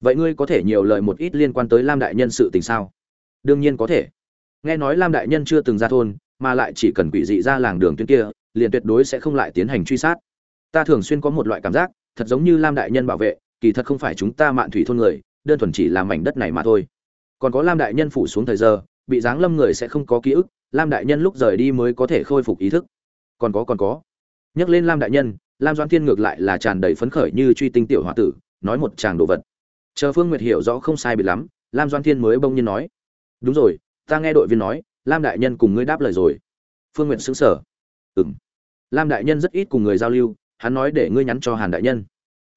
Vậy ngươi có thể nhiều lời một ít liên quan tới lam đại nhân sự tình sao? Đương nhiên có thể. Nghe nói lam đại nhân chưa từng ra thôn, mà lại chỉ cần quỷ dị ra làng đường tuyến kia, liền tuyệt đối sẽ không lại tiến hành truy sát. Ta thường xuyên có một loại cảm giác, thật giống như lam đại nhân bảo vệ, kỳ thật không phải chúng ta mạn thủy thôn người, đơn thuần chỉ làm mảnh đất này mà thôi. Còn có lam đại nhân phủ xuống thời giờ, bị giáng lâm người sẽ không có ký ức, lam đại nhân lúc rời đi mới có thể khôi phục ý thức còn có còn có. Nhắc lên lam đại nhân, lam doãn thiên ngược lại là tràn đầy phấn khởi như truy tinh tiểu h o a tử, nói một tràng đồ vật. Chờ phương nguyệt hiểu rõ không sai bị lắm, lam doãn thiên mới bông nhiên nói, đúng rồi, ta nghe đội viên nói, lam đại nhân cùng ngươi đáp lời rồi. Phương nguyện xứng sở ừng lam đại nhân rất ít cùng người giao lưu, hắn nói để ngươi nhắn cho hàn đại nhân.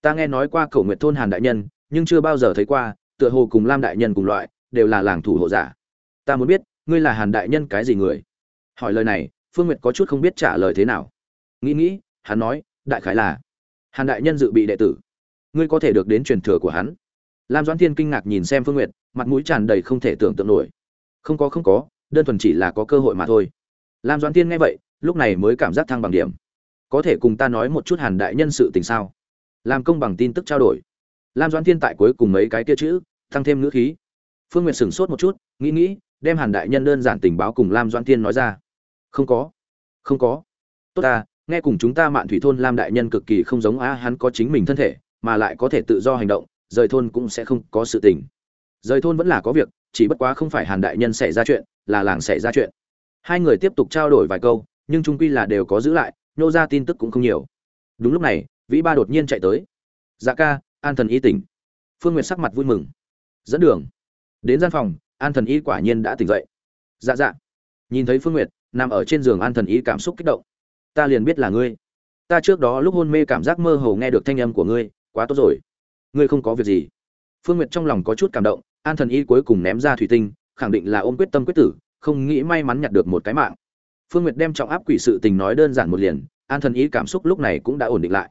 Ta nghe nói qua cầu nguyện thôn hàn đại nhân, nhưng chưa bao giờ thấy qua, tựa hồ cùng lam đại nhân cùng loại, đều là làng thủ hộ giả. Ta muốn biết, ngươi là hàn đại nhân cái gì người? Hỏi lời này phương nguyệt có chút không biết trả lời thế nào. Nghĩ nghĩ, hắn nói, đại khái là, hàn đại nhân dự bị đệ tử. Ngươi có thể được đến truyền thừa của hắn. Lam doãn thiên kinh ngạc nhìn xem phương nguyệt, mặt mũi tràn đầy không thể tưởng tượng nổi. Không có không có, đơn thuần chỉ là có cơ hội mà thôi. Lam doãn Thiên nghe vậy, lúc này mới cảm giác thăng bằng điểm. Có thể cùng ta nói một chút hàn đại nhân sự tình sao? Làm công bằng tin tức trao đổi. Lam doãn thiên tại cuối cùng mấy cái kia chữ, tăng thêm ngữ khí. Phương nguyệt sửng sốt một chút, nghĩ nghĩ, đem hàn đại nhân đơn giản tình báo cùng lam doãn thiên nói ra không có. Không có. Tốt ta, nghe cùng chúng ta mạn thủy thôn lam đại nhân cực kỳ không giống a hắn có chính mình thân thể, mà lại có thể tự do hành động, rời thôn cũng sẽ không có sự tình. Rời thôn vẫn là có việc, chỉ bất quá không phải hàn đại nhân xảy ra chuyện, là làng xảy ra chuyện. Hai người tiếp tục trao đổi vài câu, nhưng trung quy là đều có giữ lại nhô ra tin tức cũng không nhiều. Đúng lúc này, vĩ ba đột nhiên chạy tới. Dạ ca, an thần y tỉnh. Phương n g u y ệ t sắc mặt vui mừng. Dẫn đường. Đến gian phòng, an thần y quả nhiên đã tỉnh dậy. Dạ dạ. Nhìn thấy phương n g u y ệ t nằm ở trên giường an thần y cảm xúc kích động. Ta liền biết là ngươi. Ta trước đó lúc hôn mê cảm giác mơ hồ nghe được thanh âm của ngươi, quá tốt rồi. Ngươi không có việc gì. Phương n g u y ệ t trong lòng có chút cảm động, an thần y cuối cùng ném ra thủy tinh, khẳng định là ôm quyết tâm quyết tử, không nghĩ may mắn nhặt được một cái mạng. Phương n g u y ệ t đem trọng áp quỷ sự tình nói đơn giản một liền, an thần y cảm xúc lúc này cũng đã ổn định lại.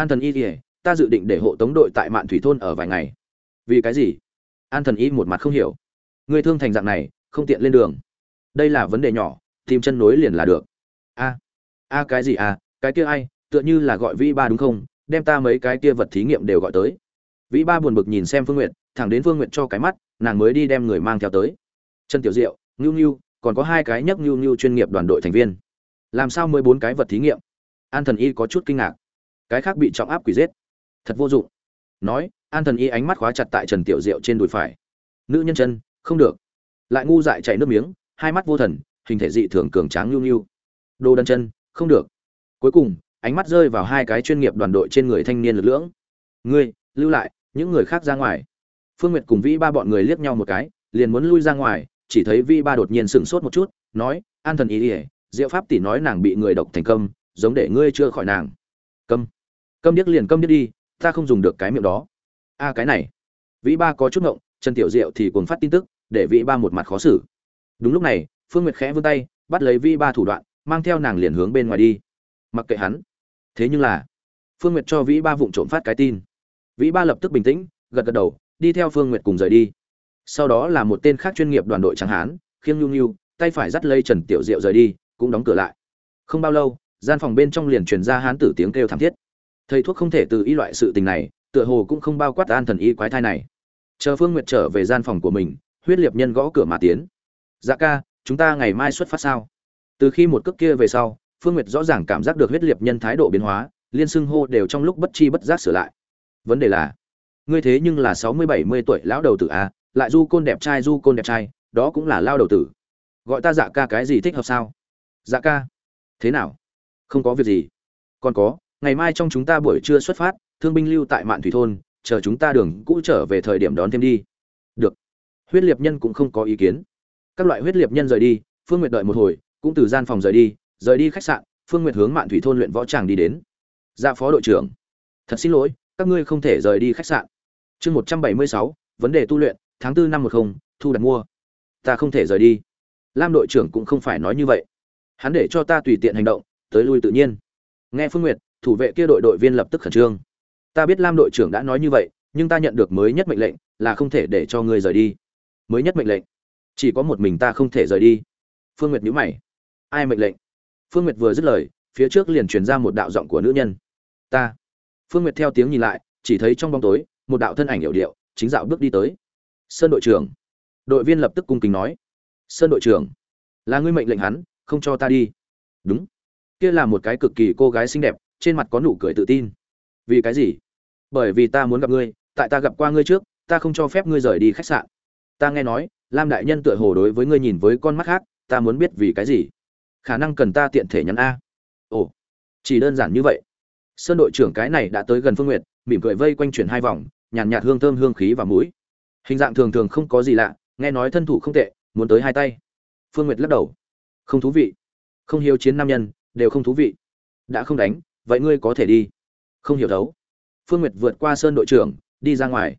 An thần y thì, ta dự định để hộ tống đội tại mạn thủy thôn ở vài ngày. Vì cái gì? An thần y một mặt không hiểu. Người thương thành dạng này, không tiện lên đường. Đây là vấn đề nhỏ tìm chân nối liền là được. A a cái gì à cái kia ai, tựa như là gọi vĩ ba đúng không? Đem ta mấy cái kia vật thí nghiệm đều gọi tới. Vĩ ba buồn bực nhìn xem phương n g u y ệ t thẳng đến phương n g u y ệ t cho cái mắt, nàng mới đi đem người mang theo tới. Trần tiểu diệu, ngưu ngưu, còn có hai cái nhấc ngưu ngưu chuyên nghiệp đoàn đội thành viên. Làm sao mới bốn cái vật thí nghiệm? An thần y có chút kinh ngạc. Cái khác bị trọng áp quỷ giết. Thật vô dụng. Nói, an thần y ánh mắt khóa chặt tại trần tiểu diệu trên đùi phải. Nữ nhân chân, không được. Lại ngu dại chảy nước miếng, hai mắt vô thần hình thể dị thường cường tráng nhu nhu. Đồ đần chân không được. Cuối cùng ánh mắt rơi vào hai cái chuyên nghiệp đoàn đội trên người thanh niên lực lưỡng. Ngươi lưu lại những người khác ra ngoài. Phương nguyệt cùng vĩ ba bọn người liếc nhau một cái liền muốn lui ra ngoài chỉ thấy vĩ ba đột nhiên sững sốt một chút nói an thần ý đi, diệu pháp tỷ nói nàng bị người độc thành công giống để ngươi chưa khỏi nàng. Câm? Câm điếc liền câm điếc đi ta không dùng được cái miệng đó. A cái này. Vĩ ba có chút ngộng trần tiểu diệu thì cuồng phát tin tức để vĩ ba một mặt khó xử. Đúng lúc này phương nguyệt khẽ vươn tay, bắt lấy Vi ba thủ đoạn, mang theo nàng liền hướng bên ngoài đi. Mặc kệ hắn. Thế nhưng là, phương nguyệt cho vĩ ba vụng trộm phát cái tin. Vĩ ba lập tức bình tĩnh, gật gật đầu, đi theo phương nguyệt cùng rời đi. Sau đó là một tên khác chuyên nghiệp đoàn đội trắng hán, khiêng nhu nhu, tay phải dắt lây trần tiểu diệu rời đi, cũng đóng cửa lại. Không bao lâu, gian phòng bên trong liền truyền ra hán tử tiếng kêu thảm thiết. Thầy thuốc không thể từ ý loại sự tình này, tựa hồ cũng không bao quát an thần y quái thai này. Chờ phương nguyệt trở về gian phòng của mình, huyết liệt nhân gõ cửa mà tiến. Dạ ca chúng ta ngày mai xuất phát sao? Từ khi một cước kia về sau, phương nguyệt rõ ràng cảm giác được huyết liệt nhân thái độ biến hóa, liên xưng hô đều trong lúc bất chi bất giác sửa lại. Vấn đề là, ngươi thế nhưng là sáu mươi bảy mươi tuổi lão đầu tử a lại du côn đẹp trai, du côn đẹp trai, đó cũng là lao đầu tử. Gọi ta dạ ca cái gì thích hợp sao? Dạ ca, thế nào? Không có việc gì. Còn có, ngày mai trong chúng ta buổi trưa xuất phát, thương binh lưu tại mạn thủy thôn, chờ chúng ta đường cũ trở về thời điểm đón thêm đi. Được. Huyết liệt nhân cũng không có ý kiến các loại huyết liệt nhân rời đi, phương nguyệt đợi một hồi, cũng từ gian phòng rời đi rời đi khách sạn, phương nguyệt hướng mạn thủy thôn luyện võ tràng đi đến. Ra phó đội trưởng. Thật xin lỗi, các ngươi không thể rời đi khách sạn. Chương một trăm bảy mươi sáu, vấn đề tu luyện, tháng tư năm một không, thu đặt mua. Ta không thể rời đi. Lam đội trưởng cũng không phải nói như vậy. Hắn để cho ta tùy tiện hành động, tới lui tự nhiên. Nghe phương nguyệt, thủ vệ kia đội đội viên lập tức khẩn trương. Ta biết lam đội trưởng đã nói như vậy, nhưng ta nhận được mới nhất mệnh lệnh, là không thể để cho ngươi rời đi. Mới nhất mệnh lệnh? Chỉ có một mình ta không thể rời đi. Phương nguyệt nhữ mày. Ai mệnh lệnh? Phương nguyệt vừa dứt lời, phía trước liền truyền ra một đạo giọng của nữ nhân. Ta. Phương nguyệt theo tiếng nhìn lại, chỉ thấy trong bóng tối, một đạo thân ảnh hiệu điệu, chính dạo bước đi tới. Sơn đội trưởng. Đội viên lập tức cung kính nói. Sơn đội trưởng. Là ngươi mệnh lệnh hắn, không cho ta đi. Đúng. Kia là một cái cực kỳ cô gái xinh đẹp, trên mặt có nụ cười tự tin. Vì cái gì? Bởi vì ta muốn gặp ngươi, tại ta gặp qua ngươi trước, ta không cho phép ngươi rời đi khách sạn. Ta nghe nói lam đại nhân tựa hồ đối với ngươi nhìn với con mắt khác, ta muốn biết vì cái gì? Khả năng cần ta tiện thể nhắn a. Ồ, chỉ đơn giản như vậy. Sơn đội trưởng cái này đã tới gần phương nguyệt, mỉm cười vây quanh chuyển hai vòng, nhàn nhạt hương thơm hương khí và mũi. Hình dạng thường thường không có gì lạ, nghe nói thân thủ không tệ, muốn tới hai tay. Phương nguyệt lắc đầu. Không thú vị. Không hiếu chiến nam nhân, đều không thú vị. Đã không đánh, vậy ngươi có thể đi. Không hiểu đấu phương nguyệt vượt qua sơn đội trưởng, đi ra ngoài.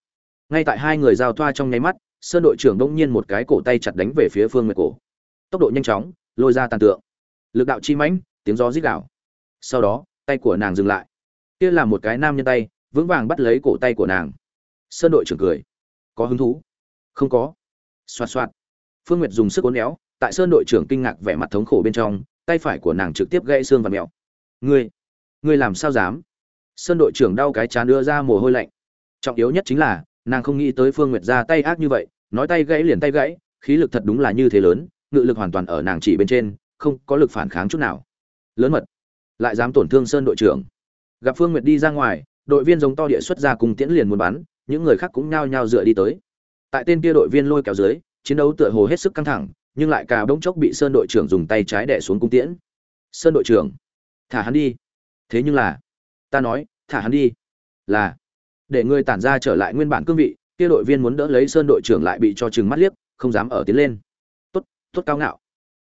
Ngay tại hai người giao thoa trong nháy mắt sơn đội trưởng đông nhiên một cái cổ tay chặt đánh về phía phương nguyệt cổ. Tốc độ nhanh chóng, lôi ra tàn tượng. Lực đạo chi mãnh, tiếng gió rít đảo sau đó, tay của nàng dừng lại. Kia là một cái nam nhân tay, vững vàng bắt lấy cổ tay của nàng. Sơn đội trưởng cười. Có hứng thú? Không có. Xoạt xoạt. Phương nguyệt dùng sức uốn éo, tại sơn đội trưởng kinh ngạc vẻ mặt thống khổ bên trong, tay phải của nàng trực tiếp gãy xương và mèo ngươi ngươi làm sao dám? Sơn đội trưởng đau cái chán đưa ra mồ hôi lạnh. Trọng yếu nhất chính là nàng không nghĩ tới phương nguyệt ra tay ác như vậy, nói tay gãy liền tay gãy, khí lực thật đúng là như thế lớn, ngự lực hoàn toàn ở nàng chỉ bên trên, không có lực phản kháng chút nào. Lớn mật, lại dám tổn thương sơn đội trưởng. Gặp phương nguyệt đi ra ngoài, đội viên giống to địa xuất ra cùng tiễn liền muốn bắn, những người khác cũng nhao nhao dựa đi tới. Tại tên kia đội viên lôi kéo dưới, chiến đấu tựa hồ hết sức căng thẳng, nhưng lại cả bỗng chốc bị sơn đội trưởng dùng tay trái đẻ xuống cung tiễn. Sơn đội trưởng, thả hắn đi. Thế nhưng là, ta nói, thả hắn đi. Là để người tản ra trở lại nguyên bản cương vị, kia đội viên muốn đỡ lấy sơn đội trưởng lại bị cho chừng mắt liếc, không dám ở tiến lên. Tốt tốt cao ngạo.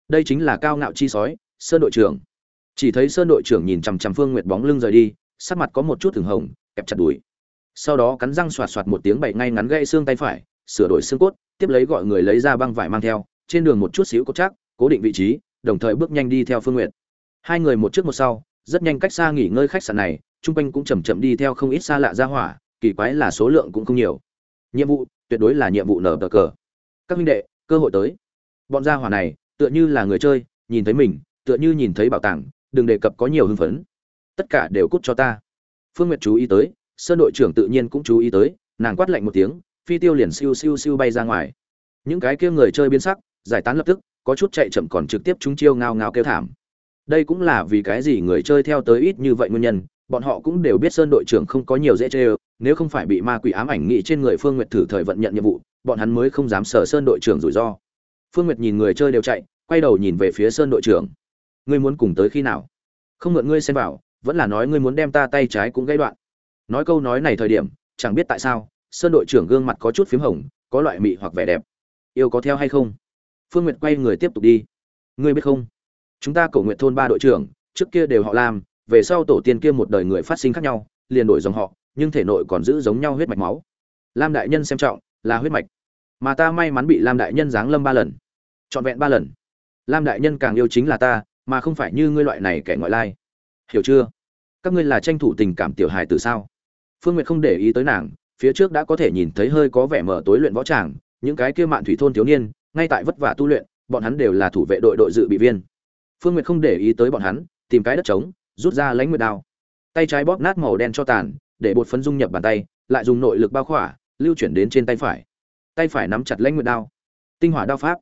Đây chính là cao ngạo chi sói, sơn đội trưởng. Chỉ thấy sơn đội trưởng nhìn chằm chằm phương nguyệt bóng lưng rời đi, sắc mặt có một chút thường hồng, kẹp chặt đùi. Sau đó cắn răng xoạt xoạt một tiếng bậy ngay ngắn gãy xương tay phải, sửa đổi xương cốt, tiếp lấy gọi người lấy ra băng vải mang theo, trên đường một chút xíu cốt chắc, cố định vị trí, đồng thời bước nhanh đi theo phương nguyệt. Hai người một trước một sau, rất nhanh cách xa nghỉ ngơi khách sạn này, chung quanh cũng chầm chậm đi theo không ít xa lạ ra hỏa kỳ quái là số lượng cũng không nhiều. Nhiệm vụ, tuyệt đối là nhiệm vụ nở tờ cờ. Các minh đệ, cơ hội tới. Bọn gia hỏa này, tựa như là người chơi, nhìn thấy mình, tựa như nhìn thấy bảo tàng, đừng đề cập có nhiều hưng phấn. Tất cả đều cút cho ta. Phương nguyệt chú ý tới, sơn đội trưởng tự nhiên cũng chú ý tới, nàng quát lạnh một tiếng, phi tiêu liền siêu siêu siêu bay ra ngoài. Những cái kia người chơi biến sắc, giải tán lập tức, có chút chạy chậm còn trực tiếp chúng chiêu ngao ngao kêu thảm. Đây cũng là vì cái gì người chơi theo tới ít như vậy nguyên nhân bọn họ cũng đều biết sơn đội trưởng không có nhiều dễ chơi nếu không phải bị ma quỷ ám ảnh nghị trên người phương nguyệt thử thời vận nhận nhiệm vụ, bọn hắn mới không dám sở sơn đội trưởng rủi ro. Phương nguyệt nhìn người chơi đều chạy, quay đầu nhìn về phía sơn đội trưởng. Ngươi muốn cùng tới khi nào? Không mượn ngươi xem vào, vẫn là nói ngươi muốn đem ta tay trái cũng gãy đoạn. Nói câu nói này thời điểm, chẳng biết tại sao, sơn đội trưởng gương mặt có chút phím hồng, có loại mị hoặc vẻ đẹp. Yêu có theo hay không? Phương nguyệt quay người tiếp tục đi. Ngươi biết không? Chúng ta cổ nguyện thôn ba đội trưởng, trước kia đều họ làm về sau tổ tiên kia một đời người phát sinh khác nhau, liền đổi dòng họ, nhưng thể nội còn giữ giống nhau huyết mạch máu. Lam đại nhân xem trọng, là huyết mạch. Mà ta may mắn bị lam đại nhân giáng lâm ba lần. Trọn vẹn ba lần. Lam đại nhân càng yêu chính là ta, mà không phải như ngươi loại này kẻ ngoại lai. Hiểu chưa? Các ngươi là tranh thủ tình cảm tiểu hài từ sao? Phương nguyệt không để ý tới nàng, phía trước đã có thể nhìn thấy hơi có vẻ mở tối luyện võ tràng, những cái kia mạn thủy thôn thiếu niên, ngay tại vất vả tu luyện, bọn hắn đều là thủ vệ đội đội dự bị viên. Phương nguyệt không để ý tới bọn hắn, tìm cái đất trống rút ra lãnh nguyệt đao. Tay trái bóp nát màu đen cho tàn, để bột phấn dung nhập bàn tay, lại dùng nội lực bao khỏa, lưu chuyển đến trên tay phải. Tay phải nắm chặt lãnh nguyệt đao. Tinh hỏa đao pháp.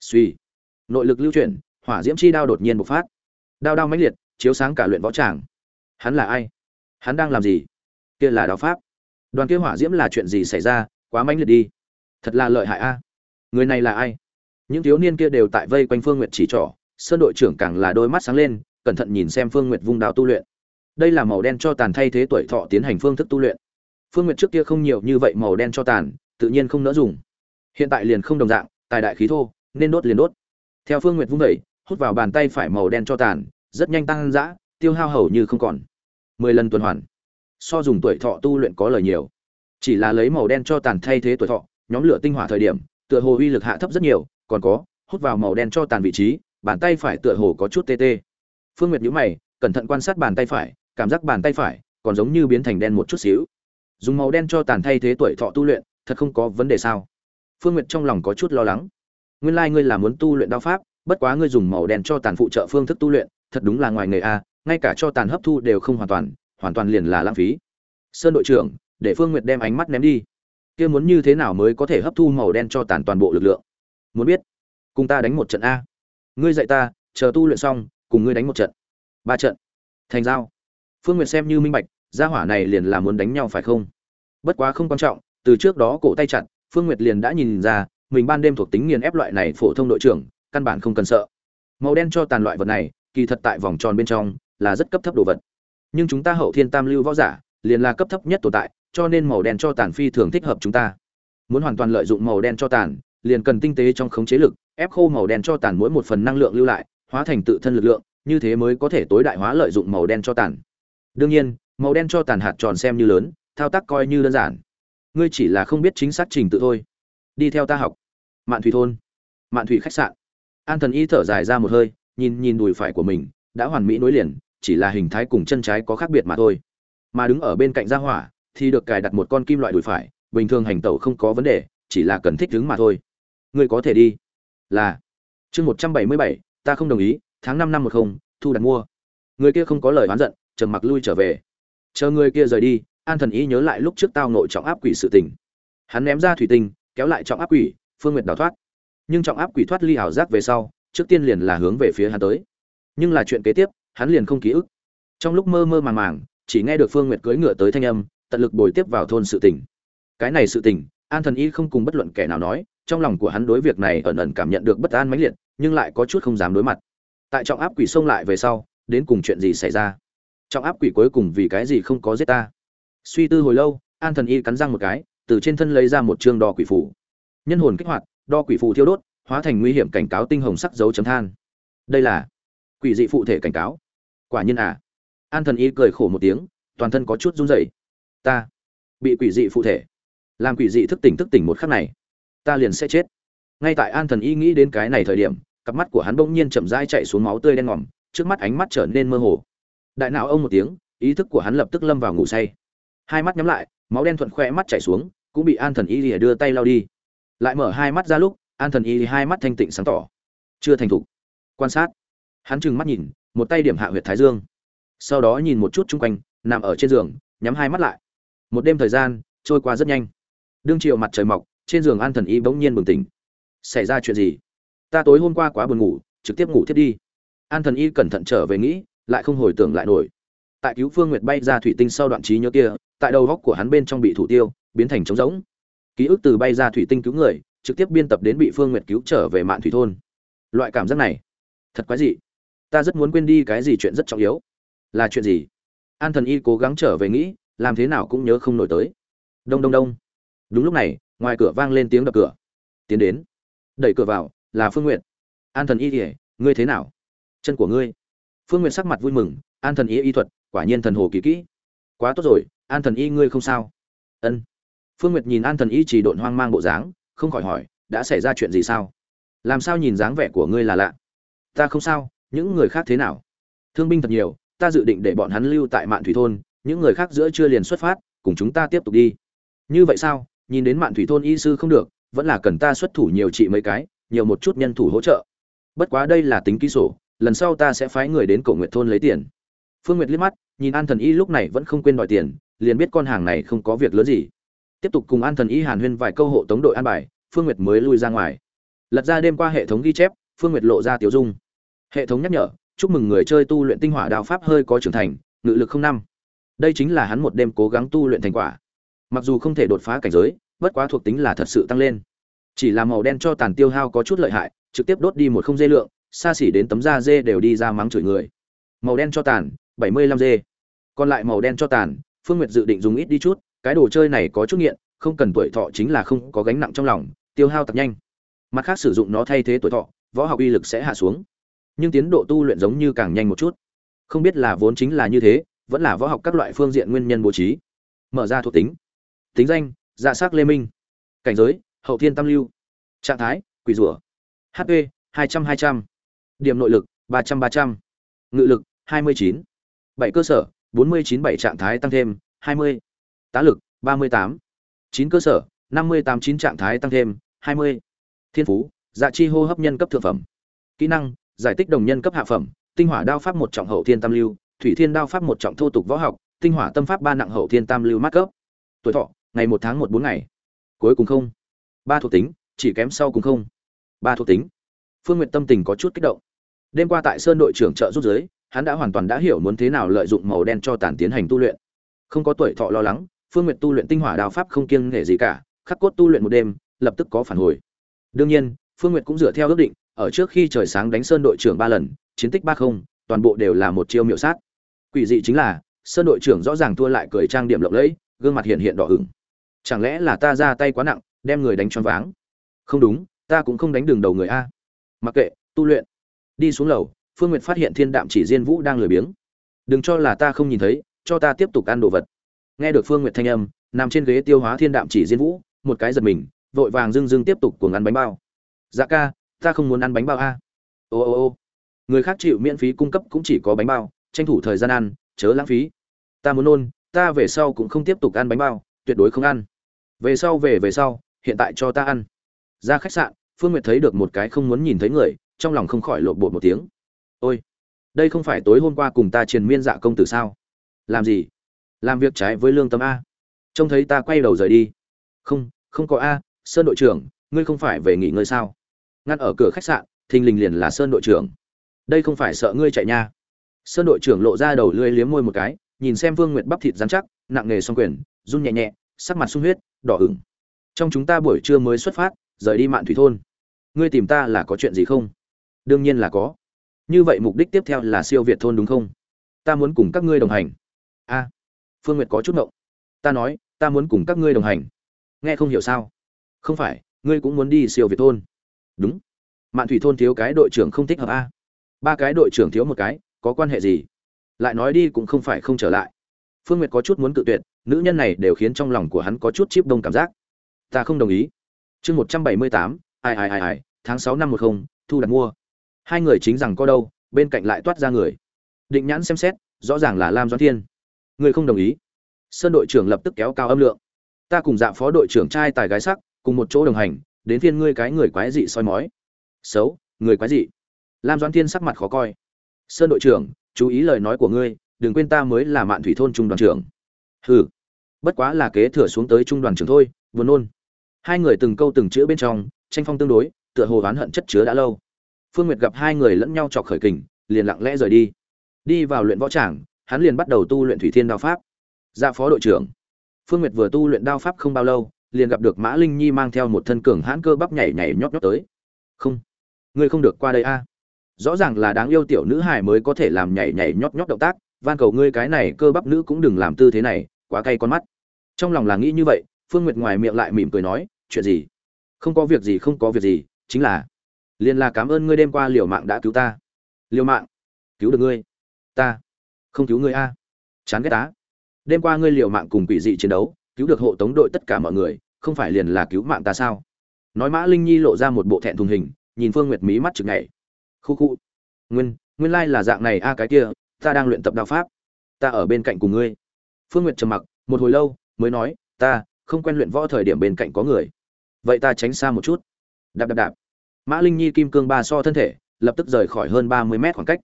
Suy nội lực lưu chuyển, hỏa diễm chi đao đột nhiên bộc phát. Đao đao mãnh liệt, chiếu sáng cả luyện võ tràng. Hắn là ai? Hắn đang làm gì? Kia là đao pháp. Đoàn kia hỏa diễm là chuyện gì xảy ra? Quá mãnh liệt đi. Thật là lợi hại a. Người này là ai? Những thiếu niên kia đều tại vây quanh phương nguyện chỉ trỏ. Sơn đội trưởng càng là đôi mắt sáng lên cẩn thận nhìn xem phương nguyệt vung đao tu luyện. Đây là màu đen cho tàn thay thế tuổi thọ tiến hành phương thức tu luyện. Phương nguyệt trước kia không nhiều như vậy màu đen cho tàn tự nhiên không nỡ dùng. Hiện tại liền không đồng dạng tài đại khí thô nên đốt liền đốt. Theo phương nguyệt vung đẩy, hút vào bàn tay phải màu đen cho tàn rất nhanh tăng dã tiêu hao hầu như không còn. Mười lần tuần hoàn. So dùng tuổi thọ tu luyện có lời nhiều. Chỉ là lấy màu đen cho tàn thay thế tuổi thọ nhóm lửa tinh hỏa thời điểm tựa hồ uy lực hạ thấp rất nhiều còn có hút vào màu đen cho tàn vị trí bàn tay phải tựa hồ có chút tê tê phương nguyệt nhíu mày, cẩn thận quan sát bàn tay phải, cảm giác bàn tay phải còn giống như biến thành đen một chút xíu. Dùng màu đen cho tàn thay thế tuổi thọ tu luyện, thật không có vấn đề sao? Phương nguyệt trong lòng có chút lo lắng. Nguyên lai ngươi là muốn tu luyện đao pháp, bất quá ngươi dùng màu đen cho tàn phụ trợ phương thức tu luyện, thật đúng là ngoài nghề a ngay cả cho tàn hấp thu đều không hoàn toàn hoàn toàn liền là lãng phí. Sơn đội trưởng, để phương nguyệt đem ánh mắt ném đi. Kia muốn như thế nào mới có thể hấp thu màu đen cho tàn toàn bộ lực lượng? Muốn biết. Cùng ta đánh một trận a. Ngươi dạy ta, chờ tu luyện xong cùng ngươi đánh một trận. Ba trận. Thành giao. Phương nguyệt xem như minh bạch, gia hỏa này liền là muốn đánh nhau phải không? Bất quá không quan trọng, từ trước đó cổ tay chặt, phương nguyệt liền đã nhìn ra, mình ban đêm thuộc tính nghiền ép loại này phổ thông đội trưởng, căn bản không cần sợ. Màu đen cho tàn loại vật này, kỳ thật tại vòng tròn bên trong, là rất cấp thấp đồ vật. Nhưng chúng ta hậu thiên tam lưu võ giả, liền là cấp thấp nhất tồn tại, cho nên màu đen cho tàn phi thường thích hợp chúng ta. Muốn hoàn toàn lợi dụng màu đen cho tàn, liền cần tinh tế trong khống chế lực, ép khô màu đen cho tàn mỗi một phần năng lượng lưu lại hóa thành tự thân lực lượng, như thế mới có thể tối đại hóa lợi dụng màu đen cho tàn. Đương nhiên, màu đen cho tàn hạt tròn xem như lớn, thao tác coi như đơn giản. Ngươi chỉ là không biết chính xác trình tự thôi. Đi theo ta học. Mạn Thủy thôn, Mạn Thủy khách sạn. An Thần Y thở dài ra một hơi, nhìn nhìn đùi phải của mình, đã hoàn mỹ nối liền, chỉ là hình thái cùng chân trái có khác biệt mà thôi. Mà đứng ở bên cạnh gia hỏa, thì được cài đặt một con kim loại đùi phải, bình thường hành tẩu không có vấn đề, chỉ là cần thích ứng mà thôi. Ngươi có thể đi. Là. Chương 177, ta không đồng ý, tháng năm năm một không, thu đặt mua. Người kia không có lời oán giận, trầm mặc lui trở về. Chờ người kia rời đi, an thần y nhớ lại lúc trước tao nội trọng áp quỷ sự tình. Hắn ném ra thủy tinh, kéo lại trọng áp quỷ, phương nguyệt đào thoát. Nhưng trọng áp quỷ thoát ly ảo giác về sau, trước tiên liền là hướng về phía hắn tới. Nhưng là chuyện kế tiếp, hắn liền không ký ức. Trong lúc mơ mơ màng màng, chỉ nghe được phương nguyệt cưỡi ngựa tới thanh âm, tận lực bồi tiếp vào thôn sự tình. Cái này sự tình, an thần y không cùng bất luận kẻ nào nói, trong lòng của hắn đối việc này ẩn ẩn cảm nhận được bất an mãnh liệt nhưng lại có chút không dám đối mặt. Tại trọng áp quỷ xông lại về sau, đến cùng chuyện gì xảy ra? Trọng áp quỷ cuối cùng vì cái gì không có giết ta? Suy tư hồi lâu, an thần y cắn răng một cái, từ trên thân lấy ra một chương đo quỷ phủ nhân hồn kích hoạt, đo quỷ phù thiêu đốt, hóa thành nguy hiểm cảnh cáo tinh hồng sắc dấu chấm than. Đây là quỷ dị phụ thể cảnh cáo. Quả nhiên à. An thần y cười khổ một tiếng, toàn thân có chút run rẩy. Ta bị quỷ dị phụ thể. Làm quỷ dị thức tỉnh thức tỉnh một khắc này, ta liền sẽ chết ngay tại an thần y nghĩ đến cái này thời điểm, cặp mắt của hắn bỗng nhiên chậm rãi chạy xuống máu tươi đen ngòm, trước mắt ánh mắt trở nên mơ hồ. Đại não ông một tiếng, ý thức của hắn lập tức lâm vào ngủ say. Hai mắt nhắm lại, máu đen thuận khoe mắt chảy xuống, cũng bị an thần y lìa đưa tay lao đi. Lại mở hai mắt ra lúc, an thần y hai mắt thanh tịnh sáng tỏ. Chưa thành thục. Quan sát. Hắn trừng mắt nhìn, một tay điểm hạ huyệt thái dương. Sau đó nhìn một chút chung quanh, nằm ở trên giường, nhắm hai mắt lại. Một đêm thời gian, trôi qua rất nhanh. Đương chiều mặt trời mọc, trên giường an thần y bỗng nhiên bừng tỉnh xảy ra chuyện gì? Ta tối hôm qua quá buồn ngủ, trực tiếp ngủ thiết đi. An thần y cẩn thận trở về nghĩ, lại không hồi tưởng lại nổi. Tại cứu phương nguyệt bay ra thủy tinh sau đoạn trí nhớ kia, tại đầu góc của hắn bên trong bị thủ tiêu, biến thành trống rỗng. Ký ức từ bay ra thủy tinh cứu người, trực tiếp biên tập đến bị phương nguyệt cứu trở về mạn thủy thôn. Loại cảm giác này, thật quái dị. Ta rất muốn quên đi cái gì chuyện rất trọng yếu. Là chuyện gì? An thần y cố gắng trở về nghĩ, làm thế nào cũng nhớ không nổi tới. Đông đông đông. Đúng lúc này, ngoài cửa vang lên tiếng đập cửa. Tiến đến đẩy cửa vào, là phương n g u y ệ t an thần y ỉa ngươi thế nào? Chân của ngươi. Phương n g u y ệ t sắc mặt vui mừng, an thần y y thuật, quả nhiên thần hồ kỳ kỹ. Quá tốt rồi, an thần y ngươi không sao? Ân. Phương n g u y ệ t nhìn an thần y chỉ độn hoang mang bộ dáng, không khỏi hỏi, đã xảy ra chuyện gì sao? Làm sao nhìn dáng vẻ của ngươi là lạ? Ta không sao, những người khác thế nào? Thương binh thật nhiều, ta dự định để bọn hắn lưu tại mạn thủy thôn, những người khác giữa chưa liền xuất phát, cùng chúng ta tiếp tục đi. Như vậy sao? Nhìn đến mạn thủy thôn y sư không được vẫn là cần ta xuất thủ nhiều trị mấy cái, nhiều một chút nhân thủ hỗ trợ. Bất quá đây là tính ký sổ lần sau ta sẽ phái người đến cổ nguyệt thôn lấy tiền. Phương nguyệt liếc mắt, nhìn an thần y lúc này vẫn không quên đòi tiền, liền biết con hàng này không có việc lớn gì. Tiếp tục cùng an thần y hàn huyên vài câu hộ tống đội an bài, phương nguyệt mới lui ra ngoài. Lật ra đêm qua hệ thống ghi chép, phương nguyệt lộ ra tiểu dung. Hệ thống nhắc nhở, chúc mừng người chơi tu luyện tinh hỏa đao pháp hơi có trưởng thành, ngự lực không năm. Đây chính là hắn một đêm cố gắng tu luyện thành quả. Mặc dù không thể đột phá cảnh giới bất quá thuộc tính là thật sự tăng lên. Chỉ là màu đen cho tàn tiêu hao có chút lợi hại, trực tiếp đốt đi một không dê lượng, xa xỉ đến tấm da dê đều đi ra mắng chửi người. Màu đen cho tàn, bảy mươi lăm dê. Còn lại màu đen cho tàn, phương nguyệt dự định dùng ít đi chút, cái đồ chơi này có chút nghiện, không cần tuổi thọ chính là không có gánh nặng trong lòng, tiêu hao tập nhanh. Mặt khác sử dụng nó thay thế tuổi thọ, võ học uy lực sẽ hạ xuống. Nhưng tiến độ tu luyện giống như càng nhanh một chút. Không biết là vốn chính là như thế, vẫn là võ học các loại phương diện nguyên nhân bố trí. Mở ra thuộc tính. Tính danh dạ s ắ c lê minh. Cảnh giới, hậu thiên tam lưu. Trạng thái, quỷ rủa hp hai trăm hai trăm. Điểm nội lực, ba trăm ba trăm. Ngự lực, hai mươi chín. Bảy cơ sở, bốn mươi chín, bảy trạng thái tăng thêm, hai mươi. Tá lực, ba mươi tám. Chín cơ sở, năm mươi tám, chín trạng thái tăng thêm, hai mươi. Thiên phú dạ chi hô hấp nhân cấp thượng phẩm. Kỹ năng, giải tích đồng nhân cấp hạ phẩm, tinh hỏa đao pháp một trọng hậu thiên tam lưu, thủy thiên đao pháp một trọng thô tục võ học, tinh hỏa tâm pháp ba nặng hậu thiên tam lưu mát cấp tuổi thọ ngày một tháng một bốn ngày. Cuối cùng không. Ba thuộc tính, chỉ kém sau cùng không. Ba thuộc tính. Phương n g u y ệ t tâm tình có chút kích động. Đêm qua tại sơn đội trưởng trợ rút giới hắn đã hoàn toàn đã hiểu muốn thế nào lợi dụng màu đen cho tàn tiến hành tu luyện. Không có tuổi thọ lo lắng, phương n g u y ệ t tu luyện tinh hỏa đào pháp không kiêng nghệ gì cả, khắc cốt tu luyện một đêm, lập tức có phản hồi. Đương nhiên, phương n g u y ệ t cũng dựa theo ước định, ở trước khi trời sáng đánh sơn đội trưởng ba lần, chiến tích ba không, toàn bộ đều là một chiêu miệu sát. Quỷ dị chính là, sơn đội trưởng rõ ràng thua lại cười trang điểm lộng lẫy, gương mặt hiện hiện đỏ hửng chẳng lẽ là ta ra tay quá nặng, đem người đánh choáng váng? Không đúng, ta cũng không đánh đường đầu người a. Mặc kệ, tu luyện. Đi xuống lầu, phương nguyệt phát hiện thiên đạm chỉ diên vũ đang lười biếng. Đừng cho là ta không nhìn thấy, cho ta tiếp tục ăn đồ vật. Nghe được phương nguyệt thanh âm, nằm trên ghế tiêu hóa thiên đạm chỉ diên vũ, một cái giật mình, vội vàng dưng dưng tiếp tục cuồng ăn bánh bao. Dạ ca, ta không muốn ăn bánh bao a. Ô ô ô. Người khác chịu miễn phí cung cấp cũng chỉ có bánh bao, tranh thủ thời gian ăn, chớ lãng phí. Ta muốn nôn, ta về sau cũng không tiếp tục ăn bánh bao, tuyệt đối không ăn về sau về về sau, hiện tại cho ta ăn. Ra khách sạn, phương nguyệt thấy được một cái không muốn nhìn thấy người, trong lòng không khỏi lộn bột một tiếng. Ôi, đây không phải tối hôm qua cùng ta triền miên dạ công tử sao? Làm gì? Làm việc trái với lương tâm a. Trông thấy ta quay đầu rời đi. Không không có a, sơn đội trưởng, ngươi không phải về nghỉ ngơi sao? Ngăn ở cửa khách sạn, thình lình liền là sơn đội trưởng. Đây không phải sợ ngươi chạy nha. Sơn đội trưởng lộ ra đầu lưỡi liếm môi một cái, nhìn xem vương nguyệt bắp thịt dán chắc, nặng nề song quyền, run nhẹ nhẹ, sắc mặt sung huyết đỏ ửng. Trong chúng ta buổi trưa mới xuất phát, rời đi mạn thủy thôn. Ngươi tìm ta là có chuyện gì không? Đương nhiên là có. Như vậy mục đích tiếp theo là siêu việt thôn đúng không? Ta muốn cùng các ngươi đồng hành. A, phương nguyệt có chút mộng. ta nói, ta muốn cùng các ngươi đồng hành. Nghe không hiểu sao? Không phải, ngươi cũng muốn đi siêu việt thôn. Đúng. Mạn thủy thôn thiếu cái đội trưởng không thích hợp a. Ba cái đội trưởng thiếu một cái, có quan hệ gì? Lại nói đi cũng không phải không trở lại. Phương nguyệt có chút muốn cự tuyệt nữ nhân này đều khiến trong lòng của hắn có chút chip đông cảm giác. Ta không đồng ý. Chương một trăm bảy mươi tám, ai ai ai ai, tháng sáu năm một không, thu đặt mua. Hai người chính rằng có đâu, bên cạnh lại toát ra người. Định nhãn xem xét, rõ ràng là lam doãn thiên. Người không đồng ý. Sơn đội trưởng lập tức kéo cao âm lượng. Ta cùng dạ phó đội trưởng trai tài gái sắc, cùng một chỗ đồng hành, đến phiên ngươi cái người quái dị soi mói. Xấu, người quái dị. Lam doãn thiên sắc mặt khó coi. Sơn đội trưởng, chú ý lời nói của ngươi, đừng quên ta mới là mạn thủy thôn trung đoàn trưởng. Hừ bất quá là kế thừa xuống tới trung đoàn trưởng thôi, buồn nôn. Hai người từng câu từng chữ bên trong, tranh phong tương đối, tựa hồ oán hận chất chứa đã lâu. Phương nguyệt gặp hai người lẫn nhau chọc khởi kình, liền lặng lẽ rời đi. Đi vào luyện võ tràng, hắn liền bắt đầu tu luyện thủy thiên đao pháp. Ra phó đội trưởng. Phương nguyệt vừa tu luyện đao pháp không bao lâu, liền gặp được mã linh nhi mang theo một thân cường hãn cơ bắp nhảy nhảy nhót nhót tới. Không, ngươi không được qua đây a. Rõ ràng là đáng yêu tiểu nữ hài mới có thể làm nhảy nhảy nhót nhót động tác, van cầu ngươi cái này cơ bắp nữ cũng đừng làm tư thế này quá cay con mắt. Trong lòng là nghĩ như vậy, phương nguyệt ngoài miệng lại mỉm cười nói, chuyện gì? Không có việc gì, không có việc gì, chính là liền là cảm ơn ngươi đêm qua liều mạng đã cứu ta. Liều mạng? Cứu được ngươi? Ta? Không cứu ngươi a? Chán ghét tá đêm qua ngươi liều mạng cùng quỷ dị chiến đấu, cứu được hộ tống đội tất cả mọi người, không phải liền là cứu mạng ta sao? Nói mã linh nhi lộ ra một bộ thẹn thùng hình, nhìn phương nguyệt mí mắt chực nhảy. Khu khu, nguyên nguyên lai là dạng này a, cái kia, ta đang luyện tập đạo pháp. Ta ở bên cạnh cùng ngươi phương nguyệt trầm mặc, một hồi lâu, mới nói, ta không quen luyện võ thời điểm bên cạnh có người. Vậy ta tránh xa một chút. Đạp đạp đạp. Mã linh nhi kim cương ba so thân thể, lập tức rời khỏi hơn ba mươi mét khoảng cách.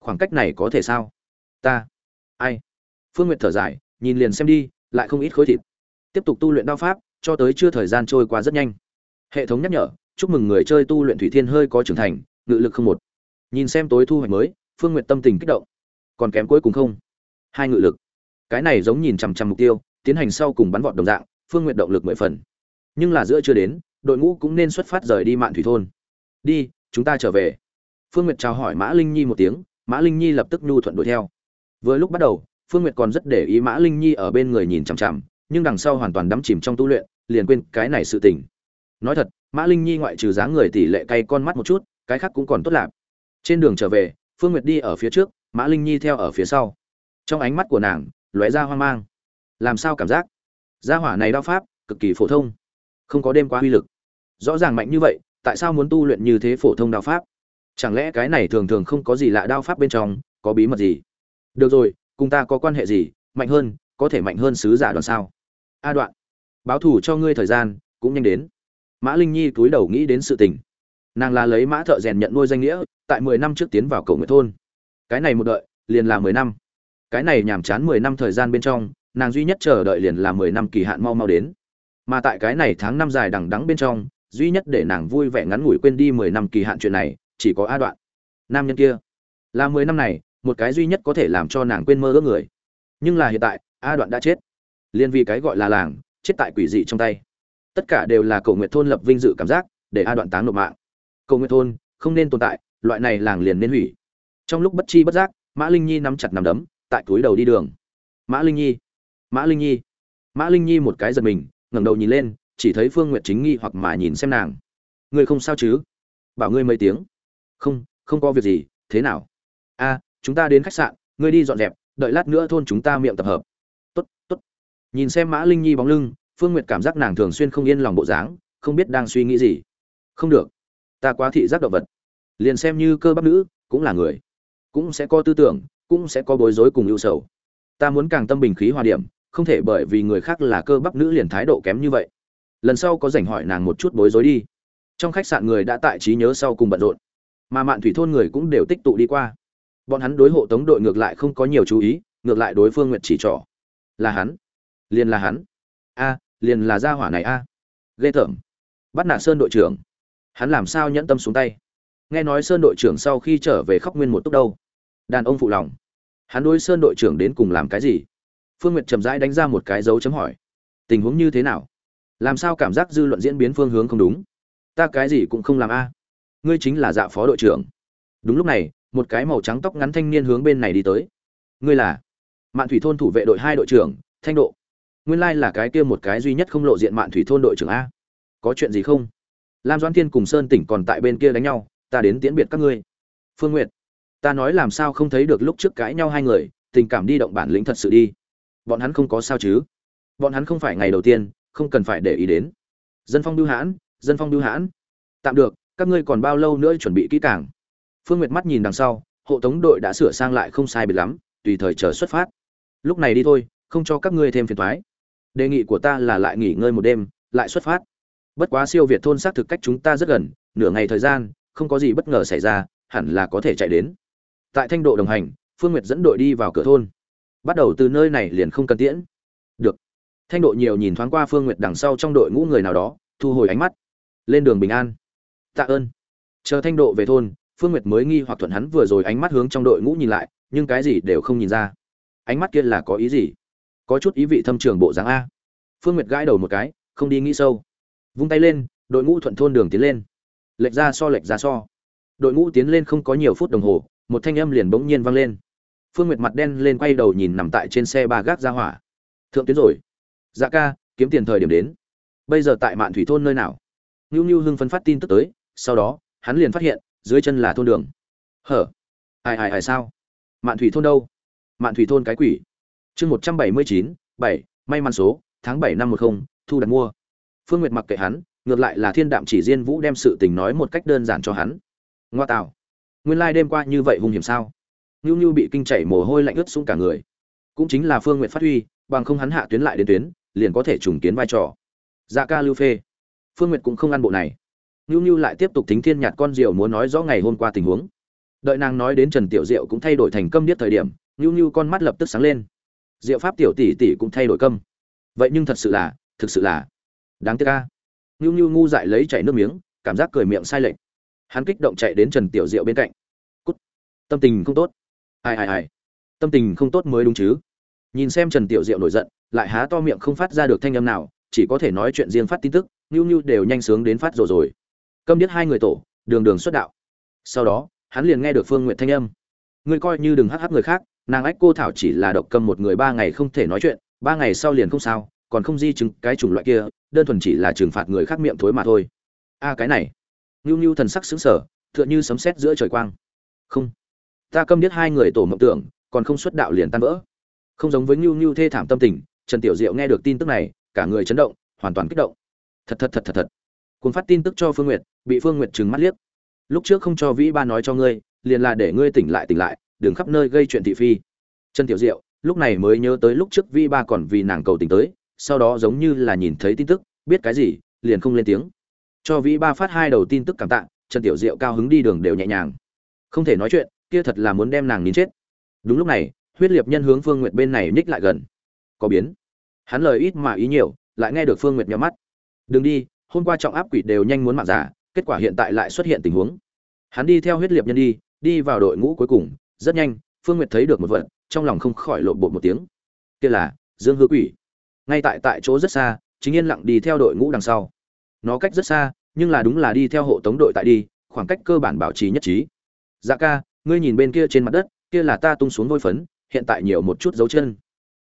Khoảng cách này có thể sao? Ta. Ai? Phương nguyệt thở dài, nhìn liền xem đi, lại không ít khối thịt. Tiếp tục tu luyện đao pháp, cho tới chưa thời gian trôi qua rất nhanh. Hệ thống nhắc nhở, chúc mừng người chơi tu luyện thủy thiên hơi có trưởng thành, ngự lực không một. Nhìn xem tối thu hoạch mới, phương nguyệt tâm tình kích động. Còn kém cuối cùng không? Hai ngự lực cái này giống nhìn chằm chằm mục tiêu, tiến hành sau cùng bắn vọt đồng dạng, phương nguyện động lực mười phần. Nhưng là giữa chưa đến, đội ngũ cũng nên xuất phát rời đi mạn thủy thôn. Đi, chúng ta trở về. Phương nguyệt chào hỏi mã linh nhi một tiếng, mã linh nhi lập tức nhu thuận đuổi theo. Với lúc bắt đầu, phương nguyệt còn rất để ý mã linh nhi ở bên người nhìn chằm chằm, nhưng đằng sau hoàn toàn đắm chìm trong tu luyện, liền quên cái này sự tình. Nói thật, mã linh nhi ngoại trừ dáng người tỷ lệ cay con mắt một chút, cái khác cũng còn tốt lạc trên đường trở về, phương nguyệt đi ở phía trước, mã linh nhi theo ở phía sau. Trong ánh mắt của nàng lóe ra hoang mang. Làm sao cảm giác? Gia hỏa này đao pháp, cực kỳ phổ thông. Không có đêm qua uy lực. Rõ ràng mạnh như vậy, tại sao muốn tu luyện như thế phổ thông đao pháp? Chẳng lẽ cái này thường thường không có gì lạ đao pháp bên trong, có bí mật gì? Được rồi, cùng ta có quan hệ gì? Mạnh hơn, có thể mạnh hơn sứ giả đoàn sao? A đoạn. Báo thủ cho ngươi thời gian, cũng nhanh đến. Mã linh nhi cúi đầu nghĩ đến sự tình. Nàng là lấy mã thợ rèn nhận nuôi danh nghĩa, tại mười năm trước tiến vào cầu nguyện thôn. Cái này một đợi, liền là mười năm cái này nhàm chán mười năm thời gian bên trong, nàng duy nhất chờ đợi liền là mười năm kỳ hạn mau mau đến. Mà tại cái này tháng năm dài đằng đẵng bên trong, duy nhất để nàng vui vẻ ngắn ngủi quên đi mười năm kỳ hạn chuyện này, chỉ có a đoạn. Nam nhân kia. Là mười năm này, một cái duy nhất có thể làm cho nàng quên mơ ước người. Nhưng là hiện tại, a đoạn đã chết. Liên vì cái gọi là làng, chết tại quỷ dị trong tay. Tất cả đều là cầu nguyện thôn lập vinh dự cảm giác, để a đoạn táng nộp mạng. Cầu nguyện thôn, không nên tồn tại, loại này làng liền nên hủy. Trong lúc bất chi bất giác, mã linh nhi nắm chặt nằm đấm tại túi đầu đi đường. Mã linh nhi, mã linh nhi. Mã linh nhi một cái giật mình, ngẩng đầu nhìn lên, chỉ thấy phương n g u y ệ t chính nghi hoặc mà nhìn xem nàng. Ngươi không sao chứ? Bảo ngươi mấy tiếng. Không không có việc gì, thế nào? A, chúng ta đến khách sạn, ngươi đi dọn dẹp, đợi lát nữa thôn chúng ta miệng tập hợp. T ố t t ố t nhìn xem mã linh nhi bóng lưng, phương n g u y ệ t cảm giác nàng thường xuyên không yên lòng bộ dáng, không biết đang suy nghĩ gì. Không được. Ta quá thị giác động vật. Liền xem như cơ bắp nữ, cũng là người. Cũng sẽ có tư tưởng cũng sẽ có bối rối cùng ưu sầu. Ta muốn càng tâm bình khí hòa điểm, không thể bởi vì người khác là cơ bắp nữ liền thái độ kém như vậy. Lần sau có dành hỏi nàng một chút bối rối đi. Trong khách sạn người đã tại trí nhớ sau cùng bận rộn. Mà mạn thủy thôn người cũng đều tích tụ đi qua. Bọn hắn đối hộ tống đội ngược lại không có nhiều chú ý, ngược lại đối phương nguyện chỉ trỏ. Là hắn. Liền là hắn. A, liền là gia hỏa này a. Ghê tởm. Bắt nạt sơn đội trưởng. Hắn làm sao nhẫn tâm xuống tay? Nghe nói sơn đội trưởng sau khi trở về khóc nguyên một túc đâu? Đàn ông phụ lòng. Hắn đối sơn đội trưởng đến cùng làm cái gì? Phương nguyệt chậm rãi đánh ra một cái dấu chấm hỏi. Tình huống như thế nào? Làm sao cảm giác dư luận diễn biến phương hướng không đúng? Ta cái gì cũng không làm a. Ngươi chính là dạ phó đội trưởng. Đúng lúc này, một cái màu trắng tóc ngắn thanh niên hướng bên này đi tới. Ngươi là? Mạn thủy thôn thủ vệ đội hai đội trưởng, thanh độ. Nguyên lai là cái kia một cái duy nhất không lộ diện mạn thủy thôn đội trưởng a. Có chuyện gì không? Lam doãn thiên cùng sơn tỉnh còn tại bên kia đánh nhau, ta đến tiễn biệt các ngươi. Phương nguyệt ta nói làm sao không thấy được lúc trước cãi nhau hai người, tình cảm đi động bản lĩnh thật sự đi. Bọn hắn không có sao chứ? Bọn hắn không phải ngày đầu tiên, không cần phải để ý đến. Dân phong bưu hãn, dân phong bưu hãn. Tạm được, các ngươi còn bao lâu nữa chuẩn bị kỹ càng? Phương nguyệt mắt nhìn đằng sau, hộ tống đội đã sửa sang lại không sai biệt lắm, tùy thời chờ xuất phát. Lúc này đi thôi, không cho các ngươi thêm phiền thoái đề nghị của ta là lại nghỉ ngơi một đêm, lại xuất phát. Bất quá siêu việt thôn xác thực cách chúng ta rất gần, nửa ngày thời gian, không có gì bất ngờ xảy ra, hẳn là có thể chạy đến tại thanh độ đồng hành, phương nguyệt dẫn đội đi vào cửa thôn. Bắt đầu từ nơi này liền không cần tiễn. Được. Thanh độ nhiều nhìn thoáng qua phương nguyệt đằng sau trong đội ngũ người nào đó, thu hồi ánh mắt. Lên đường bình an. Tạ ơn. Chờ thanh độ về thôn, phương nguyệt mới nghi hoặc thuận hắn vừa rồi ánh mắt hướng trong đội ngũ nhìn lại, nhưng cái gì đều không nhìn ra. Ánh mắt kia là có ý gì? Có chút ý vị thâm trường bộ dáng a. Phương nguyệt gãi đầu một cái, không đi nghĩ sâu. Vung tay lên, đội ngũ thuận thôn đường tiến lên. Lệch ra so lệch ra so. Đội ngũ tiến lên không có nhiều phút đồng hồ một thanh âm liền bỗng nhiên vang lên. Phương nguyệt mặt đen lên quay đầu nhìn nằm tại trên xe ba gác ra hỏa. Thượng tuyến rồi. Dạ ca, kiếm tiền thời điểm đến. Bây giờ tại mạn thủy thôn nơi nào? Ngưu ngưu hưng phấn phát tin tức tới, sau đó, hắn liền phát hiện, dưới chân là thôn đường. Hở? Ai ai ai sao? Mạn thủy thôn đâu? Mạn thủy thôn cái quỷ. Chương một trăm bảy mươi chín, bảy, may mắn số, tháng bảy năm một không, thu đặt mua. Phương nguyệt mặc kệ hắn, ngược lại là thiên đạm chỉ diên vũ đem sự tình nói một cách đơn giản cho hắn. Ngoa tạo nguyên lai đêm qua như vậy hung hiểm sao? Ngưu ngưu bị kinh chảy mồ hôi lạnh ướt xuống cả người. Cũng chính là phương nguyện phát huy, bằng không hắn hạ tuyến lại đến tuyến, liền có thể trùng kiến vai trò. Dạ ca lưu phê. Phương nguyệt cũng không ăn bộ này. Ngưu ngưu lại tiếp tục thính thiên nhạt con diều muốn nói rõ ngày hôm qua tình huống. Đợi nàng nói đến trần tiểu diệu cũng thay đổi thành câm điếc thời điểm ngưu ngưu con mắt lập tức sáng lên. Diệu pháp tiểu tỷ tỷ cũng thay đổi câm. Vậy nhưng thật sự là, thực sự là đáng tiếc ca ngưu ngưu ngu dại lấy chảy nước miếng, cảm giác cười miệng sai lệch hắn kích động chạy đến trần tiểu diệu bên cạnh. Cút. Tâm tình không tốt. Ai ai ai. Tâm tình không tốt mới đúng chứ. Nhìn xem trần tiểu diệu nổi giận, lại há to miệng không phát ra được thanh âm nào, chỉ có thể nói chuyện riêng phát tin tức nhu nhu đều nhanh sướng đến phát rồi rồi. Câm biết hai người tổ, đường đường xuất đạo. Sau đó, hắn liền nghe được phương nguyện thanh âm. Ngươi coi như đừng hắc hắc người khác, nàng ách cô thảo chỉ là độc câm một người ba ngày không thể nói chuyện, ba ngày sau liền không sao, còn không di chứng cái chủng loại kia, đơn thuần chỉ là trừng phạt người khác miệng thối mà thôi. A, cái này. Nưu Nưu thần sắc sững sở tựa như sấm sét giữa trời quang. Không. Ta câm biết hai người tổ mộng tưởng, còn không xuất đạo liền tan vỡ. Không giống với Nưu Nưu thê thảm tâm tình, trần tiểu diệu nghe được tin tức này, cả người chấn động, hoàn toàn kích động. Thật thật thật thật thật. Cuốn phát tin tức cho phương nguyệt, bị phương nguyệt trừng mắt liếc. Lúc trước không cho vĩ ba nói cho ngươi, liền là để ngươi tỉnh lại tỉnh lại, đừng khắp nơi gây chuyện thị phi. Trần tiểu diệu, lúc này mới nhớ tới lúc trước vĩ ba còn vì nàng cầu tình tới, sau đó giống như là nhìn thấy tin tức, biết cái gì, liền không lên tiếng cho vĩ ba phát hai đầu tin tức cảm tạ, trần tiểu diệu cao hứng đi đường đều nhẹ nhàng. Không thể nói chuyện, kia thật là muốn đem nàng nín chết. Đúng lúc này, huyết liệt nhân hướng phương nguyệt bên này nhích lại gần. Có biến. Hắn lời ít mà ý nhiều, lại nghe được phương nguyệt nhắm mắt. Đừng đi, hôm qua trọng áp quỷ đều nhanh muốn mạng giả, kết quả hiện tại lại xuất hiện tình huống. Hắn đi theo huyết liệt nhân đi đi vào đội ngũ cuối cùng, rất nhanh, phương nguyệt thấy được một vật, trong lòng không khỏi lộn bộ một tiếng. Kia là, dương hứa quỷ. Ngay tại tại chỗ rất xa, chính yên lặng đi theo đội ngũ đằng sau nó cách rất xa, nhưng là đúng là đi theo hộ tống đội tại đi, khoảng cách cơ bản bảo trì nhất trí. Dạ ca, ngươi nhìn bên kia trên mặt đất, kia là ta tung xuống vôi phấn, hiện tại nhiều một chút dấu chân.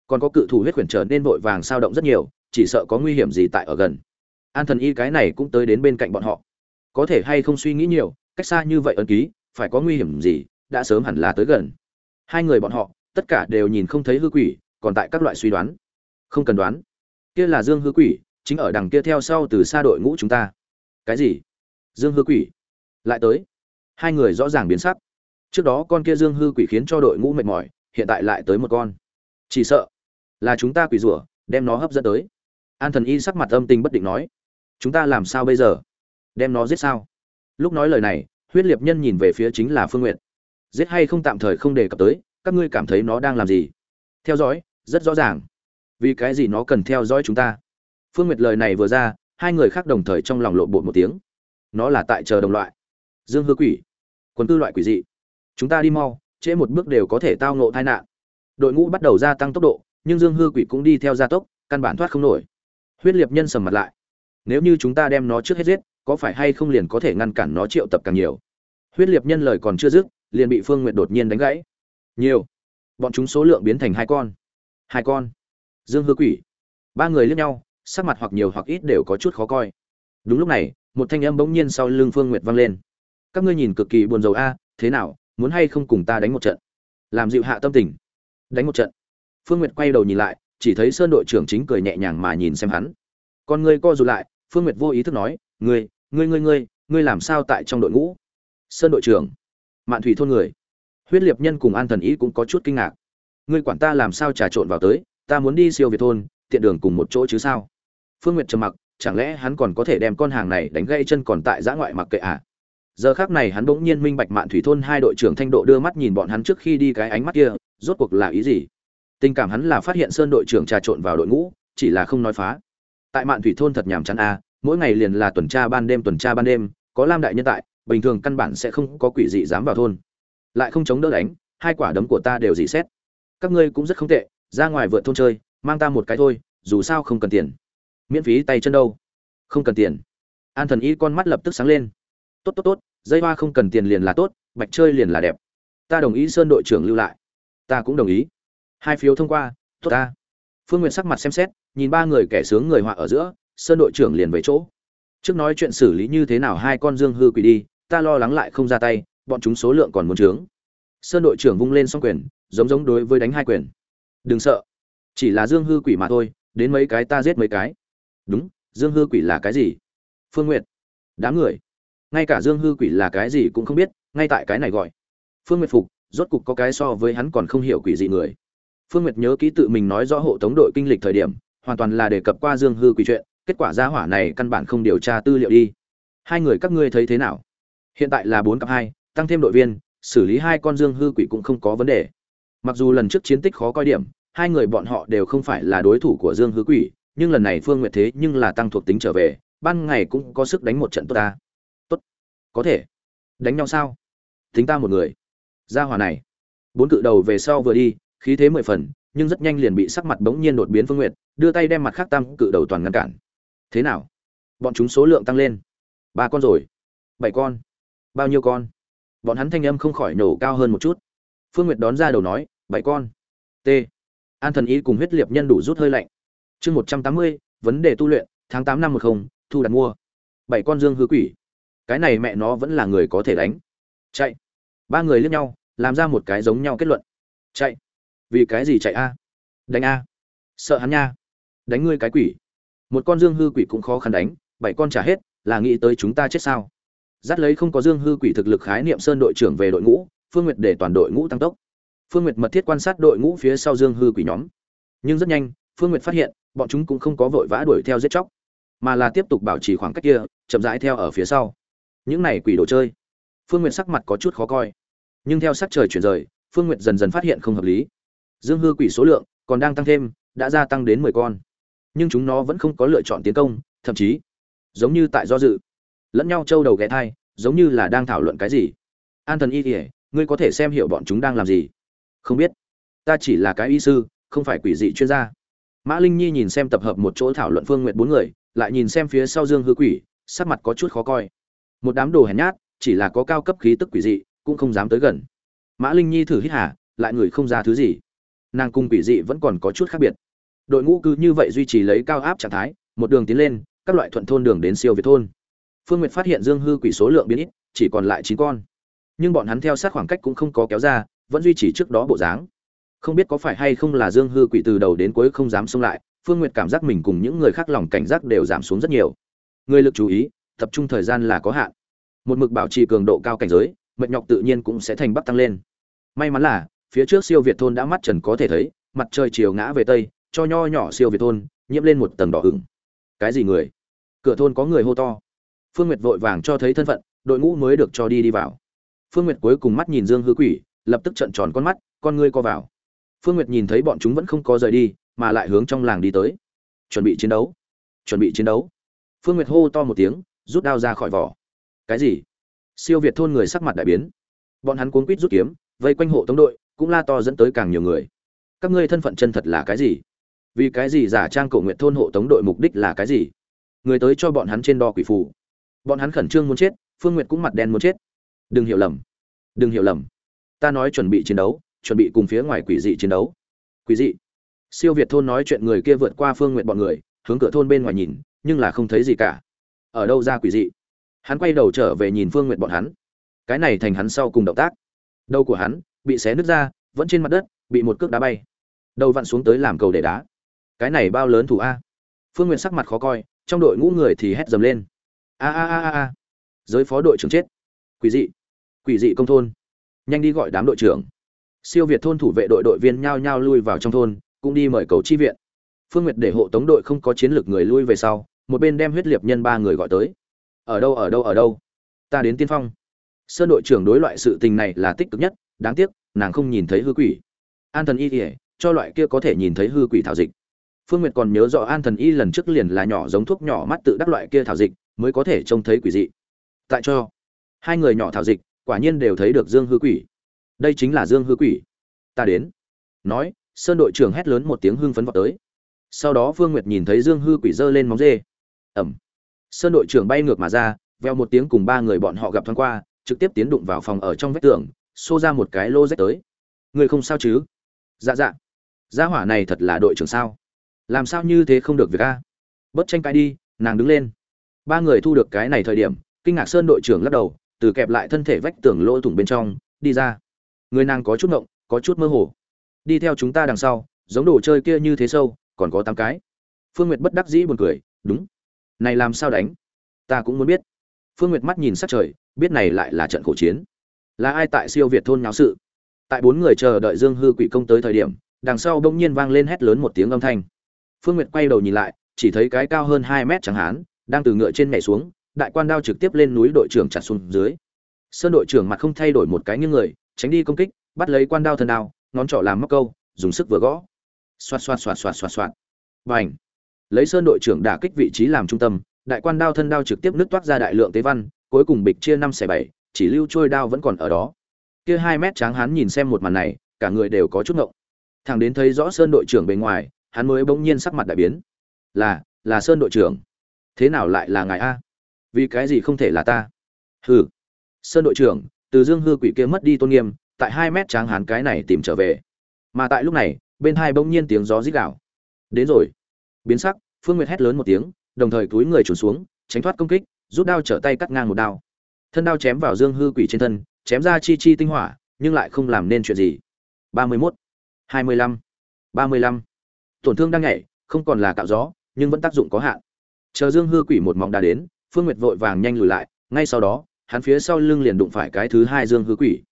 Còn có cự thủ huyết khuyển trở nên vội vàng sao động rất nhiều, chỉ sợ có nguy hiểm gì tại ở gần. An thần y cái này cũng tới đến bên cạnh bọn họ. Có thể hay không suy nghĩ nhiều, cách xa như vậy ấn ký, phải có nguy hiểm gì, đã sớm hẳn là tới gần. Hai người bọn họ, tất cả đều nhìn không thấy hư quỷ, còn tại các loại suy đoán. Không cần đoán. Kia là dương hư quỷ chính ở đằng kia theo sau từ xa đội ngũ chúng ta. Cái gì? Dương hư quỷ. Lại tới. Hai người rõ ràng biến sắc. Trước đó con kia dương hư quỷ khiến cho đội ngũ mệt mỏi, hiện tại lại tới một con. Chỉ sợ là chúng ta quỷ rủa, đem nó hấp dẫn tới. An thần y sắc mặt âm tình bất định nói, chúng ta làm sao bây giờ? Đem nó giết sao? Lúc nói lời này, huyết liệt nhân nhìn về phía chính là phương nguyệt. Giết hay không tạm thời không đề cập tới, các ngươi cảm thấy nó đang làm gì? Theo dõi, rất rõ ràng. Vì cái gì nó cần theo dõi chúng ta? Phương nguyệt lời này vừa ra, hai người khác đồng thời trong lòng lộ bột một tiếng. Nó là tại chờ đồng loại. Dương hư quỷ. Quần tư loại quỷ dị. Chúng ta đi mau, trễ một bước đều có thể tao ngộ tai nạn. Đội ngũ bắt đầu gia tăng tốc độ, nhưng dương hư quỷ cũng đi theo gia tốc, căn bản thoát không nổi. Huyết liệt nhân sầm mặt lại. Nếu như chúng ta đem nó trước hết giết, có phải hay không liền có thể ngăn cản nó triệu tập càng nhiều? Huyết liệt nhân lời còn chưa dứt, liền bị phương n g u y ệ t đột nhiên đánh gãy. Nhiều. Bọn chúng số lượng biến thành hai con. Hai con. Dương hư quỷ. Ba người liếc nhau sắc mặt hoặc nhiều hoặc ít đều có chút khó coi. Đúng lúc này, một thanh âm bỗng nhiên sau lưng phương nguyệt vang lên. Các ngươi nhìn cực kỳ buồn rầu a, thế nào, muốn hay không cùng ta đánh một trận? Làm dịu hạ tâm tình. Đánh một trận. Phương nguyệt quay đầu nhìn lại, chỉ thấy sơn đội trưởng chính cười nhẹ nhàng mà nhìn xem hắn. Con ngươi co rụt lại, phương nguyệt vô ý thức nói, ngươi ngươi ngươi ngươi ngươi làm sao tại trong đội ngũ? Sơn đội trưởng, mạn thủy thôn người. Huyết liệt nhân cùng an thần ý cũng có chút kinh ngạc. Ngươi quản ta làm sao trà trộn vào tới, ta muốn đi siêu việt thôn, tiện đường cùng một chỗ chứ sao? Phương nguyệt trầm mặc, chẳng lẽ hắn còn có thể đem con hàng này đánh gây chân còn tại giã ngoại mặc kệ à? Giờ khác này hắn bỗng nhiên minh bạch mạn thủy thôn hai đội trưởng thanh độ đưa mắt nhìn bọn hắn trước khi đi cái ánh mắt kia, rốt cuộc là ý gì? Tình cảm hắn là phát hiện sơn đội trưởng trà trộn vào đội ngũ, chỉ là không nói phá. Tại mạn thủy thôn thật nhàm chán a mỗi ngày liền là tuần tra ban đêm tuần tra ban đêm, có lam đại nhân tại, bình thường căn bản sẽ không có quỷ dị dám vào thôn. Lại không chống đỡ đánh, hai quả đấm của ta đều dị xét. Các ngươi cũng rất không tệ, ra ngoài vượt thôn chơi, mang ta một cái thôi, dù sao không cần tiền miễn phí tay chân đâu. Không cần tiền. An thần y con mắt lập tức sáng lên. Tốt tốt tốt, dây hoa không cần tiền liền là tốt, bạch chơi liền là đẹp. Ta đồng ý sơn đội trưởng lưu lại. Ta cũng đồng ý. Hai phiếu thông qua, tốt ta. Phương n g u y ệ t sắc mặt xem xét, nhìn ba người kẻ sướng người họa ở giữa, sơn đội trưởng liền về chỗ. Trước nói chuyện xử lý như thế nào hai con dương hư quỷ đi, ta lo lắng lại không ra tay, bọn chúng số lượng còn muốn trướng. Sơn đội trưởng vung lên s o n g quyền, giống giống đối với đánh hai quyền. Đừng sợ, chỉ là dương hư quỷ mà thôi, đến mấy cái ta giết mấy cái đúng dương hư quỷ là cái gì phương n g u y ệ t đám người ngay cả dương hư quỷ là cái gì cũng không biết ngay tại cái này gọi phương n g u y ệ t phục rốt cục có cái so với hắn còn không hiểu quỷ dị người Phương Nguyệt nhớ ký tự mình nói rõ hộ tống đội kinh lịch thời điểm, hoàn toàn là đề cập qua Dương Hư quỷ chuyện, kết quả gia hỏa này căn bản không điều tra tư liệu đi. Hai người các ngươi thấy thế nào? Hiện tại là bốn cặp hai, tăng thêm đội viên, xử lý hai con Dương Hư quỷ cũng không có vấn đề. Mặc dù lần trước chiến tích khó coi điểm, hai người bọn họ đều không phải là đối thủ của Dương Hư quỷ, nhưng lần này Phương Nguyệt thế nhưng là tăng thuộc tính trở về, ban ngày cũng có sức đánh một trận tốt ta. Tốt, có thể. Đánh nhau sao? Tính ta một người. Gia hỏa này, bốn cự đầu về sau vừa đi, khí thế mười phần nhưng rất nhanh liền bị sắc mặt bỗng nhiên đột biến phương nguyệt đưa tay đem mặt khác tam cự đầu toàn ngăn cản. Thế nào? Bọn chúng số lượng tăng lên. Ba con rồi. Bảy con. Bao nhiêu con? Bọn hắn thanh âm không khỏi nổ cao hơn một chút. Phương nguyệt đón ra đầu nói bảy con. T. An thần ý cùng huyết liệt nhân đủ rút hơi lạnh chương một trăm tám mươi, vấn đề tu luyện, tháng tám năm một không, thu đặt mua. Bảy con dương hư quỷ. Cái này mẹ nó vẫn là người có thể đánh. Chạy. Ba người liếc nhau, làm ra một cái giống nhau kết luận. Chạy. Vì cái gì chạy a? Đánh a. Sợ hắn nha. Đánh ngươi cái quỷ. Một con dương hư quỷ cũng khó khăn đánh, bảy con trả hết, là nghĩ tới chúng ta chết sao? Dắt lấy không có dương hư quỷ thực lực khái niệm sơn đội trưởng về đội ngũ, phương nguyệt để toàn đội ngũ tăng tốc. Phương nguyệt mật thiết quan sát đội ngũ phía sau dương hư quỷ nhóm. Nhưng rất nhanh phương nguyệt phát hiện bọn chúng cũng không có vội vã đuổi theo giết chóc mà là tiếp tục bảo trì khoảng cách kia chậm rãi theo ở phía sau. Những này quỷ đồ chơi. Phương nguyệt sắc mặt có chút khó coi. Nhưng theo sắc trời chuyển rời phương nguyệt dần dần phát hiện không hợp lý. Dương hư quỷ số lượng còn đang tăng thêm đã gia tăng đến mười con. Nhưng chúng nó vẫn không có lựa chọn tiến công thậm chí giống như tại do dự. Lẫn nhau trâu đầu ghé thai giống như là đang thảo luận cái gì. An thần y y, ngươi có thể xem hiểu bọn chúng đang làm gì. Không biết. Ta chỉ là cái y sư không phải quỷ dị chuyên gia mã linh nhi nhìn xem tập hợp một chỗ thảo luận phương nguyệt bốn người lại nhìn xem phía sau dương hư quỷ sắc mặt có chút khó coi. Một đám đồ hèn nhát chỉ là có cao cấp khí tức quỷ dị cũng không dám tới gần. Mã linh nhi thử hít hà, lại người không ra thứ gì. Nàng cung quỷ dị vẫn còn có chút khác biệt. Đội ngũ cứ như vậy duy trì lấy cao áp trạng thái một đường tiến lên các loại thuận thôn đường đến siêu việt thôn. Phương nguyệt phát hiện dương hư quỷ số lượng biến ít chỉ còn lại chín con. Nhưng bọn hắn theo sát khoảng cách cũng không có kéo ra vẫn duy trì trước đó bộ dáng không biết có phải hay không là dương hư quỷ từ đầu đến cuối không dám xông lại, phương nguyệt cảm giác mình cùng những người khác lòng cảnh giác đều giảm xuống rất nhiều. Người lực chú ý, tập trung thời gian là có hạn. Một mực bảo trì cường độ cao cảnh giới mệt nhọc tự nhiên cũng sẽ thành bắc tăng lên. May mắn là, phía trước siêu việt thôn đã mắt trần có thể thấy, mặt trời chiều ngã về tây, cho nho nhỏ siêu việt thôn, nhiễm lên một tầng đỏ ửng. Cái gì người? Cửa thôn có người hô to. Phương nguyệt vội vàng cho thấy thân phận, đội ngũ mới được cho đi đi vào. Phương nguyệt cuối cùng mắt nhìn dương hư quỷ, lập tức trận tròn con mắt, con ngươi co vào phương nguyệt nhìn thấy bọn chúng vẫn không có rời đi, mà lại hướng trong làng đi tới. Chuẩn bị chiến đấu. Chuẩn bị chiến đấu. Phương nguyệt hô to một tiếng, rút đao ra khỏi vỏ. Cái gì? Siêu việt thôn người sắc mặt đại biến. Bọn hắn cuốn quýt rút kiếm, vây quanh hộ tống đội, cũng la to dẫn tới càng nhiều người. Các ngươi thân phận chân thật là cái gì? Vì cái gì giả trang cổ nguyện thôn hộ tống đội mục đích là cái gì? Người tới cho bọn hắn trên đo quỷ phù. Bọn hắn khẩn trương muốn chết, phương nguyệt cũng mặt đen muốn chết. Đừng hiểu lầm. Đừng hiểu lầm. Ta nói chuẩn bị chiến đấu chuẩn bị cùng phía ngoài quỷ dị chiến đấu. Quỷ dị? Siêu việt thôn nói chuyện người kia vượt qua phương nguyện bọn người, hướng cửa thôn bên ngoài nhìn, nhưng là không thấy gì cả. Ở đâu ra quỷ dị? Hắn quay đầu trở về nhìn phương nguyện bọn hắn. Cái này thành hắn sau cùng động tác. Đầu của hắn bị xé nứt ra, vẫn trên mặt đất, bị một cước đá bay. Đầu vặn xuống tới làm cầu để đá. Cái này bao lớn thủ a? Phương nguyện sắc mặt khó coi, trong đội ngũ người thì hét dầm lên. A a a a a. Giới phó đội trưởng chết. Quỷ dị. Quỷ dị công thôn. Nhanh đi gọi đám đội trưởng siêu việt thôn thủ vệ đội đội viên nhao nhao lui vào trong thôn, cũng đi mời cầu chi viện. Phương nguyệt để hộ tống đội không có chiến lược người lui về sau, một bên đem huyết liệt nhân ba người gọi tới. Ở đâu ở đâu ở đâu? Ta đến tiên phong. Sơn đội trưởng đối loại sự tình này là tích cực nhất, đáng tiếc, nàng không nhìn thấy hư quỷ. An thần y kể cho loại kia có thể nhìn thấy hư quỷ thảo dịch. Phương nguyệt còn nhớ rõ an thần y lần trước liền là nhỏ giống thuốc nhỏ mắt tự đắc loại kia thảo dịch, mới có thể trông thấy quỷ dị. Tại cho, hai người nhỏ thảo dịch, quả nhiên đều thấy được dương hư quỷ đây chính là dương hư quỷ. Ta đến. Nói, sơn đội trưởng hét lớn một tiếng hưng phấn vọt tới. Sau đó phương nguyệt nhìn thấy dương hư quỷ giơ lên móng dê. Ẩm. Sơn đội trưởng bay ngược mà ra, veo một tiếng cùng ba người bọn họ gặp thoáng qua, trực tiếp tiến đụng vào phòng ở trong vách tường, xô ra một cái lô rách tới. Người không sao chứ? Dạ dạ. Gia hỏa này thật là đội trưởng sao? Làm sao như thế không được việc a? Bất tranh cãi đi, nàng đứng lên. Ba người thu được cái này thời điểm, kinh ngạc sơn đội trưởng lắc đầu, từ kẹp lại thân thể vách tường lỗ thủng bên trong, đi ra người nàng có chút ngộng, có chút mơ hồ. Đi theo chúng ta đằng sau, giống đồ chơi kia như thế sâu, còn có tám cái. Phương nguyệt bất đắc dĩ buồn cười, đúng. Này làm sao đánh? Ta cũng muốn biết. Phương nguyệt mắt nhìn sát trời, biết này lại là trận khổ chiến. Là ai tại siêu việt thôn nháo sự? Tại bốn người chờ đợi dương hư quỷ công tới thời điểm, đằng sau bỗng nhiên vang lên hét lớn một tiếng âm thanh. Phương nguyệt quay đầu nhìn lại, chỉ thấy cái cao hơn hai mét chẳng hán, đang từ ngựa trên nhảy xuống, đại quan đao trực tiếp lên núi đội trưởng chặt xuống dưới. Sơn đội trưởng mặt không thay đổi một cái như người tránh đi công kích, bắt lấy quan đao thân đao, ngón trỏ làm móc câu, dùng sức vừa gõ. Xoạt xoạt xoạt xoạt xoạt xoạt. Và lấy sơn đội trưởng đả kích vị trí làm trung tâm, đại quan đao thân đao trực tiếp nứt toát ra đại lượng tế văn, cuối cùng bịch chia năm xẻ bảy, chỉ lưu trôi đao vẫn còn ở đó. Kia hai mét tráng hán nhìn xem một màn này, cả người đều có chút ngộng. Thằng đến thấy rõ sơn đội trưởng bề ngoài, hắn mới bỗng nhiên sắc mặt đại biến. Là là sơn đội trưởng. Thế nào lại là ngài a? Vì cái gì không thể là ta? Hừ. Sơn đội trưởng từ dương hư quỷ kia mất đi tôn nghiêm, tại hai mét tráng hán cái này tìm trở về. Mà tại lúc này, bên hai bỗng nhiên tiếng gió rít gào. Đến rồi. Biến sắc, phương nguyệt hét lớn một tiếng, đồng thời túi người trùn xuống, tránh thoát công kích, rút đao trở tay cắt ngang một đao. Thân đao chém vào dương hư quỷ trên thân, chém ra chi chi tinh hỏa, nhưng lại không làm nên chuyện gì. Ba mươi mốt, hai mươi lăm, ba mươi lăm. Tổn thương đang nhảy, không còn là cạo gió, nhưng vẫn tác dụng có hạn. Chờ dương hư quỷ một mỏng đá đến, phương nguyệt vội vàng nhanh lùi lại, ngay sau đó hắn phía sau lưng liền đụng phải cái thứ hai dương hư quỷ.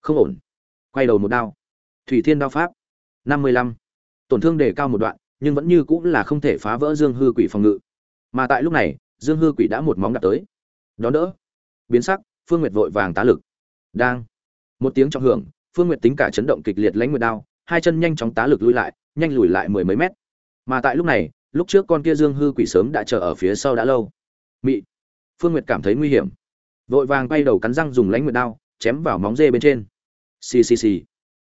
Không ổn. Quay đầu một đao. Thủy thiên đao pháp. Năm mươi lăm. Tổn thương đề cao một đoạn, nhưng vẫn như cũng là không thể phá vỡ dương hư quỷ phòng ngự. Mà tại lúc này, dương hư quỷ đã một móng đặt tới. Đón đỡ. Biến sắc, phương nguyệt vội vàng tá lực. Đang. Một tiếng trọng hưởng, phương nguyệt tính cả chấn động kịch liệt lãnh nguyệt đao, hai chân nhanh chóng tá lực lui lại, nhanh lùi lại mười mấy mét. Mà tại lúc này, lúc trước con kia dương hư quỷ sớm đã chờ ở phía sau đã lâu. Mị. Phương nguyệt cảm thấy nguy hiểm vội vàng quay đầu cắn răng dùng lãnh nguyệt đao, chém vào móng dê bên trên. Xì xì xì.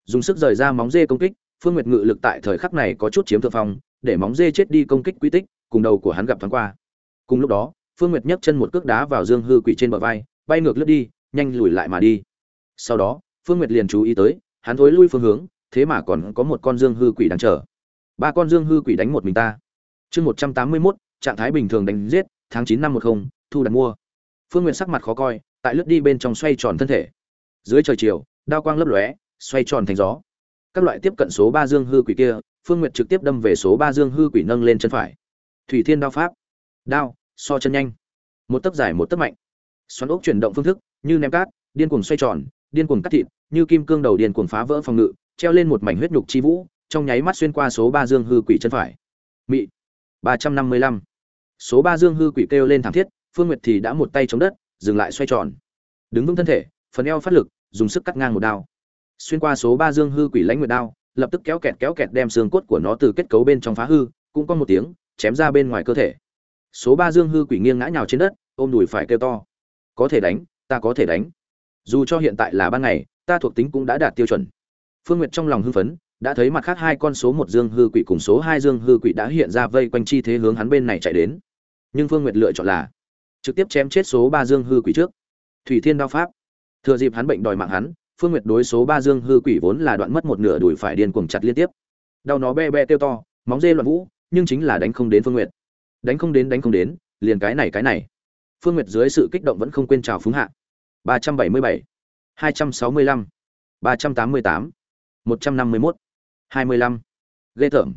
Dùng sức rời ra móng dê công kích, phương nguyệt ngự lực tại thời khắc này có chút chiếm thượng phong, để móng dê chết đi công kích quy tích, cùng đầu của hắn gặp thoáng qua. Cùng lúc đó, phương nguyệt nhấc chân một cước đá vào dương hư quỷ trên bờ vai, bay ngược lướt đi, nhanh lùi lại mà đi. Sau đó, phương nguyệt liền chú ý tới, hắn thối lui phương hướng, thế mà còn có một con dương hư quỷ đang chờ. Ba con dương hư quỷ đánh một mình ta. Chương một trăm tám mươi mốt, trạng thái bình thường đánh giết, tháng chín năm một không, thu đặt mua phương nguyệt sắc mặt khó coi, tại lướt đi bên trong xoay tròn thân thể. Dưới trời chiều, đao quang lấp lóe, xoay tròn thành gió. Các loại tiếp cận số ba dương hư quỷ kia, phương nguyệt trực tiếp đâm về số ba dương hư quỷ nâng lên chân phải. Thủy thiên đao pháp. Đao, so chân nhanh. Một tấc dài một tấc mạnh. Xoắn ốc chuyển động phương thức, như ném cát, điên cuồng xoay tròn, điên cuồng cắt thịt, như kim cương đầu điên cuồng phá vỡ phòng ngự, treo lên một mảnh huyết nhục chi vũ, trong nháy mắt xuyên qua số ba dương hư quỷ chân phải. Mị. Ba trăm năm mươi lăm. Số ba dương hư quỷ kêu lên thảm thiết phương nguyệt thì đã một tay chống đất, dừng lại xoay tròn. Đứng vững thân thể, phần eo phát lực, dùng sức cắt ngang một đao. Xuyên qua số ba dương hư quỷ lãnh nguyệt đao, lập tức kéo kẹt kéo kẹt đem xương cốt của nó từ kết cấu bên trong phá hư, cũng có một tiếng, chém ra bên ngoài cơ thể. Số ba dương hư quỷ nghiêng ngã nhào trên đất, ôm đùi phải kêu to. Có thể đánh, ta có thể đánh. Dù cho hiện tại là ban ngày, ta thuộc tính cũng đã đạt tiêu chuẩn. Phương n g u y ệ t trong lòng hưng phấn, đã thấy mặt khác hai con số một dương hư quỷ cùng số hai dương hư quỷ đã hiện ra vây quanh chi thế hướng hắn bên này chạy đến. Nhưng phương n g u y ệ t lựa chọn là trực tiếp chém chết số ba dương hư quỷ trước. Thủy thiên đao pháp. Thừa dịp hắn bệnh đòi mạng hắn, phương nguyệt đối số ba dương hư quỷ vốn là đoạn mất một nửa đùi phải điên cuồng chặt liên tiếp. Đau nó be be tiêu to, móng dê loạn vũ, nhưng chính là đánh không đến phương nguyệt. Đánh không đến, đánh không đến, liền cái này cái này. Phương nguyệt dưới sự kích động vẫn không quên trào phúng hạ. Ba trăm bảy mươi bảy, hai trăm sáu mươi lăm, ba trăm tám mươi tám, một trăm năm mươi mốt, hai mươi lăm. Ghê tởm.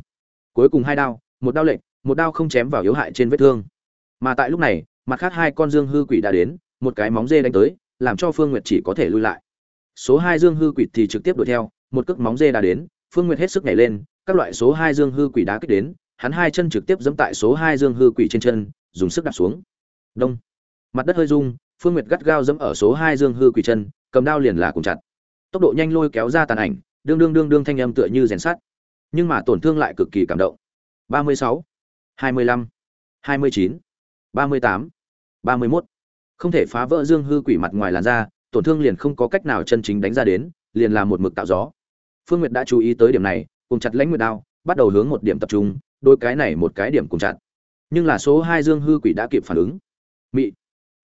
Cuối cùng hai đao, một đao lệnh một đao không chém vào yếu hại trên vết thương. Mà tại lúc này mặt khác hai con dương hư quỷ đã đến một cái móng dê đánh tới làm cho phương nguyệt chỉ có thể lui lại số hai dương hư quỷ thì trực tiếp đuổi theo một cước móng dê đã đến phương nguyệt hết sức nhảy lên các loại số hai dương hư quỷ đá kích đến hắn hai chân trực tiếp dẫm tại số hai dương hư quỷ trên chân, dùng sức đạp xuống. Đông. Mặt đất hơi rung, Phương Nguyệt gắt gao dẫm ở số hai dương hư quỷ chân, cầm đao liền là cùng chặt. Tốc độ nhanh lôi kéo ra tàn ảnh, đương đương đương đương thanh âm tựa như rèn sắt. Nhưng mà tổn thương lại cực kỳ cảm động. 36, 25, 29, 38, 31. Không thể phá vỡ dương hư quỷ mặt ngoài làn da, tổn thương liền không có cách nào chân chính đánh ra đến, liền là một mực tạo gió. Phương Nguyệt đã chú ý tới điểm này, cùng chặt lãnh nguyệt đao, bắt đầu hướng một điểm tập trung, đôi cái này một cái điểm cùng chặn nhưng là số hai dương hư quỷ đã kịp phản ứng. Mị.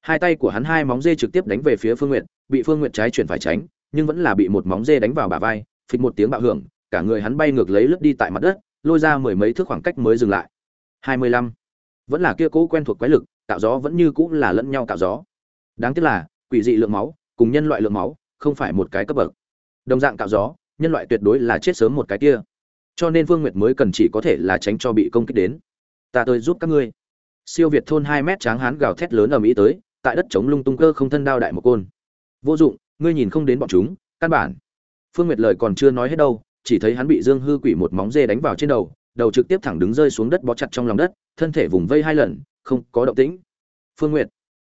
Hai tay của hắn hai móng dê trực tiếp đánh về phía phương nguyệt bị phương nguyệt trái chuyển phải tránh nhưng vẫn là bị một móng dê đánh vào bả vai phịch một tiếng bạo hưởng cả người hắn bay ngược lấy lướt đi tại mặt đất lôi ra mười mấy thước khoảng cách mới dừng lại. Hai mươi lăm. Vẫn là kia cố quen thuộc quái lực tạo gió vẫn như cũ là lẫn nhau tạo gió đáng tiếc là quỷ dị lượng máu cùng nhân loại lượng máu không phải một cái cấp bậc đồng dạng tạo gió nhân loại tuyệt đối là chết sớm một cái kia cho nên Vương Nguyệt mới cần chỉ có thể là tránh cho bị công kích đến. Ta tới giúp các ngươi. Siêu Việt thôn hai mét tráng hán gào thét lớn ở mỹ tới, tại đất chống lung tung cơ không thân đao đại một côn. Vô dụng, ngươi nhìn không đến bọn chúng, căn bản. Phương Nguyệt lời còn chưa nói hết đâu, chỉ thấy hắn bị Dương Hư Quỷ một móng dê đánh vào trên đầu, đầu trực tiếp thẳng đứng rơi xuống đất bó chặt trong lòng đất, thân thể vùng vây hai lần, không có động tĩnh. Phương Nguyệt,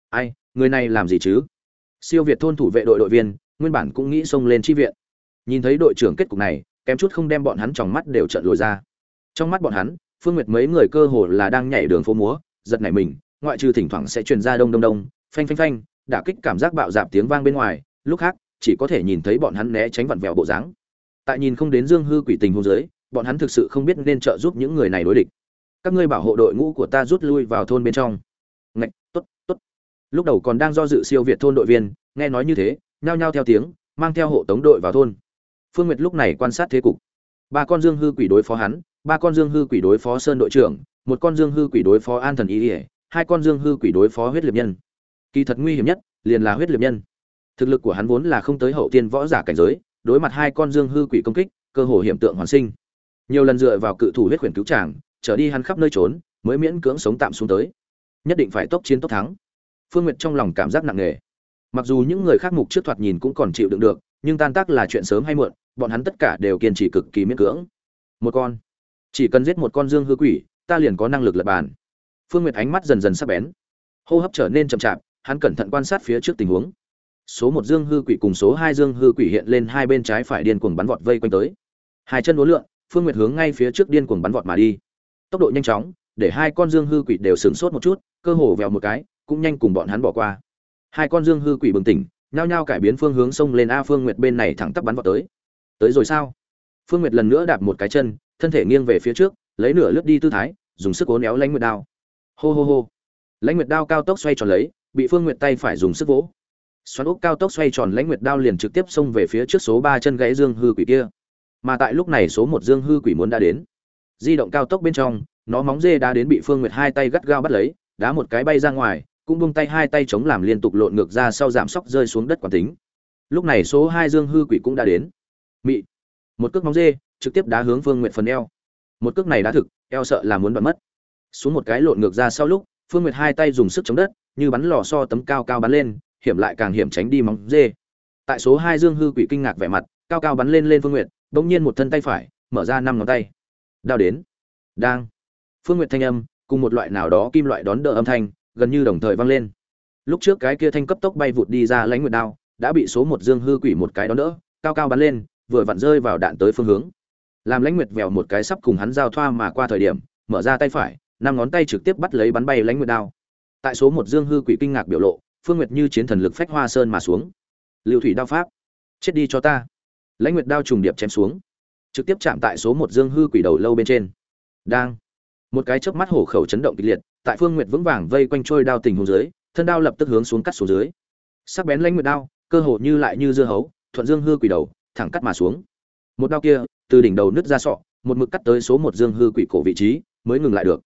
ai, người này làm gì chứ? Siêu Việt thôn thủ vệ đội đội viên, nguyên bản cũng nghĩ xông lên chi viện. Nhìn thấy đội trưởng kết cục này, kém chút không đem bọn hắn trong mắt đều trợn lồi ra trong mắt bọn hắn phương nguyệt mấy người cơ hồ là đang nhảy đường phố múa giật nảy mình ngoại trừ thỉnh thoảng sẽ truyền ra đông đông đông phanh phanh phanh đả kích cảm giác bạo dạp tiếng vang bên ngoài lúc khác chỉ có thể nhìn thấy bọn hắn né tránh vặn vẹo bộ dáng tại nhìn không đến dương hư quỷ tình hôn giới bọn hắn thực sự không biết nên trợ giúp những người này đối địch các ngươi bảo hộ đội ngũ của ta rút lui vào thôn bên trong ngạch tốt tốt lúc đầu còn đang do dự siêu việt thôn đội viên nghe nói như thế nhao nhao theo tiếng mang theo hộ tống đội vào thôn Phương Nguyệt lúc này quan sát thế cục. Ba con Dương hư quỷ đối phó hắn, ba con Dương hư quỷ đối phó Sơn đội trưởng, một con Dương hư quỷ đối phó An thần y, hai con Dương hư quỷ đối phó huyết liệt nhân. Kỳ thật nguy hiểm nhất liền là huyết liệt nhân. Thực lực của hắn vốn là không tới hậu tiên võ giả cảnh giới, đối mặt hai con Dương hư quỷ công kích, cơ hồ hiểm tượng hoàn sinh. Nhiều lần dựa vào cự thủ huyết khuyển cứu tràng trở đi hắn khắp nơi trốn, mới miễn cưỡng sống tạm xuống tới. Nhất định phải tốc chiến tốc thắng. Phương Nguyệt trong lòng cảm giác nặng nề. Mặc dù những người khác mục trước thoạt nhìn cũng còn chịu đựng được, nhưng tan tác là chuyện sớm hay muộn, bọn hắn tất cả đều kiên trì cực kỳ miễn cưỡng. Một con. Chỉ cần giết một con dương hư quỷ ta liền có năng lực lật bàn. Phương nguyệt ánh mắt dần dần sắc bén. Hô hấp trở nên chậm chạp hắn cẩn thận quan sát phía trước tình huống. Số một dương hư quỷ cùng số hai dương hư quỷ hiện lên hai bên trái phải điên cuồng bắn vọt vây quanh tới. Hai chân uốn lượn phương nguyệt hướng ngay phía trước điên cuồng bắn vọt mà đi tốc độ nhanh chóng, để hai con dương hư quỷ đều sửng sốt một chút, cơ hồ vèo một cái, cũng nhanh cùng bọn hắn bỏ qua. Hai con dương hư quỷ bừng tỉnh, nhao nhao cải biến phương hướng sông lên a phương nguyệt bên này thẳng tắp bắn vào tới. Tới rồi sao? Phương nguyệt lần nữa đạp một cái chân, thân thể nghiêng về phía trước, lấy nửa lướt đi tư thái, dùng sức cố néo lãnh nguyệt đao. Hô hô hô. Lãnh nguyệt đao cao tốc xoay tròn lấy, bị phương nguyệt tay phải dùng sức vỗ. Xoắn ốc cao tốc xoay tròn lãnh nguyệt đao liền trực tiếp xông về phía trước số ba chân gãy dương hư quỷ kia. Mà tại lúc này số một dương hư quỷ muốn đã đến di động cao tốc bên trong, nó móng dê đã đến bị phương nguyệt hai tay gắt gao bắt lấy, đá một cái bay ra ngoài, cũng bung tay hai tay chống làm liên tục lộn ngược ra sau giảm sóc rơi xuống đất quán tính. Lúc này số hai dương hư quỷ cũng đã đến. Mị. Một cước móng dê, trực tiếp đá hướng phương nguyệt phần eo. Một cước này đã thực, eo sợ là muốn bật mất. Xuống một cái lộn ngược ra sau lúc, phương nguyệt hai tay dùng sức chống đất, như bắn lò so tấm cao cao bắn lên, hiểm lại càng hiểm tránh đi móng dê. Tại số hai dương hư quỷ kinh ngạc vẻ mặt, cao cao bắn lên lên phương nguyệt, bỗng nhiên một thân tay phải, mở ra năm ngón tay đao đến. Đang. Phương nguyệt thanh âm, cùng một loại nào đó kim loại đón đỡ âm thanh, gần như đồng thời vang lên. Lúc trước cái kia thanh cấp tốc bay vụt đi ra lãnh nguyệt đao, đã bị số một dương hư quỷ một cái đón đỡ, cao cao bắn lên, vừa vặn rơi vào đạn tới phương hướng. Làm lãnh nguyệt vèo một cái sắp cùng hắn giao thoa mà qua thời điểm, mở ra tay phải, năm ngón tay trực tiếp bắt lấy bắn bay lãnh nguyệt đao. Tại số một dương hư quỷ kinh ngạc biểu lộ, phương nguyệt như chiến thần lực phách hoa sơn mà xuống. Lưu thủy đao pháp. Chết đi cho ta. Lãnh nguyệt đao trùng điệp chém xuống trực tiếp chạm tại số một dương hư quỷ đầu lâu bên trên. Đang. Một cái chớp mắt hổ khẩu chấn động kịch liệt, tại phương nguyệt vững vàng vây quanh trôi đao tình hồ dưới, thân đao lập tức hướng xuống cắt xuống dưới. Sắc bén lãnh nguyệt đao, cơ hồ như lại như dưa hấu, thuận dương hư quỷ đầu, thẳng cắt mà xuống. Một đao kia, từ đỉnh đầu nứt ra sọ, một mực cắt tới số một dương hư quỷ cổ vị trí, mới ngừng lại được.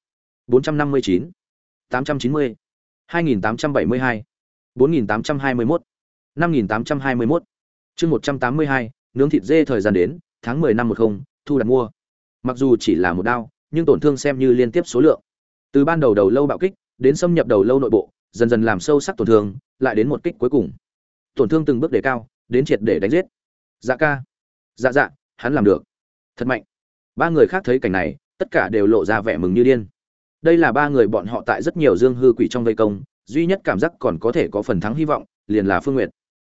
459 890 2872 4821 5821 chương 182 nướng thịt dê thời gian đến tháng 10 năm 10 thu đặt mua. Mặc dù chỉ là một đao, nhưng tổn thương xem như liên tiếp số lượng. Từ ban đầu đầu lâu bạo kích, đến xâm nhập đầu lâu nội bộ, dần dần làm sâu sắc tổn thương, lại đến một kích cuối cùng. Tổn thương từng bước đề cao, đến triệt để đánh giết. Dạ ca. Dạ dạ hắn làm được. Thật mạnh. Ba người khác thấy cảnh này, tất cả đều lộ ra vẻ mừng như điên. Đây là ba người bọn họ tại rất nhiều dương hư quỷ trong vây công, duy nhất cảm giác còn có thể có phần thắng hy vọng, liền là phương nguyệt.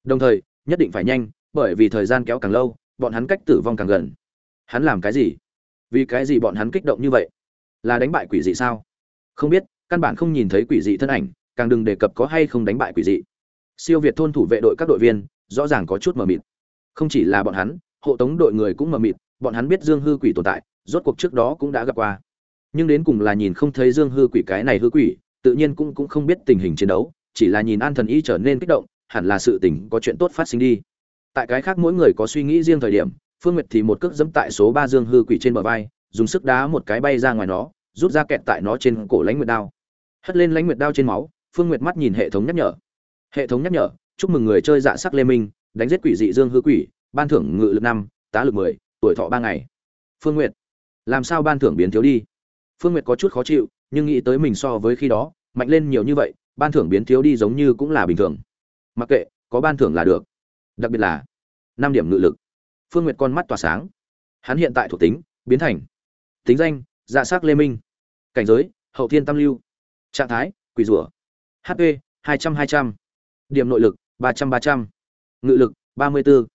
Đồng thời, nhất định phải nhanh, bởi vì thời gian kéo càng lâu bọn hắn cách tử vong càng gần. Hắn làm cái gì? Vì cái gì bọn hắn kích động như vậy? Là đánh bại quỷ dị sao? Không biết, căn bản không nhìn thấy quỷ dị thân ảnh, càng đừng đề cập có hay không đánh bại quỷ dị. Siêu việt thôn thủ vệ đội các đội viên, rõ ràng có chút mờ mịt. Không chỉ là bọn hắn, hộ tống đội người cũng mờ mịt, bọn hắn biết dương hư quỷ tồn tại, rốt cuộc trước đó cũng đã gặp qua. Nhưng đến cùng là nhìn không thấy dương hư quỷ cái này hư quỷ, tự nhiên cũng cũng không biết tình hình chiến đấu, chỉ là nhìn an thần y trở nên kích động, hẳn là sự tình có chuyện tốt phát sinh đi tại cái khác mỗi người có suy nghĩ riêng thời điểm, phương nguyệt thì một cước dẫm tại số ba dương hư quỷ trên bờ vai, dùng sức đá một cái bay ra ngoài nó, rút ra kẹt tại nó trên cổ lãnh nguyệt đao. Hất lên lãnh nguyệt đao trên máu, phương nguyệt mắt nhìn hệ thống nhắc nhở. Hệ thống nhắc nhở, chúc mừng người chơi dạ sắc lê minh, đánh giết quỷ dị dương hư quỷ, ban thưởng ngự lực năm, tá lực mười, tuổi thọ ba ngày. Phương nguyệt, làm sao ban thưởng biến thiếu đi? Phương nguyệt có chút khó chịu, nhưng nghĩ tới mình so với khi đó, mạnh lên nhiều như vậy, ban thưởng biến thiếu đi giống như cũng là bình thường. Mặc kệ, có ban thưởng là được đặc biệt là năm điểm ngự lực. Phương nguyệt con mắt tỏa sáng. Hắn hiện tại thuộc tính, biến thành tính danh dạ s á c lê minh. Cảnh giới, hậu thiên tam lưu. Trạng thái, quỷ rủa hp hai trăm hai trăm. Điểm nội lực, ba trăm ba trăm. Ngự lực, ba mươi bốn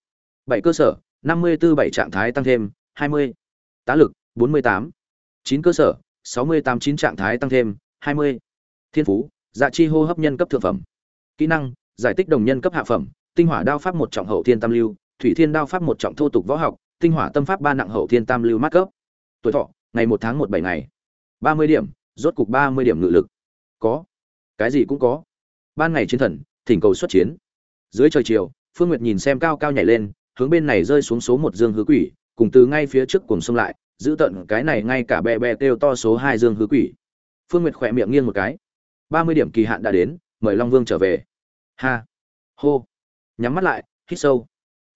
bảy cơ sở, năm mươi bốn bảy trạng thái tăng thêm, hai mươi. Tá lực, bốn mươi tám. Chín cơ sở, sáu mươi tám chín trạng thái tăng thêm, hai mươi. Thiên phú dạ chi hô hấp nhân cấp thượng phẩm. Kỹ năng, giải tích đồng nhân cấp hạ phẩm tinh hỏa đao pháp một trọng hậu thiên tam lưu, thủy thiên đao pháp một trọng thô tục võ học, tinh hỏa tâm pháp ba nặng hậu thiên tam lưu mát cấp. Tuổi thọ, ngày một tháng một bảy ngày. Ba mươi điểm, rốt cục ba mươi điểm ngự lực. Có. Cái gì cũng có. Ban ngày chiến thần, thỉnh cầu xuất chiến. Dưới trời chiều, phương nguyệt nhìn xem cao cao nhảy lên, hướng bên này rơi xuống số một dương hứa quỷ, cùng từ ngay phía trước cùng xông lại, giữ tận cái này ngay cả bè bè kêu to số hai dương hứa quỷ. Phương nguyệt khỏe miệng nghiêng một cái. Ba mươi điểm kỳ hạn đã đến, mời long vương trở về. Ha. Hô nhắm mắt lại, hít sâu.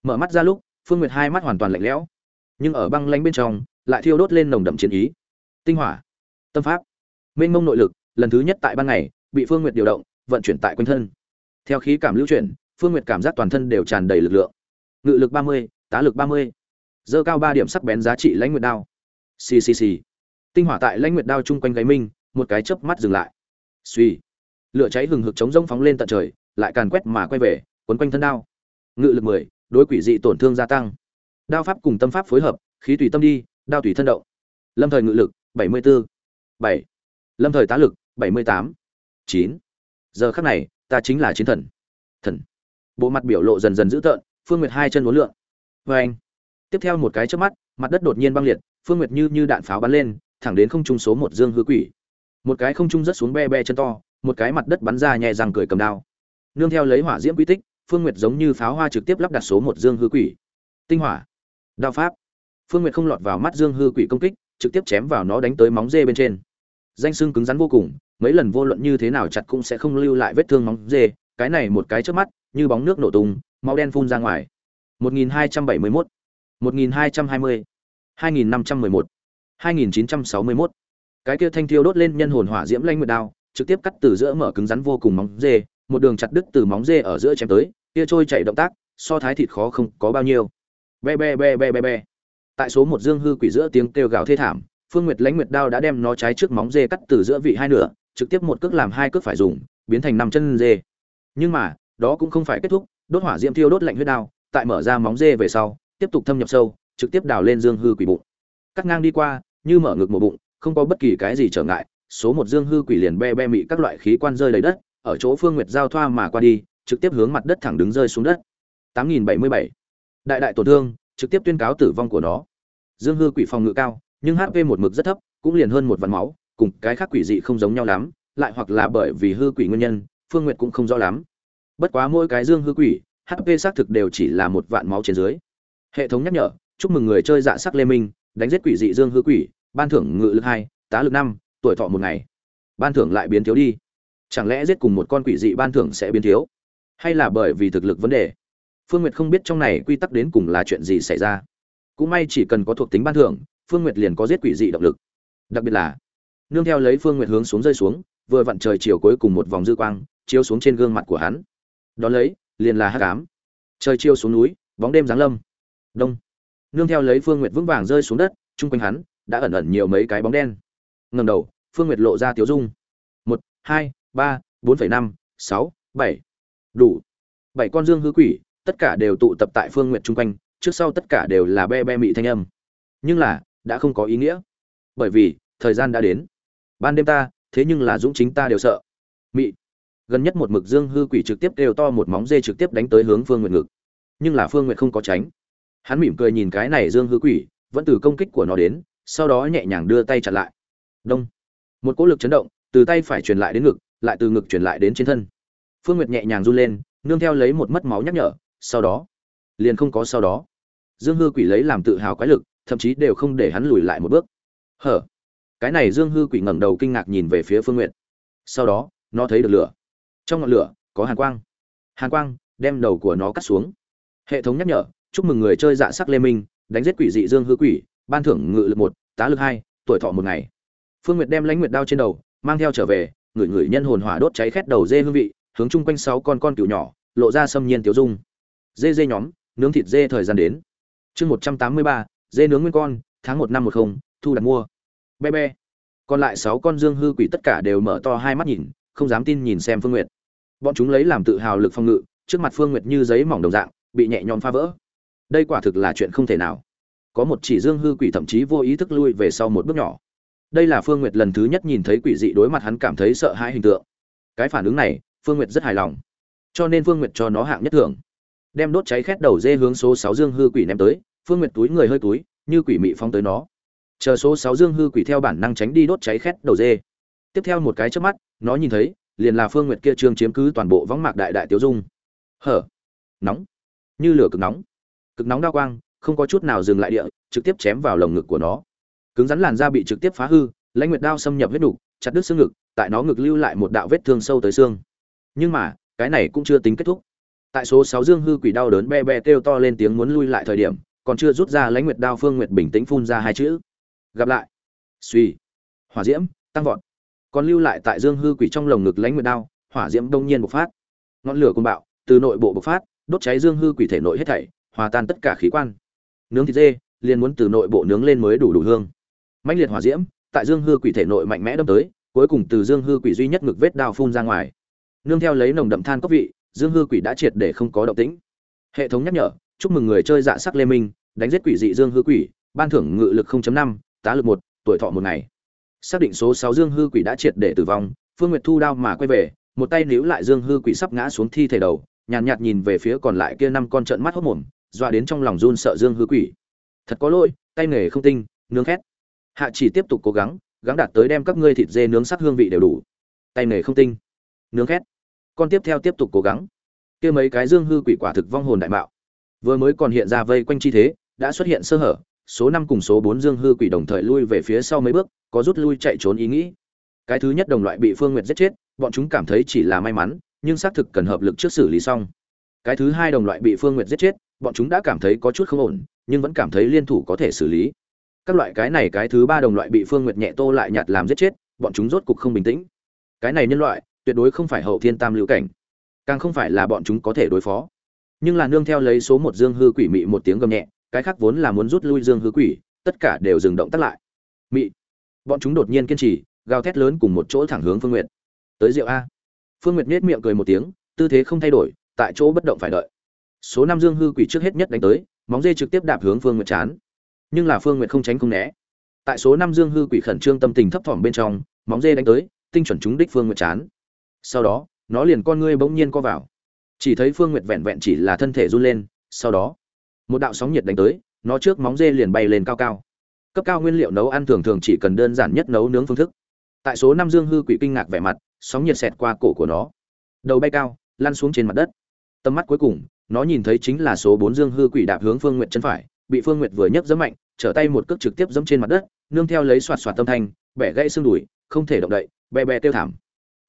Mở mắt ra lúc, phương nguyệt hai mắt hoàn toàn lạnh lẽo, nhưng ở băng lanh bên trong, lại thiêu đốt lên nồng đậm chiến ý. Tinh hỏa, tâm pháp, mênh mông nội lực, lần thứ nhất tại ban ngày, bị phương nguyệt điều động, vận chuyển tại quanh thân. Theo khí cảm lưu chuyển, phương nguyệt cảm giác toàn thân đều tràn đầy lực lượng. Ngự lực ba mươi, tá lực ba mươi. Dơ cao ba điểm sắc bén giá trị lãnh nguyệt đao. Xì xì xì. Tinh hỏa tại lãnh nguyệt đao chung quanh gáy minh một cái chớp mắt dừng lại. Suy lửa cháy hừng hực chống rông phóng lên tận trời, lại càn quét mà quay về quấn quanh thân đao. Ngự lực mười, đối quỷ dị tổn thương gia tăng. Đao pháp cùng tâm pháp phối hợp, khí tùy tâm đi, đao tùy thân động. Lâm thời ngự lực, bảy mươi 74. bảy. Lâm thời tá lực, bảy mươi tám. Chín. Giờ khắc này, ta chính là chiến thần. Thần. Bộ mặt biểu lộ dần dần dữ tợn, phương nguyệt hai chân uốn lượn. Vê anh. Tiếp theo một cái trước mắt, mặt đất đột nhiên băng liệt, phương nguyệt như như đạn pháo bắn lên, thẳng đến không trung số một dương hư quỷ. Một cái không trung rất xuống be be chân to, một cái mặt đất bắn ra nhẹ răng cười cầm đao. Nương theo lấy hỏa diễm quy tích phương nguyệt giống như pháo hoa trực tiếp lắp đặt số một dương hư quỷ. Tinh hỏa. Đao pháp. Phương nguyệt không lọt vào mắt dương hư quỷ công kích, trực tiếp chém vào nó đánh tới móng dê bên trên. Danh xương cứng rắn vô cùng, mấy lần vô luận như thế nào chặt cũng sẽ không lưu lại vết thương móng dê, cái này một cái trước mắt, như bóng nước nổ tung, máu đen phun ra ngoài. 1271 1220 2511 2961 cái kia thanh thiêu đốt lên nhân hồn hỏa diễm lanh nguyệt đao, trực tiếp cắt từ giữa mở cứng rắn vô cùng móng dê một đường chặt đứt từ móng dê ở giữa chém tới, kia trôi chạy động tác, so thái thịt khó không có bao nhiêu. Be be be be be be. Tại số một dương hư quỷ giữa tiếng kêu gào thê thảm, phương nguyệt lãnh nguyệt đao đã đem nó trái trước móng dê cắt từ giữa vị hai nửa, trực tiếp một cước làm hai cước phải dùng, biến thành năm chân dê. Nhưng mà, đó cũng không phải kết thúc, đốt hỏa diễm thiêu đốt lạnh huyết đao, tại mở ra móng dê về sau, tiếp tục thâm nhập sâu, trực tiếp đào lên dương hư quỷ bụng. Cắt ngang đi qua, như mở ngực một bụng, không có bất kỳ cái gì trở ngại, số một dương hư quỷ liền be be mị các loại khí quan rơi đầy đất ở chỗ phương nguyệt giao thoa mà qua đi, trực tiếp hướng mặt đất thẳng đứng rơi xuống đất. 8077. đại đại tổn thương, trực tiếp tuyên cáo tử vong của nó. Dương hư quỷ phòng ngự cao, nhưng hp một mực rất thấp, cũng liền hơn một vạn máu, cùng cái khác quỷ dị không giống nhau lắm, lại hoặc là bởi vì hư quỷ nguyên nhân, phương nguyệt cũng không rõ lắm. Bất quá mỗi cái dương hư quỷ hp xác thực đều chỉ là một vạn máu trên dưới. Hệ thống nhắc nhở, chúc mừng người chơi dạ sắc lê minh, đánh giết quỷ dị dương hư quỷ, ban thưởng ngự lực hai, tá lực năm, tuổi thọ một ngày. Ban thưởng lại biến thiếu đi chẳng lẽ giết cùng một con quỷ dị ban thưởng sẽ biến thiếu? Hay là bởi vì thực lực vấn đề? Phương nguyệt không biết trong này quy tắc đến cùng là chuyện gì xảy ra. Cũng may chỉ cần có thuộc tính ban thưởng, phương nguyệt liền có giết quỷ dị động lực. Đặc biệt là, nương theo lấy phương nguyệt hướng xuống rơi xuống, vừa vặn trời chiều cuối cùng một vòng dư quang, chiếu xuống trên gương mặt của hắn. Đón lấy, liền là hắc ám. Trời chiều xuống núi, bóng đêm giáng lâm. Đông. Nương theo lấy phương nguyệt vững vàng rơi xuống đất, chung quanh hắn đã ẩn ẩn nhiều mấy cái bóng đen. Ngầm đầu, phương nguyệt lộ ra tiếu dung. Một, hai ba, bốn phẩy năm, sáu, bảy. Đủ. Bảy con dương hư quỷ, tất cả đều tụ tập tại phương nguyện chung quanh, trước sau tất cả đều là be be mị thanh âm. Nhưng là, đã không có ý nghĩa. Bởi vì, thời gian đã đến. Ban đêm ta, thế nhưng là dũng chính ta đều sợ. Mị. Gần nhất một mực dương hư quỷ trực tiếp đều to một móng dê trực tiếp đánh tới hướng phương nguyện ngực. Nhưng là phương nguyện không có tránh. Hắn mỉm cười nhìn cái này dương hư quỷ, vẫn từ công kích của nó đến, sau đó nhẹ nhàng đưa tay chặn lại. Đông. Một cỗ lực chấn động, từ tay phải truyền lại đến ngực lại từ ngực truyền lại đến trên thân. Phương nguyệt nhẹ nhàng run lên, nương theo lấy một mất máu nhắc nhở, sau đó, liền không có sau đó. Dương hư quỷ lấy làm tự hào quái lực, thậm chí đều không để hắn lùi lại một bước. Hở? Cái này dương hư quỷ ngẩng đầu kinh ngạc nhìn về phía phương nguyệt. Sau đó, nó thấy được lửa. Trong ngọn lửa, có hàn quang. Hàn quang đem đầu của nó cắt xuống. Hệ thống nhắc nhở, chúc mừng người chơi dạ sắc lê minh, đánh giết quỷ dị dương hư quỷ, ban thưởng ngự lực một, tá lực hai, tuổi thọ một ngày. Phương nguyệt đem lãnh nguyệt đao trên đầu, mang theo trở về người người nhân hồn hỏa đốt cháy khét đầu dê hương vị, hướng chung quanh sáu con con cừu nhỏ, lộ ra xâm nhiên tiểu dung. Dê dê nhóm, nướng thịt dê thời gian đến. Chương một trăm tám mươi ba, dê nướng nguyên con, tháng một năm một không, thu đặt mua. Be be. Còn lại sáu con dương hư quỷ tất cả đều mở to hai mắt nhìn, không dám tin nhìn xem phương nguyệt. Bọn chúng lấy làm tự hào lực phong ngự, trước mặt phương nguyệt như giấy mỏng đồng dạng, bị nhẹ nhõm phá vỡ. Đây quả thực là chuyện không thể nào. Có một chỉ dương hư quỷ thậm chí vô ý thức lui về sau một bước nhỏ đây là phương nguyệt lần thứ nhất nhìn thấy quỷ dị đối mặt hắn cảm thấy sợ hãi hình tượng. Cái phản ứng này, phương nguyệt rất hài lòng. Cho nên phương nguyệt cho nó hạng nhất thưởng. Đem đốt cháy khét đầu dê hướng số sáu dương hư quỷ ném tới, phương nguyệt túi người hơi túi, như quỷ mị phong tới nó. Chờ số sáu dương hư quỷ theo bản năng tránh đi đốt cháy khét đầu dê. Tiếp theo một cái trước mắt, nó nhìn thấy, liền là phương nguyệt kia trương chiếm cứ toàn bộ võng mạc đại đại tiêu dung. Hở? Nóng. Như lửa cực nóng. Cực nóng đa quang, không có chút nào dừng lại địa, trực tiếp chém vào lồng ngực của nó cứng rắn làn da bị trực tiếp phá hư lãnh nguyệt đao xâm nhập huyết đủ, chặt đứt xương ngực tại nó ngực lưu lại một đạo vết thương sâu tới xương. Nhưng mà cái này cũng chưa tính kết thúc. Tại số sáu dương hư quỷ đau đớn be be kêu to lên tiếng muốn lui lại thời điểm còn chưa rút ra lãnh nguyệt đao phương nguyệt bình tĩnh phun ra hai chữ. Gặp lại. Suy. Hỏa diễm tăng vọt. Còn lưu lại tại dương hư quỷ trong lồng ngực lãnh nguyệt đao hỏa diễm đông nhiên bộc phát. Ngọn lửa côn bạo từ nội bộ bộc phát đốt cháy dương hư quỷ thể nội hết thảy hòa tan tất cả khí quan. Nướng thịt dê liền muốn từ nội bộ nướng lên mới đủ đủ hương mãnh liệt hỏa diễm tại dương hư quỷ thể nội mạnh mẽ đâm tới cuối cùng từ dương hư quỷ duy nhất ngực vết đao phun ra ngoài. Nương theo lấy nồng đậm than cốc vị dương hư quỷ đã triệt để không có động tĩnh. Hệ thống nhắc nhở chúc mừng người chơi dạ sắc lê minh đánh giết quỷ dị dương hư quỷ ban thưởng ngự lực 0.5, tá lực một tuổi thọ một ngày. Xác định số sáu dương hư quỷ đã triệt để tử vong phương nguyệt thu đao mà quay về một tay níu lại dương hư quỷ sắp ngã xuống thi thể đầu nhàn nhạt, nhạt nhìn về phía còn lại kia năm con trợn mắt hốt mồm dọa đến trong lòng run sợ dương hư quỷ. Thật có lỗi tay nghề không tinh nướng khét hạ chỉ tiếp tục cố gắng gắng đạt tới đem các ngươi thịt dê nướng sắc hương vị đều đủ. Tay nghề không tinh. Nướng khét. Con tiếp theo tiếp tục cố gắng. Kia mấy cái dương hư quỷ quả thực vong hồn đại mạo. Vừa mới còn hiện ra vây quanh chi thế, đã xuất hiện sơ hở, số năm cùng số bốn dương hư quỷ đồng thời lui về phía sau mấy bước, có rút lui chạy trốn ý nghĩ. Cái thứ nhất đồng loại bị phương nguyệt giết chết, bọn chúng cảm thấy chỉ là may mắn, nhưng xác thực cần hợp lực trước xử lý xong. Cái thứ hai đồng loại bị phương nguyệt giết chết, bọn chúng đã cảm thấy có chút không ổn, nhưng vẫn cảm thấy liên thủ có thể xử lý các loại cái này cái thứ ba đồng loại bị phương nguyệt nhẹ tô lại nhạt làm giết chết, bọn chúng rốt cục không bình tĩnh. Cái này nhân loại, tuyệt đối không phải hậu thiên tam lưu cảnh. Càng không phải là bọn chúng có thể đối phó. Nhưng là nương theo lấy số một dương hư quỷ mị một tiếng gầm nhẹ, cái khác vốn là muốn rút lui dương hư quỷ, tất cả đều dừng động tắt lại. Mị, bọn chúng đột nhiên kiên trì, gào thét lớn cùng một chỗ thẳng hướng phương nguyệt. Tới rượu a. Phương nguyệt nết miệng cười một tiếng, tư thế không thay đổi, tại chỗ bất động phải đợi. Số năm dương hư quỷ trước hết nhất đánh tới, móng dê trực tiếp đạp hướng phương nguyệt chán nhưng là phương nguyệt không tránh không né. Tại số năm dương hư quỷ khẩn trương tâm tình thấp thỏm bên trong, móng dê đánh tới, tinh chuẩn trúng đích phương nguyệt chán. Sau đó, nó liền con ngươi bỗng nhiên co vào. Chỉ thấy phương nguyệt vẹn vẹn chỉ là thân thể run lên, sau đó, một đạo sóng nhiệt đánh tới, nó trước móng dê liền bay lên cao cao. Cấp cao nguyên liệu nấu ăn thường thường chỉ cần đơn giản nhất nấu nướng phương thức. Tại số năm dương hư quỷ kinh ngạc vẻ mặt, sóng nhiệt xẹt qua cổ của nó. Đầu bay cao, lăn xuống trên mặt đất. Tầm mắt cuối cùng, nó nhìn thấy chính là số bốn dương hư quỷ đạp hướng phương nguyệt chân phải bị phương nguyệt vừa nhấc giẫm mạnh, trở tay một cước trực tiếp giẫm trên mặt đất, nương theo lấy xoạt xoạt tâm thanh, bẻ gãy xương đùi, không thể động đậy bè bè tiêu thảm.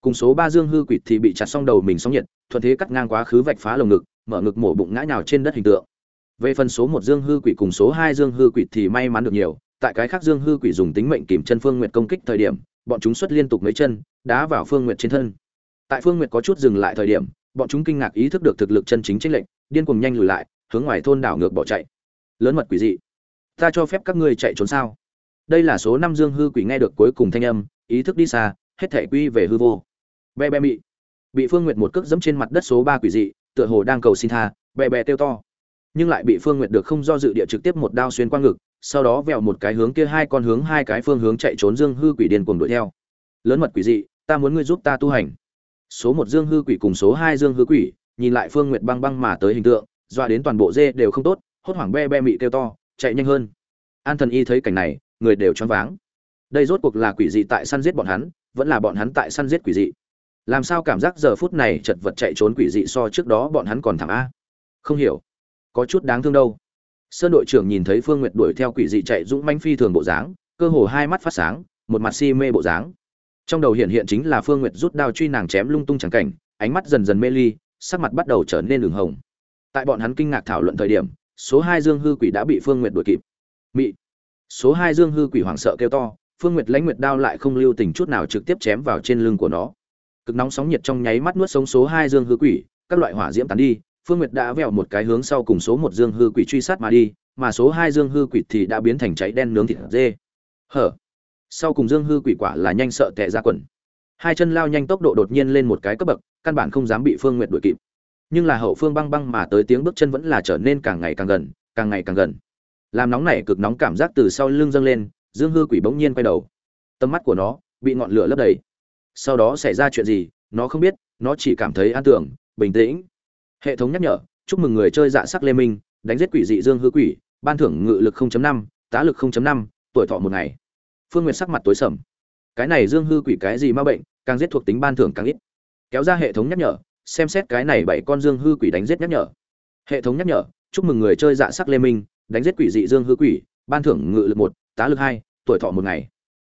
Cùng số ba dương hư quỷ thì bị chặt xong đầu mình sóng nhiệt, thuận thế cắt ngang quá khứ vạch phá lồng ngực, mở ngực mổ bụng ngã nhào trên đất hình tượng. Về phần số một dương hư quỷ cùng số hai dương hư quỷ thì may mắn được nhiều, tại cái khác dương hư quỷ dùng tính mệnh kìm chân phương nguyệt công kích thời điểm, bọn chúng xuất liên tục mấy chân, đá vào phương nguyệt trên thân. Tại phương nguyệt có chút dừng lại thời điểm, bọn chúng kinh ngạc ý thức được thực lực chân chính chênh lệnh điên cuồng nhanh lùi lại, hướng ngoài thôn đảo ngược bỏ chạy lớn mật quỷ dị. Ta cho phép các ngươi chạy trốn sao? Đây là số năm dương hư quỷ nghe được cuối cùng thanh âm, ý thức đi xa, hết thể quy về hư vô. Be be mị. Bị phương nguyệt một cước dẫm trên mặt đất số ba quỷ dị, tựa hồ đang cầu xin tha, bè bè kêu to. Nhưng lại bị phương nguyệt được không do dự địa trực tiếp một đao xuyên qua ngực, sau đó vẹo một cái hướng kia hai con hướng hai cái phương hướng chạy trốn dương hư quỷ điên cuồng đuổi theo. Lớn mật quỷ dị, ta muốn ngươi giúp ta tu hành. Số một dương hư quỷ cùng số hai dương hư quỷ, nhìn lại phương nguyệt băng băng mà tới hình tượng, dọa đến toàn bộ dê đều không tốt hốt hoảng be be mị kêu to, chạy nhanh hơn. An thần y thấy cảnh này, người đều choáng váng. Đây rốt cuộc là quỷ dị tại săn giết bọn hắn, vẫn là bọn hắn tại săn giết quỷ dị. Làm sao cảm giác giờ phút này chật vật chạy trốn quỷ dị so trước đó bọn hắn còn thẳng a? Không hiểu. Có chút đáng thương đâu. Sơn đội trưởng nhìn thấy phương nguyệt đuổi theo quỷ dị chạy dũng manh phi thường bộ dáng, cơ hồ hai mắt phát sáng, một mặt si mê bộ dáng. Trong đầu hiện hiện chính là phương nguyệt rút đao truy nàng chém lung tung chẳng cảnh, ánh mắt dần dần mê ly, sắc mặt bắt đầu trở nên đường hồng. Tại bọn hắn kinh ngạc thảo luận thời điểm số hai dương hư quỷ đã bị phương nguyệt đuổi kịp. Mị. Số hai dương hư quỷ hoảng sợ kêu to, phương nguyệt lãnh nguyệt đao lại không lưu tình chút nào trực tiếp chém vào trên lưng của nó. Cực nóng sóng nhiệt trong nháy mắt nuốt sống số hai dương hư quỷ, các loại hỏa diễm tán đi, phương nguyệt đã vẹo một cái hướng sau cùng số một dương hư quỷ truy sát mà đi, mà số hai dương hư quỷ thì đã biến thành cháy đen nướng thịt dê. Hở. Sau cùng dương hư quỷ quả là nhanh sợ tệ ra quần. Hai chân lao nhanh tốc độ đột nhiên lên một cái cấp bậc, căn bản không dám bị phương nguyệt đuổi kịp nhưng là hậu phương băng băng mà tới tiếng bước chân vẫn là trở nên càng ngày càng gần càng ngày càng gần. Làm nóng này cực nóng cảm giác từ sau lưng dâng lên dương hư quỷ bỗng nhiên quay đầu. Tầm mắt của nó bị ngọn lửa lấp đầy. Sau đó xảy ra chuyện gì nó không biết nó chỉ cảm thấy an tưởng bình tĩnh. Hệ thống nhắc nhở chúc mừng người chơi dạ sắc lê minh đánh giết quỷ dị dương hư quỷ ban thưởng ngự lực 0.5, tá lực 0.5, tuổi thọ một ngày. Phương nguyệt sắc mặt tối sầm. Cái này dương hư quỷ cái gì ma bệnh càng giết thuộc tính ban thưởng càng ít. Kéo ra hệ thống nhắc nhở xem xét cái này bảy con dương hư quỷ đánh giết nhắc nhở. Hệ thống nhắc nhở chúc mừng người chơi dạ sắc lê minh đánh giết quỷ dị dương hư quỷ ban thưởng ngự lực một tá lực hai tuổi thọ một ngày.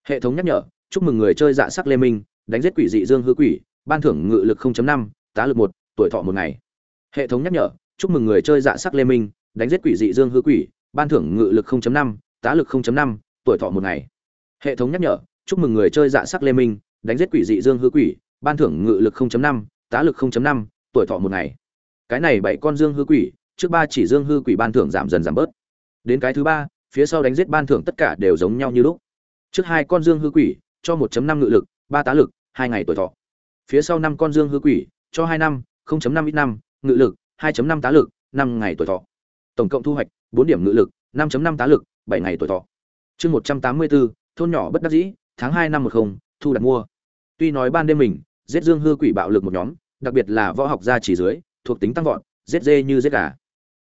Hệ thống nhắc nhở chúc mừng người chơi dạ sắc lê minh đánh giết quỷ dị dương hư quỷ ban thưởng ngự lực 0.5, tá lực một tuổi thọ một ngày. Hệ thống nhắc nhở chúc mừng người chơi dạ sắc lê minh đánh giết quỷ dị dương hư quỷ ban thưởng ngự lực 0.5, tá lực 0.5, tuổi thọ một ngày. Hệ thống nhắc nhở chúc mừng người chơi dạ sắc lê minh đánh giết quỷ dị dương hư quỷ ban thưởng ngự lực 0.5, tá lực 0.5, tuổi thọ một ngày. Cái này bảy con dương hư quỷ trước ba chỉ dương hư quỷ ban thưởng giảm dần giảm bớt. Đến cái thứ ba phía sau đánh giết ban thưởng tất cả đều giống nhau như lúc. Trước hai con dương hư quỷ cho 1.5 ngự lực ba tá lực hai ngày tuổi thọ. Phía sau năm con dương hư quỷ cho hai năm 0.5 ít năm ngự lực 2.5 tá lực năm ngày tuổi thọ. Tổng cộng thu hoạch bốn điểm ngự lực 5.5 tá lực bảy ngày tuổi thọ. Chương 184, thôn nhỏ bất đắc dĩ tháng hai năm một không thu đặt mua. Tuy nói ban đêm mình giết dương hư quỷ bạo lực một nhóm, đặc biệt là võ học gia chỉ dưới, thuộc tính tăng vọt, giết dê như giết gà.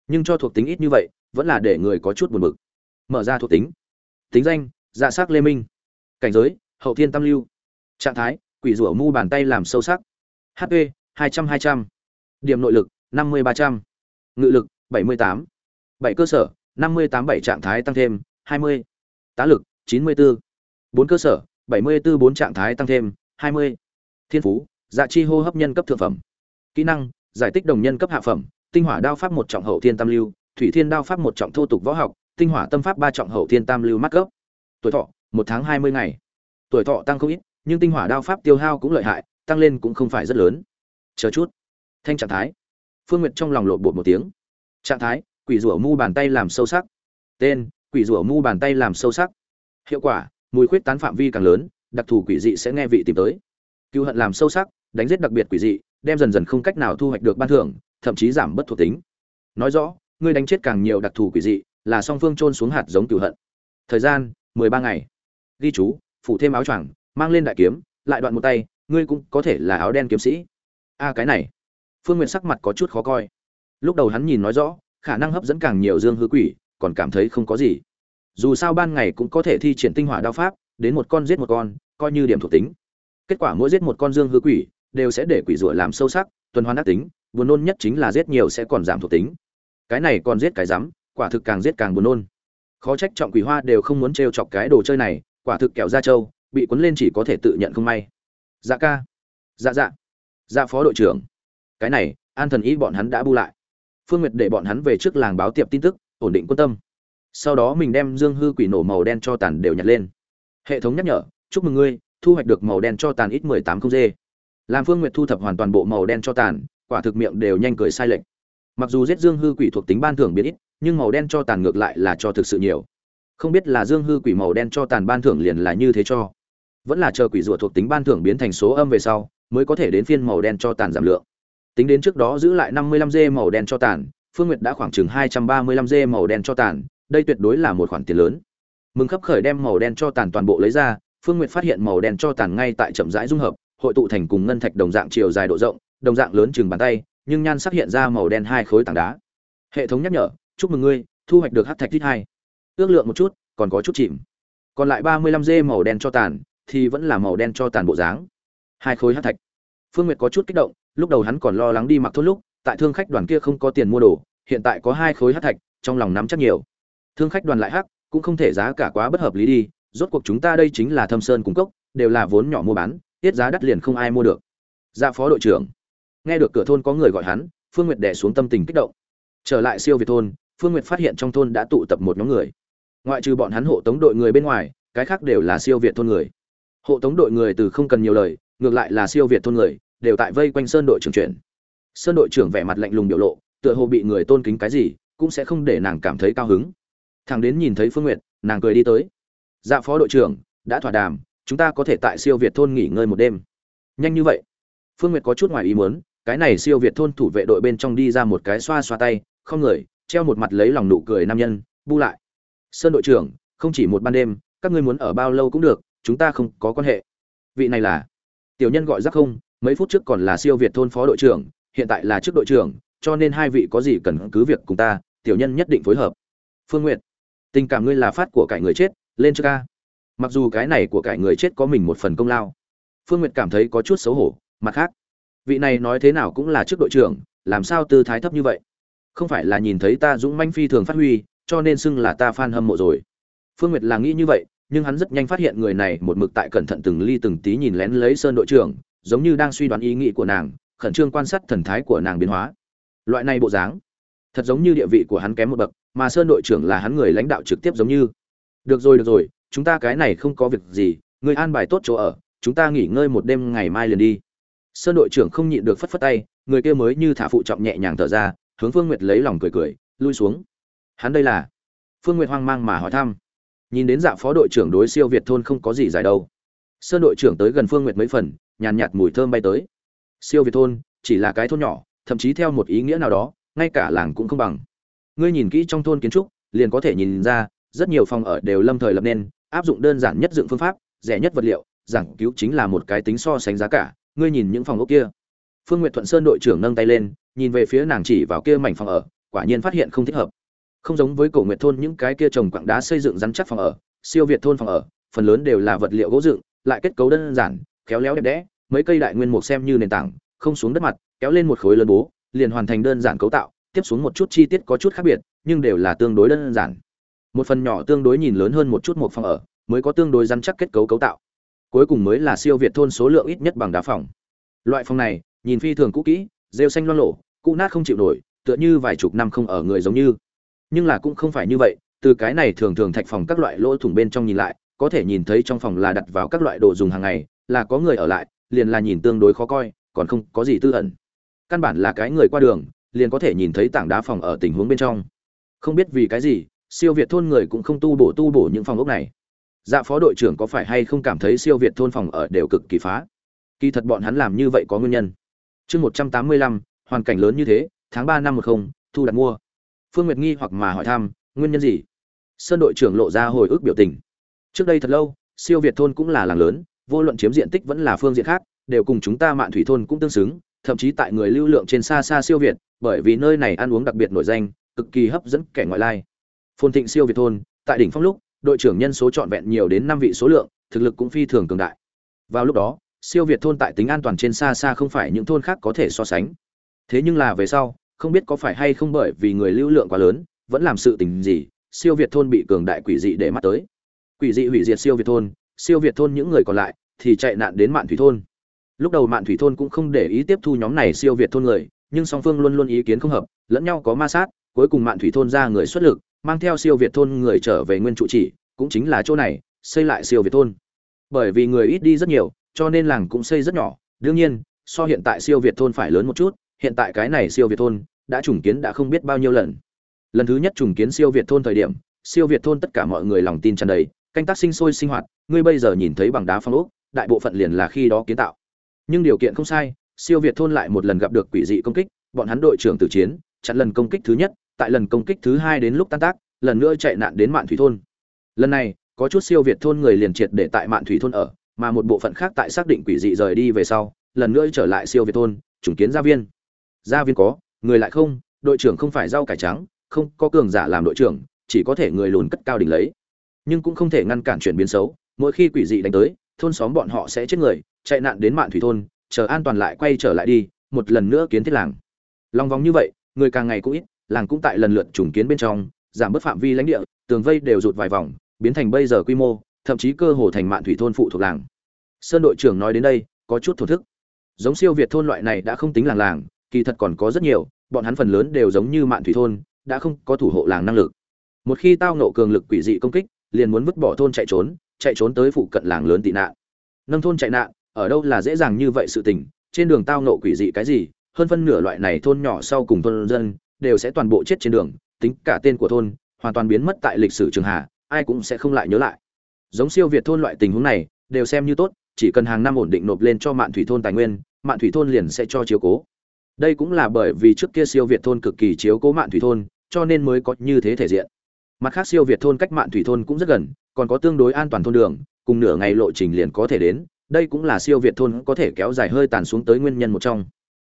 Nhưng cho thuộc tính ít như vậy, vẫn là để người có chút buồn bực. Mở ra thuộc tính. Tính danh dạ sắc lê minh. Cảnh giới, hậu thiên tam lưu. Trạng thái, quỷ rủa mu bàn tay làm sâu sắc. Hp hai trăm hai trăm. Điểm nội lực, năm mươi ba trăm. Ngự lực, bảy mươi tám. Bảy cơ sở, năm mươi tám bảy trạng thái tăng thêm, hai mươi. Tá lực, chín mươi bốn bốn cơ sở, bảy mươi bốn bốn trạng thái tăng thêm, hai mươi thiên phú dạ chi hô hấp nhân cấp thượng phẩm. Kỹ năng, giải tích đồng nhân cấp hạ phẩm, tinh hỏa đao pháp một trọng hậu thiên tam lưu, thủy thiên đao pháp một trọng thô tục võ học, tinh hỏa tâm pháp ba trọng hậu thiên tam lưu mắt cấp. Tuổi thọ, một tháng hai mươi ngày. Tuổi thọ tăng không ít, nhưng tinh hỏa đao pháp tiêu hao cũng lợi hại, tăng lên cũng không phải rất lớn. Chờ chút. Thanh trạng thái. Phương nguyệt trong lòng lộn bột một tiếng. Trạng thái, quỷ rủa mu bàn tay làm sâu sắc. Tên, quỷ rủa mu bàn tay làm sâu sắc. Hiệu quả, mùi khuyết tán phạm vi càng lớn, đặc thù quỷ dị sẽ nghe vị tìm tới cựu hận làm sâu sắc, đánh giết đặc biệt quỷ dị, đem dần dần không cách nào thu hoạch được ban thưởng, thậm chí giảm bất thuộc tính. Nói rõ, ngươi đánh chết càng nhiều đặc thù quỷ dị, là song phương trôn xuống hạt giống cựu hận. Thời gian, mười ba ngày. Ghi chú, phủ thêm áo choàng, mang lên đại kiếm, lại đoạn một tay, ngươi cũng có thể là áo đen kiếm sĩ. A, cái này. Phương n g u y ệ t sắc mặt có chút khó coi. Lúc đầu hắn nhìn nói rõ, khả năng hấp dẫn càng nhiều dương hư quỷ, còn cảm thấy không có gì. Dù sao ban ngày cũng có thể thi triển tinh hỏa đao pháp, đến một con giết một con, coi như điểm thuộc tính kết quả mỗi giết một con dương hư quỷ, đều sẽ để quỷ rủa làm sâu sắc, tuần hoàn ác tính, buồn nôn nhất chính là giết nhiều sẽ còn giảm thuộc tính. Cái này còn giết cái rắm, quả thực càng giết càng buồn nôn. Khó trách trọng quỷ hoa đều không muốn trêu chọc cái đồ chơi này, quả thực kẹo da trâu, bị cuốn lên chỉ có thể tự nhận không may. Dạ ca. Dạ dạ. Dạ phó đội trưởng. Cái này, an thần ý bọn hắn đã bu lại. Phương nguyệt để bọn hắn về trước làng báo tiệp tin tức, ổn định quân tâm. Sau đó mình đem dương hư quỷ nổ màu đen cho tàn đều nhặt lên. Hệ thống nhắc nhở, chúc mừng ngươi thu hoạch được màu đen cho tàn ít mười tám không dê. Làm phương nguyệt thu thập hoàn toàn bộ màu đen cho tàn, quả thực miệng đều nhanh cười sai lệch. Mặc dù giết dương hư quỷ thuộc tính ban thưởng biến ít, nhưng màu đen cho tàn ngược lại là cho thực sự nhiều. Không biết là dương hư quỷ màu đen cho tàn ban thưởng liền là như thế cho. Vẫn là chờ quỷ rùa thuộc tính ban thưởng biến thành số âm về sau, mới có thể đến phiên màu đen cho tàn giảm lượng. Tính đến trước đó giữ lại 55 g màu đen cho tàn, phương nguyệt đã khoảng chừng 235 g màu đen cho tàn, đây tuyệt đối là một khoản tiền lớn. Mừng khắp khởi đem màu đen cho tàn toàn bộ lấy ra phương nguyệt phát hiện màu đen cho tàn ngay tại chậm rãi dung hợp, hội tụ thành cùng ngân thạch đồng dạng chiều dài độ rộng, đồng dạng lớn chừng bàn tay, nhưng nhan sắc hiện ra màu đen hai khối tảng đá. Hệ thống nhắc nhở, chúc mừng ngươi, thu hoạch được hắc thạch tít hai. Ước lượng một chút, còn có chút chìm. Còn lại ba mươi lăm dê màu đen cho tàn, thì vẫn là màu đen cho tàn bộ dáng. Hai khối hắc thạch. Phương nguyệt có chút kích động, lúc đầu hắn còn lo lắng đi mặc thôn lúc, tại thương khách đoàn kia không có tiền mua đồ, hiện tại có hai khối hắc thạch, trong lòng nắm chắc nhiều. Thương khách đoàn lại hắc, cũng không thể giá cả quá bất hợp lý đi rốt cuộc chúng ta đây chính là thâm sơn cung cốc, đều là vốn nhỏ mua bán, tiết giá đắt liền không ai mua được. Dạ phó đội trưởng. Nghe được cửa thôn có người gọi hắn, phương nguyệt đẻ xuống tâm tình kích động. Trở lại siêu việt thôn, phương nguyệt phát hiện trong thôn đã tụ tập một nhóm người. Ngoại trừ bọn hắn hộ tống đội người bên ngoài, cái khác đều là siêu việt thôn người. Hộ tống đội người từ không cần nhiều lời, ngược lại là siêu việt thôn người, đều tại vây quanh sơn đội trưởng chuyển. Sơn đội trưởng vẻ mặt lạnh lùng biểu lộ, tựa hồ bị người tôn kính cái gì, cũng sẽ không để nàng cảm thấy cao hứng. Thằng đến nhìn thấy phương nguyệt, nàng cười đi tới dạ phó đội trưởng, đã thỏa đàm, chúng ta có thể tại siêu việt thôn nghỉ ngơi một đêm. Nhanh như vậy. Phương nguyệt có chút ngoài ý muốn, cái này siêu việt thôn thủ vệ đội bên trong đi ra một cái xoa xoa tay, không người, treo một mặt lấy lòng nụ cười nam nhân, bu lại. Sơn đội trưởng, không chỉ một ban đêm, các ngươi muốn ở bao lâu cũng được, chúng ta không có quan hệ. Vị này là tiểu nhân gọi giác không, mấy phút trước còn là siêu việt thôn phó đội trưởng, hiện tại là chức đội trưởng, cho nên hai vị có gì cần cứ việc cùng ta, tiểu nhân nhất định phối hợp. Phương nguyện tình cảm ngươi là phát của cải người chết lên cho ca. Mặc dù cái này của cải người chết có mình một phần công lao, phương nguyệt cảm thấy có chút xấu hổ, mặt khác, vị này nói thế nào cũng là trước đội trưởng, làm sao tư thái thấp như vậy? Không phải là nhìn thấy ta dũng manh phi thường phát huy, cho nên xưng là ta fan hâm mộ rồi. Phương nguyệt là nghĩ như vậy, nhưng hắn rất nhanh phát hiện người này một mực tại cẩn thận từng ly từng tí nhìn lén lấy sơn đội trưởng, giống như đang suy đoán ý nghĩ của nàng, khẩn trương quan sát thần thái của nàng biến hóa. Loại này bộ dáng, thật giống như địa vị của hắn kém một bậc, mà sơn đội trưởng là hắn người lãnh đạo trực tiếp giống như được rồi được rồi, chúng ta cái này không có việc gì người an bài tốt chỗ ở, chúng ta nghỉ ngơi một đêm ngày mai liền đi. Sơn đội trưởng không nhịn được phất phất tay, người kia mới như thả phụ trọng nhẹ nhàng thở ra, hướng phương nguyệt lấy lòng cười cười, lui xuống. Hắn đây là? Phương nguyệt hoang mang mà hỏi thăm. Nhìn đến dạ phó đội trưởng đối siêu việt thôn không có gì dài đâu. Sơn đội trưởng tới gần phương nguyệt mấy phần, nhàn nhạt mùi thơm bay tới. Siêu việt thôn, chỉ là cái thôn nhỏ, thậm chí theo một ý nghĩa nào đó, ngay cả làng cũng không bằng. Ngươi nhìn kỹ trong thôn kiến trúc, liền có thể nhìn ra rất nhiều phòng ở đều lâm thời lập nên, áp dụng đơn giản nhất dựng phương pháp, rẻ nhất vật liệu, giảng cứu chính là một cái tính so sánh giá cả. Ngươi nhìn những phòng ốc kia. Phương Nguyệt thuận sơn đội trưởng nâng tay lên, nhìn về phía nàng chỉ vào kia mảnh phòng ở, quả nhiên phát hiện không thích hợp. Không giống với cổ nguyệt thôn những cái kia trồng quặng đá xây dựng rắn chắc phòng ở, siêu việt thôn phòng ở, phần lớn đều là vật liệu gỗ dựng, lại kết cấu đơn giản, khéo léo đẹp đẽ, mấy cây đại nguyên mục xem như nền tảng, không xuống đất mặt, kéo lên một khối lớn bố, liền hoàn thành đơn giản cấu tạo, tiếp xuống một chút chi tiết có chút khác biệt, nhưng đều là tương đối đơn giản một phần nhỏ tương đối nhìn lớn hơn một chút một phòng ở, mới có tương đối rắn chắc kết cấu cấu tạo. Cuối cùng mới là siêu việt thôn số lượng ít nhất bằng đá phòng. Loại phòng này, nhìn phi thường cũ kỹ, rêu xanh loan lộ cũ nát không chịu nổi, tựa như vài chục năm không ở người giống như. Nhưng là cũng không phải như vậy, từ cái này thường thường thạch phòng các loại lỗ thủng bên trong nhìn lại, có thể nhìn thấy trong phòng là đặt vào các loại đồ dùng hàng ngày, là có người ở lại, liền là nhìn tương đối khó coi, còn không có gì tư ẩn. Căn bản là cái người qua đường, liền có thể nhìn thấy tảng đá phòng ở tình huống bên trong. Không biết vì cái gì siêu việt thôn người cũng không tu bổ tu bổ những phòng ốc này. Dạ phó đội trưởng có phải hay không cảm thấy siêu việt thôn phòng ở đều cực kỳ phá? Kỳ thật bọn hắn làm như vậy có nguyên nhân. Chương một trăm tám mươi lăm, hoàn cảnh lớn như thế, tháng ba năm một không, thu đặt mua. Phương nguyệt nghi hoặc mà hỏi thăm, nguyên nhân gì? Sơn đội trưởng lộ ra hồi ức biểu tình. Trước đây thật lâu, siêu việt thôn cũng là làng lớn, vô luận chiếm diện tích vẫn là phương diện khác, đều cùng chúng ta mạn thủy thôn cũng tương xứng, thậm chí tại người lưu lượng trên xa xa siêu việt, bởi vì nơi này ăn uống đặc biệt nổi danh, cực kỳ hấp dẫn kẻ ngoại lai phồn thịnh siêu việt thôn, tại đỉnh phong lúc, đội trưởng nhân số trọn vẹn nhiều đến năm vị số lượng, thực lực cũng phi thường cường đại. Vào lúc đó, siêu việt thôn tại tính an toàn trên xa xa không phải những thôn khác có thể so sánh. Thế nhưng là về sau, không biết có phải hay không bởi vì người lưu lượng quá lớn, vẫn làm sự tình gì, siêu việt thôn bị cường đại quỷ dị để mắt tới. Quỷ dị hủy diệt siêu việt thôn, siêu việt thôn những người còn lại thì chạy nạn đến mạn thủy thôn. Lúc đầu mạn thủy thôn cũng không để ý tiếp thu nhóm này siêu việt thôn người, nhưng song phương luôn luôn ý kiến không hợp, lẫn nhau có ma sát, cuối cùng mạn thủy thôn ra người xuất lực mang theo siêu việt thôn người trở về nguyên trụ chỉ, cũng chính là chỗ này, xây lại siêu việt thôn. Bởi vì người ít đi rất nhiều, cho nên làng cũng xây rất nhỏ. Đương nhiên, so hiện tại siêu việt thôn phải lớn một chút, hiện tại cái này siêu việt thôn đã trùng kiến đã không biết bao nhiêu lần. Lần thứ nhất trùng kiến siêu việt thôn thời điểm, siêu việt thôn tất cả mọi người lòng tin tràn đầy, canh tác sinh sôi sinh hoạt, ngươi bây giờ nhìn thấy bằng đá phong ốc, đại bộ phận liền là khi đó kiến tạo. Nhưng điều kiện không sai, siêu việt thôn lại một lần gặp được quỷ dị công kích, bọn hắn đội trưởng tử chiến, chặn lần công kích thứ nhất tại lần công kích thứ hai đến lúc tan tác, lần nữa chạy nạn đến mạn thủy thôn. Lần này, có chút siêu việt thôn người liền triệt để tại mạn thủy thôn ở, mà một bộ phận khác tại xác định quỷ dị rời đi về sau, lần nữa trở lại siêu việt thôn, chủng kiến gia viên. Gia viên có, người lại không, đội trưởng không phải rau cải trắng, không có cường giả làm đội trưởng, chỉ có thể người lùn cất cao đỉnh lấy. Nhưng cũng không thể ngăn cản chuyển biến xấu, mỗi khi quỷ dị đánh tới, thôn xóm bọn họ sẽ chết người, chạy nạn đến mạn thủy thôn, chờ an toàn lại quay trở lại đi, một lần nữa kiến thiết làng. Long vòng như vậy, người càng ngày cũng ít làng cũng tại lần lượt trùng kiến bên trong, giảm bớt phạm vi lãnh địa, tường vây đều rụt vài vòng, biến thành bây giờ quy mô, thậm chí cơ hồ thành mạn thủy thôn phụ thuộc làng. Sơn đội trưởng nói đến đây, có chút thổ thức. Giống siêu việt thôn loại này đã không tính làng làng, kỳ thật còn có rất nhiều, bọn hắn phần lớn đều giống như mạn thủy thôn, đã không có thủ hộ làng năng lực. Một khi tao nộ cường lực quỷ dị công kích, liền muốn vứt bỏ thôn chạy trốn chạy trốn tới phụ cận làng lớn tị nạn. Nâng thôn chạy nạn, ở đâu là dễ dàng như vậy sự tình, trên đường tao nộ quỷ dị cái gì, hơn phân nửa loại này thôn nhỏ sau cùng thôn dân đều sẽ toàn bộ chết trên đường, tính cả tên của thôn, hoàn toàn biến mất tại lịch sử trường hạ ai cũng sẽ không lại nhớ lại. Giống siêu việt thôn loại tình huống này, đều xem như tốt, chỉ cần hàng năm ổn định nộp lên cho mạn thủy thôn tài nguyên, mạn thủy thôn liền sẽ cho chiếu cố. Đây cũng là bởi vì trước kia siêu việt thôn cực kỳ chiếu cố mạn thủy thôn, cho nên mới có như thế thể diện. Mặt khác siêu việt thôn cách mạn thủy thôn cũng rất gần, còn có tương đối an toàn thôn đường, cùng nửa ngày lộ trình liền có thể đến, đây cũng là siêu việt thôn có thể kéo dài hơi tàn xuống tới nguyên nhân một trong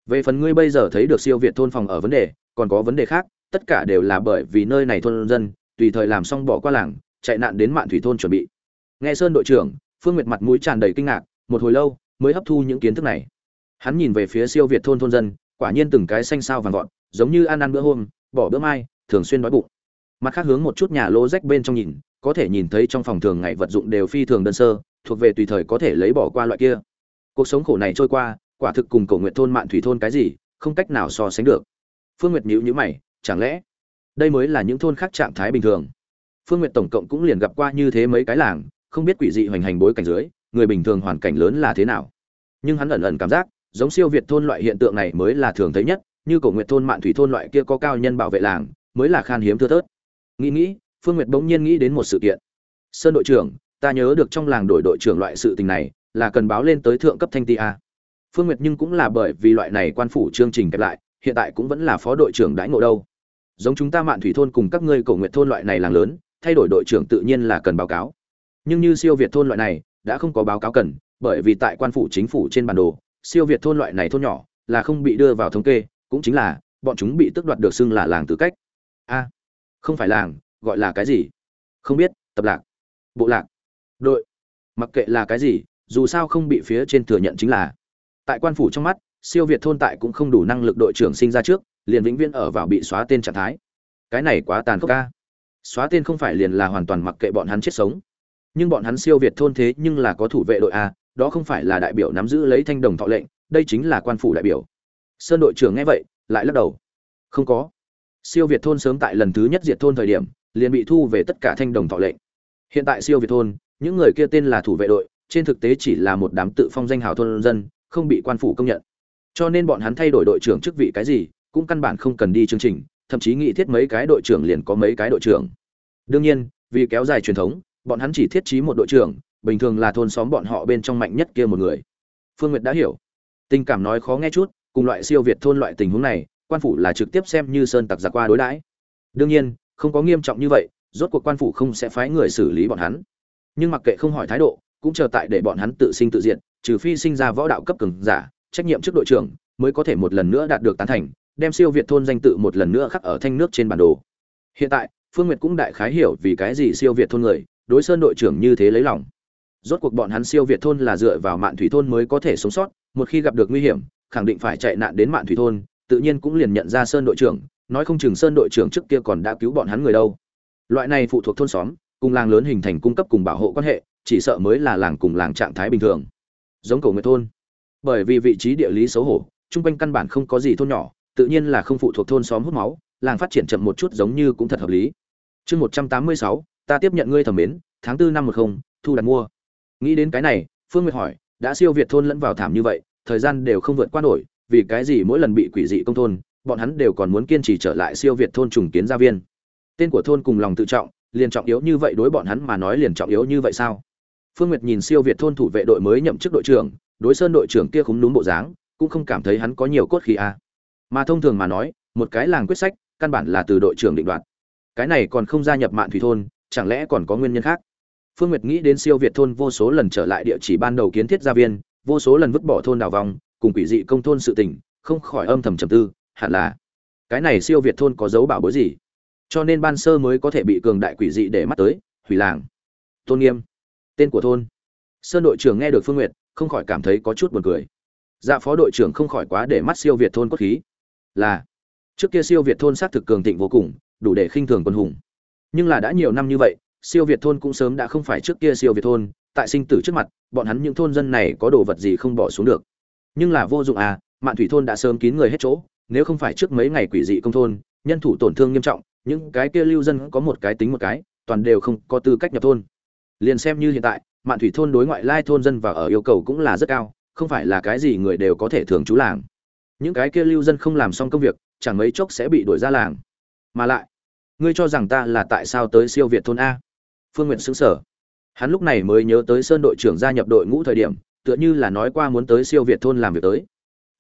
về phần ngươi bây giờ thấy được siêu việt thôn phòng ở vấn đề, còn có vấn đề khác, tất cả đều là bởi vì nơi này thôn dân, tùy thời làm xong bỏ qua làng, chạy nạn đến mạn thủy thôn chuẩn bị. Nghe sơn đội trưởng, phương nguyệt mặt mũi tràn đầy kinh ngạc, một hồi lâu, mới hấp thu những kiến thức này. Hắn nhìn về phía siêu việt thôn thôn dân, quả nhiên từng cái xanh sao vàng gọn giống như ăn ăn bữa hôm, bỏ bữa mai, thường xuyên đói bụng. Mặt khác hướng một chút nhà lô rách bên trong nhìn, có thể nhìn thấy trong phòng thường ngày vật dụng đều phi thường đơn sơ, thuộc về tùy thời có thể lấy bỏ qua loại kia. Cuộc sống khổ này trôi qua quả thực cùng cầu nguyện thôn mạn thủy thôn cái gì, không cách nào so sánh được. Phương nguyệt nhữ nhữ mày, chẳng lẽ đây mới là những thôn khác trạng thái bình thường? Phương nguyệt tổng cộng cũng liền gặp qua như thế mấy cái làng, không biết quỷ dị hoành hành bối cảnh dưới, người bình thường hoàn cảnh lớn là thế nào. Nhưng hắn ẩn ẩn cảm giác, giống siêu việt thôn loại hiện tượng này mới là thường thấy nhất, như cổ nguyện thôn mạn thủy thôn loại kia có cao nhân bảo vệ làng, mới là khan hiếm thưa thớt. Nghĩ nghĩ, phương nguyệt bỗng nhiên nghĩ đến một sự kiện. Sơn đội trưởng, ta nhớ được trong làng đổi đội trưởng loại sự tình này, là cần báo lên tới thượng cấp thanh ti a phương nguyệt nhưng cũng là bởi vì loại này quan phủ chương trình kẹp lại, hiện tại cũng vẫn là phó đội trưởng đãi ngộ đâu. Giống chúng ta mạn thủy thôn cùng các ngươi cổ nguyệt thôn loại này làng lớn, thay đổi đội trưởng tự nhiên là cần báo cáo. Nhưng như siêu việt thôn loại này, đã không có báo cáo cần, bởi vì tại quan phủ chính phủ trên bản đồ, siêu việt thôn loại này thôn nhỏ là không bị đưa vào thống kê, cũng chính là bọn chúng bị tước đoạt được xưng là làng tư cách. A, không phải làng, gọi là cái gì? Không biết, tập lạc, bộ lạc, đội. Mặc kệ là cái gì, dù sao không bị phía trên thừa nhận chính là tại quan phủ trong mắt, siêu việt thôn tại cũng không đủ năng lực đội trưởng sinh ra trước, liền vĩnh viễn ở vào bị xóa tên trạng thái. Cái này quá tàn khốc ca xóa tên không phải liền là hoàn toàn mặc kệ bọn hắn chết sống. Nhưng bọn hắn siêu việt thôn thế nhưng là có thủ vệ đội a, đó không phải là đại biểu nắm giữ lấy thanh đồng thọ lệnh, đây chính là quan phủ đại biểu. Sơn đội trưởng nghe vậy, lại lắc đầu. Không có. Siêu việt thôn sớm tại lần thứ nhất diệt thôn thời điểm, liền bị thu về tất cả thanh đồng thọ lệnh. Hiện tại siêu việt thôn, những người kia tên là thủ vệ đội, trên thực tế chỉ là một đám tự phong danh hào thôn dân không bị quan phủ công nhận. Cho nên bọn hắn thay đổi đội trưởng chức vị cái gì, cũng căn bản không cần đi chương trình, thậm chí nghị thiết mấy cái đội trưởng liền có mấy cái đội trưởng. Đương nhiên, vì kéo dài truyền thống, bọn hắn chỉ thiết trí một đội trưởng, bình thường là thôn xóm bọn họ bên trong mạnh nhất kia một người. Phương nguyệt đã hiểu. Tình cảm nói khó nghe chút, cùng loại siêu việt thôn loại tình huống này, quan phủ là trực tiếp xem như sơn tặc giặc qua đối đãi. Đương nhiên, không có nghiêm trọng như vậy, rốt cuộc quan phủ không sẽ phái người xử lý bọn hắn. Nhưng mặc kệ không hỏi thái độ, cũng chờ tại để bọn hắn tự sinh tự diện trừ phi sinh ra võ đạo cấp cường giả, trách nhiệm trước đội trưởng mới có thể một lần nữa đạt được tán thành, đem siêu việt thôn danh tự một lần nữa khắc ở thanh nước trên bản đồ. Hiện tại, phương nguyệt cũng đại khái hiểu vì cái gì siêu việt thôn người, đối sơn đội trưởng như thế lấy lòng. Rốt cuộc bọn hắn siêu việt thôn là dựa vào mạn thủy thôn mới có thể sống sót, một khi gặp được nguy hiểm, khẳng định phải chạy nạn đến mạn thủy thôn, tự nhiên cũng liền nhận ra sơn đội trưởng, nói không chừng sơn đội trưởng trước kia còn đã cứu bọn hắn người đâu. Loại này phụ thuộc thôn xóm, cùng làng lớn hình thành cung cấp cùng bảo hộ quan hệ, chỉ sợ mới là làng cùng làng trạng thái bình thường giống cầu nguyệt thôn. Bởi vì vị trí địa lý xấu hổ, chung quanh căn bản không có gì thôn nhỏ, tự nhiên là không phụ thuộc thôn xóm hút máu, làng phát triển chậm một chút giống như cũng thật hợp lý. Chương một trăm tám mươi sáu, ta tiếp nhận ngươi thẩm mến, tháng tư năm một không, thu đặt mua. Nghĩ đến cái này, phương nguyệt hỏi, đã siêu việt thôn lẫn vào thảm như vậy, thời gian đều không vượt qua nổi, vì cái gì mỗi lần bị quỷ dị công thôn, bọn hắn đều còn muốn kiên trì trở lại siêu việt thôn trùng kiến gia viên? Tên của thôn cùng lòng tự trọng, liền trọng yếu như vậy đối bọn hắn mà nói liền trọng yếu như vậy sao? Phương nguyệt nhìn siêu việt thôn thủ vệ đội mới nhậm chức đội trưởng, đối sơn đội trưởng kia cũng núm bộ dáng, cũng không cảm thấy hắn có nhiều cốt khí a. À. mà thông thường mà nói, một cái làng quyết sách, căn bản là từ đội trưởng định đoạt. Cái này còn không gia nhập mạn thủy thôn, chẳng lẽ còn có nguyên nhân khác? Phương nguyệt nghĩ đến siêu việt thôn vô số lần trở lại địa chỉ ban đầu kiến thiết gia viên, vô số lần vứt bỏ thôn đào vòng cùng quỷ dị công thôn sự tình, không khỏi âm thầm trầm tư, hẳn là cái này siêu việt thôn có dấu bảo bối gì? Cho nên ban sơ mới có thể bị cường đại quỷ dị để mắt tới, hủy làng. Tôn nghiêm tên của thôn. Sơn đội trưởng nghe được phương nguyệt, không khỏi cảm thấy có chút buồn cười. Dạ phó đội trưởng không khỏi quá để mắt siêu việt thôn cốt khí. Là, trước kia siêu việt thôn xác thực cường thịnh vô cùng, đủ để khinh thường quân hùng. Nhưng là đã nhiều năm như vậy, siêu việt thôn cũng sớm đã không phải trước kia siêu việt thôn, tại sinh tử trước mặt, bọn hắn những thôn dân này có đồ vật gì không bỏ xuống được. Nhưng là vô dụng à mạn thủy thôn đã sớm kín người hết chỗ, nếu không phải trước mấy ngày quỷ dị công thôn, nhân thủ tổn thương nghiêm trọng, những cái kia lưu dân có một cái tính một cái, toàn đều không có tư cách nhập thôn liền xem như hiện tại, mạn thủy thôn đối ngoại lai thôn dân và ở yêu cầu cũng là rất cao, không phải là cái gì người đều có thể thường trú làng. Những cái kia lưu dân không làm xong công việc, chẳng mấy chốc sẽ bị đuổi ra làng. Mà lại, ngươi cho rằng ta là tại sao tới siêu việt thôn a? Phương nguyện xứng sở hắn lúc này mới nhớ tới sơn đội trưởng gia nhập đội ngũ thời điểm, tựa như là nói qua muốn tới siêu việt thôn làm việc tới.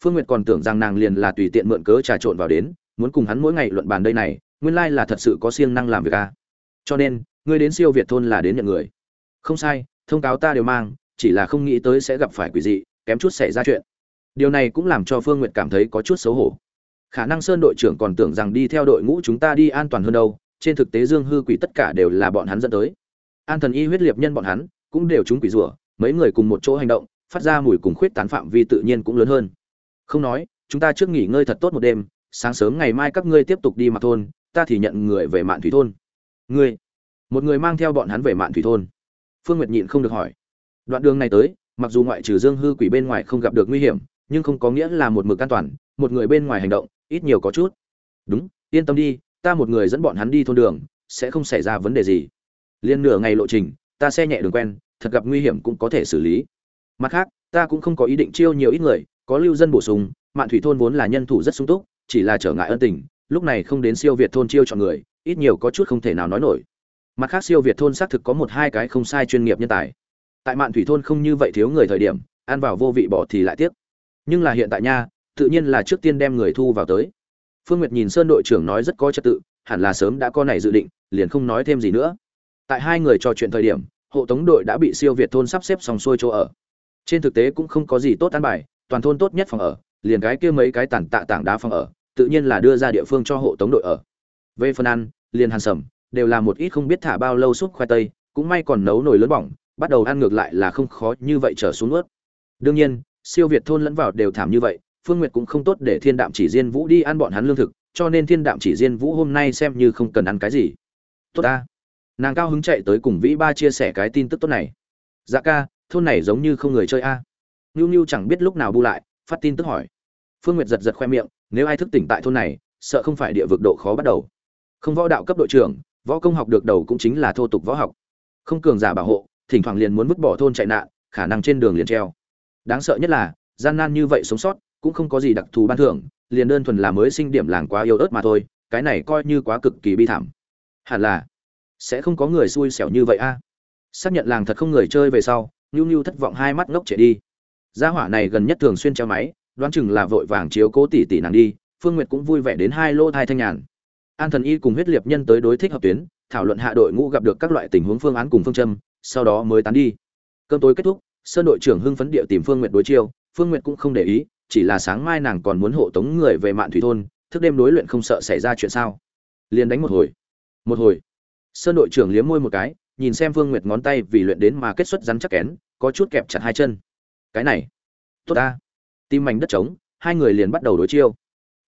Phương nguyệt còn tưởng rằng nàng liền là tùy tiện mượn cớ trà trộn vào đến, muốn cùng hắn mỗi ngày luận bàn đây này, nguyên lai là thật sự có siêng năng làm việc a. Cho nên, ngươi đến siêu việt thôn là đến nhận người không sai, thông cáo ta đều mang, chỉ là không nghĩ tới sẽ gặp phải quỷ dị, kém chút xảy ra chuyện. Điều này cũng làm cho phương n g u y ệ t cảm thấy có chút xấu hổ. Khả năng sơn đội trưởng còn tưởng rằng đi theo đội ngũ chúng ta đi an toàn hơn đâu, trên thực tế dương hư quỷ tất cả đều là bọn hắn dẫn tới. An thần y huyết liệt nhân bọn hắn, cũng đều trúng quỷ rủa, mấy người cùng một chỗ hành động, phát ra mùi cùng khuyết tán phạm vi tự nhiên cũng lớn hơn. Không nói, chúng ta trước nghỉ ngơi thật tốt một đêm, sáng sớm ngày mai các ngươi tiếp tục đi mặt thôn, ta thì nhận người về mạn thủy thôn. Ngươi, một người mang theo bọn hắn về mạn thủy thôn phương nguyệt nhịn không được hỏi. Đoạn đường này tới, mặc dù ngoại trừ dương hư quỷ bên ngoài không gặp được nguy hiểm, nhưng không có nghĩa là một mực an toàn, một người bên ngoài hành động, ít nhiều có chút. Đúng, yên tâm đi, ta một người dẫn bọn hắn đi thôn đường, sẽ không xảy ra vấn đề gì. Liên nửa ngày lộ trình, ta xe nhẹ đường quen, thật gặp nguy hiểm cũng có thể xử lý. Mặt khác, ta cũng không có ý định chiêu nhiều ít người, có lưu dân bổ sung, mạn thủy thôn vốn là nhân thủ rất sung túc, chỉ là trở ngại ân tình, lúc này không đến siêu việt thôn chiêu chọn người, ít nhiều có chút không thể nào nói nổi mặt khác siêu việt thôn xác thực có một hai cái không sai chuyên nghiệp nhân tài. Tại mạn thủy thôn không như vậy thiếu người thời điểm, ăn vào vô vị bỏ thì lại tiếc. Nhưng là hiện tại nha, tự nhiên là trước tiên đem người thu vào tới. Phương nguyệt nhìn sơn đội trưởng nói rất có trật tự, hẳn là sớm đã có này dự định, liền không nói thêm gì nữa. Tại hai người trò chuyện thời điểm, hộ tống đội đã bị siêu việt thôn sắp xếp xong xuôi chỗ ở. Trên thực tế cũng không có gì tốt ăn bài, toàn thôn tốt nhất phòng ở, liền cái kia mấy cái tản tạ tảng đá phòng ở, tự nhiên là đưa ra địa phương cho hộ tống đội ở. Về phần ăn, liền hàn sầm đều là một ít không biết thả bao lâu súp khoai tây, cũng may còn nấu nồi lớn bỏng, bắt đầu ăn ngược lại là không khó như vậy trở xuống ướt đương nhiên, siêu việt thôn lẫn vào đều thảm như vậy, phương nguyệt cũng không tốt để thiên đạm chỉ diên vũ đi ăn bọn hắn lương thực, cho nên thiên đạm chỉ diên vũ hôm nay xem như không cần ăn cái gì. Tốt ta. Nàng cao hứng chạy tới cùng vĩ ba chia sẻ cái tin tức tốt này. Dạ ca, thôn này giống như không người chơi a. À. nhu nhu chẳng biết lúc nào bu lại, phát tin tức hỏi. Phương nguyệt giật giật khoe miệng, nếu ai thức tỉnh tại thôn này, sợ không phải địa vực độ khó bắt đầu. Không võ đạo cấp đội trưởng võ công học được đầu cũng chính là thô tục võ học. Không cường giả bảo hộ, thỉnh thoảng liền muốn vứt bỏ thôn chạy nạn, khả năng trên đường liền treo. Đáng sợ nhất là, gian nan như vậy sống sót, cũng không có gì đặc thù ban thưởng, liền đơn thuần là mới sinh điểm làng quá yếu ớt mà thôi, cái này coi như quá cực kỳ bi thảm. Hẳn là, sẽ không có người xui xẻo như vậy a. Xác nhận làng thật không người chơi về sau nhu nhu thất vọng hai mắt ngốc chạy đi. Gia hỏa này gần nhất thường xuyên treo máy, đoán chừng là vội vàng chiếu cố tỷ tỷ nàng đi, phương nguyệt cũng vui vẻ đến hai lô thai thanh nhàn an thần y cùng huyết liệt nhân tới đối thích hợp tuyến, thảo luận hạ đội ngũ gặp được các loại tình huống phương án cùng phương châm, sau đó mới tán đi. Cơm tối kết thúc, sơn đội trưởng hưng phấn địa tìm phương n g u y ệ t đối chiêu, phương n g u y ệ t cũng không để ý, chỉ là sáng mai nàng còn muốn hộ tống người về mạn thủy thôn, thức đêm đối luyện không sợ xảy ra chuyện sao. Liền đánh một hồi. Một hồi. Sơn đội trưởng liếm môi một cái, nhìn xem phương nguyệt ngón tay vì luyện đến mà kết xuất rắn chắc kén, có chút kẹp chặt hai chân. Cái này, tốt ta. Tim mảnh đất trống, hai người liền bắt đầu đối chiêu.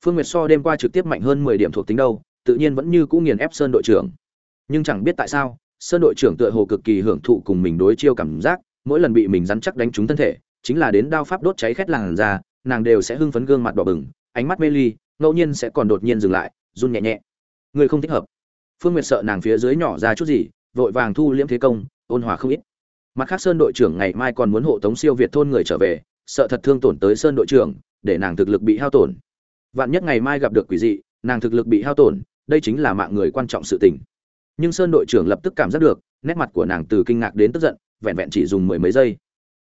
Phương nguyệt so đêm qua trực tiếp mạnh hơn mười điểm thuộc tính đâu tự nhiên vẫn như cũ nghiền ép sơn đội trưởng. Nhưng chẳng biết tại sao sơn đội trưởng tựa hồ cực kỳ hưởng thụ cùng mình đối chiêu cảm giác mỗi lần bị mình rắn chắc đánh trúng thân thể chính là đến đao pháp đốt cháy khét làn ra, nàng đều sẽ hưng phấn gương mặt đỏ bừng ánh mắt mê ly ngẫu nhiên sẽ còn đột nhiên dừng lại run nhẹ nhẹ. Người không thích hợp. Phương nguyệt sợ nàng phía dưới nhỏ ra chút gì vội vàng thu liễm thế công ôn hòa không ít. Mặt khác sơn đội trưởng ngày mai còn muốn hộ tống siêu việt thôn người trở về sợ thật thương tổn tới sơn đội trưởng để nàng thực lực bị hao tổn. Vạn nhất ngày mai gặp được quỷ dị nàng thực lực bị hao tổn đây chính là mạng người quan trọng sự tình. Nhưng sơn đội trưởng lập tức cảm giác được, nét mặt của nàng từ kinh ngạc đến tức giận, vẹn vẹn chỉ dùng mười mấy giây.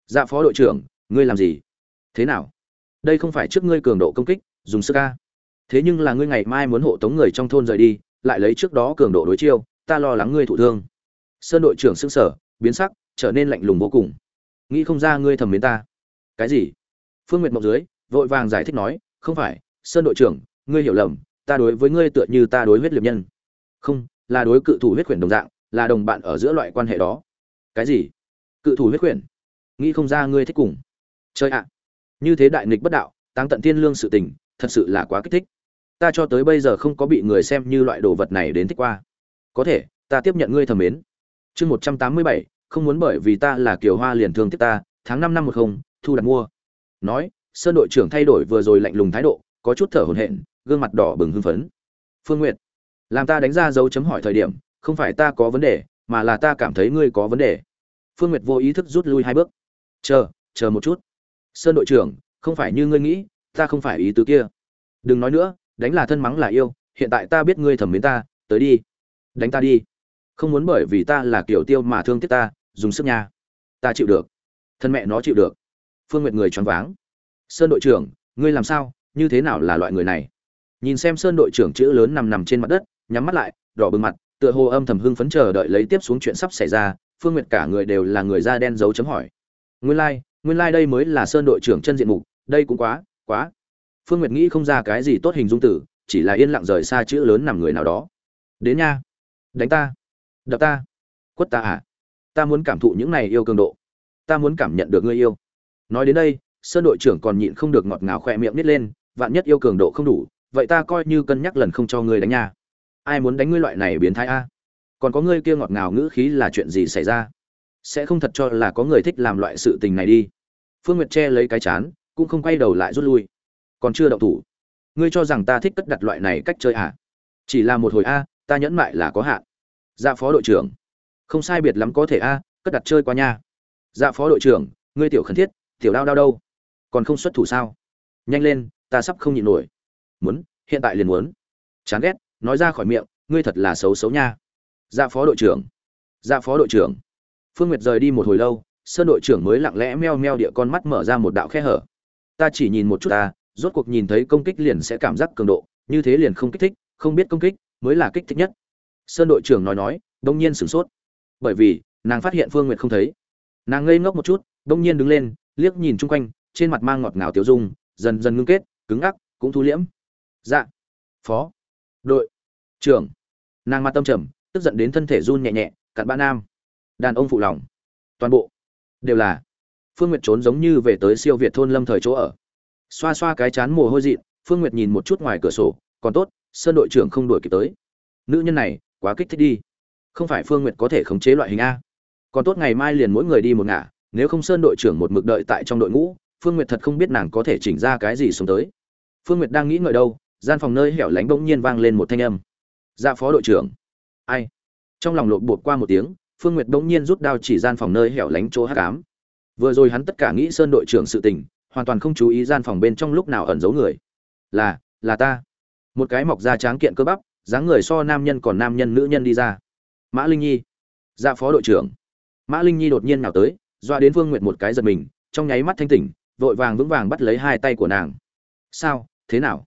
Dạ phó đội trưởng, ngươi làm gì? Thế nào? Đây không phải trước ngươi cường độ công kích, dùng sức ca thế nhưng là ngươi ngày mai muốn hộ tống người trong thôn rời đi, lại lấy trước đó cường độ đối chiêu, ta lo lắng ngươi thụ thương. Sơn đội trưởng xưng sở biến sắc, trở nên lạnh lùng vô cùng. Nghĩ không ra ngươi thầm mến ta. Cái gì? Phương nguyệt mộng dưới, vội vàng giải thích nói, không phải, sơn đội trưởng, ngươi hiểu lầm ta đối với ngươi tựa như ta đối huyết liệt nhân. Không, là đối cự thủ huyết quyển đồng dạng, là đồng bạn ở giữa loại quan hệ đó. Cái gì? Cự thủ huyết quyển? Nghĩ không ra ngươi thích cùng. Chơi ạ. Như thế đại nghịch bất đạo tăng tận thiên lương sự tình, thật sự là quá kích thích. Ta cho tới bây giờ không có bị người xem như loại đồ vật này đến thích qua. Có thể, ta tiếp nhận ngươi thầm mến. Chương một trăm tám mươi bảy, không muốn bởi vì ta là kiều hoa liền thương tiếp ta, tháng năm năm một không, thu đặt mua. Nói, sơn đội trưởng thay đổi vừa rồi lạnh lùng thái độ, có chút thở hổn hển gương mặt đỏ bừng hưng phấn. Phương n g u y ệ t làm ta đánh ra dấu chấm hỏi thời điểm, không phải ta có vấn đề, mà là ta cảm thấy ngươi có vấn đề. Phương n g u y ệ t vô ý thức rút lui hai bước. Chờ chờ một chút. Sơn đội trưởng, không phải như ngươi nghĩ, ta không phải ý tứ kia. Đừng nói nữa, đánh là thân mắng là yêu, hiện tại ta biết ngươi thẩm mến ta, tới đi. Đánh ta đi. Không muốn bởi vì ta là kiểu tiêu mà thương tiếc ta, dùng sức nha. Ta chịu được. Thân mẹ nó chịu được. Phương nguyệt người choáng váng. Sơn đội trưởng, ngươi làm sao? Như thế nào là loại người này? Nhìn xem sơn đội trưởng chữ lớn nằm nằm trên mặt đất nhắm mắt lại đỏ bừng mặt tựa hồ âm thầm hưng phấn chờ đợi lấy tiếp xuống chuyện sắp xảy ra phương nguyệt cả người đều là người da đen dấu chấm hỏi. Nguyên lai、like, nguyên lai、like、đây mới là sơn đội trưởng chân diện mục đây cũng quá quá. Phương nguyệt nghĩ không ra cái gì tốt hình dung tử chỉ là yên lặng rời xa chữ lớn nằm người nào đó. Đến nha. Đánh ta. Đập ta. Quất ta à. Ta muốn cảm thụ những này yêu cường độ. Ta muốn cảm nhận được ngươi yêu. Nói đến đây sơn đội trưởng còn nhịn không được ngọt ngào khoe miệng nít lên vạn nhất yêu cường độ không đủ vậy ta coi như cân nhắc lần không cho ngươi đánh nha. Ai muốn đánh ngươi loại này biến thái a? Còn có ngươi kia ngọt ngào ngữ khí là chuyện gì xảy ra? Sẽ không thật cho là có người thích làm loại sự tình này đi. Phương nguyệt che lấy cái chán, cũng không quay đầu lại rút lui. Còn chưa động thủ. Ngươi cho rằng ta thích cất đặt loại này cách chơi à? Chỉ là một hồi a, ta nhẫn mại là có hạn. Dạ phó đội trưởng. Không sai biệt lắm có thể a, cất đặt chơi qua nha. Dạ phó đội trưởng, ngươi tiểu khẩn thiết, tiểu đao đao đâu? Còn không xuất thủ sao? Nhanh lên, ta sắp không nhịn nổi muốn, hiện tại liền muốn. Chán ghét, nói ra khỏi miệng, ngươi thật là xấu xấu nha. Dạ phó đội trưởng. Dạ phó đội trưởng. Phương nguyệt rời đi một hồi lâu, sơn đội trưởng mới lặng lẽ meo meo địa con mắt mở ra một đạo khe hở. Ta chỉ nhìn một chút ta, rốt cuộc nhìn thấy công kích liền sẽ cảm giác cường độ, như thế liền không kích thích, không biết công kích mới là kích thích nhất. Sơn đội trưởng nói nói, đông nhiên sửng sốt. Bởi vì, nàng phát hiện phương nguyệt không thấy. Nàng ngây ngốc một chút, đông nhiên đứng lên, liếc nhìn chung quanh, trên mặt mang ngọt ngào tiêu dung, dần dần ngưng kết, cứng ngắc, cũng thu liễm dạ. Phó. Đội. Trưởng. Nàng mặt tâm trầm, tức giận đến thân thể run nhẹ nhẹ, cặn bã nam. Đàn ông phụ lòng. Toàn bộ. Đều là. Phương nguyệt trốn giống như về tới siêu việt thôn lâm thời chỗ ở. Xoa xoa cái chán mồ hôi dị phương nguyệt nhìn một chút ngoài cửa sổ, còn tốt, sơn đội trưởng không đuổi kịp tới. Nữ nhân này, quá kích thích đi. Không phải phương nguyệt có thể khống chế loại hình a. Còn tốt ngày mai liền mỗi người đi một ngả, nếu không sơn đội trưởng một mực đợi tại trong đội ngũ, phương nguyệt thật không biết nàng có thể chỉnh ra cái gì xuống tới. Phương nguyệt đang nghĩ ngợi đâu gian phòng nơi hẻo lánh bỗng nhiên vang lên một thanh âm. Dạ phó đội trưởng. Ai? Trong lòng lộn bột qua một tiếng, phương nguyệt bỗng nhiên rút đao chỉ gian phòng nơi hẻo lánh chỗ hát cám vừa rồi hắn tất cả nghĩ sơn đội trưởng sự tình, hoàn toàn không chú ý gian phòng bên trong lúc nào ẩn giấu người. Là là ta. Một cái mọc da tráng kiện cơ bắp, dáng người so nam nhân còn nam nhân nữ nhân đi ra. Mã linh nhi. Dạ phó đội trưởng. Mã linh nhi đột nhiên nào tới doa đến phương nguyệt một cái giật mình, trong nháy mắt thanh tỉnh, vội vàng vững vàng bắt lấy hai tay của nàng. Sao? Thế nào?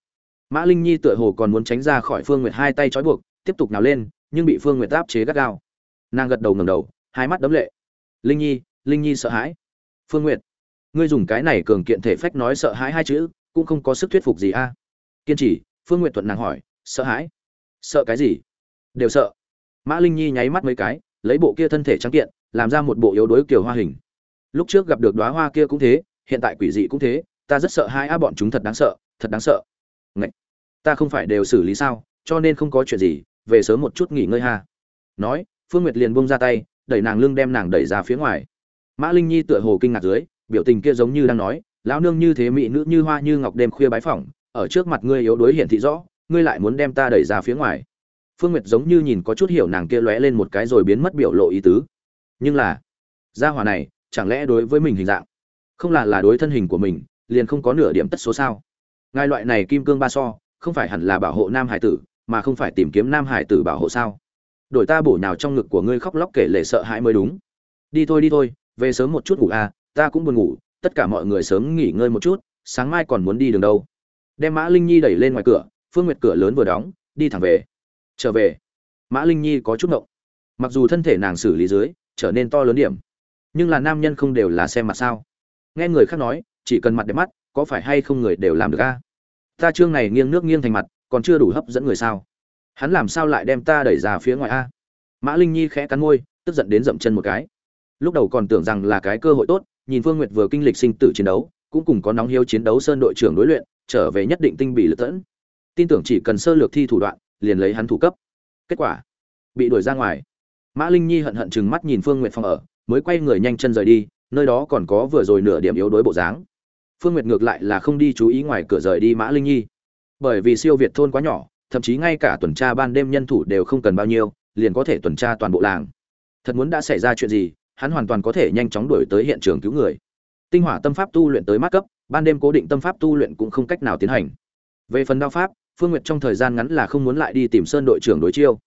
Mã linh nhi tựa hồ còn muốn tránh ra khỏi phương nguyệt hai tay trói buộc, tiếp tục nào lên, nhưng bị phương nguyệt áp chế gắt gao. Nàng gật đầu ngẩng đầu, hai mắt đấm lệ. Linh nhi linh nhi sợ hãi. Phương nguyệt, ngươi dùng cái này cường kiện thể phách nói sợ hãi hai chữ, cũng không có sức thuyết phục gì a. Kiên trì, phương nguyệt thuận nàng hỏi, sợ hãi? Sợ cái gì? Đều sợ. Mã linh nhi nháy mắt mấy cái, lấy bộ kia thân thể trắng kiện, làm ra một bộ yếu đuối kiểu hoa hình. Lúc trước gặp được đóa hoa kia cũng thế, hiện tại quỷ dị cũng thế, ta rất sợ hai a bọn chúng thật đáng sợ, thật đáng sợ. Ngậy! Ta không phải đều xử lý sao, cho nên không có chuyện gì, về sớm một chút nghỉ ngơi ha. Nói, phương nguyệt liền buông ra tay, đẩy nàng lưng đem nàng đẩy ra phía ngoài. Mã linh nhi tựa hồ kinh ngạc dưới, biểu tình kia giống như đang nói, lão nương như thế mỹ nữ như hoa như ngọc đêm khuya bái phỏng, ở trước mặt ngươi yếu đuối hiển thị rõ, ngươi lại muốn đem ta đẩy ra phía ngoài. Phương nguyệt giống như nhìn có chút hiểu nàng kia lóe lên một cái rồi biến mất biểu lộ ý tứ. Nhưng là, gia hỏa này, chẳng lẽ đối với mình hình dạng? Không là là đối thân hình của mình, liền không có nửa điểm tất số sao? Ngài loại này kim cương ba so không phải hẳn là bảo hộ nam hải tử, mà không phải tìm kiếm nam hải tử bảo hộ sao? Đổi ta bổ nhào trong ngực của ngươi khóc lóc kể lể sợ hãi mới đúng. Đi thôi đi thôi, về sớm một chút ngủ à ta cũng buồn ngủ, tất cả mọi người sớm nghỉ ngơi một chút, sáng mai còn muốn đi đường đâu. Đem mã linh nhi đẩy lên ngoài cửa, phương nguyệt cửa lớn vừa đóng, đi thẳng về. Trở về. Mã linh nhi có chút ngộng. Mặc dù thân thể nàng xử lý dưới, trở nên to lớn điểm, nhưng là nam nhân không đều là xem mặt sao. Nghe người khác nói, chỉ cần mặt đẹp mắt, có phải hay không người đều làm được a ta chương này nghiêng nước nghiêng thành mặt, còn chưa đủ hấp dẫn người sao? Hắn làm sao lại đem ta đẩy ra phía ngoài a? Mã linh nhi khẽ cắn môi, tức giận đến dậm chân một cái. Lúc đầu còn tưởng rằng là cái cơ hội tốt, nhìn phương nguyệt vừa kinh lịch sinh tử chiến đấu, cũng cùng có nóng hiếu chiến đấu sơn đội trưởng đối luyện, trở về nhất định tinh bị lật tẫn. Tin tưởng chỉ cần sơ lược thi thủ đoạn, liền lấy hắn thủ cấp. Kết quả, bị đuổi ra ngoài. Mã linh nhi hận hận chừng mắt nhìn phương nguyệt phòng ở, mới quay người nhanh chân rời đi, nơi đó còn có vừa rồi nửa điểm yếu đối bộ dáng phương nguyệt ngược lại là không đi chú ý ngoài cửa rời đi mã linh nhi. Bởi vì siêu việt thôn quá nhỏ, thậm chí ngay cả tuần tra ban đêm nhân thủ đều không cần bao nhiêu, liền có thể tuần tra toàn bộ làng. Thật muốn đã xảy ra chuyện gì, hắn hoàn toàn có thể nhanh chóng đuổi tới hiện trường cứu người. Tinh hỏa tâm pháp tu luyện tới mát cấp, ban đêm cố định tâm pháp tu luyện cũng không cách nào tiến hành. Về phần đao pháp, phương nguyệt trong thời gian ngắn là không muốn lại đi tìm sơn đội trưởng đối chiêu.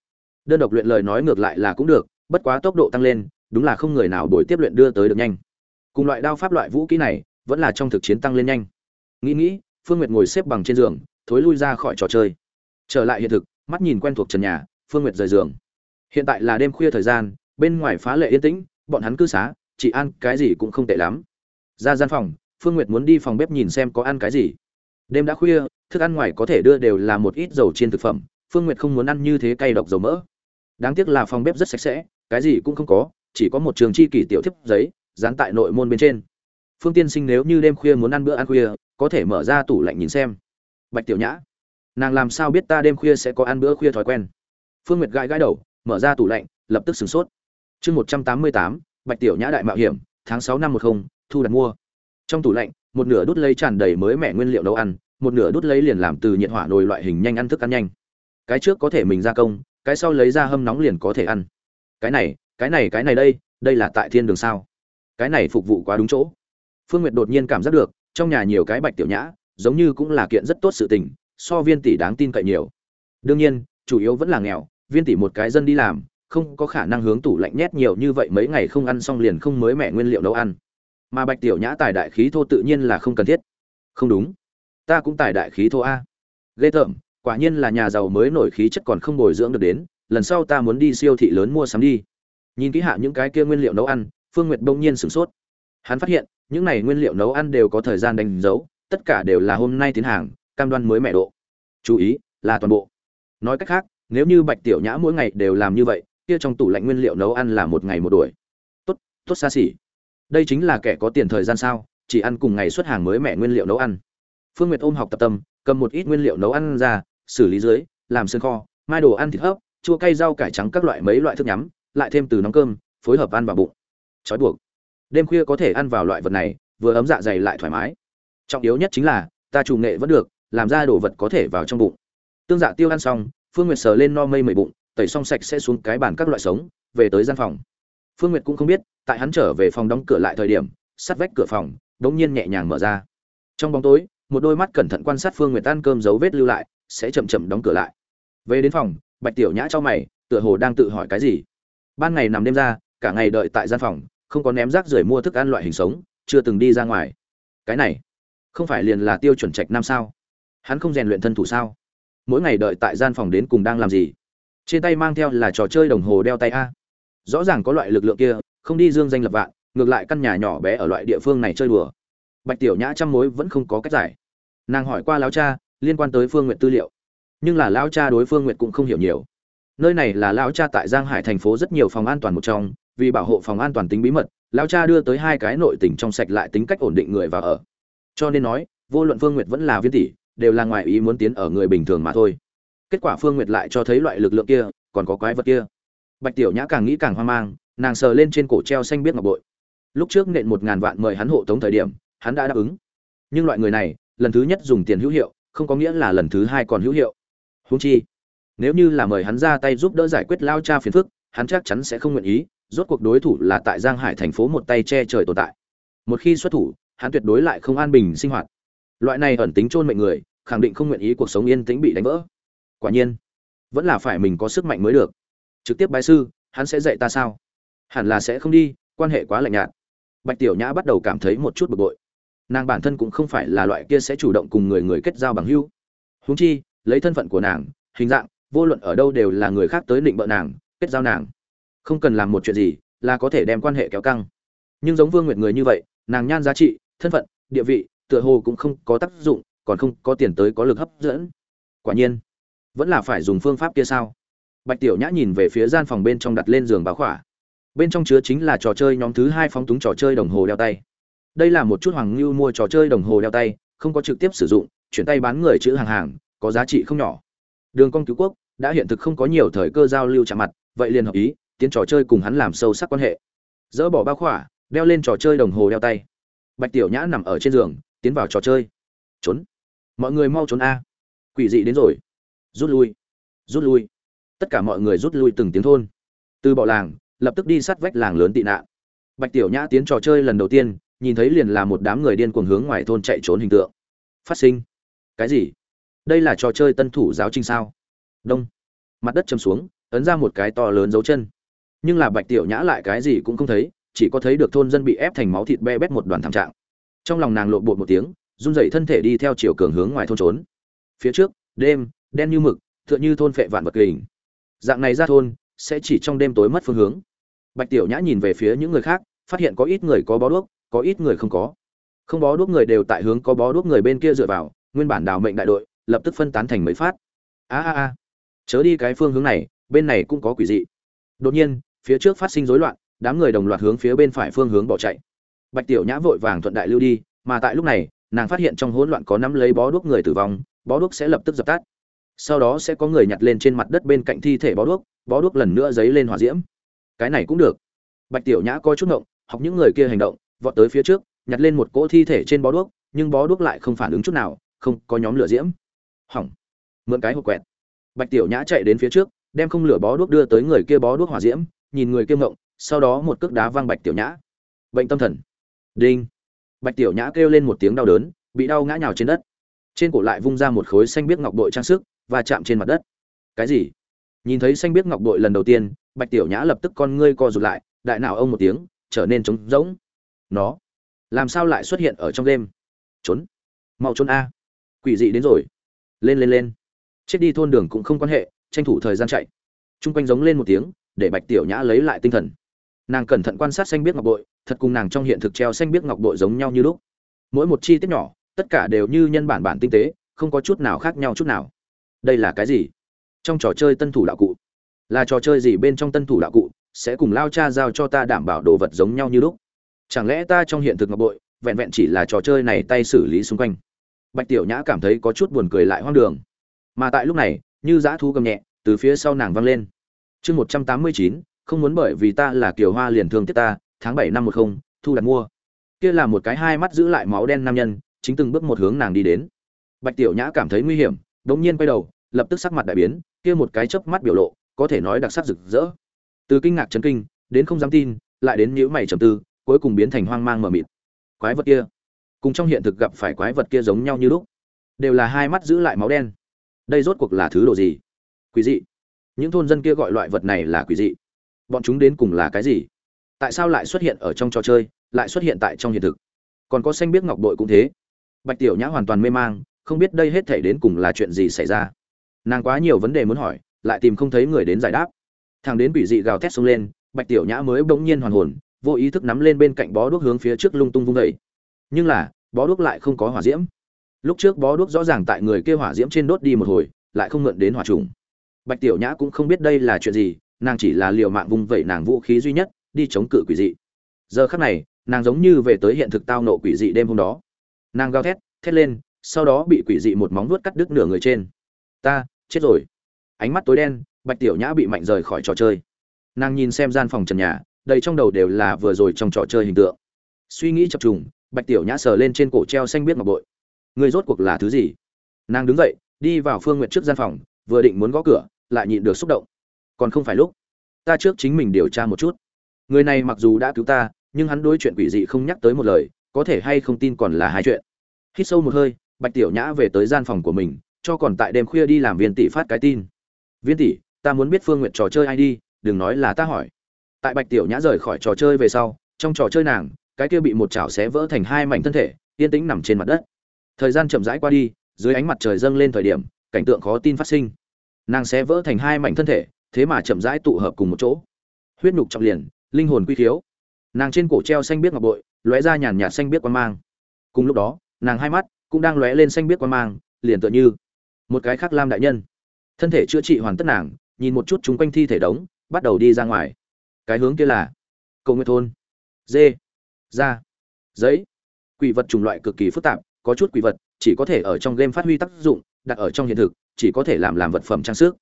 Đơn độc luyện lời nói ngược lại là cũng được, bất quá tốc độ tăng lên, đúng là không người nào đổi tiếp luyện đưa tới được nhanh. Cùng loại đao pháp loại vũ kỹ này vẫn là trong thực chiến tăng lên nhanh. Nghĩ nghĩ, phương nguyệt ngồi xếp bằng trên giường, thối lui ra khỏi trò chơi. Trở lại hiện thực, mắt nhìn quen thuộc trần nhà, phương nguyệt rời giường. Hiện tại là đêm khuya thời gian, bên ngoài phá lệ yên tĩnh, bọn hắn cư xá, chỉ ăn cái gì cũng không tệ lắm. Ra gian phòng, phương nguyệt muốn đi phòng bếp nhìn xem có ăn cái gì. Đêm đã khuya, thức ăn ngoài có thể đưa đều là một ít dầu chiên thực phẩm, phương nguyệt không muốn ăn như thế cay độc dầu mỡ. Đáng tiếc là phòng bếp rất sạch sẽ, cái gì cũng không có, chỉ có một trường chi kỷ tiểu thiếp giấy, dán tại nội môn bên trên phương tiên sinh nếu như đêm khuya muốn ăn bữa ăn khuya, có thể mở ra tủ lạnh nhìn xem. Bạch tiểu nhã, nàng làm sao biết ta đêm khuya sẽ có ăn bữa khuya thói quen? Phương nguyệt gãi gãi đầu, mở ra tủ lạnh, lập tức sửng sốt. Chương một trăm tám mươi tám, bạch tiểu nhã đại mạo hiểm, tháng sáu năm một không, thu đặt mua. Trong tủ lạnh, một nửa đút lấy tràn đầy mới mẻ nguyên liệu nấu ăn, một nửa đút lấy liền làm từ nhiệt hỏa nồi loại hình nhanh ăn thức ăn nhanh. Cái trước có thể mình gia công, cái sau lấy ra hâm nóng liền có thể ăn. Cái này cái này cái này đây đây là tại thiên đường sao? Cái này phục vụ quá đúng chỗ phương nguyệt đột nhiên cảm giác được, trong nhà nhiều cái bạch tiểu nhã, giống như cũng là kiện rất tốt sự tình, so viên tỷ đáng tin cậy nhiều. Đương nhiên, chủ yếu vẫn là nghèo, viên tỷ một cái dân đi làm, không có khả năng hướng tủ lạnh nhét nhiều như vậy mấy ngày không ăn xong liền không mới mẻ nguyên liệu nấu ăn. Mà bạch tiểu nhã tài đại khí thô tự nhiên là không cần thiết. Không đúng. Ta cũng tài đại khí thô a. Ghê tởm, quả nhiên là nhà giàu mới nổi khí chất còn không bồi dưỡng được đến, lần sau ta muốn đi siêu thị lớn mua sắm đi. Nhìn kỹ hạ những cái kia nguyên liệu nấu ăn, phương nguyệt bỗng nhiên sửng sốt hắn phát hiện, những này nguyên liệu nấu ăn đều có thời gian đánh dấu, tất cả đều là hôm nay tiến hàng, cam đoan mới mẹ độ. Chú ý, là toàn bộ. Nói cách khác, nếu như bạch tiểu nhã mỗi ngày đều làm như vậy, kia trong tủ lạnh nguyên liệu nấu ăn là một ngày một đuổi. Tốt tốt xa xỉ. Đây chính là kẻ có tiền thời gian sao, chỉ ăn cùng ngày xuất hàng mới mẹ nguyên liệu nấu ăn. Phương nguyệt ôm học tập tâm, cầm một ít nguyên liệu nấu ăn ra, xử lý dưới, làm sơn kho, mai đồ ăn thịt hấp, chua cay rau cải trắng các loại mấy loại thức nhắm, lại thêm từ nóng cơm, phối hợp ăn vào bụng. Trói buộc đêm khuya có thể ăn vào loại vật này, vừa ấm dạ dày lại thoải mái. Trọng yếu nhất chính là, ta chủ nghệ vẫn được, làm ra đồ vật có thể vào trong bụng. Tương dạ tiêu ăn xong, phương nguyệt sờ lên no mây mười bụng, tẩy xong sạch sẽ xuống cái bàn các loại sống, về tới gian phòng. Phương nguyệt cũng không biết, tại hắn trở về phòng đóng cửa lại thời điểm, sắt vách cửa phòng, đống nhiên nhẹ nhàng mở ra. Trong bóng tối, một đôi mắt cẩn thận quan sát phương nguyệt ăn cơm dấu vết lưu lại, sẽ chậm chậm đóng cửa lại. Về đến phòng, bạch tiểu nhã cho mày, tựa hồ đang tự hỏi cái gì. Ban ngày nằm đêm ra, cả ngày đợi tại gian phòng không có ném rác rưởi mua thức ăn loại hình sống, chưa từng đi ra ngoài. Cái này, không phải liền là tiêu chuẩn trạch nam sao? Hắn không rèn luyện thân thủ sao? Mỗi ngày đợi tại gian phòng đến cùng đang làm gì? Trên tay mang theo là trò chơi đồng hồ đeo tay a. Rõ ràng có loại lực lượng kia, không đi dương danh lập vạn, ngược lại căn nhà nhỏ bé ở loại địa phương này chơi đùa. Bạch tiểu nhã trăm mối vẫn không có cách giải. Nàng hỏi qua lão cha, liên quan tới phương nguyện tư liệu. Nhưng là lão cha đối phương nguyện cũng không hiểu nhiều. Nơi này là lão cha tại giang hải thành phố rất nhiều phòng an toàn một trong vì bảo hộ phòng an toàn tính bí mật, lão cha đưa tới hai cái nội tình trong sạch lại tính cách ổn định người vào ở. Cho nên nói, vô luận phương nguyệt vẫn là viên tỷ, đều là ngoài ý muốn tiến ở người bình thường mà thôi. Kết quả phương nguyệt lại cho thấy loại lực lượng kia, còn có quái vật kia. Bạch tiểu nhã càng nghĩ càng hoang mang, nàng sờ lên trên cổ treo xanh biết ngọc bội. Lúc trước nện một ngàn vạn mời hắn hộ tống thời điểm, hắn đã đáp ứng. Nhưng loại người này, lần thứ nhất dùng tiền hữu hiệu, không có nghĩa là lần thứ hai còn hữu hiệu. Húng chi, nếu như là mời hắn ra tay giúp đỡ giải quyết lao cha phiền phức, hắn chắc chắn sẽ không nguyện ý rốt cuộc đối thủ là tại giang hải thành phố một tay che trời tồn tại. Một khi xuất thủ, hắn tuyệt đối lại không an bình sinh hoạt. Loại này ẩn tính chôn mệnh người, khẳng định không nguyện ý cuộc sống yên tĩnh bị đánh vỡ. Quả nhiên, vẫn là phải mình có sức mạnh mới được. Trực tiếp bái sư, hắn sẽ dạy ta sao? Hẳn là sẽ không đi, quan hệ quá lạnh nhạt. Bạch tiểu nhã bắt đầu cảm thấy một chút bực bội. Nàng bản thân cũng không phải là loại kia sẽ chủ động cùng người người kết giao bằng hữu. Huống chi, lấy thân phận của nàng, hình dạng, vô luận ở đâu đều là người khác tới định bợ nàng, kết giao nàng không cần làm một chuyện gì là có thể đem quan hệ kéo căng. Nhưng giống vương nguyệt người như vậy, nàng nhan giá trị, thân phận, địa vị, tựa hồ cũng không có tác dụng, còn không có tiền tới có lực hấp dẫn. Quả nhiên, vẫn là phải dùng phương pháp kia sao? Bạch tiểu nhã nhìn về phía gian phòng bên trong đặt lên giường báo khỏa. Bên trong chứa chính là trò chơi nhóm thứ hai phóng túng trò chơi đồng hồ đeo tay. Đây là một chút hoàng ngưu mua trò chơi đồng hồ đeo tay, không có trực tiếp sử dụng, chuyển tay bán người chữ hàng hàng, có giá trị không nhỏ. Đường công cứu quốc đã hiện thực không có nhiều thời cơ giao lưu chạm mặt, vậy liền hợp ý tiến trò chơi cùng hắn làm sâu sắc quan hệ. Dỡ bỏ bao khỏa, đeo lên trò chơi đồng hồ đeo tay. Bạch tiểu nhã nằm ở trên giường, tiến vào trò chơi. Trốn. Mọi người mau trốn a. Quỷ dị đến rồi. Rút lui. Rút lui. Tất cả mọi người rút lui từng tiếng thôn. Từ bọ làng, lập tức đi sát vách làng lớn tị nạn. Bạch tiểu nhã tiến trò chơi lần đầu tiên, nhìn thấy liền là một đám người điên cuồng hướng ngoài thôn chạy trốn hình tượng. Phát sinh. Cái gì? Đây là trò chơi tân thủ giáo trình sao? Đông. Mặt đất châm xuống, ấn ra một cái to lớn dấu chân nhưng là bạch tiểu nhã lại cái gì cũng không thấy, chỉ có thấy được thôn dân bị ép thành máu thịt be bét một đoàn thảm trạng. Trong lòng nàng lộn bột một tiếng, run rẩy thân thể đi theo chiều cường hướng ngoài thôn trốn. Phía trước, đêm, đen như mực, tựa như thôn phệ vạn vật kình. Dạng này ra thôn, sẽ chỉ trong đêm tối mất phương hướng. Bạch tiểu nhã nhìn về phía những người khác, phát hiện có ít người có bó đuốc, có ít người không có. Không bó đuốc người đều tại hướng có bó đuốc người bên kia dựa vào, nguyên bản đào mệnh đại đội, lập tức phân tán thành mấy phát. A a a. Chớ đi cái phương hướng này, bên này cũng có quỷ dị. Đột nhiên phía trước phát sinh rối loạn, đám người đồng loạt hướng phía bên phải phương hướng bỏ chạy. Bạch tiểu nhã vội vàng thuận đại lưu đi, mà tại lúc này, nàng phát hiện trong hỗn loạn có nắm lấy bó đuốc người tử vong, bó đuốc sẽ lập tức dập tắt. Sau đó sẽ có người nhặt lên trên mặt đất bên cạnh thi thể bó đuốc bó đuốc lần nữa dấy lên hỏa diễm. Cái này cũng được. Bạch tiểu nhã coi chút ngộng, học những người kia hành động, vọt tới phía trước, nhặt lên một cỗ thi thể trên bó đuốc, nhưng bó đuốc lại không phản ứng chút nào, không có nhóm lửa diễm. Hỏng. Mượn cái hộp quẹt. Bạch tiểu nhã chạy đến phía trước, đem không lửa bó đuốc đưa tới người kia bó đuốc hỏa diễm nhìn người kia ngộng, sau đó một cước đá văng bạch tiểu nhã. Bệnh tâm thần. Đinh. Bạch tiểu nhã kêu lên một tiếng đau đớn, bị đau ngã nhào trên đất. Trên cổ lại vung ra một khối xanh biếc ngọc bội trang sức và chạm trên mặt đất. Cái gì? Nhìn thấy xanh biếc ngọc bội lần đầu tiên, bạch tiểu nhã lập tức con ngươi co rụt lại, đại nào ông một tiếng, trở nên trống rỗng. Nó, làm sao lại xuất hiện ở trong đêm? Trốn. Mau trốn a. Quỷ dị đến rồi. Lên lên lên. Chết đi thôn đường cũng không quan hệ, tranh thủ thời gian chạy. Chung quanh giống lên một tiếng để bạch tiểu nhã lấy lại tinh thần. Nàng cẩn thận quan sát xanh biếc ngọc bội, thật cùng nàng trong hiện thực treo xanh biếc ngọc bội giống nhau như lúc. Mỗi một chi tiết nhỏ, tất cả đều như nhân bản bản tinh tế, không có chút nào khác nhau chút nào. Đây là cái gì? Trong trò chơi tân thủ đạo cụ. Là trò chơi gì bên trong tân thủ đạo cụ, sẽ cùng lao cha giao cho ta đảm bảo đồ vật giống nhau như lúc? Chẳng lẽ ta trong hiện thực ngọc bội, vẹn vẹn chỉ là trò chơi này tay xử lý xung quanh? Bạch tiểu nhã cảm thấy có chút buồn cười lại hoang đường. Mà tại lúc này, như dã thu gầm nhẹ, từ phía sau nàng văng lên chương một trăm tám mươi chín, không muốn bởi vì ta là kiều hoa liền thương tiếc ta, tháng bảy năm một không, thu đặt mua. Kia là một cái hai mắt giữ lại máu đen nam nhân, chính từng bước một hướng nàng đi đến. Bạch tiểu nhã cảm thấy nguy hiểm, đống nhiên quay đầu, lập tức sắc mặt đại biến, kia một cái chớp mắt biểu lộ, có thể nói đặc sắc rực rỡ. Từ kinh ngạc chấn kinh, đến không dám tin, lại đến nhíu mày trầm tư, cuối cùng biến thành hoang mang mờ mịt. Quái vật kia, cùng trong hiện thực gặp phải quái vật kia giống nhau như lúc, đều là hai mắt giữ lại máu đen. Đây rốt cuộc là thứ đồ gì? Quỷ dị những thôn dân kia gọi loại vật này là quỷ dị. Bọn chúng đến cùng là cái gì? Tại sao lại xuất hiện ở trong trò chơi, lại xuất hiện tại trong hiện thực? Còn có xanh biết ngọc bội cũng thế. Bạch tiểu nhã hoàn toàn mê mang, không biết đây hết thể đến cùng là chuyện gì xảy ra. Nàng quá nhiều vấn đề muốn hỏi, lại tìm không thấy người đến giải đáp. Thằng đến quỷ dị gào thét xông lên, bạch tiểu nhã mới bỗng nhiên hoàn hồn, vô ý thức nắm lên bên cạnh bó đuốc hướng phía trước lung tung vung vẩy nhưng là, bó đuốc lại không có hỏa diễm. Lúc trước bó đuốc rõ ràng tại người kia hỏa diễm trên đốt đi một hồi, lại không mượn đến hỏa trùng bạch tiểu nhã cũng không biết đây là chuyện gì, nàng chỉ là liều mạng vung vẩy nàng vũ khí duy nhất, đi chống cự quỷ dị. Giờ khắc này, nàng giống như về tới hiện thực tao nộ quỷ dị đêm hôm đó. Nàng gào thét thét lên, sau đó bị quỷ dị một móng vuốt cắt đứt nửa người trên. Ta, chết rồi. Ánh mắt tối đen, bạch tiểu nhã bị mạnh rời khỏi trò chơi. Nàng nhìn xem gian phòng trần nhà, đầy trong đầu đều là vừa rồi trong trò chơi hình tượng. Suy nghĩ chập trùng, bạch tiểu nhã sờ lên trên cổ treo xanh biết ngọc bội. Người rốt cuộc là thứ gì? Nàng đứng dậy, đi vào phương Nguyệt trước gian phòng, vừa định muốn gõ cửa lại nhịn được xúc động. Còn không phải lúc, ta trước chính mình điều tra một chút. Người này mặc dù đã cứu ta, nhưng hắn đối chuyện quỷ dị không nhắc tới một lời, có thể hay không tin còn là hai chuyện. Hít sâu một hơi, bạch tiểu nhã về tới gian phòng của mình, cho còn tại đêm khuya đi làm viên tỷ phát cái tin. Viên tỷ, ta muốn biết phương nguyện trò chơi ai đi, đừng nói là ta hỏi. Tại bạch tiểu nhã rời khỏi trò chơi về sau, trong trò chơi nàng, cái kia bị một chảo xé vỡ thành hai mảnh thân thể, yên tĩnh nằm trên mặt đất. Thời gian chậm rãi qua đi, dưới ánh mặt trời dâng lên thời điểm, cảnh tượng khó tin phát sinh nàng sẽ vỡ thành hai mảnh thân thể, thế mà chậm rãi tụ hợp cùng một chỗ. Huyết nhục trọng liền, linh hồn quy thiếu. Nàng trên cổ treo xanh biết ngọc bội, lóe ra nhàn nhạt xanh biết quan mang. Cùng lúc đó, nàng hai mắt cũng đang lóe lên xanh biết quan mang, liền tựa như một cái khác lam đại nhân. Thân thể chữa trị hoàn tất nàng, nhìn một chút chúng quanh thi thể đống, bắt đầu đi ra ngoài. Cái hướng kia là cầu nguyện thôn. Dê da giấy. Quỷ vật chủng loại cực kỳ phức tạp, có chút quỷ vật, chỉ có thể ở trong game phát huy tác dụng, đặt ở trong hiện thực chỉ có thể làm làm vật phẩm trang sức.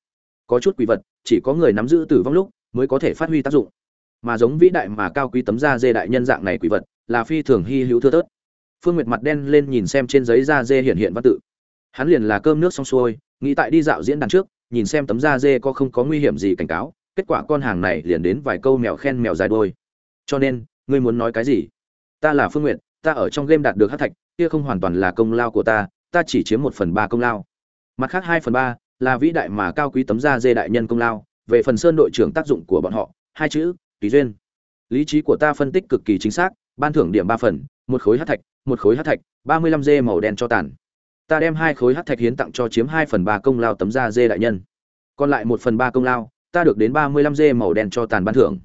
Có chút quỷ vật chỉ có người nắm giữ tử vong lúc mới có thể phát huy tác dụng. Mà giống vĩ đại mà cao quý tấm da dê đại nhân dạng này quỷ vật là phi thường hy hữu thưa thớt. Phương nguyệt mặt đen lên nhìn xem trên giấy da dê hiện hiện văn tự. Hắn liền là cơm nước xong xuôi nghĩ tại đi dạo diễn đàn trước nhìn xem tấm da dê có không có nguy hiểm gì cảnh cáo kết quả con hàng này liền đến vài câu mèo khen mèo dài đôi cho nên ngươi muốn nói cái gì? Ta là phương Nguyệt, ta ở trong game đạt được hát thạch kia không hoàn toàn là công lao của ta ta chỉ chiếm một phần ba công lao mặt khác hai phần ba là vĩ đại mà cao quý tấm da dê đại nhân công lao, về phần sơn đội trưởng tác dụng của bọn họ, hai chữ, tùy duyên. Lý trí của ta phân tích cực kỳ chính xác, ban thưởng điểm ba phần, một khối hát thạch, một khối hát thạch, ba mươi lăm dê màu đen cho tàn. Ta đem hai khối hát thạch hiến tặng cho chiếm hai phần ba công lao tấm da dê đại nhân. Còn lại một phần ba công lao, ta được đến ba mươi lăm dê màu đen cho tàn ban thưởng.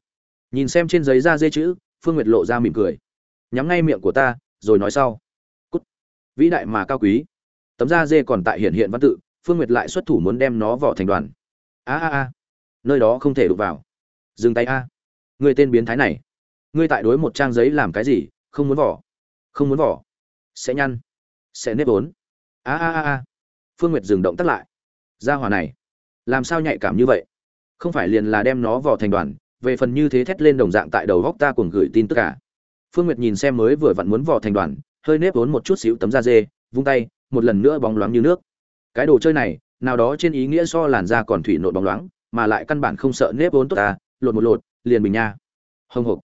Nhìn xem trên giấy da dê chữ, phương nguyệt lộ ra mỉm cười. Nhắm ngay miệng của ta, rồi nói sau. Cút. Vĩ đại mà cao quý tấm da dê còn tại hiện hiện văn tự, phương nguyệt lại xuất thủ muốn đem nó vỏ thành đoàn. A a a. Nơi đó không thể đụng vào. Dừng tay a. Người tên biến thái này. Ngươi tại đối một trang giấy làm cái gì? Không muốn vỏ. Không muốn vỏ. Sẽ nhăn. Sẽ nếp vốn a a a a. Phương nguyệt dừng động tắt lại. Ra hòa này. Làm sao nhạy cảm như vậy? Không phải liền là đem nó vỏ thành đoàn, về phần như thế thét lên đồng dạng tại đầu góc ta cùng gửi tin tất cả à? phương nguyệt nhìn xem mới vừa vặn muốn vỏ thành đoàn, hơi nếp vốn một chút xíu tấm da dê, vung tay một lần nữa bóng loáng như nước. Cái đồ chơi này, nào đó trên ý nghĩa so làn da còn thủy nộn bóng loáng, mà lại căn bản không sợ nếp vốn tốt ta, lột một lột, liền bình nha. Hồng hộc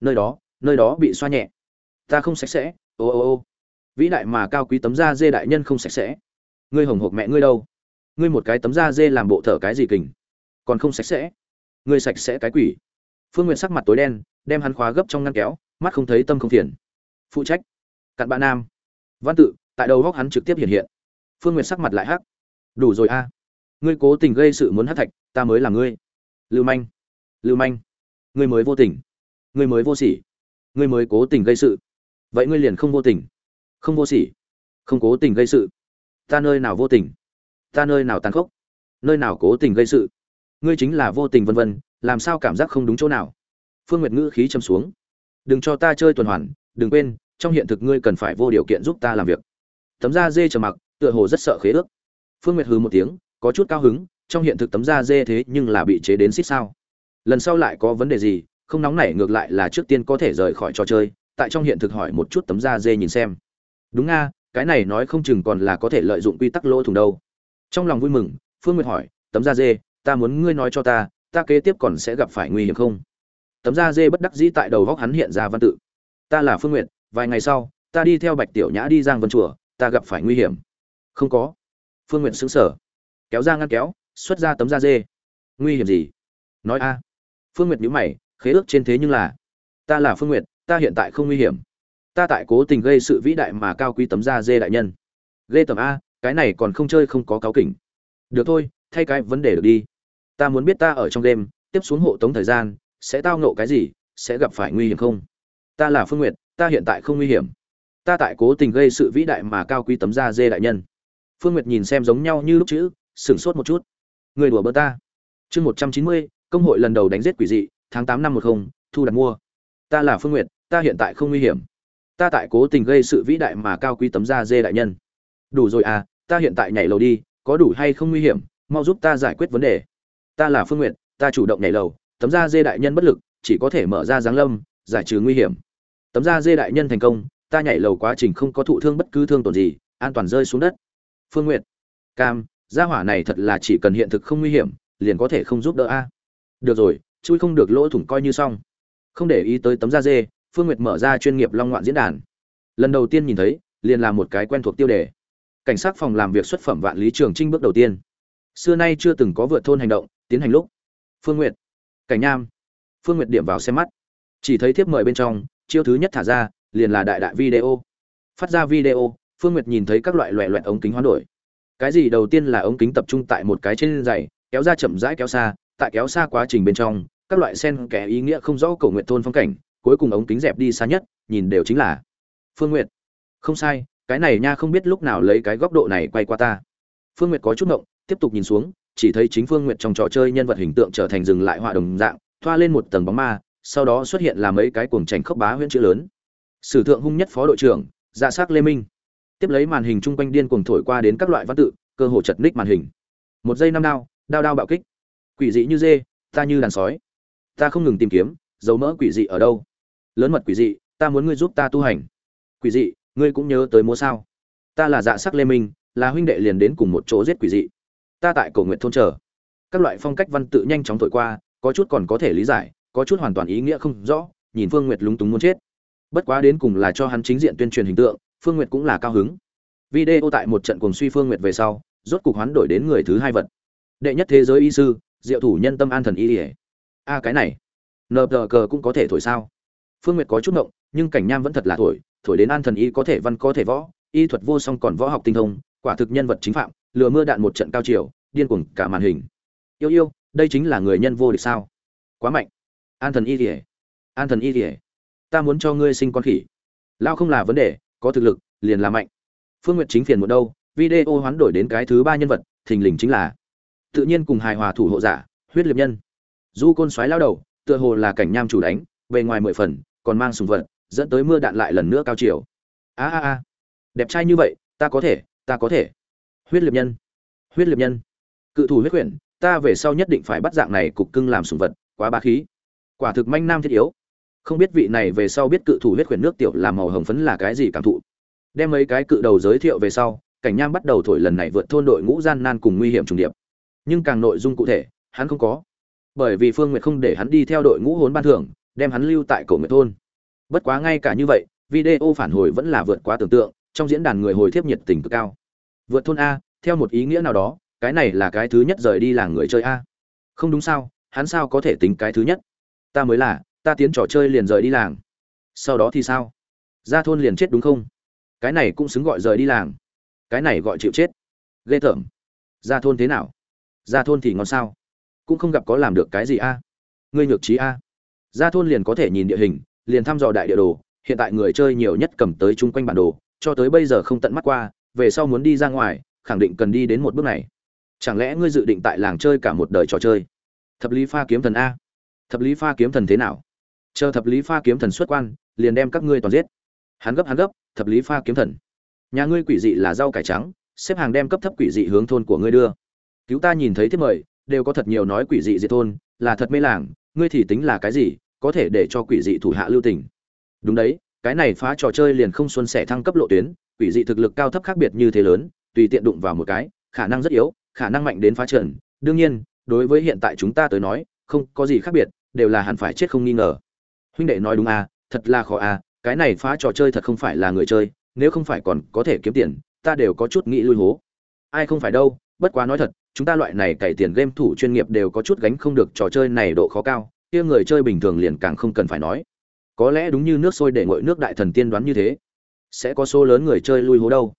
nơi đó nơi đó bị xoa nhẹ. Ta không sạch sẽ, ô ô ô. Vĩ đại mà cao quý tấm da dê đại nhân không sạch sẽ. Ngươi hồng hộc mẹ ngươi đâu? Ngươi một cái tấm da dê làm bộ thở cái gì kình? Còn không sạch sẽ. Ngươi sạch sẽ cái quỷ. Phương n g u y ệ t sắc mặt tối đen, đem hắn khóa gấp trong ngăn kéo, mắt không thấy tâm không phiền. Phụ trách. Cặn bạn nam. Văn tự tại đầu góc hắn trực tiếp hiện hiện. Phương n g u y ệ t sắc mặt lại hắc. Đủ rồi a. À. Ngươi cố tình gây sự muốn hát thạch, ta mới là ngươi. Lưu manh. Lưu manh. Ngươi mới vô tình. Ngươi mới vô sỉ. Ngươi mới cố tình gây sự. Vậy ngươi liền không vô tình. Không vô sỉ. Không cố tình gây sự. Ta nơi nào vô tình? Ta nơi nào tàn khốc? Nơi nào cố tình gây sự? Ngươi chính là vô tình vân vân, làm sao cảm giác không đúng chỗ nào? Phương nguyệt ngữ khí châm xuống. Đừng cho ta chơi tuần hoàn, đừng quên, trong hiện thực ngươi cần phải vô điều kiện giúp ta làm việc tấm da dê trầm mặc, tựa hồ rất sợ khế ước. Phương nguyệt hừ một tiếng, có chút cao hứng, trong hiện thực tấm da dê thế nhưng là bị chế đến xích sao. Lần sau lại có vấn đề gì, không nóng nảy ngược lại là trước tiên có thể rời khỏi trò chơi, tại trong hiện thực hỏi một chút tấm da dê nhìn xem. Đúng nga, cái này nói không chừng còn là có thể lợi dụng quy tắc lỗ thủng đâu. Trong lòng vui mừng, phương nguyệt hỏi, tấm da dê, ta muốn ngươi nói cho ta ta kế tiếp còn sẽ gặp phải nguy hiểm không? Tấm da dê bất đắc dĩ tại đầu góc hắn hiện ra văn tự. Ta là phương nguyệt, vài ngày sau, ta đi theo bạch tiểu nhã đi giang vân chùa ta gặp phải nguy hiểm. Không có. Phương nguyệt xứng sở kéo ra ngăn kéo, xuất ra tấm da dê. Nguy hiểm gì? Nói a. Phương nguyệt nhíu mày, khế ước trên thế nhưng là, ta là phương nguyệt, ta hiện tại không nguy hiểm. Ta tại cố tình gây sự vĩ đại mà cao quý tấm da dê đại nhân. Ghê tầm a, cái này còn không chơi không có cáo kỉnh. Được thôi, thay cái vấn đề được đi. Ta muốn biết ta ở trong game tiếp xuống hộ tống thời gian, sẽ tao nộ cái gì, sẽ gặp phải nguy hiểm không? Ta là phương nguyệt, ta hiện tại không nguy hiểm ta tại cố tình gây sự vĩ đại mà cao quý tấm da dê đại nhân. Phương nguyệt nhìn xem giống nhau như lúc chữ, sửng sốt một chút. Người đùa bơ ta. Chương một trăm chín mươi, công hội lần đầu đánh giết quỷ dị, tháng tám năm một không, thu đặt mua. Ta là phương nguyệt, ta hiện tại không nguy hiểm. Ta tại cố tình gây sự vĩ đại mà cao quý tấm da dê đại nhân. Đủ rồi à ta hiện tại nhảy lầu đi, có đủ hay không nguy hiểm, mau giúp ta giải quyết vấn đề. Ta là phương nguyệt, ta chủ động nhảy lầu, tấm da dê đại nhân bất lực, chỉ có thể mở ra giáng lâm, giải trừ nguy hiểm. Tấm da dê đại nhân thành công ta nhảy lầu quá trình không có thụ thương bất cứ thương tổn gì, an toàn rơi xuống đất. Phương nguyệt, cam, gia hỏa này thật là chỉ cần hiện thực không nguy hiểm, liền có thể không giúp đỡ a. Được rồi, chui không được lỗ thủng coi như xong. Không để ý tới tấm da dê, phương nguyệt mở ra chuyên nghiệp long ngoạn diễn đàn. Lần đầu tiên nhìn thấy, liền là một cái quen thuộc tiêu đề. Cảnh sát phòng làm việc xuất phẩm vạn lý trường trinh bước đầu tiên. Xưa nay chưa từng có vượt thôn hành động, tiến hành lúc. Phương nguyệt, cảnh nham phương nguyệt điểm vào xem mắt. Chỉ thấy thiếp mời bên trong, chiêu thứ nhất thả ra liền là đại đại video. Phát ra video, phương nguyệt nhìn thấy các loại loẹ loẹt ống kính hoán đổi. Cái gì đầu tiên là ống kính tập trung tại một cái trên dày kéo ra chậm rãi kéo xa, tại kéo xa quá trình bên trong, các loại sen kẻ ý nghĩa không rõ cầu nguyện thôn phong cảnh, cuối cùng ống kính dẹp đi xa nhất, nhìn đều chính là phương nguyệt. Không sai, cái này nha không biết lúc nào lấy cái góc độ này quay qua ta. Phương nguyệt có chút ngộng, tiếp tục nhìn xuống, chỉ thấy chính phương nguyệt trong trò chơi nhân vật hình tượng trở thành dừng lại họa đồng dạng, thoa lên một tầng bóng ma, sau đó xuất hiện là mấy cái cuồng trành khốc bá huyễn chữ lớn sử thượng hung nhất phó đội trưởng dạ s lê minh. Tiếp lấy màn hình chung quanh điên cuồng thổi qua đến các loại văn tự, cơ hồ chật ních màn hình. Một giây năm đao đao đao bạo kích. Quỷ dị như dê, ta như đàn sói. Ta không ngừng tìm kiếm, dấu mỡ quỷ dị ở đâu? Lớn mật quỷ dị, ta muốn ngươi giúp ta tu hành. Quỷ dị, ngươi cũng nhớ tới múa sao? Ta là dạ sắc lê minh, là huynh đệ liền đến cùng một chỗ giết quỷ dị. Ta tại cầu nguyện thôn chờ. Các loại phong cách văn tự nhanh chóng thổi qua, có chút còn có thể lý giải, có chút hoàn toàn ý nghĩa không rõ, nhìn phương nguyệt lúng túng muốn chết bất quá đến cùng là cho hắn chính diện tuyên truyền hình tượng, phương nguyệt cũng là cao hứng. Video tại một trận cùng suy phương nguyệt về sau, rốt cục hoán đổi đến người thứ hai vật. Đệ nhất thế giới y sư, diệu thủ nhân tâm an thần y ỉa a, cái này nờ tờ cờ cũng có thể thổi sao? Phương nguyệt có chút ngộng, nhưng cảnh nham vẫn thật là thổi thổi đến an thần y có thể văn, có thể võ, y thuật vô song còn võ học tinh thông, quả thực nhân vật chính phạm, lừa mưa đạn một trận cao chiều, điên cuồng cả màn hình. Yêu yêu, đây chính là người nhân vô địch sao? Quá mạnh. An thần y ỉa an thần y ỉa ta muốn cho ngươi sinh con khỉ. Lao không là vấn đề, có thực lực, liền là mạnh. Phương nguyệt chính phiền một đâu, video hoán đổi đến cái thứ ba nhân vật, thình lình chính là tự nhiên cùng hài hòa thủ hộ giả, huyết liệt nhân. Du côn xoáy lao đầu, tựa hồ là cảnh nham chủ đánh về ngoài mười phần, còn mang sùng vật, dẫn tới mưa đạn lại lần nữa cao chiều. A a a. Đẹp trai như vậy, ta có thể, ta có thể. Huyết liệt nhân. Huyết liệt nhân. Cự thủ huyết quyển, ta về sau nhất định phải bắt dạng này cục cưng làm sùng vật, quá bá khí. Quả thực manh nam thiết yếu không biết vị này về sau biết cự thủ huyết khuyển nước tiểu làm màu hồng phấn là cái gì cảm thụ. Đem mấy cái cự đầu giới thiệu về sau, cảnh nham bắt đầu thổi lần này vượt thôn đội ngũ gian nan cùng nguy hiểm trùng điệp. Nhưng càng nội dung cụ thể, hắn không có. Bởi vì phương nguyệt không để hắn đi theo đội ngũ hốn ban thưởng, đem hắn lưu tại cổ nguyệt thôn. Bất quá ngay cả như vậy, video phản hồi vẫn là vượt quá tưởng tượng, trong diễn đàn người hồi thiếp nhiệt tình cực cao. Vượt thôn a, theo một ý nghĩa nào đó, cái này là cái thứ nhất rời đi làng người chơi a. Không đúng sao, hắn sao có thể tính cái thứ nhất? Ta mới là ta tiến trò chơi liền rời đi làng. Sau đó thì sao? Ra thôn liền chết đúng không? Cái này cũng xứng gọi rời đi làng. Cái này gọi chịu chết. Ghê tởm. Ra thôn thế nào? Ra thôn thì ngon sao? Cũng không gặp có làm được cái gì a. Ngươi nhược trí a. Ra thôn liền có thể nhìn địa hình, liền thăm dò đại địa đồ. Hiện tại người chơi nhiều nhất cầm tới chung quanh bản đồ, cho tới bây giờ không tận mắt qua, về sau muốn đi ra ngoài, khẳng định cần đi đến một bước này. Chẳng lẽ ngươi dự định tại làng chơi cả một đời trò chơi? Thập lý pha kiếm thần a. Thập lý pha kiếm thần thế nào? Chờ thập lý pha kiếm thần xuất quan, liền đem các ngươi toàn giết. Hắn gấp hắn gấp, thập lý pha kiếm thần. Nhà ngươi quỷ dị là rau cải trắng, xếp hàng đem cấp thấp quỷ dị hướng thôn của ngươi đưa. Cứu ta nhìn thấy thiết mời, đều có thật nhiều nói quỷ dị diệt thôn, là thật mê làng, ngươi thì tính là cái gì, có thể để cho quỷ dị thủ hạ lưu tình. Đúng đấy, cái này phá trò chơi liền không xuân sẻ thăng cấp lộ tuyến, quỷ dị thực lực cao thấp khác biệt như thế lớn, tùy tiện đụng vào một cái, khả năng rất yếu, khả năng mạnh đến phá trần đương nhiên, đối với hiện tại chúng ta tới nói, không có gì khác biệt, đều là hẳn phải chết không nghi ngờ huynh đệ nói đúng à thật là khó à cái này phá trò chơi thật không phải là người chơi, nếu không phải còn có thể kiếm tiền, ta đều có chút nghĩ lui hố. Ai không phải đâu, bất quá nói thật, chúng ta loại này cày tiền game thủ chuyên nghiệp đều có chút gánh không được trò chơi này độ khó cao, kia người chơi bình thường liền càng không cần phải nói. Có lẽ đúng như nước sôi để nguội nước đại thần tiên đoán như thế. Sẽ có số lớn người chơi lui hố đâu.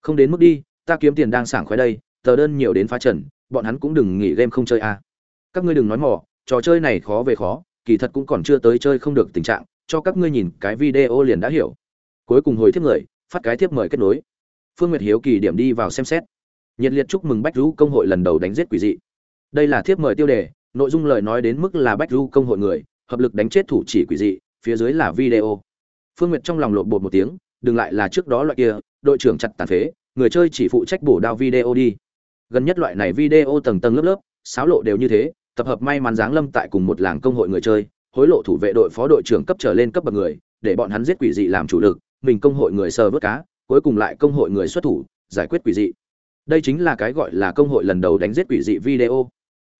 Không đến mức đi, ta kiếm tiền đang sảng khoái đây, tờ đơn nhiều đến phá trần, bọn hắn cũng đừng nghỉ game không chơi à. các ngươi đừng nói mỏ trò chơi này khó về khó kỳ thật cũng còn chưa tới chơi không được tình trạng, cho các ngươi nhìn cái video liền đã hiểu. Cuối cùng hồi thiếp người, phát cái thiếp mời kết nối. Phương nguyệt hiếu kỳ điểm đi vào xem xét. Nhiệt liệt chúc mừng bách rú công hội lần đầu đánh giết quỷ dị. Đây là thiếp mời tiêu đề, nội dung lời nói đến mức là bách rú công hội người, hợp lực đánh chết thủ chỉ quỷ dị, phía dưới là video. Phương nguyệt trong lòng lột bột một tiếng, đừng lại là trước đó loại kia, đội trưởng chặt tàn phế, người chơi chỉ phụ trách bổ đao video đi. Gần nhất loại này video tầng tầng lớp lớp sáo lộ đều như thế tập hợp may mắn giáng lâm tại cùng một làng công hội người chơi, hối lộ thủ vệ đội phó đội trưởng cấp trở lên cấp bậc người, để bọn hắn giết quỷ dị làm chủ lực, mình công hội người sờ vớt cá, cuối cùng lại công hội người xuất thủ, giải quyết quỷ dị. Đây chính là cái gọi là công hội lần đầu đánh giết quỷ dị video.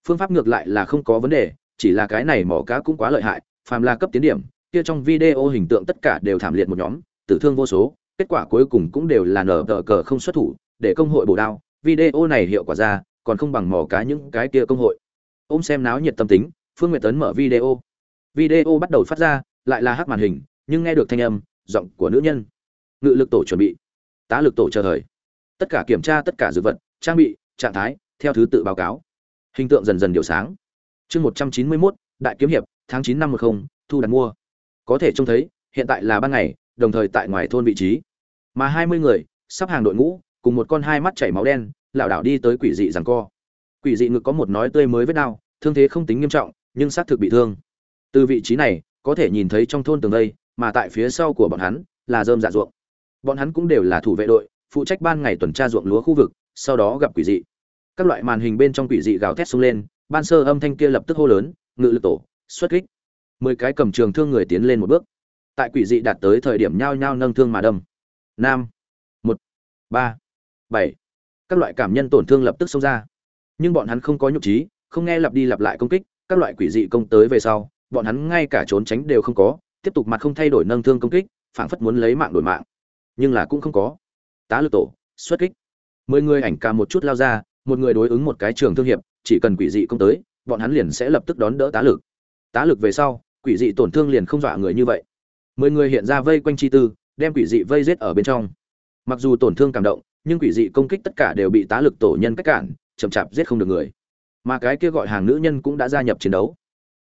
Phương pháp ngược lại là không có vấn đề, chỉ là cái này mỏ cá cũng quá lợi hại, phàm là cấp tiến điểm, kia trong video hình tượng tất cả đều thảm liệt một nhóm, tử thương vô số, kết quả cuối cùng cũng đều là nở tờ cờ không xuất thủ, để công hội bổ đao. Video này hiệu quả ra, còn không bằng mỏ cá những cái kia công hội ôm xem náo nhiệt tâm tính, phương nguyệt tấn mở video. Video bắt đầu phát ra, lại là hát màn hình, nhưng nghe được thanh âm, giọng của nữ nhân. Ngự lực tổ chuẩn bị, tá lực tổ chờ thời. Tất cả kiểm tra tất cả dược vật, trang bị, trạng thái, theo thứ tự báo cáo. Hình tượng dần dần điều sáng. Chương một trăm chín mươi mốt, đại kiếm hiệp, tháng chín năm một không, thu đặt mua. Có thể trông thấy, hiện tại là ban ngày, đồng thời tại ngoài thôn vị trí. Mà hai mươi người, sắp hàng đội ngũ, cùng một con hai mắt chảy máu đen, lảo đảo đi tới quỷ dị rằng co quỷ dị ngực có một nói tươi mới vết đau, thương thế không tính nghiêm trọng, nhưng xác thực bị thương. Từ vị trí này, có thể nhìn thấy trong thôn tường đây, mà tại phía sau của bọn hắn, là dơm dạ ruộng. Bọn hắn cũng đều là thủ vệ đội, phụ trách ban ngày tuần tra ruộng lúa khu vực, sau đó gặp quỷ dị. Các loại màn hình bên trong quỷ dị gào thét xông lên, ban sơ âm thanh kia lập tức hô lớn, ngự lực tổ, xuất kích. Mười cái cầm trường thương người tiến lên một bước. Tại quỷ dị đạt tới thời điểm nhao nhao nâng thương mà đâm. Năm một. Ba. Bảy. Các loại cảm nhân tổn thương lập tức xông ra nhưng bọn hắn không có nhục trí, không nghe lặp đi lặp lại công kích, các loại quỷ dị công tới về sau, bọn hắn ngay cả trốn tránh đều không có, tiếp tục mặt không thay đổi nâng thương công kích, phảng phất muốn lấy mạng đổi mạng. Nhưng là cũng không có. Tá lực tổ, xuất kích. Mười người ảnh ca một chút lao ra, một người đối ứng một cái trường thương hiệp, chỉ cần quỷ dị công tới, bọn hắn liền sẽ lập tức đón đỡ tá lực. Tá lực về sau, quỷ dị tổn thương liền không dọa người như vậy. Mười người hiện ra vây quanh chi tư, đem quỷ dị vây giết ở bên trong. Mặc dù tổn thương cảm động, nhưng quỷ dị công kích tất cả đều bị tá lực tổ nhân cách cản chậm chạp giết không được người. Mà cái kia gọi hàng nữ nhân cũng đã gia nhập chiến đấu.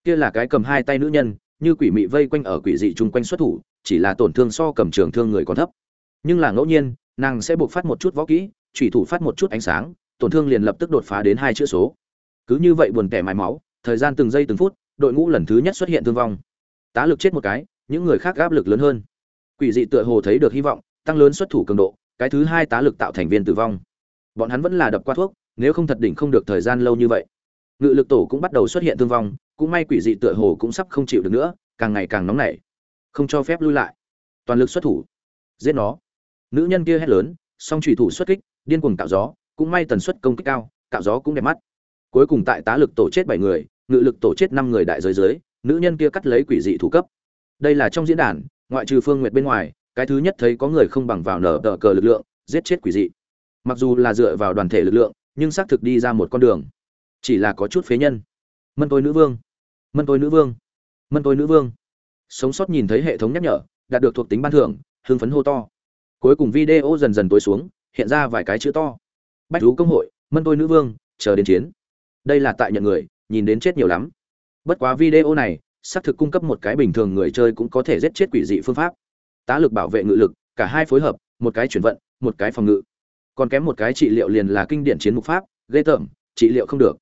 Kia là cái cầm hai tay nữ nhân, như quỷ mị vây quanh ở quỷ dị chung quanh xuất thủ, chỉ là tổn thương so cầm trường thương người còn thấp. Nhưng là ngẫu nhiên, nàng sẽ buộc phát một chút võ kỹ thủy thủ phát một chút ánh sáng, tổn thương liền lập tức đột phá đến hai chữ số. Cứ như vậy buồn tẻ mài máu, thời gian từng giây từng phút, đội ngũ lần thứ nhất xuất hiện thương vong. Tá lực chết một cái, những người khác áp lực lớn hơn. Quỷ dị tựa hồ thấy được hy vọng, tăng lớn xuất thủ cường độ, cái thứ hai tá lực tạo thành viên tử vong. Bọn hắn vẫn là đập qua thuốc nếu không thật đỉnh không được thời gian lâu như vậy. Ngự lực tổ cũng bắt đầu xuất hiện thương vong, cũng may quỷ dị tựa hồ cũng sắp không chịu được nữa, càng ngày càng nóng nảy. Không cho phép lui lại. Toàn lực xuất thủ. Giết nó. Nữ nhân kia hét lớn, song trùy thủ xuất kích, điên cuồng tạo gió, cũng may tần suất công kích cao tạo gió cũng đẹp mắt. Cuối cùng tại tá lực tổ chết bảy người, ngự lực tổ chết năm người đại giới dưới, nữ nhân kia cắt lấy quỷ dị thủ cấp. Đây là trong diễn đàn, ngoại trừ phương nguyệt bên ngoài, cái thứ nhất thấy có người không bằng vào nở tờ cờ lực lượng, giết chết quỷ dị. Mặc dù là dựa vào đoàn thể lực lượng nhưng xác thực đi ra một con đường. Chỉ là có chút phế nhân. Mân tôi nữ vương. Mân tôi nữ vương. Mân tôi nữ vương. Sống sót nhìn thấy hệ thống nhắc nhở, đạt được thuộc tính ban thưởng, hưng phấn hô to. Cuối cùng video dần dần tối xuống, hiện ra vài cái chữ to. Bách thú công hội, mân tôi nữ vương, chờ đến chiến. Đây là tại nhận người, nhìn đến chết nhiều lắm. Bất quá video này, xác thực cung cấp một cái bình thường người chơi cũng có thể giết chết quỷ dị phương pháp. Tá lực bảo vệ ngự lực, cả hai phối hợp, một cái chuyển vận, một cái phòng ngự còn kém một cái trị liệu liền là kinh điển chiến mục pháp, ghê tởm, trị liệu không được.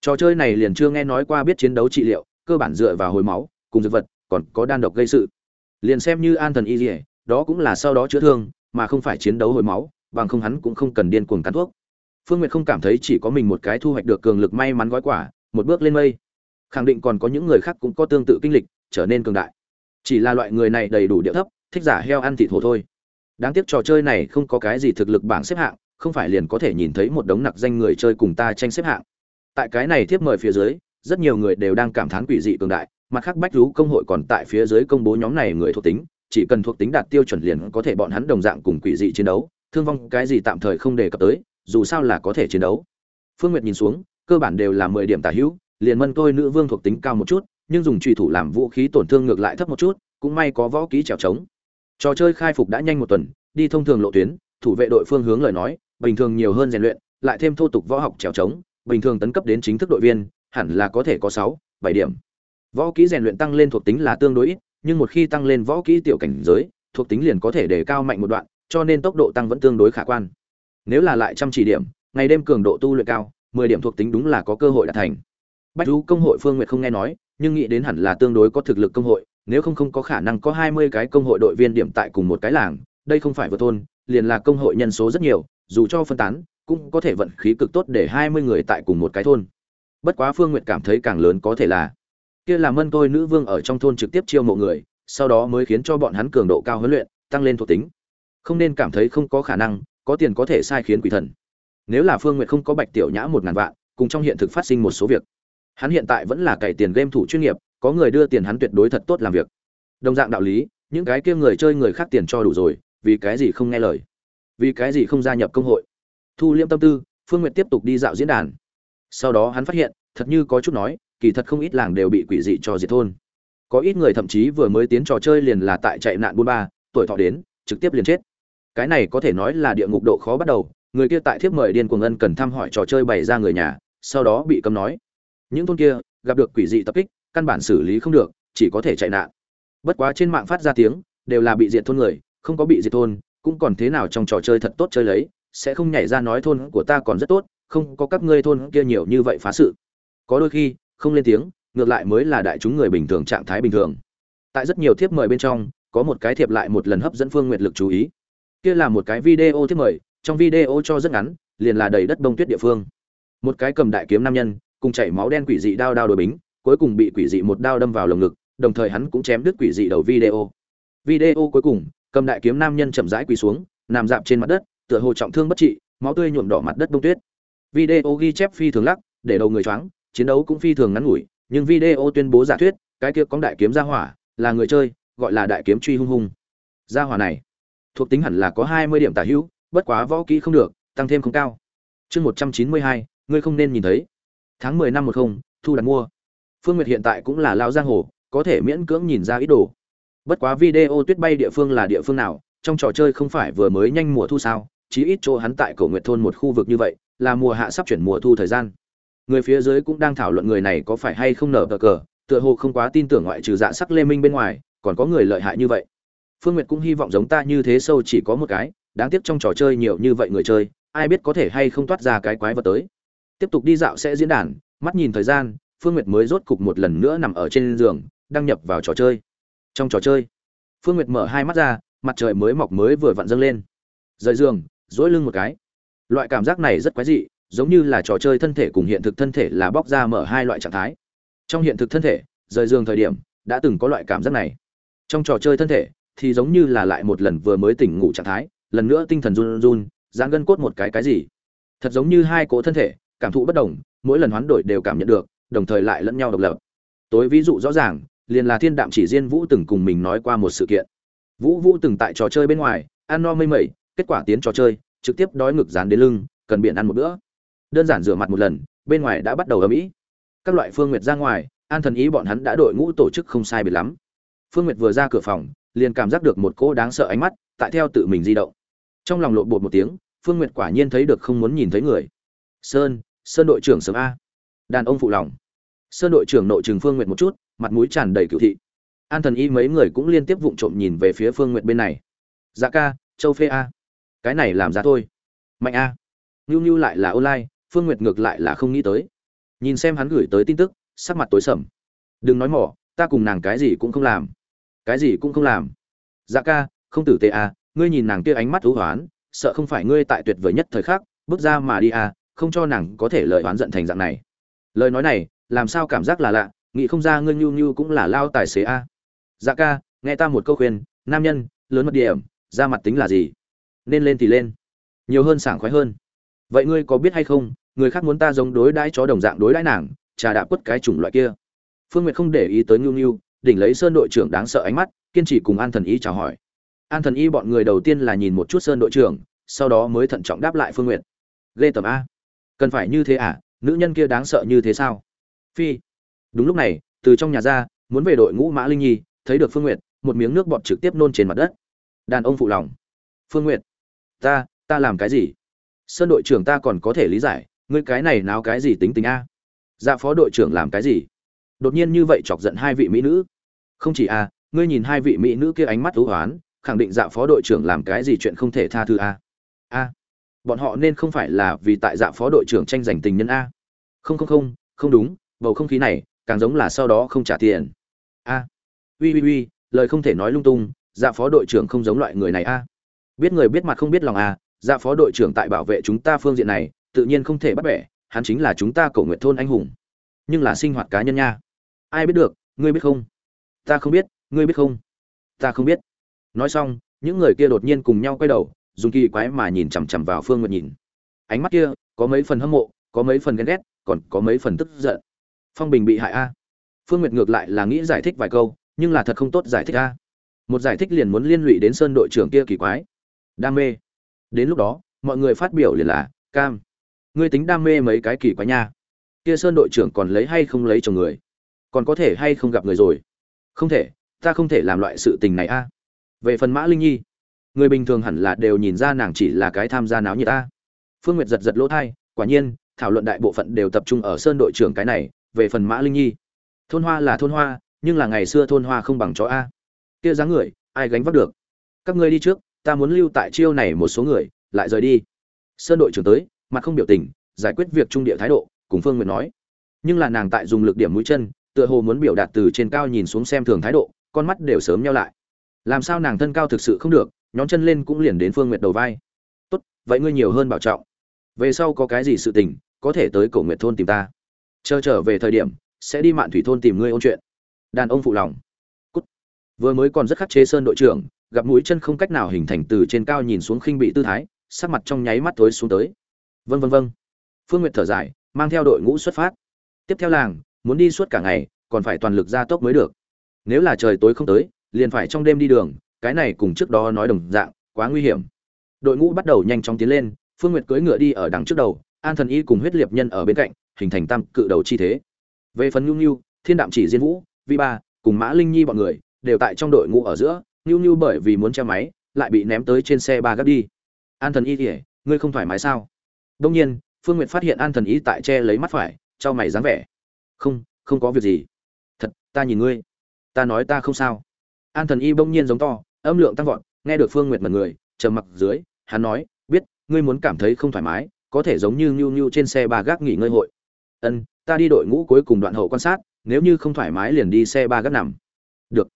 Trò chơi này liền chưa nghe nói qua biết chiến đấu trị liệu, cơ bản dựa vào hồi máu, cùng dược vật, còn có đan độc gây sự. Liền xem như an thần y dỉa đó cũng là sau đó chữa thương, mà không phải chiến đấu hồi máu, bằng không hắn cũng không cần điên cuồng cắn thuốc. Phương nguyệt không cảm thấy chỉ có mình một cái thu hoạch được cường lực may mắn gói quả một bước lên mây. Khẳng định còn có những người khác cũng có tương tự kinh lịch, trở nên cường đại. Chỉ là loại người này đầy đủ địa thấp, thích giả heo ăn thịt hồ thôi đáng tiếc trò chơi này không có cái gì thực lực bảng xếp hạng, không phải liền có thể nhìn thấy một đống nặc danh người chơi cùng ta tranh xếp hạng. Tại cái này tiếp mời phía dưới, rất nhiều người đều đang cảm thán quỷ dị cường đại, mặt khác bách rú công hội còn tại phía dưới công bố nhóm này người thuộc tính, chỉ cần thuộc tính đạt tiêu chuẩn liền có thể bọn hắn đồng dạng cùng quỷ dị chiến đấu, thương vong cái gì tạm thời không đề cập tới, dù sao là có thể chiến đấu. Phương nguyệt nhìn xuống, cơ bản đều là mười điểm tả hữu, liền mân tôi nữ vương thuộc tính cao một chút, nhưng dùng trùy thủ làm vũ khí tổn thương ngược lại thấp một chút, cũng may có võ kỹ trèo trống trò chơi khai phục đã nhanh một tuần, đi thông thường lộ tuyến, thủ vệ đội phương hướng lời nói, bình thường nhiều hơn rèn luyện, lại thêm thô tục võ học trèo trống, bình thường tấn cấp đến chính thức đội viên, hẳn là có thể có sáu, bảy điểm. Võ kỹ rèn luyện tăng lên thuộc tính là tương đối ít, nhưng một khi tăng lên võ kỹ tiểu cảnh giới, thuộc tính liền có thể để cao mạnh một đoạn, cho nên tốc độ tăng vẫn tương đối khả quan. Nếu là lại chăm chỉ điểm, ngày đêm cường độ tu luyện cao, mười điểm thuộc tính đúng là có cơ hội đạt thành. Bách du công hội phương nguyệt không nghe nói, nhưng nghĩ đến hẳn là tương đối có thực lực công hội nếu không không có khả năng có hai mươi cái công hội đội viên điểm tại cùng một cái làng, đây không phải vừa thôn, liền là công hội nhân số rất nhiều, dù cho phân tán, cũng có thể vận khí cực tốt để hai mươi người tại cùng một cái thôn. Bất quá phương nguyệt cảm thấy càng lớn có thể là, kia là mân tôi nữ vương ở trong thôn trực tiếp chiêu mộ người, sau đó mới khiến cho bọn hắn cường độ cao huấn luyện, tăng lên thuộc tính. Không nên cảm thấy không có khả năng, có tiền có thể sai khiến quỷ thần. Nếu là phương nguyệt không có bạch tiểu nhã một ngàn vạn, cùng trong hiện thực phát sinh một số việc, hắn hiện tại vẫn là cày tiền game thủ chuyên nghiệp có người đưa tiền hắn tuyệt đối thật tốt làm việc. Đồng dạng đạo lý, những cái kia người chơi người khác tiền cho đủ rồi, vì cái gì không nghe lời? Vì cái gì không gia nhập công hội? Thu liễm tâm tư, phương nguyệt tiếp tục đi dạo diễn đàn. Sau đó hắn phát hiện, thật như có chút nói, kỳ thật không ít làng đều bị quỷ dị cho diệt thôn. Có ít người thậm chí vừa mới tiến trò chơi liền là tại chạy nạn buôn ba, tuổi thọ đến, trực tiếp liền chết. Cái này có thể nói là địa ngục độ khó bắt đầu, người kia tại thiếp mời điên cuồng ân cần thăm hỏi trò chơi bày ra người nhà, sau đó bị cấm nói, những thôn kia, gặp được quỷ dị tập kích căn bản xử lý không được, chỉ có thể chạy nạn. Bất quá trên mạng phát ra tiếng, đều là bị diệt thôn người, không có bị diệt thôn, cũng còn thế nào trong trò chơi thật tốt chơi lấy, sẽ không nhảy ra nói thôn của ta còn rất tốt, không có các ngươi thôn kia nhiều như vậy phá sự. Có đôi khi, không lên tiếng, ngược lại mới là đại chúng người bình thường trạng thái bình thường. Tại rất nhiều thiếp mời bên trong, có một cái thiệp lại một lần hấp dẫn phương nguyệt lực chú ý. Kia là một cái video thiếp mời, trong video cho rất ngắn, liền là đầy đất bông tuyết địa phương. Một cái cầm đại kiếm nam nhân, cùng chảy máu đen quỷ dị đao đao đổi bính cuối cùng bị quỷ dị một đao đâm vào lồng ngực, đồng thời hắn cũng chém đứt quỷ dị đầu video. Video cuối cùng, cầm đại kiếm nam nhân chậm rãi quỳ xuống, nằm dạp trên mặt đất, tựa hồ trọng thương bất trị, máu tươi nhuộm đỏ mặt đất bông tuyết. Video ghi chép phi thường lắc, để đầu người choáng, chiến đấu cũng phi thường ngắn ngủi, nhưng video tuyên bố giả thuyết, cái kia có đại kiếm gia hỏa, là người chơi, gọi là đại kiếm truy hung hung. Gia hỏa này, thuộc tính hẳn là có hai mươi điểm tả hữu, bất quá võ kỹ không được, tăng thêm không cao. Chương một trăm chín mươi hai, ngươi không nên nhìn thấy. Tháng mười năm một không, thu đặt mua phương nguyệt hiện tại cũng là lao giang hồ, có thể miễn cưỡng nhìn ra ý đồ. Bất quá video tuyết bay địa phương là địa phương nào, trong trò chơi không phải vừa mới nhanh mùa thu sao, chí ít chỗ hắn tại cổ nguyệt thôn một khu vực như vậy, là mùa hạ sắp chuyển mùa thu thời gian. Người phía dưới cũng đang thảo luận người này có phải hay không nở cờ cờ, tựa hồ không quá tin tưởng ngoại trừ dạ sắc lê minh bên ngoài, còn có người lợi hại như vậy. Phương nguyệt cũng hy vọng giống ta như thế sâu chỉ có một cái, đáng tiếc trong trò chơi nhiều như vậy người chơi, ai biết có thể hay không toát ra cái quái vật tới. Tiếp tục đi dạo sẽ diễn đàn, mắt nhìn thời gian phương nguyệt mới rốt cục một lần nữa nằm ở trên giường, đăng nhập vào trò chơi. Trong trò chơi, phương nguyệt mở hai mắt ra, mặt trời mới mọc mới vừa vặn dâng lên. Rời giường dỗi lưng một cái. Loại cảm giác này rất quái dị, giống như là trò chơi thân thể cùng hiện thực thân thể là bóc ra mở hai loại trạng thái. Trong hiện thực thân thể, rời giường thời điểm, đã từng có loại cảm giác này. Trong trò chơi thân thể, thì giống như là lại một lần vừa mới tỉnh ngủ trạng thái, lần nữa tinh thần run run, giãn gân cốt một cái cái gì. Thật giống như hai cỗ thân thể, cảm thụ bất đồng, mỗi lần hoán đổi đều cảm nhận được đồng thời lại lẫn nhau độc lập. Tối ví dụ rõ ràng, liền là thiên đạm chỉ riêng vũ từng cùng mình nói qua một sự kiện. Vũ vũ từng tại trò chơi bên ngoài, ăn no mây mẩy, kết quả tiến trò chơi, trực tiếp đói ngực dán đến lưng, cần biển ăn một bữa. Đơn giản rửa mặt một lần, bên ngoài đã bắt đầu ở mỹ các loại phương nguyệt ra ngoài, an thần ý bọn hắn đã đội ngũ tổ chức không sai biệt lắm. Phương nguyệt vừa ra cửa phòng, liền cảm giác được một cô đáng sợ ánh mắt tại theo tự mình di động. Trong lòng lộn bột một tiếng, phương nguyệt quả nhiên thấy được không muốn nhìn thấy người. Sơn sơn đội trưởng sớm a. Đàn ông phụ lòng sơn đội trưởng nội trường phương nguyệt một chút, mặt mũi tràn đầy cựu thị. An thần y mấy người cũng liên tiếp vụng trộm nhìn về phía phương nguyệt bên này. Dạ ca, châu phê a. Cái này làm ra thôi. Mạnh a. Ngưu ngưu lại là online, phương nguyệt ngược lại là không nghĩ tới. Nhìn xem hắn gửi tới tin tức, sắc mặt tối sầm. Đừng nói mỏ, ta cùng nàng cái gì cũng không làm. Cái gì cũng không làm. Dạ ca, không tử tế a, ngươi nhìn nàng kia ánh mắt thú hoán, sợ không phải ngươi tại tuyệt vời nhất thời khắc, bước ra mà đi a, không cho nàng có thể lời oán giận thành dạng này. Lời nói này làm sao cảm giác là lạ, nghĩ không ra ngươi nhu nhu cũng là lao tài xế a. Dạ ca, nghe ta một câu khuyên, nam nhân, lớn mất điểm, ra mặt tính là gì? Nên lên thì lên. Nhiều hơn sảng khoái hơn. Vậy ngươi có biết hay không, người khác muốn ta giống đối đãi chó đồng dạng đối đãi nàng, trà đạp quất cái chủng loại kia. Phương nguyệt không để ý tới nhu nhu, đỉnh lấy sơn đội trưởng đáng sợ ánh mắt, kiên trì cùng an thần y chào hỏi. An thần y bọn người đầu tiên là nhìn một chút sơn đội trưởng, sau đó mới thận trọng đáp lại phương nguyệt. Ghê tầm a. Cần phải như thế à? Nữ nhân kia đáng sợ như thế sao? Phi. Đúng lúc này, từ trong nhà ra, muốn về đội ngũ mã linh nhi, thấy được phương n g u y ệ t một miếng nước bọt trực tiếp nôn trên mặt đất. Đàn ông phụ lòng. Phương n g u y ệ t ta ta làm cái gì? Sơn đội trưởng ta còn có thể lý giải, ngươi cái này náo cái gì tính tính a? Dạ phó đội trưởng làm cái gì? Đột nhiên như vậy chọc giận hai vị mỹ nữ. Không chỉ a, ngươi nhìn hai vị mỹ nữ kia ánh mắt thú hoán, khẳng định dạ phó đội trưởng làm cái gì chuyện không thể tha thứ a? A, bọn họ nên không phải là vì tại dạ phó đội trưởng tranh giành tình nhân a. Không không không không đúng bầu không khí này, càng giống là sau đó không trả tiền. A. Uy uy uy lời không thể nói lung tung dạ phó đội trưởng không giống loại người này a. Biết người biết mặt không biết lòng a dạ phó đội trưởng tại bảo vệ chúng ta phương diện này, tự nhiên không thể bắt bẻ, hắn chính là chúng ta cổ nguyện thôn anh hùng. Nhưng là sinh hoạt cá nhân nha. Ai biết được, ngươi biết không? Ta không biết, ngươi biết không? Ta không biết. Nói xong, những người kia đột nhiên cùng nhau quay đầu, dùng kỳ quái mà nhìn chằm chằm vào phương nguyện nhìn. Ánh mắt kia, có mấy phần hâm mộ, có mấy phần ghen ghét, còn có mấy phần tức giận phong bình bị hại a. Phương nguyệt ngược lại là nghĩ giải thích vài câu, nhưng là thật không tốt giải thích a. Một giải thích liền muốn liên lụy đến sơn đội trưởng kia kỳ quái. Đam mê. Đến lúc đó, mọi người phát biểu liền là, cam, ngươi tính đam mê mấy cái kỳ quái nha. Kia sơn đội trưởng còn lấy hay không lấy chồng người? Còn có thể hay không gặp người rồi? Không thể, ta không thể làm loại sự tình này a. Về phần mã linh nhi, người bình thường hẳn là đều nhìn ra nàng chỉ là cái tham gia náo nhiệt ta phương nguyệt giật giật lỗ thai quả nhiên, thảo luận đại bộ phận đều tập trung ở sơn đội trưởng cái này về phần mã linh nhi. Thôn hoa là thôn hoa, nhưng là ngày xưa thôn hoa không bằng chó a. Kia dáng người, ai gánh vác được? Các ngươi đi trước, ta muốn lưu tại chiêu này một số người, lại rời đi. Sơn đội trưởng tới, mặt không biểu tình, giải quyết việc trung địa thái độ, cùng phương nguyệt nói. Nhưng là nàng tại dùng lực điểm mũi chân, tựa hồ muốn biểu đạt từ trên cao nhìn xuống xem thường thái độ, con mắt đều sớm nhau lại. Làm sao nàng thân cao thực sự không được, nhón chân lên cũng liền đến phương nguyệt đầu vai. Tốt, vậy ngươi nhiều hơn bảo trọng. Về sau có cái gì sự tình, có thể tới cổ nguyệt thôn tìm ta chờ trở về thời điểm, sẽ đi mạn thủy thôn tìm ngươi ôn chuyện. Đàn ông phụ lòng. Cút. vừa mới còn rất khắc chế sơn đội trưởng, gặp mũi chân không cách nào hình thành từ trên cao nhìn xuống khinh bị tư thái, sắc mặt trong nháy mắt tối xuống tới. Vân vân vân phương nguyệt thở dài, mang theo đội ngũ xuất phát. Tiếp theo làng, muốn đi suốt cả ngày, còn phải toàn lực gia tốc mới được. Nếu là trời tối không tới, liền phải trong đêm đi đường, cái này cùng trước đó nói đồng dạng, quá nguy hiểm. Đội ngũ bắt đầu nhanh chóng tiến lên, phương nguyệt cưỡi ngựa đi ở đằng trước đầu, an thần y cùng huyết liệt nhân ở bên cạnh hình thành tam cự đầu chi thế. Về phần nhu nhu, thiên đạm chỉ diên vũ, vi ba cùng mã linh nhi bọn người đều tại trong đội ngũ ở giữa, nhu nhu bởi vì muốn che máy, lại bị ném tới trên xe ba gác đi. An thần y thì ngươi không thoải mái sao? Đông nhiên, phương nguyệt phát hiện an thần y tại che lấy mắt phải cho mày dáng vẻ. Không không có việc gì. Thật, ta nhìn ngươi. Ta nói ta không sao. An thần y bỗng nhiên giống to, âm lượng tăng vọt, nghe được phương nguyệt mật người, trầm mặc dưới, hắn nói, biết, ngươi muốn cảm thấy không thoải mái, có thể giống như nhu nhu trên xe ba gác nghỉ ngơi hội ân, ta đi đội ngũ cuối cùng đoạn hậu quan sát, nếu như không thoải mái liền đi xe ba gác nằm. Được.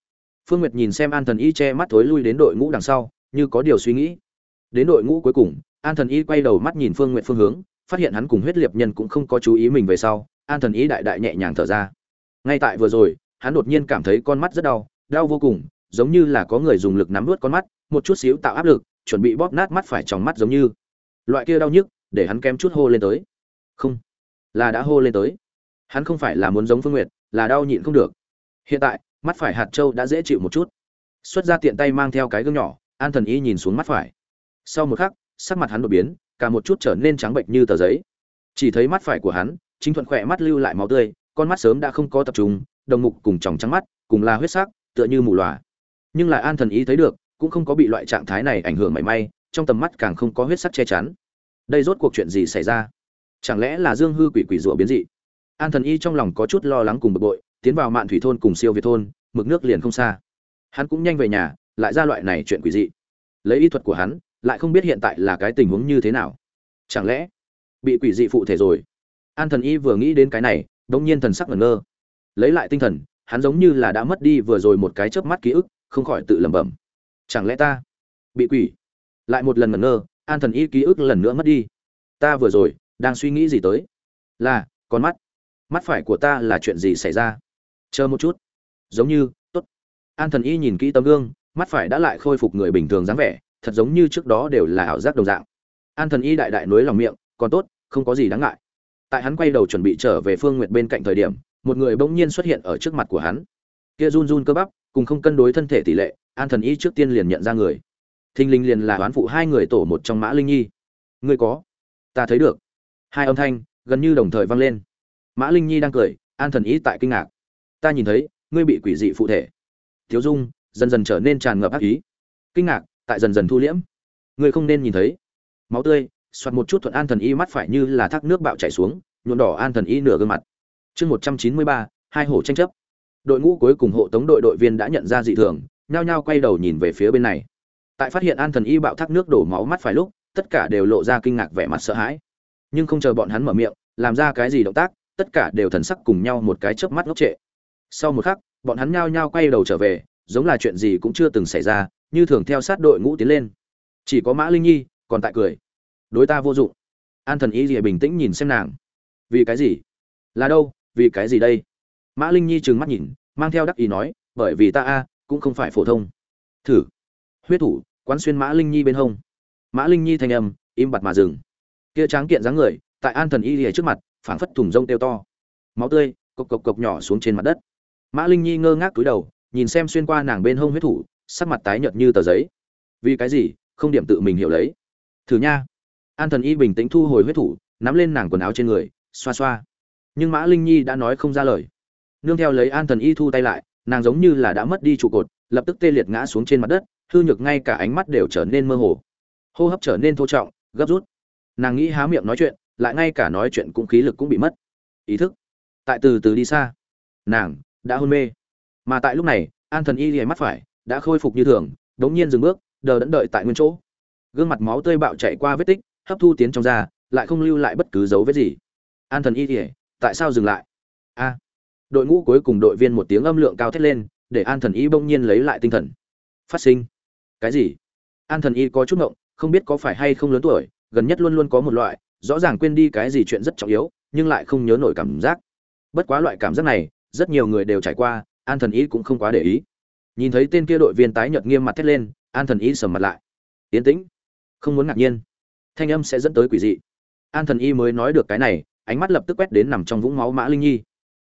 Phương nguyệt nhìn xem an thần y che mắt thối lui đến đội ngũ đằng sau, như có điều suy nghĩ. Đến đội ngũ cuối cùng, an thần y quay đầu mắt nhìn phương nguyệt phương hướng, phát hiện hắn cùng huyết liệt nhân cũng không có chú ý mình về sau, an thần y đại đại nhẹ nhàng thở ra. Ngay tại vừa rồi, hắn đột nhiên cảm thấy con mắt rất đau đau vô cùng, giống như là có người dùng lực nắm vớt con mắt, một chút xíu tạo áp lực, chuẩn bị bóp nát mắt phải trong mắt giống như. Loại kia đau nhức, để hắn kém chút hô lên tới. Không là đã hô lên tới. Hắn không phải là muốn giống phương nguyệt, là đau nhịn không được. Hiện tại, mắt phải hạt châu đã dễ chịu một chút. Xuất ra tiện tay mang theo cái gương nhỏ, an thần y nhìn xuống mắt phải. Sau một khắc, sắc mặt hắn đột biến, cả một chút trở nên trắng bệnh như tờ giấy. Chỉ thấy mắt phải của hắn, chính thuận khỏe mắt lưu lại máu tươi, con mắt sớm đã không có tập trung, đồng mục cùng tròng trắng mắt, cùng là huyết sắc, tựa như mù lòa. Nhưng lại an thần ý thấy được, cũng không có bị loại trạng thái này ảnh hưởng mảy may, trong tầm mắt càng không có huyết sắc che chắn. Đây rốt cuộc chuyện gì xảy ra? Chẳng lẽ là dương hư quỷ quỷ rủa biến dị? An thần y trong lòng có chút lo lắng cùng bực bội, tiến vào mạn thủy thôn cùng siêu việt thôn, mực nước liền không xa. Hắn cũng nhanh về nhà, lại ra loại này chuyện quỷ dị. Lấy y thuật của hắn, lại không biết hiện tại là cái tình huống như thế nào. Chẳng lẽ bị quỷ dị phụ thể rồi? An thần y vừa nghĩ đến cái này đ nhiên thần sắc ngẩn ngơ. Lấy lại tinh thần, hắn giống như là đã mất đi vừa rồi một cái chớp mắt ký ức, không khỏi tự lẩm bẩm. Chẳng lẽ ta bị quỷ? Lại một lần ngẩn ngơ, an thần y ký ức lần nữa mất đi. Ta vừa rồi đang suy nghĩ gì tới? Là, con mắt. Mắt phải của ta là chuyện gì xảy ra? Chờ một chút. Giống như, tốt. An thần y nhìn kỹ tấm gương, mắt phải đã lại khôi phục người bình thường dáng vẻ, thật giống như trước đó đều là ảo giác đồng dạng. An thần y đại đại nối lòng miệng, còn tốt, không có gì đáng ngại. Tại hắn quay đầu chuẩn bị trở về phương nguyệt bên cạnh thời điểm, một người bỗng nhiên xuất hiện ở trước mặt của hắn. Kia run run cơ bắp, cùng không cân đối thân thể tỷ lệ, an thần y trước tiên liền nhận ra người. Thinh linh liền là đoán phụ hai người tổ một trong mã linh nhi. Ngươi có? Ta thấy được hai âm thanh gần như đồng thời vang lên. Mã linh nhi đang cười, an thần y tại kinh ngạc. Ta nhìn thấy, ngươi bị quỷ dị phụ thể. Thiếu dung, dần dần trở nên tràn ngập ác ý. Kinh ngạc, tại dần dần thu liễm. Ngươi không nên nhìn thấy. Máu tươi, xoạt một chút thuận an thần y mắt phải như là thác nước bạo chảy xuống, nhuộm đỏ an thần y nửa gương mặt. Chương một trăm chín mươi ba, hai hổ tranh chấp. Đội ngũ cuối cùng hộ tống đội đội viên đã nhận ra dị thường, nhao nhao quay đầu nhìn về phía bên này. Tại phát hiện an thần y bạo thác nước đổ máu mắt phải lúc, tất cả đều lộ ra kinh ngạc vẻ mặt sợ hãi nhưng không chờ bọn hắn mở miệng, làm ra cái gì động tác, tất cả đều thần sắc cùng nhau một cái chớp mắt ngốc trệ. Sau một khắc, bọn hắn nhao nhao quay đầu trở về, giống là chuyện gì cũng chưa từng xảy ra, như thường theo sát đội ngũ tiến lên. Chỉ có mã linh nhi còn tại cười. Đối ta vô dụng. An thần ý rìa bình tĩnh nhìn xem nàng. Vì cái gì? Là đâu? Vì cái gì đây? Mã linh nhi trừng mắt nhìn, mang theo đắc ý nói, bởi vì ta a, cũng không phải phổ thông. Thử. Huyết thủ, quán xuyên mã linh nhi bên hông. Mã linh nhi thanh âm, im bặt mà dừng kia tráng kiện dáng người, tại an thần y lìa trước mặt, phảng phất thùng rông teo to. Máu tươi cộc cộc cộc nhỏ xuống trên mặt đất. Mã linh nhi ngơ ngác túi đầu, nhìn xem xuyên qua nàng bên hông huyết thủ, sắc mặt tái nhợt như tờ giấy. Vì cái gì? Không điểm tự mình hiểu lấy. Thử nha. An thần y bình tĩnh thu hồi huyết thủ, nắm lên nàng quần áo trên người, xoa xoa. Nhưng mã linh nhi đã nói không ra lời. Nương theo lấy an thần y thu tay lại, nàng giống như là đã mất đi trụ cột, lập tức tê liệt ngã xuống trên mặt đất, hư nhược ngay cả ánh mắt đều trở nên mơ hồ. Hô hấp trở nên thô trọng, gấp rút nàng nghĩ há miệng nói chuyện, lại ngay cả nói chuyện cũng khí lực cũng bị mất. Ý thức. Tại từ từ đi xa. Nàng đã hôn mê. Mà tại lúc này, an thần y lìa mắt phải đã khôi phục như thường, đống nhiên dừng bước, đờ đẫn đợi tại nguyên chỗ. Gương mặt máu tươi bạo chạy qua vết tích, hấp thu tiến trong da, lại không lưu lại bất cứ dấu vết gì. An thần y lìa tại sao dừng lại? A. Đội ngũ cuối cùng đội viên một tiếng âm lượng cao thét lên, để an thần y bỗng nhiên lấy lại tinh thần. Phát sinh. Cái gì? An thần y có chút ngộng, không biết có phải hay không lớn tuổi gần nhất luôn luôn có một loại, rõ ràng quên đi cái gì chuyện rất trọng yếu, nhưng lại không nhớ nổi cảm giác. Bất quá loại cảm giác này, rất nhiều người đều trải qua, an thần y cũng không quá để ý. Nhìn thấy tên kia đội viên tái nhợt nghiêm mặt thét lên, an thần y sầm mặt lại. Yến tĩnh, không muốn ngạc nhiên. Thanh âm sẽ dẫn tới quỷ dị. An thần y mới nói được cái này, ánh mắt lập tức quét đến nằm trong vũng máu mã linh nhi.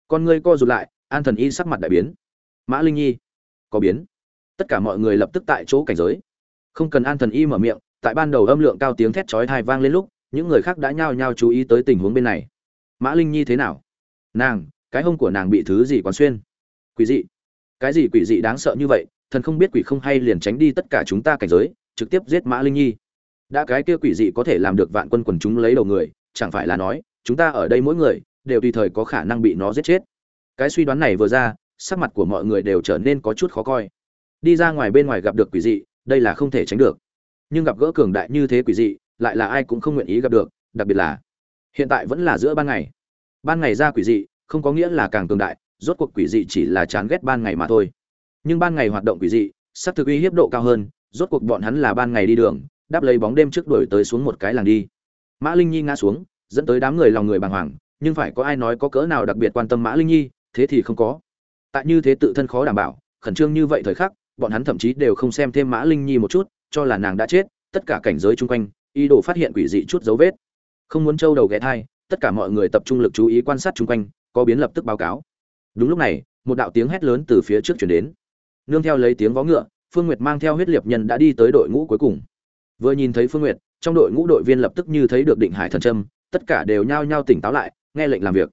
Con ngươi co rụt lại, an thần y sắc mặt đại biến. Mã linh nhi, có biến. Tất cả mọi người lập tức tại chỗ cảnh giới. Không cần an thần y mở miệng tại ban đầu âm lượng cao tiếng thét chói tai vang lên lúc, những người khác đã nhao nhao chú ý tới tình huống bên này. Mã linh nhi thế nào? Nàng, cái hông của nàng bị thứ gì quán xuyên? Quỷ dị. Cái gì quỷ dị đáng sợ như vậy? Thần không biết quỷ không hay liền tránh đi tất cả chúng ta cảnh giới, trực tiếp giết mã linh nhi. Đã cái kia quỷ dị có thể làm được vạn quân quần chúng lấy đầu người, chẳng phải là nói, chúng ta ở đây mỗi người, đều tùy thời có khả năng bị nó giết chết. Cái suy đoán này vừa ra, sắc mặt của mọi người đều trở nên có chút khó coi. Đi ra ngoài bên ngoài gặp được quỷ dị, đây là không thể tránh được nhưng gặp gỡ cường đại như thế quỷ dị, lại là ai cũng không nguyện ý gặp được, đặc biệt là hiện tại vẫn là giữa ban ngày. Ban ngày ra quỷ dị, không có nghĩa là càng cường đại, rốt cuộc quỷ dị chỉ là chán ghét ban ngày mà thôi. Nhưng ban ngày hoạt động quỷ dị sắp thực uy hiếp độ cao hơn, rốt cuộc bọn hắn là ban ngày đi đường, đáp lấy bóng đêm trước đuổi tới xuống một cái làng đi. Mã linh nhi ngã xuống, dẫn tới đám người lòng người bàng hoàng, nhưng phải có ai nói có cỡ nào đặc biệt quan tâm mã linh nhi, thế thì không có. Tại như thế tự thân khó đảm bảo, khẩn trương như vậy thời khắc, bọn hắn thậm chí đều không xem thêm mã linh nhi một chút cho là nàng đã chết, tất cả cảnh giới chung quanh, ý đồ phát hiện quỷ dị chút dấu vết. Không muốn trâu đầu ghé thai, tất cả mọi người tập trung lực chú ý quan sát chung quanh, có biến lập tức báo cáo. Đúng lúc này, một đạo tiếng hét lớn từ phía trước chuyển đến. Nương theo lấy tiếng vó ngựa, phương nguyệt mang theo huyết liệt nhân đã đi tới đội ngũ cuối cùng. Vừa nhìn thấy phương nguyệt, trong đội ngũ đội viên lập tức như thấy được định hải thần trâm tất cả đều nhao nhao tỉnh táo lại, nghe lệnh làm việc.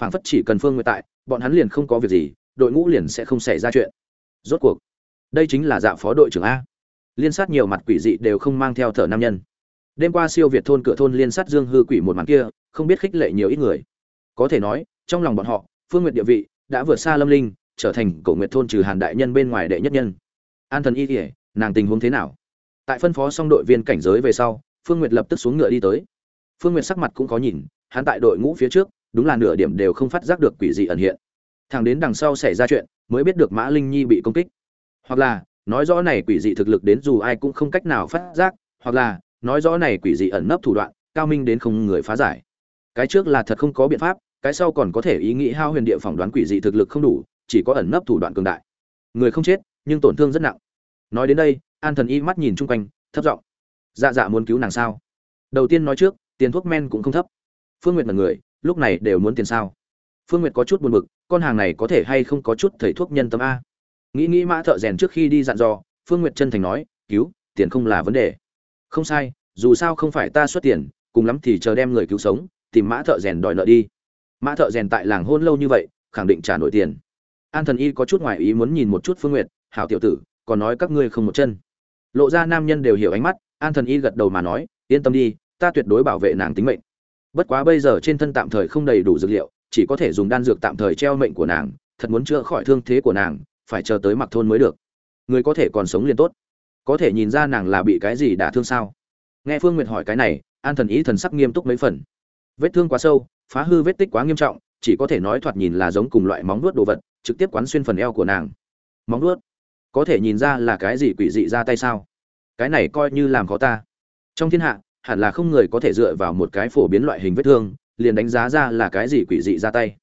Phảng phất chỉ cần phương nguyệt tại, bọn hắn liền không có việc gì, đội ngũ liền sẽ không xảy ra chuyện. Rốt cuộc, đây chính là dạ phó đội trưởng a liên sát nhiều mặt quỷ dị đều không mang theo thở nam nhân. Đêm qua siêu việt thôn cửa thôn liên sát dương hư quỷ một màn kia, không biết khích lệ nhiều ít người. Có thể nói, trong lòng bọn họ, phương nguyệt địa vị đã vượt xa lâm linh, trở thành cổ nguyệt thôn trừ hàn đại nhân bên ngoài đệ nhất nhân. An thần y kỉa nàng tình huống thế nào? Tại phân phó xong đội viên cảnh giới về sau, phương nguyệt lập tức xuống ngựa đi tới. Phương nguyệt sắc mặt cũng có nhìn, hắn tại đội ngũ phía trước, đúng là nửa điểm đều không phát giác được quỷ dị ẩn hiện. Thằng đến đằng sau xảy ra chuyện, mới biết được mã linh nhi bị công kích. Hoặc là nói rõ này quỷ dị thực lực đến dù ai cũng không cách nào phát giác, hoặc là nói rõ này quỷ dị ẩn nấp thủ đoạn, cao minh đến không người phá giải. Cái trước là thật không có biện pháp, cái sau còn có thể ý nghĩ hao huyền địa phỏng đoán quỷ dị thực lực không đủ, chỉ có ẩn nấp thủ đoạn cường đại. Người không chết, nhưng tổn thương rất nặng. Nói đến đây, an thần y mắt nhìn chung quanh, thấp giọng. Dạ dạ muốn cứu nàng sao? Đầu tiên nói trước, tiền thuốc men cũng không thấp. Phương nguyệt là người, lúc này đều muốn tiền sao? Phương nguyệt có chút buồn bực, con hàng này có thể hay không có chút thầy thuốc nhân tâm a? Nghĩ nghĩ mã thợ rèn trước khi đi dặn dò, phương nguyệt chân thành nói, cứu, tiền không là vấn đề. Không sai, dù sao không phải ta xuất tiền, cùng lắm thì chờ đem người cứu sống, tìm mã thợ rèn đòi nợ đi. Mã thợ rèn tại làng hôn lâu như vậy, khẳng định trả nổi tiền. An thần y có chút ngoài ý muốn nhìn một chút phương nguyệt, hảo tiểu tử, còn nói các ngươi không một chân. Lộ ra nam nhân đều hiểu ánh mắt, an thần y gật đầu mà nói, yên tâm đi, ta tuyệt đối bảo vệ nàng tính mệnh. Bất quá bây giờ trên thân tạm thời không đầy đủ dược liệu, chỉ có thể dùng đan dược tạm thời treo mệnh của nàng, thật muốn chữa khỏi thương thế của nàng phải chờ tới mặc thôn mới được. Người có thể còn sống liền tốt. Có thể nhìn ra nàng là bị cái gì đả thương sao? Nghe phương nguyệt hỏi cái này, an thần ý thần sắc nghiêm túc mấy phần. Vết thương quá sâu, phá hư vết tích quá nghiêm trọng, chỉ có thể nói thoạt nhìn là giống cùng loại móng nuốt đồ vật, trực tiếp quán xuyên phần eo của nàng. Móng nuốt có thể nhìn ra là cái gì quỷ dị ra tay sao? Cái này coi như làm khó ta. Trong thiên hạ, hẳn là không người có thể dựa vào một cái phổ biến loại hình vết thương, liền đánh giá ra là cái gì quỷ dị ra tay.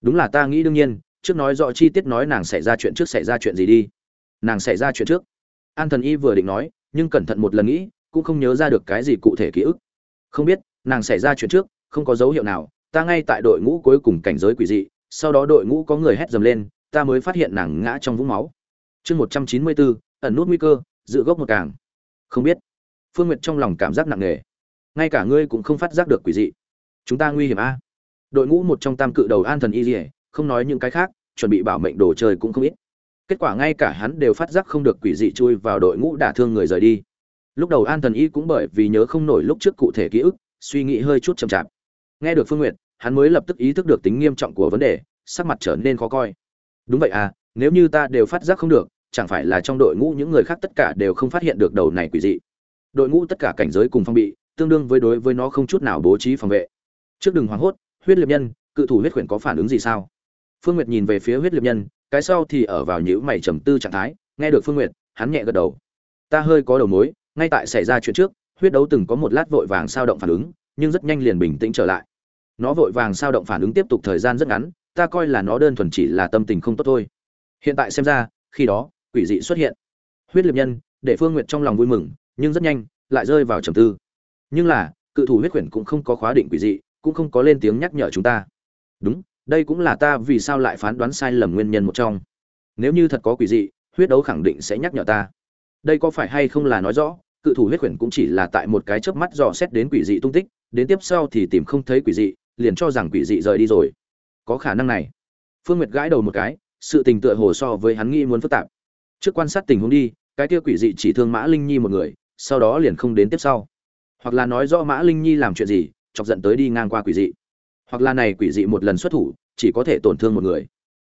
Đúng là ta nghĩ đương nhiên trước nói rõ chi tiết nói nàng xảy ra chuyện trước xảy ra chuyện gì đi. Nàng xảy ra chuyện trước. An thần y vừa định nói, nhưng cẩn thận một lần nghĩ, cũng không nhớ ra được cái gì cụ thể ký ức. Không biết, nàng xảy ra chuyện trước, không có dấu hiệu nào, ta ngay tại đội ngũ cuối cùng cảnh giới quỷ dị, sau đó đội ngũ có người hét dầm lên, ta mới phát hiện nàng ngã trong vũng máu. Chương một trăm chín mươi bốn, ẩn nút nguy cơ dự gốc một càng. Không biết. Phương n g u y ệ t trong lòng cảm giác nặng nề. Ngay cả ngươi cũng không phát giác được quỷ dị. Chúng ta nguy hiểm a. Đội ngũ một trong tam cự đầu an thần y dỉa không nói những cái khác, chuẩn bị bảo mệnh đồ chơi cũng không ít. Kết quả ngay cả hắn đều phát giác không được quỷ dị chui vào đội ngũ đả thương người rời đi. Lúc đầu an thần y cũng bởi vì nhớ không nổi lúc trước cụ thể ký ức, suy nghĩ hơi chút chậm chạp. Nghe được phương n g u y ệ t hắn mới lập tức ý thức được tính nghiêm trọng của vấn đề, sắc mặt trở nên khó coi. Đúng vậy à nếu như ta đều phát giác không được, chẳng phải là trong đội ngũ những người khác tất cả đều không phát hiện được đầu này quỷ dị. Đội ngũ tất cả cảnh giới cùng phong bị, tương đương với đối với nó không chút nào bố trí phòng vệ. Trước đừng hoảng hốt, huyết liệt nhân, cự thủ huyết khuyển có phản ứng gì sao? Phương nguyệt nhìn về phía huyết liệt nhân, cái sau thì ở vào nhíu mày trầm tư trạng thái, nghe được phương nguyệt, hắn nhẹ gật đầu. Ta hơi có đầu mối, ngay tại xảy ra chuyện trước, huyết đấu từng có một lát vội vàng sao động phản ứng, nhưng rất nhanh liền bình tĩnh trở lại. Nó vội vàng sao động phản ứng tiếp tục thời gian rất ngắn, ta coi là nó đơn thuần chỉ là tâm tình không tốt thôi. Hiện tại xem ra, khi đó, quỷ dị xuất hiện. Huyết liệt nhân, để phương nguyệt trong lòng vui mừng, nhưng rất nhanh, lại rơi vào trầm tư. Nhưng là, cự thủ huyết quyển cũng không có khóa định quỷ dị, cũng không có lên tiếng nhắc nhở chúng ta. Đúng đây cũng là ta vì sao lại phán đoán sai lầm nguyên nhân một trong. Nếu như thật có quỷ dị, huyết đấu khẳng định sẽ nhắc nhở ta. Đây có phải hay không là nói rõ, cự thủ huyết khuyển cũng chỉ là tại một cái chớp mắt dò xét đến quỷ dị tung tích, đến tiếp sau thì tìm không thấy quỷ dị, liền cho rằng quỷ dị rời đi rồi. Có khả năng này. Phương nguyệt gãi đầu một cái, sự tình tựa hồ so với hắn nghĩ muốn phức tạp. Trước quan sát tình huống đi, cái kia quỷ dị chỉ thương mã linh nhi một người, sau đó liền không đến tiếp sau. Hoặc là nói rõ mã linh nhi làm chuyện gì, chọc giận tới đi ngang qua quỷ dị hoặc là này quỷ dị một lần xuất thủ, chỉ có thể tổn thương một người.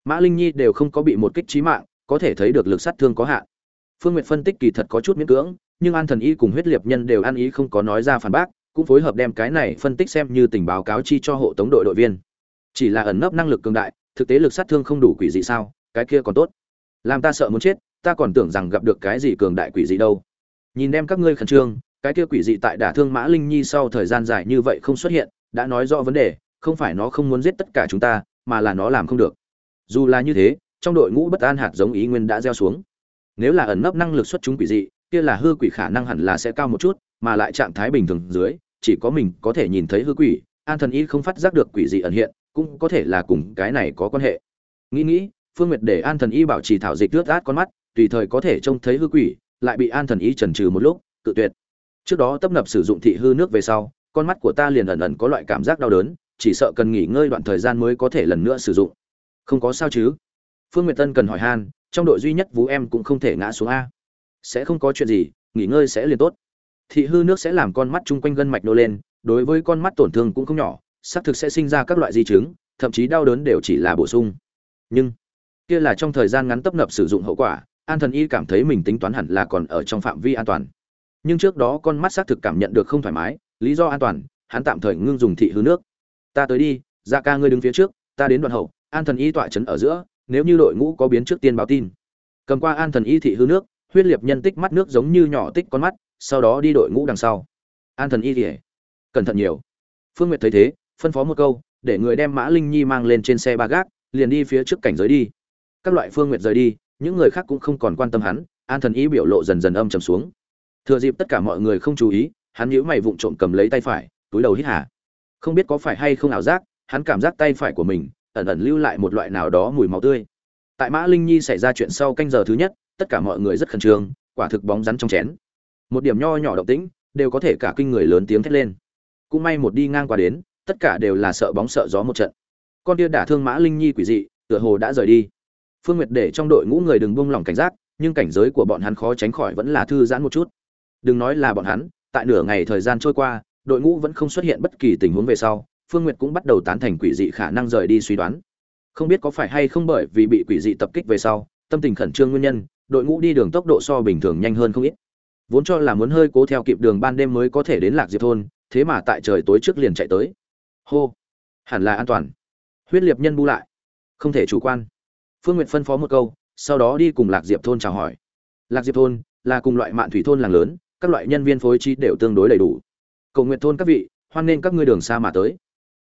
Mã linh nhi đều không có bị một kích trí mạng, có thể thấy được lực sát thương có hạn. Phương n g u y ệ t phân tích kỳ thật có chút miễn cưỡng, nhưng an thần y cùng huyết liệt nhân đều ăn ý không có nói ra phản bác, cũng phối hợp đem cái này phân tích xem như tình báo cáo chi cho hộ tống đội đội viên. Chỉ là ẩn nấp năng lực cường đại, thực tế lực sát thương không đủ quỷ dị sao, cái kia còn tốt. Làm ta sợ muốn chết, ta còn tưởng rằng gặp được cái gì cường đại quỷ dị đâu. Nhìn đem các ngươi khẩn trương, cái kia quỷ dị tại đả thương mã linh nhi sau thời gian dài như vậy không xuất hiện, đã nói rõ vấn đề không phải nó không muốn giết tất cả chúng ta, mà là nó làm không được. Dù là như thế, trong đội ngũ bất an hạt giống ý nguyên đã gieo xuống. Nếu là ẩn nấp năng lực xuất chúng quỷ dị, kia là hư quỷ khả năng hẳn là sẽ cao một chút, mà lại trạng thái bình thường dưới, chỉ có mình có thể nhìn thấy hư quỷ, an thần y không phát giác được quỷ dị ẩn hiện, cũng có thể là cùng cái này có quan hệ. Nghĩ nghĩ, phương nguyệt để an thần y bảo trì thảo dịch ướt át con mắt, tùy thời có thể trông thấy hư quỷ, lại bị an thần y trần trừ một lúc tự tuyệt. Trước đó tấp nập sử dụng thị hư nước về sau, con mắt của ta liền ẩn ẩn có loại cảm giác đau đớn chỉ sợ cần nghỉ ngơi đoạn thời gian mới có thể lần nữa sử dụng. Không có sao chứ? Phương nguyệt tân cần hỏi han, trong đội duy nhất vũ em cũng không thể ngã xuống a. Sẽ không có chuyện gì, nghỉ ngơi sẽ liền tốt. Thị hư nước sẽ làm con mắt chung quanh gân mạch nô lên, đối với con mắt tổn thương cũng không nhỏ, xác thực sẽ sinh ra các loại di chứng, thậm chí đau đớn đều chỉ là bổ sung. Nhưng, kia là trong thời gian ngắn tấp nập sử dụng hậu quả, an thần y cảm thấy mình tính toán hẳn là còn ở trong phạm vi an toàn. Nhưng trước đó con mắt xác thực cảm nhận được không thoải mái, lý do an toàn, hắn tạm thời ngưng dùng thị hư nước ta tới đi dạ ca ngươi đứng phía trước, ta đến đoạn hậu, an thần y tọa chấn ở giữa, nếu như đội ngũ có biến trước tiên báo tin. Cầm qua an thần y thị hư nước, huyết liệt nhân tích mắt nước giống như nhỏ tích con mắt, sau đó đi đội ngũ đằng sau. An thần y thì cẩn thận nhiều. Phương nguyệt thấy thế, phân phó một câu, để người đem mã linh nhi mang lên trên xe ba gác, liền đi phía trước cảnh giới đi. Các loại phương nguyệt rời đi, những người khác cũng không còn quan tâm hắn, an thần y biểu lộ dần dần âm trầm xuống. Thừa dịp tất cả mọi người không chú ý, hắn nhíu mày vụng trộm cầm lấy tay phải, túi đầu hít hà không biết có phải hay không ảo giác, hắn cảm giác tay phải của mình ẩn ẩn lưu lại một loại nào đó mùi máu tươi. Tại mã linh nhi xảy ra chuyện sau canh giờ thứ nhất, tất cả mọi người rất khẩn trương, quả thực bóng rắn trong chén. Một điểm nho nhỏ động tĩnh, đều có thể cả kinh người lớn tiếng thét lên. Cũng may một đi ngang qua đến, tất cả đều là sợ bóng sợ gió một trận. Con kia đả thương mã linh nhi quỷ dị, tựa hồ đã rời đi. Phương nguyệt để trong đội ngũ người đừng buông lỏng cảnh giác, nhưng cảnh giới của bọn hắn khó tránh khỏi vẫn là thư giãn một chút. Đừng nói là bọn hắn, tại nửa ngày thời gian trôi qua đội ngũ vẫn không xuất hiện bất kỳ tình huống về sau, phương nguyệt cũng bắt đầu tán thành quỷ dị khả năng rời đi suy đoán. Không biết có phải hay không bởi vì bị quỷ dị tập kích về sau, tâm tình khẩn trương nguyên nhân, đội ngũ đi đường tốc độ so bình thường nhanh hơn không ít. Vốn cho là muốn hơi cố theo kịp đường ban đêm mới có thể đến lạc diệp thôn, thế mà tại trời tối trước liền chạy tới. Hô! Hẳn là an toàn. Huyết liệt nhân bu lại. Không thể chủ quan. Phương nguyệt phân phó một câu, sau đó đi cùng lạc diệp thôn chào hỏi. Lạc diệp thôn là cùng loại mạn thủy thôn làng lớn, các loại nhân viên phối trí đều tương đối đầy đủ cầu nguyện thôn các vị, hoan nên các ngươi đường xa mà tới.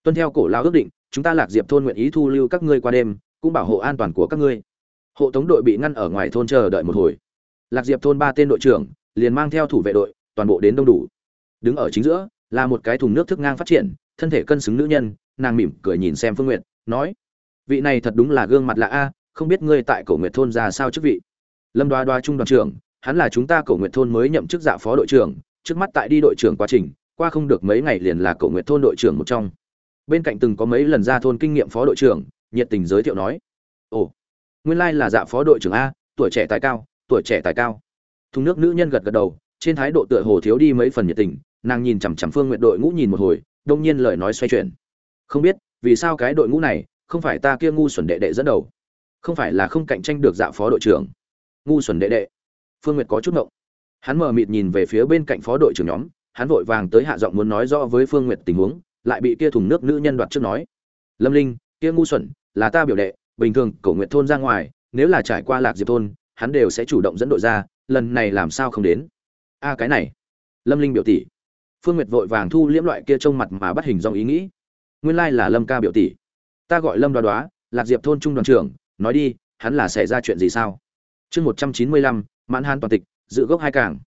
Tuân theo cổ lao ước định, chúng ta lạc diệp thôn nguyện ý thu lưu các ngươi qua đêm, cũng bảo hộ an toàn của các ngươi. Hộ tống đội bị ngăn ở ngoài thôn chờ đợi một hồi. Lạc diệp thôn ba tên đội trưởng, liền mang theo thủ vệ đội, toàn bộ đến đông đủ. Đứng ở chính giữa, là một cái thùng nước thức ngang phát triển, thân thể cân xứng nữ nhân, nàng mỉm cười nhìn xem phương nguyện nói, vị này thật đúng là gương mặt lạ a, không biết ngươi tại cổ nguyệt thôn ra sao chức vị? Lâm đoá đoá trung đoàn trưởng, hắn là chúng ta cổ nguyệt thôn mới nhậm chức dạ phó đội trưởng, trước mắt tại đi đội trưởng quá trình qua không được mấy ngày liền là cậu nguyện thôn đội trưởng một trong. Bên cạnh từng có mấy lần ra thôn kinh nghiệm phó đội trưởng, nhiệt tình giới thiệu nói, ồ, nguyên lai là dạ phó đội trưởng a, tuổi trẻ tài cao, tuổi trẻ tài cao. Thùng nước nữ nhân gật gật đầu, trên thái độ tựa hồ thiếu đi mấy phần nhiệt tình, nàng nhìn chằm chằm phương nguyện đội ngũ nhìn một hồi, đông nhiên lời nói xoay chuyển. Không biết, vì sao cái đội ngũ này, không phải ta kia ngu xuẩn đệ đệ dẫn đầu? Không phải là không cạnh tranh được dạ phó đội trưởng? Ngu xuẩn đệ đệ. Phương nguyệt có chút ngộng. Hắn mờ mịt nhìn về phía bên cạnh phó đội trưởng nhóm hắn vội vàng tới hạ giọng muốn nói rõ với phương nguyệt tình huống, lại bị kia thùng nước nữ nhân đoạt trước nói. Lâm linh, kia ngu xuẩn, là ta biểu đệ, bình thường cổ Nguyệt thôn ra ngoài, nếu là trải qua lạc diệp thôn, hắn đều sẽ chủ động dẫn đội ra, lần này làm sao không đến? A, cái này. Lâm linh biểu tỷ. Phương nguyệt vội vàng thu liễm loại kia trông mặt mà bắt hình dòng ý nghĩ. Nguyên lai là lâm ca biểu tỷ. Ta gọi lâm đoá đoá, lạc diệp thôn trung đoàn trưởng, nói đi, hắn là xảy ra chuyện gì sao? Chương một trăm chín mươi lăm, mãn hán toàn tịch dự gốc hai càng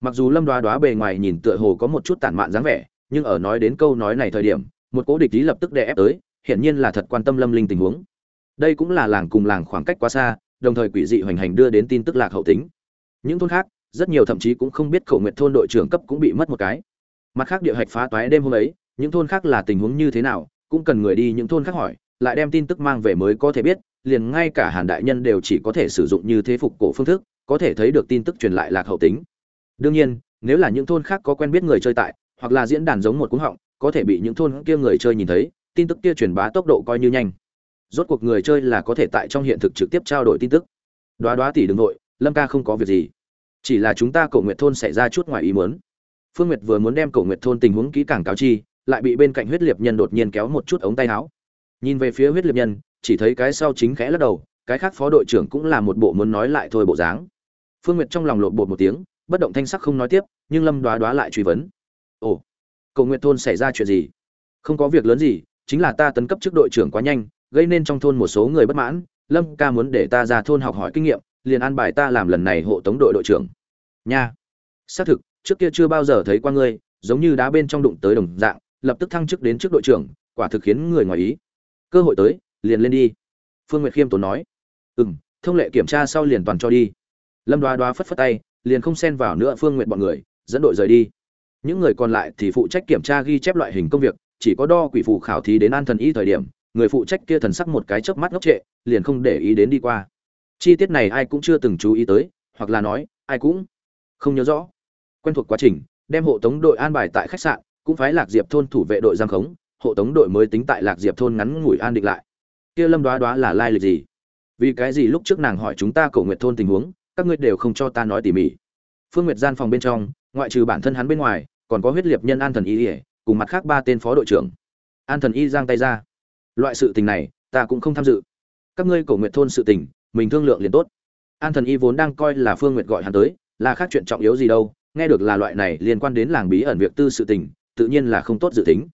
mặc dù lâm đoá đoá bề ngoài nhìn tựa hồ có một chút tản mạn dáng vẻ, nhưng ở nói đến câu nói này thời điểm, một cố địch ý lập tức đè ép tới, hiển nhiên là thật quan tâm lâm linh tình huống. Đây cũng là làng cùng làng khoảng cách quá xa, đồng thời quỷ dị hoành hành đưa đến tin tức lạc hậu tính. Những thôn khác, rất nhiều thậm chí cũng không biết khẩu nguyện thôn đội trưởng cấp cũng bị mất một cái. Mặt khác địa hạch phá toái đêm hôm ấy, những thôn khác là tình huống như thế nào, cũng cần người đi những thôn khác hỏi, lại đem tin tức mang về mới có thể biết, liền ngay cả hàn đại nhân đều chỉ có thể sử dụng như thế phục cổ phương thức, có thể thấy được tin tức truyền lại lạc hậu tính đương nhiên, nếu là những thôn khác có quen biết người chơi tại, hoặc là diễn đàn giống một cúng họng, có thể bị những thôn kia người chơi nhìn thấy, tin tức kia truyền bá tốc độ coi như nhanh. Rốt cuộc người chơi là có thể tại trong hiện thực trực tiếp trao đổi tin tức. Đoá đoá tỷ đừng nội lâm ca không có việc gì. Chỉ là chúng ta cổ nguyện thôn xảy ra chút ngoài ý muốn. Phương nguyệt vừa muốn đem cổ nguyện thôn tình huống kỹ càng cáo chi, lại bị bên cạnh huyết liệt nhân đột nhiên kéo một chút ống tay áo. Nhìn về phía huyết liệt nhân, chỉ thấy cái sau chính khẽ lắc đầu, cái khác phó đội trưởng cũng là một bộ muốn nói lại thôi bộ dáng. Phương nguyệt trong lòng lột bột một tiếng bất động thanh sắc không nói tiếp, nhưng lâm đoá đoá lại truy vấn. Ồ, cầu nguyện thôn xảy ra chuyện gì? Không có việc lớn gì, chính là ta tấn cấp trước đội trưởng quá nhanh, gây nên trong thôn một số người bất mãn. Lâm ca muốn để ta ra thôn học hỏi kinh nghiệm, liền an bài ta làm lần này hộ tống đội đội trưởng. Nha, xác thực, trước kia chưa bao giờ thấy qua ngươi, giống như đá bên trong đụng tới đồng dạng, lập tức thăng chức đến trước đội trưởng, quả thực khiến người ngoài ý. Cơ hội tới, liền lên đi. Phương nguyệt khiêm tốn nói. Ừ m thông lệ kiểm tra sau liền toàn cho đi. Lâm đoá đoá phất phất tay liền không xen vào nữa phương nguyện bọn người, dẫn đội rời đi. Những người còn lại thì phụ trách kiểm tra ghi chép loại hình công việc, chỉ có đo quỷ phụ khảo thí đến an thần y thời điểm, người phụ trách kia thần sắc một cái chớp mắt ngốc trệ, liền không để ý đến đi qua. Chi tiết này ai cũng chưa từng chú ý tới, hoặc là nói, ai cũng không nhớ rõ. Quen thuộc quá trình, đem hộ tống đội an bài tại khách sạn, cũng phái lạc diệp thôn thủ vệ đội giam khống, hộ tống đội mới tính tại lạc diệp thôn ngắn ngủi an định lại. Kia lâm đoá đoá là lai lịch gì? Vì cái gì lúc trước nàng hỏi chúng ta cầu nguyện thôn tình huống các ngươi đều không cho ta nói tỉ mỉ. Phương nguyệt gian phòng bên trong, ngoại trừ bản thân hắn bên ngoài, còn có huyết liệt nhân an thần y ỉa cùng mặt khác ba tên phó đội trưởng. An thần y giang tay ra. Loại sự tình này, ta cũng không tham dự. Các ngươi cổ nguyện thôn sự tình, mình thương lượng liền tốt. An thần y vốn đang coi là phương nguyệt gọi hắn tới, là khác chuyện trọng yếu gì đâu, nghe được là loại này liên quan đến làng bí ẩn việc tư sự tình, tự nhiên là không tốt dự tính.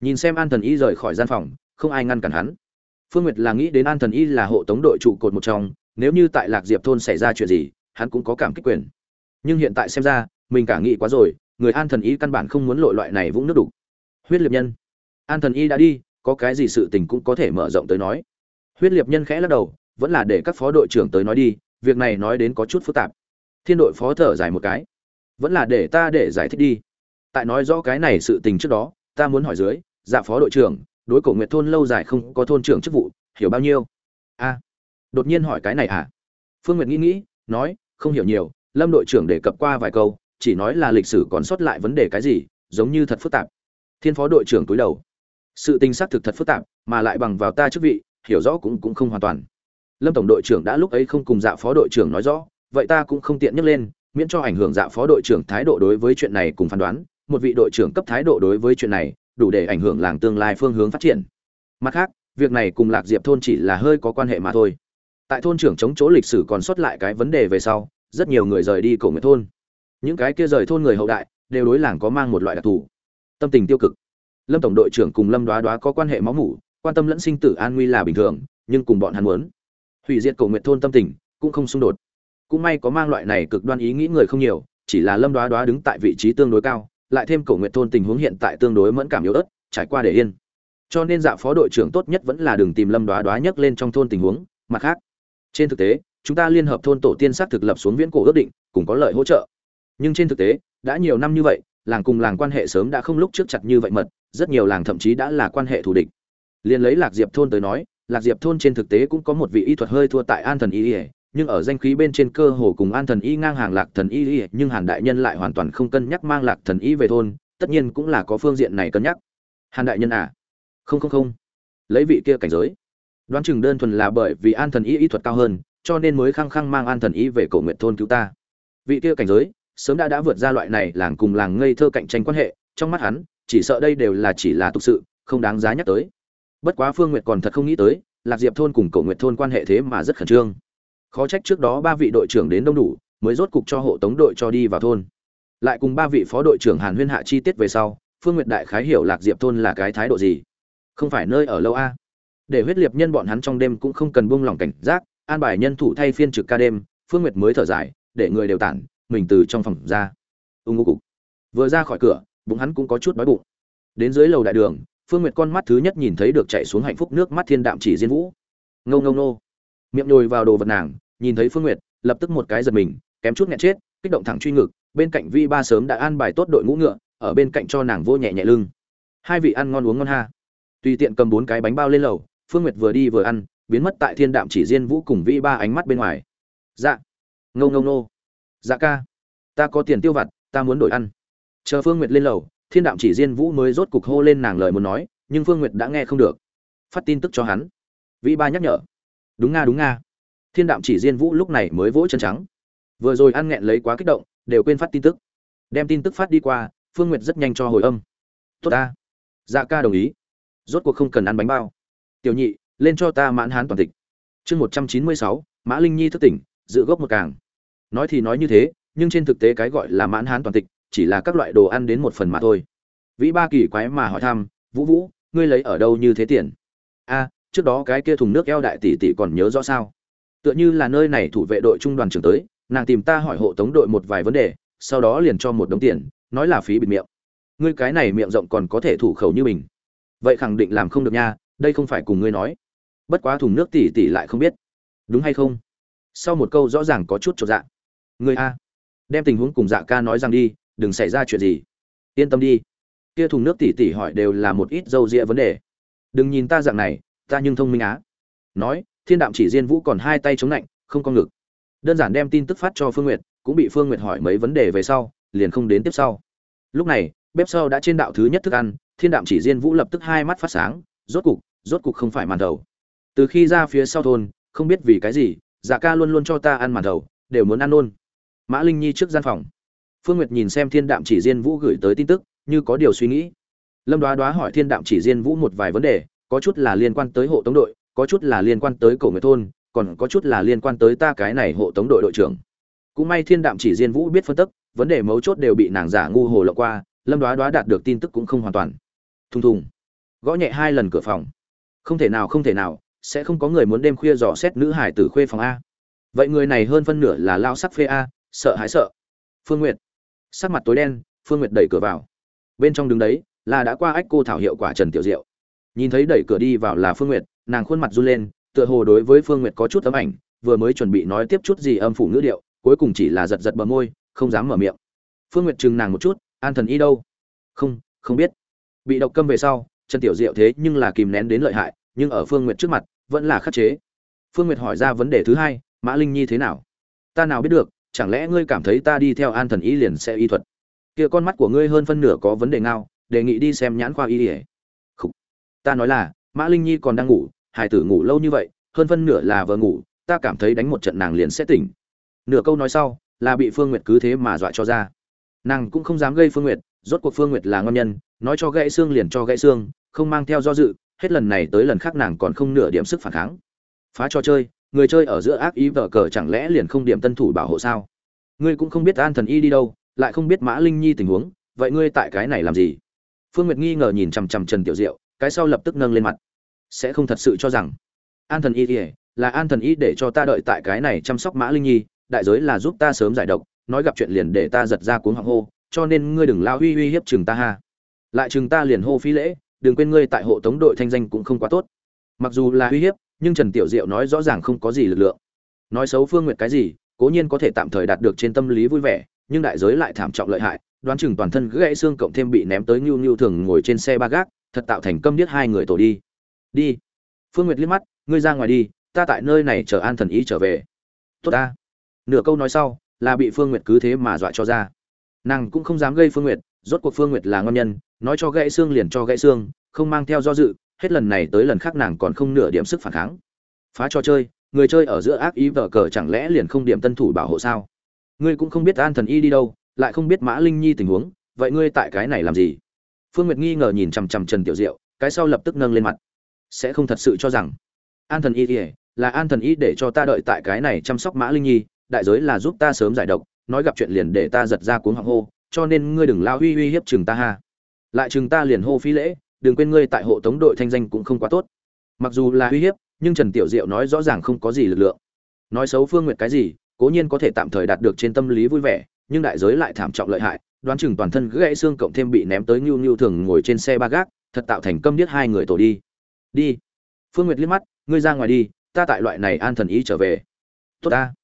Nhìn xem an thần y rời khỏi gian phòng, không ai ngăn cản hắn. Phương nguyệt là nghĩ đến an thần y là hộ tống đội trụ cột một trong nếu như tại lạc diệp thôn xảy ra chuyện gì, hắn cũng có cảm kích quyền. Nhưng hiện tại xem ra, mình cả nghĩ quá rồi, người an thần y căn bản không muốn lội loại này vũng nước đục. Huyết liệt nhân. An thần y đã đi, có cái gì sự tình cũng có thể mở rộng tới nói. Huyết liệt nhân khẽ lắc đầu, vẫn là để các phó đội trưởng tới nói đi, việc này nói đến có chút phức tạp. Thiên đội phó thở dài một cái. Vẫn là để ta để giải thích đi. Tại nói rõ cái này sự tình trước đó, ta muốn hỏi dưới dạ phó đội trưởng, đối cổ nguyệt thôn lâu dài không có thôn trưởng chức vụ, hiểu bao nhiêu? A đột nhiên hỏi cái này à? Phương nguyệt nghĩ nghĩ, nói, không hiểu nhiều, lâm đội trưởng đề cập qua vài câu, chỉ nói là lịch sử còn sót lại vấn đề cái gì, giống như thật phức tạp. Thiên phó đội trưởng túi đầu. Sự tình xác thực thật phức tạp, mà lại bằng vào ta chức vị, hiểu rõ cũng cũng không hoàn toàn. Lâm tổng đội trưởng đã lúc ấy không cùng dạ phó đội trưởng nói rõ, vậy ta cũng không tiện nhắc lên, miễn cho ảnh hưởng dạ phó đội trưởng thái độ đối với chuyện này cùng phán đoán, một vị đội trưởng cấp thái độ đối với chuyện này, đủ để ảnh hưởng làng tương lai phương hướng phát triển. Mặt khác, việc này cùng lạc diệp thôn chỉ là hơi có quan hệ mà thôi tại thôn trưởng chống chỗ lịch sử còn sót lại cái vấn đề về sau, rất nhiều người rời đi cổ nguyệt thôn. Những cái kia rời thôn người hậu đại, đều đối làng có mang một loại đặc thù. Tâm tình tiêu cực. Lâm tổng đội trưởng cùng lâm đoá đoá có quan hệ máu mủ, quan tâm lẫn sinh tử an nguy là bình thường, nhưng cùng bọn hắn muốn. Hủy diệt cổ nguyệt thôn tâm tình, cũng không xung đột. Cũng may có mang loại này cực đoan ý nghĩ người không nhiều, chỉ là lâm đoá đoá đứng tại vị trí tương đối cao, lại thêm cổ nguyệt thôn tình huống hiện tại tương đối mẫn cảm yếu ớt, trải qua để yên. Cho nên dạ phó đội trưởng tốt nhất vẫn là đừng tìm lâm đoá đoá nhấc lên trong thôn tình huống, mặt khác trên thực tế, chúng ta liên hợp thôn tổ tiên xác thực lập xuống viễn cổ ước định, cùng có lợi hỗ trợ. Nhưng trên thực tế, đã nhiều năm như vậy, làng cùng làng quan hệ sớm đã không lúc trước chặt như vậy mật, rất nhiều làng thậm chí đã là quan hệ thù địch. Liền lấy lạc diệp thôn tới nói, lạc diệp thôn trên thực tế cũng có một vị y thuật hơi thua tại an thần y ỉa nhưng ở danh khí bên trên cơ hồ cùng an thần y ngang hàng lạc thần y ỉa nhưng hàn đại nhân lại hoàn toàn không cân nhắc mang lạc thần y về thôn, tất nhiên cũng là có phương diện này cân nhắc. Hàn đại nhân à? Không không không. Lấy vị kia cảnh giới đoán chừng đơn thuần là bởi vì an thần y y thuật cao hơn, cho nên mới khăng khăng mang an thần y về cổ nguyện thôn cứu ta. Vị kia cảnh giới, sớm đã đã vượt ra loại này làng cùng làng ngây thơ cạnh tranh quan hệ, trong mắt hắn, chỉ sợ đây đều là chỉ là tục sự, không đáng giá nhắc tới. Bất quá phương nguyệt còn thật không nghĩ tới, lạc diệp thôn cùng cổ nguyện thôn quan hệ thế mà rất khẩn trương. Khó trách trước đó ba vị đội trưởng đến đông đủ, mới rốt cục cho hộ tống đội cho đi vào thôn. Lại cùng ba vị phó đội trưởng hàn huyên hạ chi tiết về sau, phương nguyệt đại khái hiểu lạc diệp thôn là cái thái độ gì. Không phải nơi ở lâu a? Để huyết liệt nhân bọn hắn trong đêm cũng không cần buông lỏng cảnh giác, an bài nhân thủ thay phiên trực ca đêm, phương nguyệt mới thở dài, để người đều tản, mình từ trong phòng ra. Ưng ngô cục. Vừa ra khỏi cửa, bụng hắn cũng có chút đói bụng. Đến dưới lầu đại đường, phương nguyệt con mắt thứ nhất nhìn thấy được chạy xuống hạnh phúc nước mắt thiên đạm chỉ diên vũ. Ngâu ngâu nô miệng nhồi vào đồ vật nàng, nhìn thấy phương nguyệt, lập tức một cái giật mình, kém chút nghẹn chết, kích động thẳng truy ngực, bên cạnh vi ba sớm đã an bài tốt đội ngũ ngựa, ở bên cạnh cho nàng vô nhẹ nhẹ lưng. Hai vị ăn ngon uống ngon ha. Tùy tiện cầm bốn cái bánh bao lên lầu phương nguyệt vừa đi vừa ăn, biến mất tại thiên đạm chỉ diên vũ cùng Vĩ ba ánh mắt bên ngoài. Dạ. Ngâu ngâu nô dạ ca. Ta có tiền tiêu vặt, ta muốn đổi ăn. Chờ phương nguyệt lên lầu, thiên đạm chỉ diên vũ mới rốt cục hô lên nàng lời muốn nói, nhưng phương nguyệt đã nghe không được. Phát tin tức cho hắn. Vĩ ba nhắc nhở. Đúng nga đúng nga. Thiên đạm chỉ diên vũ lúc này mới vỗ chân trắng. Vừa rồi ăn nghẹn lấy quá kích động, đều quên phát tin tức. Đem tin tức phát đi qua, phương nguyệt rất nhanh cho hồi âm. Tốt ta. Dạ ca đồng ý. Rốt cuộc không cần ăn bánh bao tiểu nhị, lên cho ta mãn hán toàn tịch. Chương một trăm chín mươi sáu, mã linh nhi thức tỉnh, giữ gốc một càng. Nói thì nói như thế, nhưng trên thực tế cái gọi là mãn hán toàn tịch chỉ là các loại đồ ăn đến một phần mà thôi. Vĩ ba kỳ quái mà hỏi thăm, vũ vũ, ngươi lấy ở đâu như thế tiền? A, trước đó cái kia thùng nước eo đại tỷ tỷ còn nhớ rõ sao? Tựa như là nơi này thủ vệ đội trung đoàn trưởng tới, nàng tìm ta hỏi hộ tống đội một vài vấn đề, sau đó liền cho một đống tiền, nói là phí bịt miệng. Ngươi cái này miệng rộng còn có thể thủ khẩu như mình. Vậy khẳng định làm không được nha đây không phải cùng ngươi nói. Bất quá thùng nước tỷ tỷ lại không biết. Đúng hay không? Sau một câu rõ ràng có chút trọn dạ. Ngươi a. Đem tình huống cùng dạ ca nói rằng đi, đừng xảy ra chuyện gì. Yên tâm đi. Kia thùng nước tỉ tỉ hỏi đều là một ít dâu dịa vấn đề. Đừng nhìn ta dạng này, ta nhưng thông minh á. Nói, thiên đạm chỉ diên vũ còn hai tay chống lạnh không có ngực. Đơn giản đem tin tức phát cho phương nguyệt, cũng bị phương nguyệt hỏi mấy vấn đề về sau, liền không đến tiếp sau. Lúc này, bếp sau đã trên đạo thứ nhất thức ăn, thiên đạm chỉ diên vũ lập tức hai mắt phát sáng, rốt cục rốt cục không phải màn đầu. Từ khi ra phía sau thôn không biết vì cái gì dạ ca luôn luôn cho ta ăn màn đầu đều muốn ăn luôn. Mã linh nhi trước gian phòng. Phương nguyệt nhìn xem thiên đạm chỉ diên vũ gửi tới tin tức như có điều suy nghĩ. Lâm đoá đoá hỏi thiên đạm chỉ diên vũ một vài vấn đề có chút là liên quan tới hộ tống đội có chút là liên quan tới cổ người thôn còn có chút là liên quan tới ta cái này hộ tống đội đội trưởng. Cũng may thiên đạm chỉ diên vũ biết phân tích, vấn đề mấu chốt đều bị nàng giả ngu hồ lộng qua lâm đoá đoá đạt được tin tức cũng không hoàn toàn. Thùng thùng. Gõ nhẹ hai lần cửa phòng không thể nào, không thể nào, sẽ không có người muốn đêm khuya dò xét nữ hải tử khuê phòng a. Vậy người này hơn phân nửa là lao sắc phê a, sợ hãi sợ. Phương n g u y ệ t sắc mặt tối đen, phương n g u y ệ t đẩy cửa vào. Bên trong đứng đấy, là đã qua ách cô thảo hiệu quả trần tiểu diệu. Nhìn thấy đẩy cửa đi vào là phương nguyệt, nàng khuôn mặt run lên, tựa hồ đối với phương nguyệt có chút tấm ảnh, vừa mới chuẩn bị nói tiếp chút gì âm phủ ngữ điệu, cuối cùng chỉ là giật giật bờ môi, không dám mở miệng. Phương nguyệt chừng nàng một chút, an thần y đâu? Không không biết. Bị độc câm về sau trần tiểu diệu thế nhưng là kìm nén đến lợi hại, nhưng ở phương nguyệt trước mặt, vẫn là khắc chế. Phương nguyệt hỏi ra vấn đề thứ hai, mã linh nhi thế nào? Ta nào biết được, chẳng lẽ ngươi cảm thấy ta đi theo an thần y liền sẽ y thuật? Kia con mắt của ngươi hơn phân nửa có vấn đề ngao, đề nghị đi xem nhãn khoa y ỉa ta nói là, mã linh nhi còn đang ngủ hải tử ngủ lâu như vậy, hơn phân nửa là vừa ngủ, ta cảm thấy đánh một trận nàng liền sẽ tỉnh. Nửa câu nói sau, là bị phương nguyệt cứ thế mà dọa cho ra. Nàng cũng không dám gây phương nguyệt, rốt cuộc phương nguyệt là ngon nhân nói cho gãy xương liền cho gãy xương, không mang theo do dự, hết lần này tới lần khác nàng còn không nửa điểm sức phản kháng. Phá trò chơi, người chơi ở giữa ác ý vợ cờ chẳng lẽ liền không điểm tân thủ bảo hộ sao? Ngươi cũng không biết an thần y đi đâu, lại không biết mã linh nhi tình huống, vậy ngươi tại cái này làm gì? Phương nguyệt nghi ngờ nhìn chằm chằm trần tiểu diệu, cái sau lập tức nâng lên mặt. Sẽ không thật sự cho rằng an thần y thì là an thần y để cho ta đợi tại cái này chăm sóc mã linh nhi, đại giới là giúp ta sớm giải độc, nói gặp chuyện liền để ta giật ra cuốn hoàng hô, cho nên ngươi đừng lao uy uy hiếp chừng ta ha lại chừng ta liền hô phí lễ, đừng quên ngươi tại hộ tống đội thanh danh cũng không quá tốt. Mặc dù là uy hiếp, nhưng trần tiểu diệu nói rõ ràng không có gì lực lượng. Nói xấu phương nguyệt cái gì, cố nhiên có thể tạm thời đạt được trên tâm lý vui vẻ, nhưng đại giới lại thảm trọng lợi hại, đoán chừng toàn thân gãy xương cộng thêm bị ném tới nhu nhu thường ngồi trên xe ba gác, thật tạo thành câm điếc hai người tổ đi. Đi. Phương nguyệt liếc mắt, ngươi ra ngoài đi, ta tại nơi này chờ an thần ý trở về. Tốt ta. Nửa câu nói sau, là bị phương nguyệt cứ thế mà dọa cho ra. Nàng cũng không dám gây phương nguyệt rốt cuộc phương nguyệt là ngon nhân, nói cho gãy xương liền cho gãy xương, không mang theo do dự, hết lần này tới lần khác nàng còn không nửa điểm sức phản kháng. Phá trò chơi, người chơi ở giữa ác ý vợ cờ chẳng lẽ liền không điểm tân thủ bảo hộ sao? Ngươi cũng không biết an thần y đi đâu, lại không biết mã linh nhi tình huống, vậy ngươi tại cái này làm gì? Phương nguyệt nghi ngờ nhìn chằm chằm trần tiểu diệu, cái sau lập tức nâng lên mặt. Sẽ không thật sự cho rằng an thần y thì là an thần y để cho ta đợi tại cái này chăm sóc mã linh nhi, đại giới là giúp ta sớm giải độc, nói gặp chuyện liền để ta giật ra cuốn họng hô cho nên ngươi đừng lao huy uy hiếp chừng ta ha. Lại chừng ta liền hô phí lễ, đừng quên ngươi tại hộ tống đội thanh danh cũng không quá tốt. Mặc dù là uy hiếp, nhưng trần tiểu diệu nói rõ ràng không có gì lực lượng. Nói xấu phương nguyệt cái gì, cố nhiên có thể tạm thời đạt được trên tâm lý vui vẻ, nhưng đại giới lại thảm trọng lợi hại, đoán chừng toàn thân gãy xương cộng thêm bị ném tới nhu nhu thường ngồi trên xe ba gác, thật tạo thành câm điếc hai người tổ đi. Đi. Phương nguyệt liếc mắt, ngươi ra ngoài đi, ta tại loại này an thần y trở về. Tốt ta.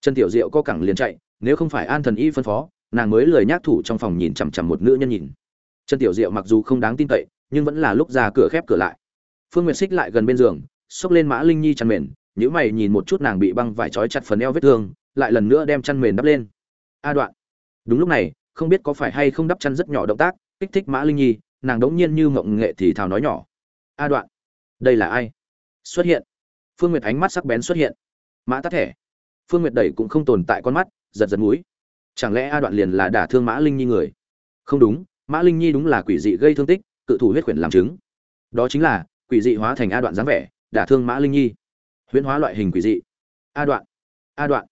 Trần tiểu diệu co cẳng liền chạy, nếu không phải an thần y phân phó nàng mới lười nhác thủ trong phòng nhìn chằm chằm một nữ nhân nhìn. Trần tiểu diệu mặc dù không đáng tin cậy, nhưng vẫn là lúc ra cửa khép cửa lại. Phương nguyệt xích lại gần bên giường, xốc lên mã linh nhi chăn mền nhữ mày nhìn một chút nàng bị băng vải trói chặt phần eo vết thương, lại lần nữa đem chăn mền đắp lên. A đoạn. Đúng lúc này, không biết có phải hay không đắp chăn rất nhỏ động tác, kích thích mã linh nhi, nàng đống nhiên như mộng nghệ thì thào nói nhỏ. A đoạn. Đây là ai? Xuất hiện. Phương nguyệt ánh mắt sắc bén xuất hiện. Mã tắt thẻ. Phương nguyệt đẩy cũng không tồn tại con mắt, giật giật mũi chẳng lẽ a đoạn liền là đả thương mã linh nhi người? Không đúng, mã linh nhi đúng là quỷ dị gây thương tích, cự thủ huyết quyển làm chứng. Đó chính là, quỷ dị hóa thành a đoạn dáng vẻ, đả thương mã linh nhi. Huyễn hóa loại hình quỷ dị. A đoạn a đoạn.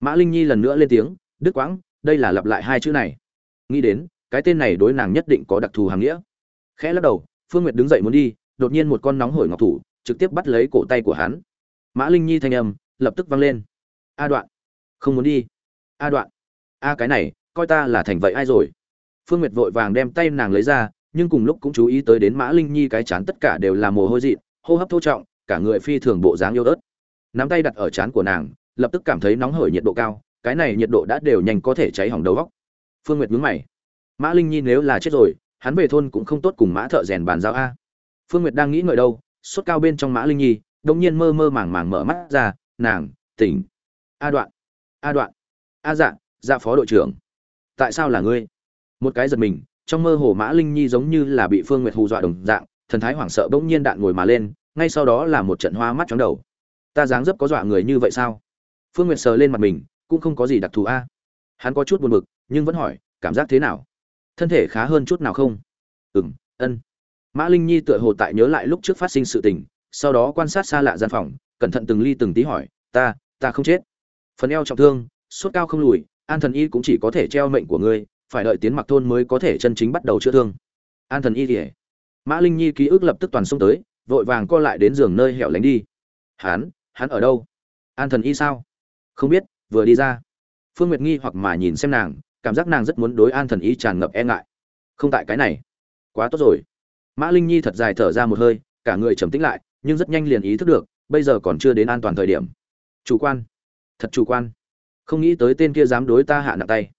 Mã linh nhi lần nữa lên tiếng, đức quãng, đây là lặp lại hai chữ này. Nghĩ đến, cái tên này đối nàng nhất định có đặc thù hàng nghĩa. Khẽ lắc đầu, phương nguyệt đứng dậy muốn đi, đột nhiên một con nóng hổi ngọc thủ trực tiếp bắt lấy cổ tay của hắn. Mã linh nhi thanh âm lập tức vang lên. A đoạn, không muốn đi. A đoạn a, cái này, coi ta là thành vậy ai rồi? Phương nguyệt vội vàng đem tay nàng lấy ra, nhưng cùng lúc cũng chú ý tới đến mã linh nhi cái chán tất cả đều là mồ hôi dị hô hấp thô trọng, cả người phi thường bộ dáng yêu ớt. Nắm tay đặt ở chán của nàng, lập tức cảm thấy nóng hởi nhiệt độ cao, cái này nhiệt độ đã đều nhanh có thể cháy hỏng đầu góc phương nguyệt nhướng mày. Mã linh nhi nếu là chết rồi, hắn về thôn cũng không tốt cùng mã thợ rèn bàn giao a. Phương nguyệt đang nghĩ ngợi đâu, sốt cao bên trong mã linh nhi đông nhiên mơ mơ màng màng mở mắt ra, nàng, tỉnh. A đoạn a đoạn, a dạ dạ phó đội trưởng. Tại sao là ngươi? Một cái giật mình, trong mơ hồ mã linh nhi giống như là bị phương nguyệt hù dọa đồng dạng, thần thái hoảng sợ bỗng nhiên đạn ngồi mà lên, ngay sau đó là một trận hoa mắt chóng đầu. Ta dáng dấp có dọa người như vậy sao? Phương nguyệt sờ lên mặt mình, cũng không có gì đặc thù a. Hắn có chút buồn bực, nhưng vẫn hỏi, cảm giác thế nào? Thân thể khá hơn chút nào không? Ừm, ân. Mã linh nhi tựa hồ tại nhớ lại lúc trước phát sinh sự tình, sau đó quan sát xa lạ gian phòng, cẩn thận từng ly từng tí hỏi, ta ta không chết. Phần eo trọng thương, sốt cao không lùi an thần y cũng chỉ có thể treo mệnh của ngươi phải đợi tiến mặc thôn mới có thể chân chính bắt đầu chữa thương. An thần y thì mã linh nhi ký ức lập tức toàn xông tới vội vàng co lại đến giường nơi hẻo lánh đi. Hán, hắn ở đâu? An thần y sao? Không biết vừa đi ra. Phương nguyệt nghi hoặc mà nhìn xem nàng cảm giác nàng rất muốn đối an thần y tràn ngập e ngại. Không tại cái này. Quá tốt rồi. Mã linh nhi thật dài thở ra một hơi cả người trầm tĩnh lại nhưng rất nhanh liền ý thức được bây giờ còn chưa đến an toàn thời điểm. Chủ quan. Thật chủ quan không nghĩ tới tên kia dám đối ta hạ nặng tay.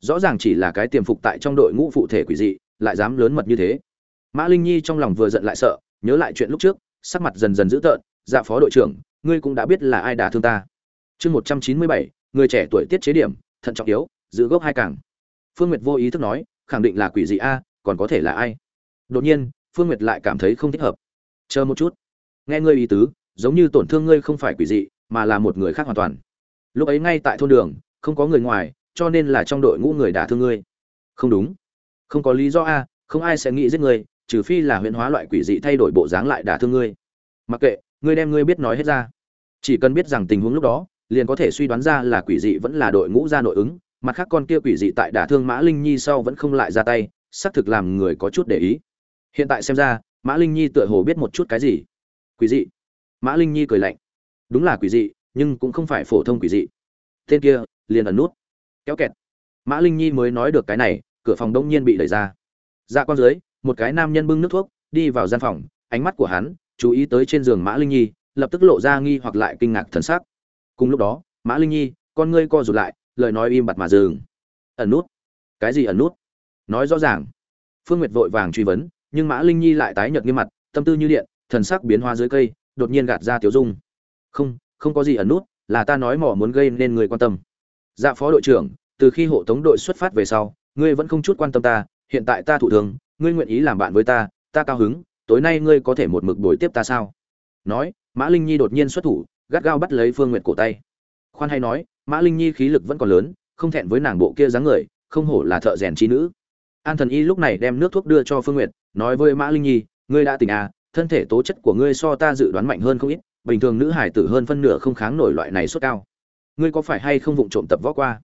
Rõ ràng chỉ là cái tiềm phục tại trong đội ngũ phụ thể quỷ dị, lại dám lớn mật như thế. Mã linh nhi trong lòng vừa giận lại sợ, nhớ lại chuyện lúc trước, sắc mặt dần dần dữ tợn dạ phó đội trưởng, ngươi cũng đã biết là ai đả thương ta. Chương một trăm chín mươi bảy, người trẻ tuổi tiết chế điểm, thận trọng yếu, giữ gốc hai càng. Phương nguyệt vô ý thức nói, khẳng định là quỷ dị a, còn có thể là ai? Đột nhiên, phương nguyệt lại cảm thấy không thích hợp. Chờ một chút. Nghe ngươi ý tứ, giống như tổn thương ngươi không phải quỷ dị, mà là một người khác hoàn toàn lúc ấy ngay tại thôn đường, không có người ngoài, cho nên là trong đội ngũ người đả thương ngươi. Không đúng. Không có lý do a, không ai sẽ nghĩ giết ngươi, trừ phi là huyễn hóa loại quỷ dị thay đổi bộ dáng lại đả thương ngươi. Mặc kệ, ngươi đem ngươi biết nói hết ra. Chỉ cần biết rằng tình huống lúc đó, liền có thể suy đoán ra là quỷ dị vẫn là đội ngũ ra nội ứng, mặt khác con kia quỷ dị tại đả thương mã linh nhi sau vẫn không lại ra tay, xác thực làm người có chút để ý. Hiện tại xem ra, mã linh nhi tựa hồ biết một chút cái gì. Quỷ dị. Mã linh nhi cười lạnh. Đúng là quỷ dị nhưng cũng không phải phổ thông quỷ dị. Tên kia, liền ẩn nút. Kéo kẹt. Mã linh nhi mới nói được cái này, cửa phòng đông nhiên bị đẩy ra. Dạ ra con dưới, một cái nam nhân bưng nước thuốc, đi vào gian phòng, ánh mắt của hắn, chú ý tới trên giường mã linh nhi, lập tức lộ ra nghi hoặc lại kinh ngạc thần sắc. Cùng lúc đó, mã linh nhi, con ngươi co rụt lại, lời nói im bặt mà dừng. Ẩn nút? Cái gì ẩn nút? Nói rõ ràng. Phương nguyệt vội vàng truy vấn, nhưng mã linh nhi lại tái nhợt nghiêm mặt, tâm tư như điện, thần sắc biến hoa dưới cây, đột nhiên gạt ra tiểu dung. Không không có gì ẩn nút, là ta nói mỏ muốn gây nên người quan tâm. Dạ phó đội trưởng, từ khi hộ tống đội xuất phát về sau, ngươi vẫn không chút quan tâm ta, hiện tại ta thụ thường, ngươi nguyện ý làm bạn với ta ta cao hứng, tối nay ngươi có thể một mực đổi tiếp ta sao? Nói, mã linh nhi đột nhiên xuất thủ, gắt gao bắt lấy phương nguyệt cổ tay. Khoan hay nói, mã linh nhi khí lực vẫn còn lớn, không thẹn với nàng bộ kia dáng người, không hổ là thợ rèn trí nữ. An thần y lúc này đem nước thuốc đưa cho phương nguyệt, nói với mã linh nhi, ngươi đã tỉnh à thân thể tố chất của ngươi so ta dự đoán mạnh hơn không ít bình thường nữ hải tử hơn phân nửa không kháng nổi loại này suất cao. Ngươi có phải hay không vụng trộm tập võ qua?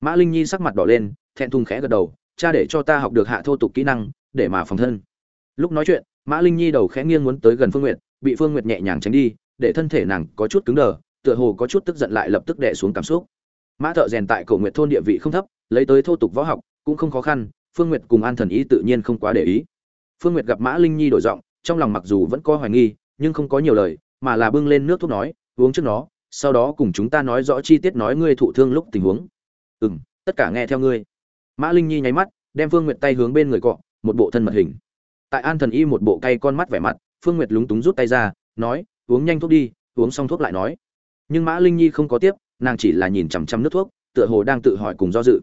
Mã linh nhi sắc mặt đỏ lên, thẹn thùng khẽ gật đầu, cha để cho ta học được hạ thô tục kỹ năng, để mà phòng thân. Lúc nói chuyện, mã linh nhi đầu khẽ nghiêng muốn tới gần phương nguyệt, bị phương nguyệt nhẹ nhàng tránh đi, để thân thể nàng có chút cứng đờ, tựa hồ có chút tức giận lại lập tức đè xuống cảm xúc. Mã thợ rèn tại cổ nguyệt thôn địa vị không thấp, lấy tới thô tục võ học cũng không khó khăn, phương nguyệt cùng an thần ý tự nhiên không quá để ý. Phương nguyệt gặp mã linh nhi đổi giọng, trong lòng mặc dù vẫn có hoài nghi, nhưng không có nhiều lời mà là bưng lên nước thuốc nói, uống trước nó, sau đó cùng chúng ta nói rõ chi tiết nói ngươi thụ thương lúc tình huống. Ừ m tất cả nghe theo ngươi. Mã linh nhi nháy mắt, đem phương nguyệt tay hướng bên người cọ, một bộ thân mật hình. Tại an thần y một bộ cay con mắt vẻ mặt, phương nguyệt lúng túng rút tay ra, nói, uống nhanh thuốc đi, uống xong thuốc lại nói. Nhưng mã linh nhi không có tiếp, nàng chỉ là nhìn chằm chằm nước thuốc, tựa hồ đang tự hỏi cùng do dự.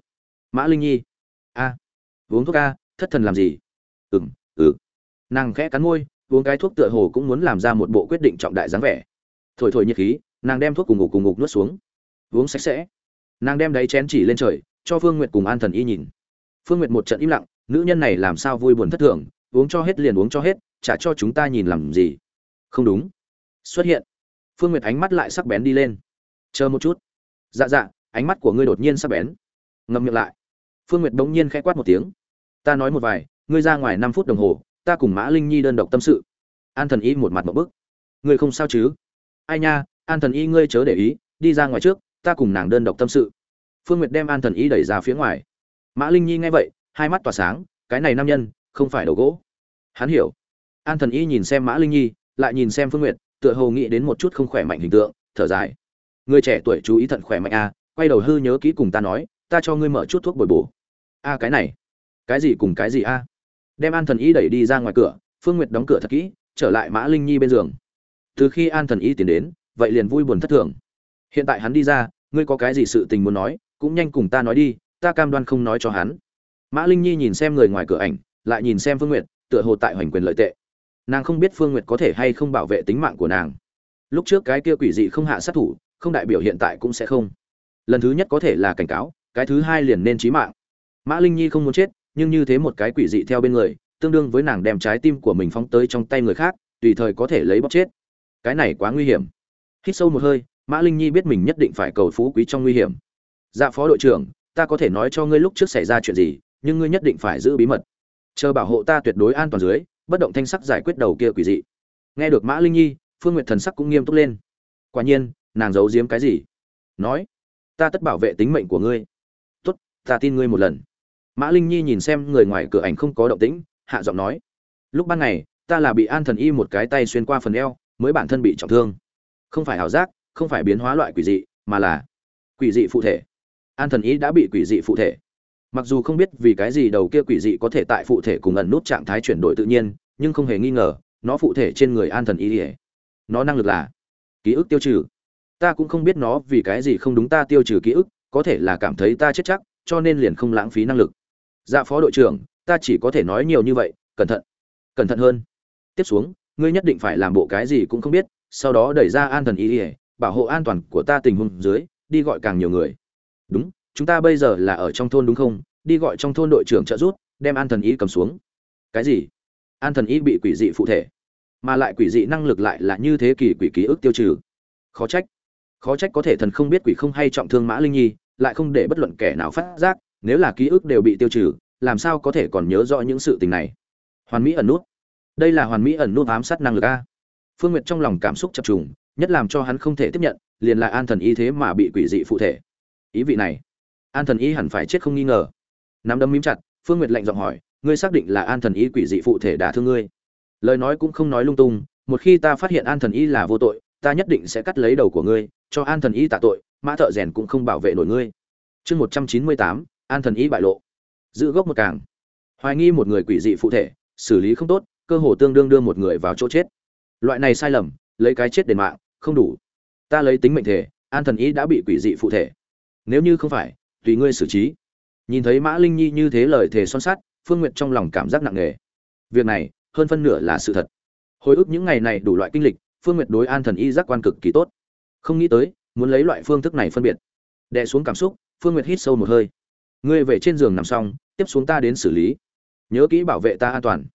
Mã linh nhi, a, uống thuốc a, thất thần làm gì? Ừm ừ. Nàng khẽ cắn môi uống cái thuốc tựa hồ cũng muốn làm ra một bộ quyết định trọng đại dáng vẻ. Thổi thổi nhiệt khí, nàng đem thuốc cùng ngục cùng ngục nuốt xuống. Uống sạch sẽ. Nàng đem đáy chén chỉ lên trời, cho phương nguyệt cùng an thần y nhìn. Phương nguyệt một trận im lặng, nữ nhân này làm sao vui buồn thất thường, uống cho hết liền uống cho hết, chả cho chúng ta nhìn làm gì. Không đúng. Xuất hiện. Phương nguyệt ánh mắt lại sắc bén đi lên. Chờ một chút. Dạ dạ ánh mắt của ngươi đột nhiên sắc bén. Ngậm miệng lại. Phương nguyệt bỗng nhiên khẽ quát một tiếng. Ta nói một vài, ngươi ra ngoài năm phút đồng hồ ta cùng mã linh nhi đơn độc tâm sự. An thần y một mặt một bức. Ngươi không sao chứ? Ai nha, an thần y ngươi chớ để ý, đi ra ngoài trước, ta cùng nàng đơn độc tâm sự. Phương nguyệt đem an thần y đẩy ra phía ngoài. Mã linh nhi nghe vậy, hai mắt tỏa sáng, cái này nam nhân, không phải đầu gỗ. Hắn hiểu. An thần y nhìn xem mã linh nhi, lại nhìn xem phương nguyệt, tựa hồ nghĩ đến một chút không khỏe mạnh hình tượng, thở dài. Người trẻ tuổi chú ý thận khỏe mạnh a, quay đầu hư nhớ kỹ cùng ta nói, ta cho ngươi mở chút thuốc bồi bổ. A, cái này. Cái gì cùng cái gì a? Đem an thần y đẩy đi ra ngoài cửa, phương nguyệt đóng cửa thật kỹ, trở lại mã linh nhi bên giường. Từ khi an thần y tiến đến, vậy liền vui buồn thất thường. Hiện tại hắn đi ra, ngươi có cái gì sự tình muốn nói, cũng nhanh cùng ta nói đi, ta cam đoan không nói cho hắn. Mã linh nhi nhìn xem người ngoài cửa ảnh, lại nhìn xem phương nguyệt, tựa hồ tại hoành quyền lợi tệ. Nàng không biết phương nguyệt có thể hay không bảo vệ tính mạng của nàng. Lúc trước cái kia quỷ dị không hạ sát thủ, không đại biểu hiện tại cũng sẽ không. Lần thứ nhất có thể là cảnh cáo, cái thứ hai liền nên trí mạng. Mã linh nhi không muốn chết nhưng như thế một cái quỷ dị theo bên người, tương đương với nàng đem trái tim của mình phóng tới trong tay người khác, tùy thời có thể lấy bóc chết. Cái này quá nguy hiểm. Hít sâu một hơi, mã linh nhi biết mình nhất định phải cầu phú quý trong nguy hiểm. Dạ phó đội trưởng, ta có thể nói cho ngươi lúc trước xảy ra chuyện gì, nhưng ngươi nhất định phải giữ bí mật. Chờ bảo hộ ta tuyệt đối an toàn dưới, bất động thanh sắc giải quyết đầu kia quỷ dị. Nghe được mã linh nhi, phương nguyệt thần sắc cũng nghiêm túc lên. Quả nhiên, nàng giấu giếm cái gì? Nói, ta tất bảo vệ tính mệnh của ngươi. Tốt, ta tin ngươi một lần mã linh nhi nhìn xem người ngoài cửa ảnh không có động tĩnh, hạ giọng nói, lúc ban ngày, ta là bị an thần y một cái tay xuyên qua phần eo, mới bản thân bị trọng thương. Không phải ảo giác, không phải biến hóa loại quỷ dị, mà là quỷ dị phụ thể. An thần y đã bị quỷ dị phụ thể. Mặc dù không biết vì cái gì đầu kia quỷ dị có thể tại phụ thể cùng ẩn nút trạng thái chuyển đổi tự nhiên, nhưng không hề nghi ngờ, nó phụ thể trên người an thần y ỉa nó năng lực là ký ức tiêu trừ. Ta cũng không biết nó vì cái gì không đúng ta tiêu trừ ký ức, có thể là cảm thấy ta chết chắc, cho nên liền không lãng phí năng lực dạ phó đội trưởng, ta chỉ có thể nói nhiều như vậy, cẩn thận cẩn thận hơn. Tiếp xuống, ngươi nhất định phải làm bộ cái gì cũng không biết, sau đó đẩy ra an thần y ỉa bảo hộ an toàn của ta tình huống dưới, đi gọi càng nhiều người. Đúng, chúng ta bây giờ là ở trong thôn đúng không? Đi gọi trong thôn đội trưởng trợ giúp, đem an thần y cầm xuống. Cái gì? An thần y bị quỷ dị phụ thể, mà lại quỷ dị năng lực lại là như thế kỷ quỷ ký ức tiêu trừ. Khó trách khó trách có thể thần không biết quỷ không hay trọng thương mã linh nhi, lại không để bất luận kẻ nào phát giác nếu là ký ức đều bị tiêu trừ, làm sao có thể còn nhớ rõ những sự tình này? Hoàn mỹ ẩn nút. Đây là hoàn mỹ ẩn nút ám sát năng lực a. Phương nguyệt trong lòng cảm xúc chập trùng, nhất làm cho hắn không thể tiếp nhận, liền là an thần y thế mà bị quỷ dị phụ thể. Ý vị này, an thần y hẳn phải chết không nghi ngờ. Nắm đấm mím chặt, phương nguyệt lạnh giọng hỏi, ngươi xác định là an thần y quỷ dị phụ thể đả thương ngươi? Lời nói cũng không nói lung tung, một khi ta phát hiện an thần y là vô tội, ta nhất định sẽ cắt lấy đầu của ngươi, cho an thần y tạ tội, mã thợ rèn cũng không bảo vệ nổi ngươi. Chương một trăm chín mươi tám an thần y bại lộ. Giữ gốc một càng. Hoài nghi một người quỷ dị phụ thể, xử lý không tốt, cơ hồ tương đương đưa một người vào chỗ chết. Loại này sai lầm, lấy cái chết đền mạng, không đủ. Ta lấy tính mệnh thể, an thần y đã bị quỷ dị phụ thể. Nếu như không phải, tùy ngươi xử trí. Nhìn thấy mã linh nhi như thế lời thề son sắt, phương n g u y ệ t trong lòng cảm giác nặng nề. Việc này, hơn phân nửa là sự thật. Hồi ức những ngày này đủ loại kinh lịch, phương n g u y ệ t đối an thần y giác quan cực kỳ tốt. Không nghĩ tới, muốn lấy loại phương thức này phân biệt. Đè xuống cảm xúc, phương n g u y ệ t hít sâu một hơi ngươi về trên giường nằm xong, tiếp xuống ta đến xử lý. Nhớ kỹ bảo vệ ta an toàn.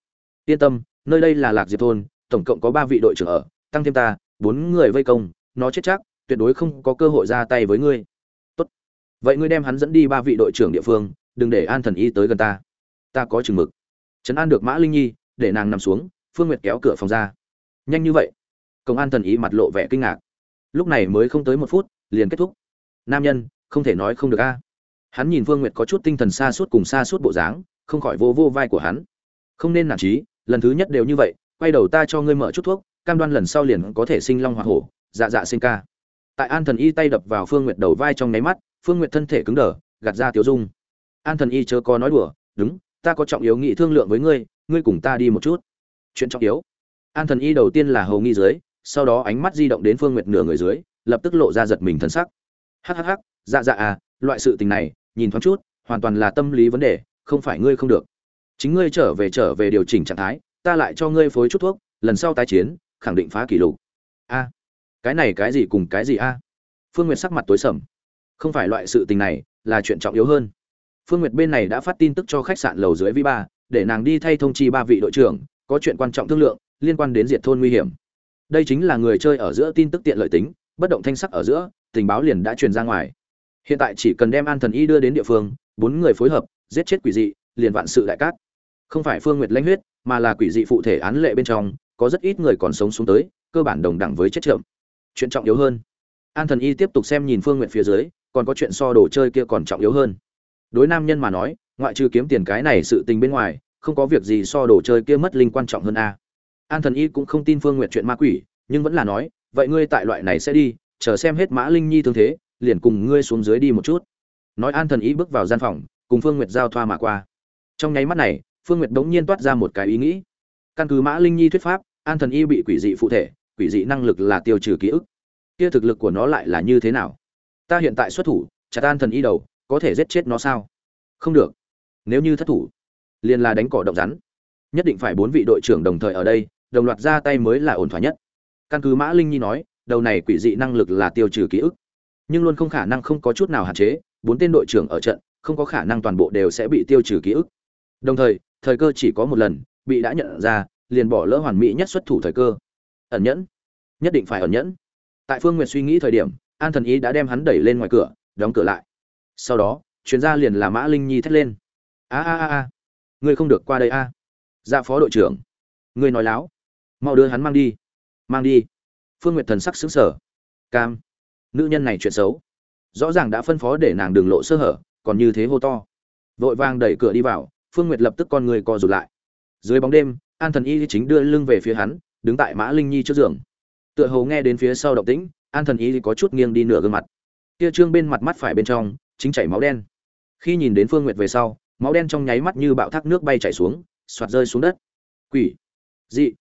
Yên tâm, nơi đây là lạc diệp thôn, tổng cộng có ba vị đội trưởng ở, tăng thêm ta, bốn người vây công, nó chết chắc, tuyệt đối không có cơ hội ra tay với ngươi. Tốt. vậy ngươi đem hắn dẫn đi ba vị đội trưởng địa phương, đừng để an thần y tới gần ta. Ta có chừng mực. Trấn an được mã linh nhi, để nàng nằm xuống, phương nguyệt kéo cửa phòng ra. Nhanh như vậy. Công an thần Y mặt lộ vẻ kinh ngạc. Lúc này mới không tới một phút, liền kết thúc. Nam nhân, không thể nói không được a hắn nhìn phương nguyệt có chút tinh thần xa suốt cùng xa suốt bộ dáng, không khỏi vô vô vai của hắn. Không nên nản trí, lần thứ nhất đều như vậy, quay đầu ta cho ngươi mở chút thuốc, cam đoan lần sau liền có thể sinh long hoa hổ dạ dạ sinh ca. Tại an thần y tay đập vào phương nguyệt đầu vai trong nháy mắt, phương nguyệt thân thể cứng đờ, gạt ra tiểu dung. An thần y chớ có nói đùa, đúng, ta có trọng yếu nghị thương lượng với ngươi ngươi cùng ta đi một chút. Chuyện trọng yếu? An thần y đầu tiên là hầu nghi dưới, sau đó ánh mắt di động đến phương nguyệt nửa người dưới, lập tức lộ ra giật mình thân sắc. Hhh dạ dạ à loại sự tình này, nhìn thoáng chút, hoàn toàn là tâm lý vấn đề, không phải ngươi không được. Chính ngươi trở về trở về điều chỉnh trạng thái, ta lại cho ngươi phối chút thuốc, lần sau tái chiến, khẳng định phá kỷ lục. A, cái này cái gì cùng cái gì a? Phương nguyệt sắc mặt tối sầm. Không phải loại sự tình này, là chuyện trọng yếu hơn. Phương nguyệt bên này đã phát tin tức cho khách sạn lầu dưới vi ba, để nàng đi thay thông chi ba vị đội trưởng, có chuyện quan trọng thương lượng, liên quan đến diệt thôn nguy hiểm. Đây chính là người chơi ở giữa tin tức tiện lợi tính, bất động thanh sắc ở giữa, tình báo liền đã truyền ra ngoài hiện tại chỉ cần đem an thần y đưa đến địa phương, bốn người phối hợp, giết chết quỷ dị, liền vạn sự đại cát. Không phải phương nguyệt lãnh huyết, mà là quỷ dị phụ thể án lệ bên trong, có rất ít người còn sống xuống tới, cơ bản đồng đẳng với chết trượm chuyện trọng yếu hơn, an thần y tiếp tục xem nhìn phương nguyện phía dưới, còn có chuyện so đồ chơi kia còn trọng yếu hơn. Đối nam nhân mà nói, ngoại trừ kiếm tiền cái này sự tình bên ngoài, không có việc gì so đồ chơi kia mất linh quan trọng hơn a. An thần y cũng không tin phương nguyệt chuyện ma quỷ, nhưng vẫn là nói, vậy ngươi tại loại này sẽ đi, chờ xem hết mã linh nhi thương thế liền cùng ngươi xuống dưới đi một chút. Nói an thần y bước vào gian phòng, cùng phương nguyệt giao thoa mà qua. Trong nháy mắt này, phương nguyệt đống nhiên toát ra một cái ý nghĩ. Căn cứ mã linh nhi thuyết pháp, an thần y bị quỷ dị phụ thể, quỷ dị năng lực là tiêu trừ ký ức. Kia thực lực của nó lại là như thế nào? Ta hiện tại xuất thủ, chặt an thần y đầu, có thể giết chết nó sao? Không được. Nếu như thất thủ, liền là đánh cỏ động rắn. Nhất định phải bốn vị đội trưởng đồng thời ở đây, đồng loạt ra tay mới là ổn thỏa nhất. Căn cứ mã linh nhi nói, đầu này quỷ dị năng lực là tiêu trừ ký ức nhưng luôn không khả năng không có chút nào hạn chế, bốn tên đội trưởng ở trận, không có khả năng toàn bộ đều sẽ bị tiêu trừ ký ức. Đồng thời thời cơ chỉ có một lần, bị đã nhận ra, liền bỏ lỡ hoàn mỹ nhất xuất thủ thời cơ. Ẩn nhẫn. Nhất định phải ẩn nhẫn. Tại phương nguyệt suy nghĩ thời điểm, an thần ý đã đem hắn đẩy lên ngoài cửa, đóng cửa lại. Sau đó, chuyên gia liền là mã linh nhi thét lên. A a a a. Ngươi không được qua đây a. Dạ phó đội trưởng. Ngươi nói láo. Mau đưa hắn mang đi. Mang đi. Phương nguyệt thần sắc xứng sở cam nữ nhân này chuyện xấu. Rõ ràng đã phân phó để nàng đường lộ sơ hở, còn như thế hô to. Vội vàng đẩy cửa đi vào, phương nguyệt lập tức con người co rụt lại. Dưới bóng đêm, an thần y chính đưa lưng về phía hắn, đứng tại mã linh nhi trước giường. Tựa hồ nghe đến phía sau động tĩnh, an thần y có chút nghiêng đi nửa gương mặt. Kia trương bên mặt mắt phải bên trong, chính chảy máu đen. Khi nhìn đến phương nguyệt về sau, máu đen trong nháy mắt như bạo thác nước bay chảy xuống soạt rơi xuống đất. Quỷ. Dị.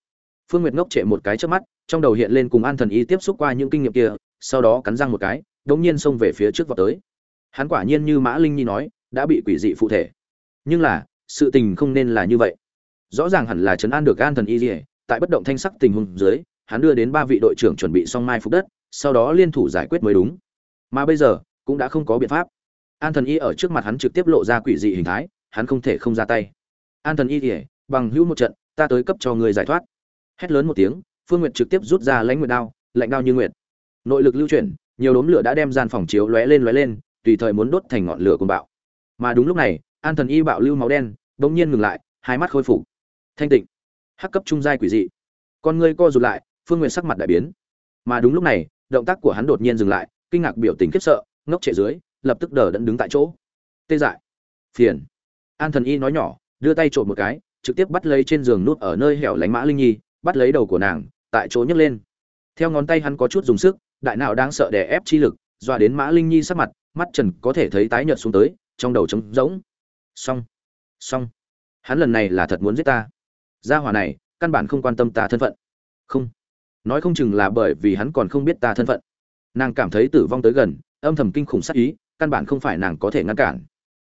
Phương nguyệt ngốc trệ một cái trước mắt, trong đầu hiện lên cùng an thần y tiếp xúc qua những kinh nghiệm kia sau đó cắn răng một cái, đống nhiên xông về phía trước vào tới. Hắn quả nhiên như mã linh nhi nói, đã bị quỷ dị phụ thể. Nhưng là, sự tình không nên là như vậy. Rõ ràng hẳn là chấn an được an thần y dỉa tại bất động thanh sắc tình huống dưới, hắn đưa đến ba vị đội trưởng chuẩn bị xong mai phục đất, sau đó liên thủ giải quyết mới đúng. Mà bây giờ, cũng đã không có biện pháp. An thần y ở trước mặt hắn trực tiếp lộ ra quỷ dị hình thái, hắn không thể không ra tay. An thần y dỉa bằng hữu một trận, ta tới cấp cho người giải thoát. Hét lớn một tiếng, phương nguyệt trực tiếp rút ra lãnh nguyệt đao, lạnh đao như nguyệt nội lực lưu chuyển, nhiều đốm lửa đã đem gian phòng chiếu lóe lên lóe lên, tùy thời muốn đốt thành ngọn lửa cuồng bạo. Mà đúng lúc này, an thần y bạo lưu máu đen, bỗng nhiên ngừng lại, hai mắt khôi phục. Thanh tịnh. Hắc cấp trung giai quỷ dị. Con ngươi co rụt lại, phương nguyện sắc mặt đại biến. Mà đúng lúc này, động tác của hắn đột nhiên dừng lại, kinh ngạc biểu tình khiếp sợ, ngốc trệ dưới, lập tức đờ đẫn đứng tại chỗ. Tê dại. Phiền. An thần y nói nhỏ, đưa tay trộm một cái, trực tiếp bắt lấy trên giường nút ở nơi hẻo lánh mã linh nhi, bắt lấy đầu của nàng, tại chỗ nhấc lên. Theo ngón tay hắn có chút dùng sức đại não đang sợ đè ép chi lực dọa đến mã linh nhi sắc mặt, mắt trần có thể thấy tái nhợt xuống tới, trong đầu trống rỗng. Xong xong. Hắn lần này là thật muốn giết ta. Gia hỏa này, căn bản không quan tâm ta thân phận. Không. Nói không chừng là bởi vì hắn còn không biết ta thân phận. Nàng cảm thấy tử vong tới gần, âm thầm kinh khủng sắc ý, căn bản không phải nàng có thể ngăn cản.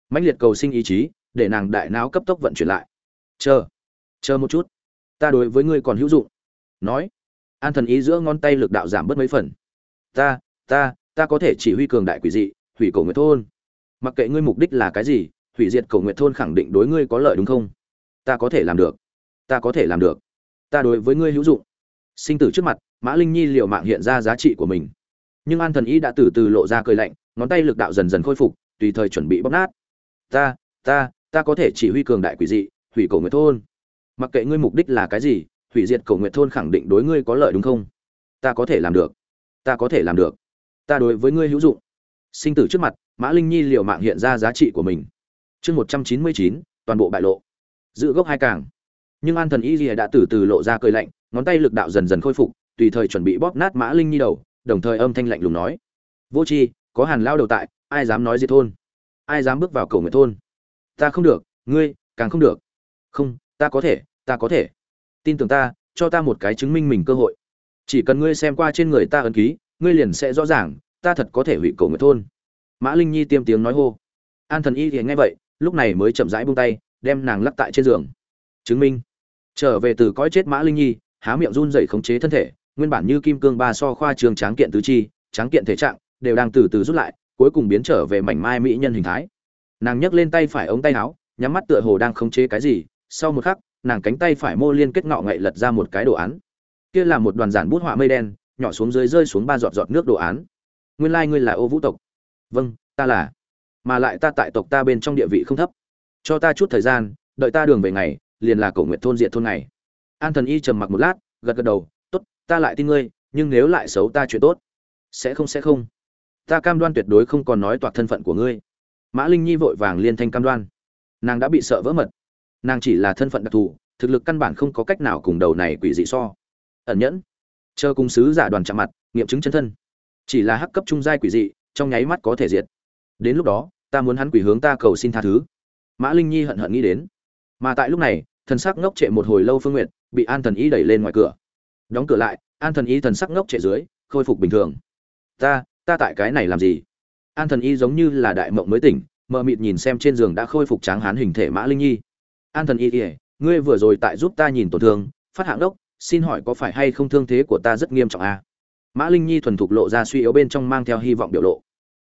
Mãnh liệt cầu sinh ý chí, để nàng đại não cấp tốc vận chuyển lại. Chờ chờ một chút. Ta đối với ngươi còn hữu dụng. Nói, an thần ý giữa ngón tay lực đạo giảm bớt mấy phần ta ta ta có thể chỉ huy cường đại quỷ dị, hủy cổ nguyệt thôn. Mặc kệ ngươi mục đích là cái gì, hủy diệt cổ nguyệt thôn khẳng định đối ngươi có lợi đúng không? Ta có thể làm được. Ta có thể làm được. Ta đối với ngươi hữu dụng. Sinh tử trước mặt, mã linh nhi liệu mạng hiện ra giá trị của mình. Nhưng an thần ý đã từ từ lộ ra cười lạnh, ngón tay lực đạo dần dần khôi phục, tùy thời chuẩn bị bóc nát. Ta ta ta có thể chỉ huy cường đại quỷ dị, hủy cổ nguyệt thôn. Mặc kệ ngươi mục đích là cái gì, hủy diệt cổ nguyệt thôn khẳng định đối ngươi có lợi đúng không? Ta có thể làm được ta có thể làm được. Ta đối với ngươi hữu dụng. Sinh tử trước mặt, mã linh nhi liều mạng hiện ra giá trị của mình. Chương một trăm chín mươi chín, toàn bộ bại lộ. Giữ gốc hai càng. Nhưng an thần y rìa đã từ từ lộ ra cười lạnh, ngón tay lực đạo dần dần khôi phục, tùy thời chuẩn bị bóp nát mã linh nhi đầu, đồng thời âm thanh lạnh lùng nói. Vô c h i có hàn lao đầu tại, ai dám nói diệt thôn? Ai dám bước vào cầu người thôn? Ta không được, ngươi, càng không được. Không, ta có thể, ta có thể. Tin tưởng ta, cho ta một cái chứng minh mình cơ hội chỉ cần ngươi xem qua trên người ta ấn ký, ngươi liền sẽ rõ ràng, ta thật có thể hủy cầu người thôn. Mã linh nhi tiêm tiếng nói hô. An thần y thì nghe vậy, lúc này mới chậm rãi buông tay, đem nàng lắc tại trên giường. Chứng minh. Trở về từ cõi chết mã linh nhi, há miệng run rẩy khống chế thân thể, nguyên bản như kim cương ba so khoa trường tráng kiện tứ chi, tráng kiện thể trạng, đều đang từ từ rút lại, cuối cùng biến trở về mảnh mai mỹ nhân hình thái. Nàng nhấc lên tay phải ống tay áo, nhắm mắt tựa hồ đang khống chế cái gì, sau một khắc, nàng cánh tay phải mô liên kết ngọ ngậy lật ra một cái đồ án kia là một đoàn giản bút họa mây đen, nhỏ xuống dưới rơi xuống ba giọt giọt nước đồ án. Nguyên lai ngươi là ô vũ tộc. Vâng ta là. Mà lại ta tại tộc ta bên trong địa vị không thấp. Cho ta chút thời gian, đợi ta đường về ngày, liền là cổ nguyện thôn diện thôn này. An thần y trầm mặc một lát, gật gật đầu, tốt, ta lại tin ngươi, nhưng nếu lại xấu ta chuyện tốt. Sẽ không sẽ không. Ta cam đoan tuyệt đối không còn nói toạc thân phận của ngươi. Mã linh nhi vội vàng liên thanh cam đoan. Nàng đã bị sợ vỡ mật. Nàng chỉ là thân phận đặc thù, thực lực căn bản không có cách nào cùng đầu này quỷ dị so ẩn nhẫn. Chờ cùng sứ giả đoàn chạm mặt, nghiệm chứng chân thân. Chỉ là hắc cấp trung giai quỷ dị, trong nháy mắt có thể diệt. Đến lúc đó, ta muốn hắn quỷ hướng ta cầu xin tha thứ. Mã linh nhi hận hận nghĩ đến. Mà tại lúc này, thần sắc ngốc trệ một hồi lâu phương nguyện bị an thần y đẩy lên ngoài cửa. Đóng cửa lại, an thần y thần sắc ngốc trệ dưới, khôi phục bình thường. Ta ta tại cái này làm gì? An thần y giống như là đại mộng mới tỉnh, mờ mịt nhìn xem trên giường đã khôi phục tráng hán hình thể mã linh nhi. An thần y ỉa ngươi vừa rồi tại giúp ta nhìn tổn thương, phát hạng đốc xin hỏi có phải hay không thương thế của ta rất nghiêm trọng à? mã linh nhi thuần thục lộ ra suy yếu bên trong mang theo hy vọng biểu lộ.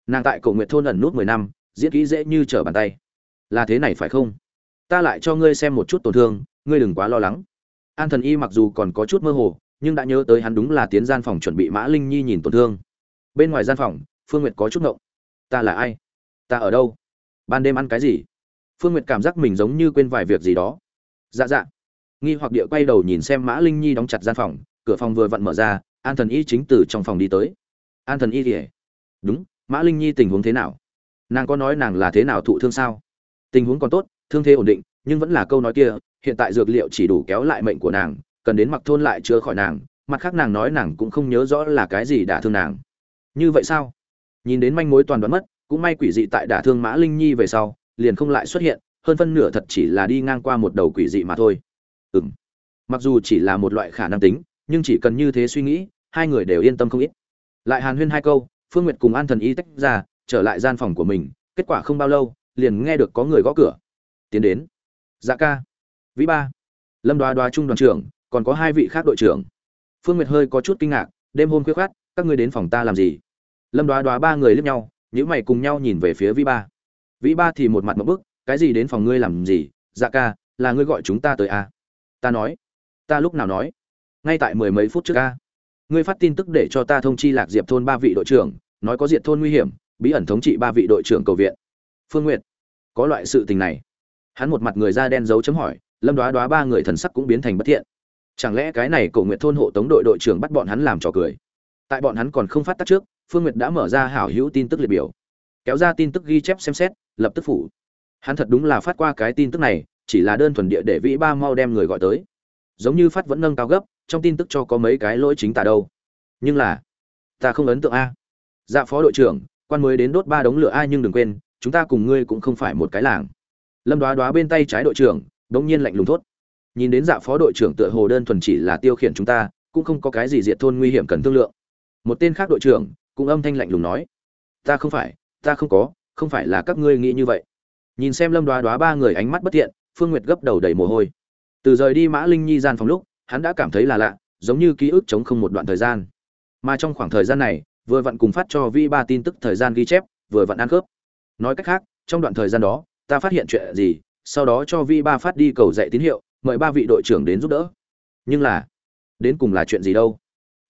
Nàng tại cổ nguyện thôn ẩn nút mười năm, diễn kỹ dễ như trở bàn tay. Là thế này phải không? Ta lại cho ngươi xem một chút tổn thương, ngươi đừng quá lo lắng. An thần y mặc dù còn có chút mơ hồ, nhưng đã nhớ tới hắn đúng là tiến gian phòng chuẩn bị mã linh nhi nhìn tổn thương. Bên ngoài gian phòng, phương nguyệt có chút ngộng. Ta là ai? Ta ở đâu? Ban đêm ăn cái gì? Phương nguyệt cảm giác mình giống như quên vài việc gì đó. Dạ dạ nghi hoặc địa quay đầu nhìn xem mã linh nhi đóng chặt gian phòng, cửa phòng vừa vặn mở ra, an thần y chính từ trong phòng đi tới. An thần y kể đúng, mã linh nhi tình huống thế nào? Nàng có nói nàng là thế nào thụ thương sao? Tình huống còn tốt, thương thế ổn định, nhưng vẫn là câu nói kia, hiện tại dược liệu chỉ đủ kéo lại mệnh của nàng, cần đến mặc thôn lại chữa khỏi nàng, mặt khác nàng nói nàng cũng không nhớ rõ là cái gì đả thương nàng. Như vậy sao? Nhìn đến manh mối toàn đoán mất, cũng may quỷ dị tại đả thương mã linh nhi về sau, liền không lại xuất hiện, hơn phân nửa thật chỉ là đi ngang qua một đầu quỷ dị mà thôi ừm. Mặc dù chỉ là một loại khả năng tính, nhưng chỉ cần như thế suy nghĩ, hai người đều yên tâm không ít. Lại hàn huyên hai câu, phương nguyệt cùng an thần y tách ra, trở lại gian phòng của mình, kết quả không bao lâu, liền nghe được có người gõ cửa. Tiến đến. Dạ ca. Vĩ ba. Lâm đoá đoá trung đoàn trưởng, còn có hai vị khác đội trưởng. Phương nguyệt hơi có chút kinh ngạc, đêm hôm khuya khoát các ngươi đến phòng ta làm gì? Lâm đoá đoá ba người liếc nhau nhữ mày cùng nhau nhìn về phía vĩ ba. Vĩ ba thì một mặt một bức, cái gì đến phòng ngươi làm gì? Dạ ca, là ngươi gọi chúng ta tới à? Ta nói. Ta lúc nào nói? Ngay tại mười mấy phút trước ca ngươi phát tin tức để cho ta thông chi lạc diệp thôn ba vị đội trưởng, nói có diệt thôn nguy hiểm, bí ẩn thống trị ba vị đội trưởng cầu viện. Phương nguyệt, có loại sự tình này. Hắn một mặt người da đen dấu chấm hỏi, lâm đoá đoá ba người thần sắc cũng biến thành bất thiện. Chẳng lẽ cái này cầu nguyện thôn hộ tống đội đội trưởng bắt bọn hắn làm trò cười? Tại bọn hắn còn không phát tác trước, phương nguyệt đã mở ra hảo hữu tin tức liệt biểu. Kéo ra tin tức ghi chép xem xét, lập tức phủ. Hắn thật đúng là phát qua cái tin tức này chỉ là đơn thuần địa để vĩ ba mau đem người gọi tới. Giống như phát vẫn nâng cao gấp, trong tin tức cho có mấy cái lỗi chính tả đâu. Nhưng là, ta không ấn tượng a. Dạ phó đội trưởng, quan mới đến đốt ba đống lửa ai nhưng đừng quên, chúng ta cùng ngươi cũng không phải một cái làng. Lâm đoá đoá bên tay trái đội trưởng, đống nhiên lạnh lùng thốt. Nhìn đến dạ phó đội trưởng tựa hồ đơn thuần chỉ là tiêu khiển chúng ta, cũng không có cái gì diệt thôn nguy hiểm cần thương lượng. Một tên khác đội trưởng, cũng âm thanh lạnh lùng nói. Ta không phải, ta không có, không phải là các ngươi nghĩ như vậy. Nhìn xem lâm đoá đoá ba người ánh mắt bất thiện phương nguyệt gấp đầu đầy mồ hôi. Từ rời đi mã linh nhi gian phòng lúc, hắn đã cảm thấy là lạ, giống như ký ức chống không một đoạn thời gian. Mà trong khoảng thời gian này, vừa vặn cùng phát cho vi ba tin tức thời gian ghi chép, vừa vặn ăn khớp. Nói cách khác, trong đoạn thời gian đó, ta phát hiện chuyện gì, sau đó cho vi ba phát đi cầu dạy tín hiệu, mời ba vị đội trưởng đến giúp đỡ. Nhưng là, đến cùng là chuyện gì đâu?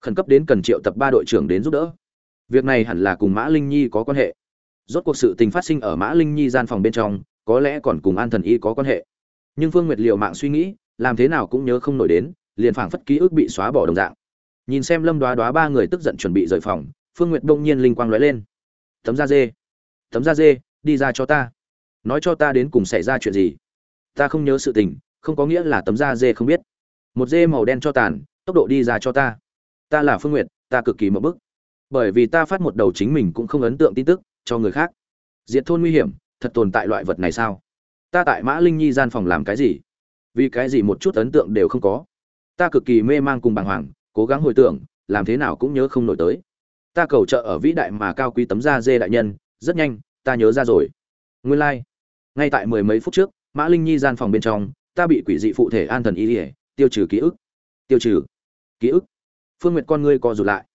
Khẩn cấp đến cần triệu tập ba đội trưởng đến giúp đỡ. Việc này hẳn là cùng mã linh nhi có quan hệ. Rốt cuộc sự tình phát sinh ở mã linh nhi gian phòng bên trong, có lẽ còn cùng an thần y có quan hệ nhưng phương nguyệt liệu mạng suy nghĩ, làm thế nào cũng nhớ không nổi đến, liền phảng phất ký ức bị xóa bỏ đồng dạng. Nhìn xem lâm đoá đoá ba người tức giận chuẩn bị rời phòng, phương nguyệt đông nhiên linh quang lóe lên. Tấm da dê, tấm da dê, đi ra cho ta. Nói cho ta đến cùng xảy ra chuyện gì. Ta không nhớ sự tình, không có nghĩa là tấm da dê không biết. Một dê màu đen cho tàn, tốc độ đi ra cho ta. Ta là phương nguyệt, ta cực kỳ mậu bức. Bởi vì ta phát một đầu chính mình cũng không ấn tượng tin tức cho người khác. Diệt thôn nguy hiểm, thật tồn tại loại vật này sao? Ta tại mã linh nhi gian phòng làm cái gì? Vì cái gì một chút ấn tượng đều không có? Ta cực kỳ mê mang cùng bàng hoàng, cố gắng hồi tưởng, làm thế nào cũng nhớ không nổi tới. Ta cầu trợ ở vĩ đại mà cao quý tấm da dê đại nhân, rất nhanh, ta nhớ ra rồi. Nguyên lai、like. ngay tại mười mấy phút trước, mã linh nhi gian phòng bên trong, ta bị quỷ dị phụ thể an thần y ỉa tiêu trừ ký ức. Tiêu trừ ký ức? Phương nguyệt con ngươi co rụt lại.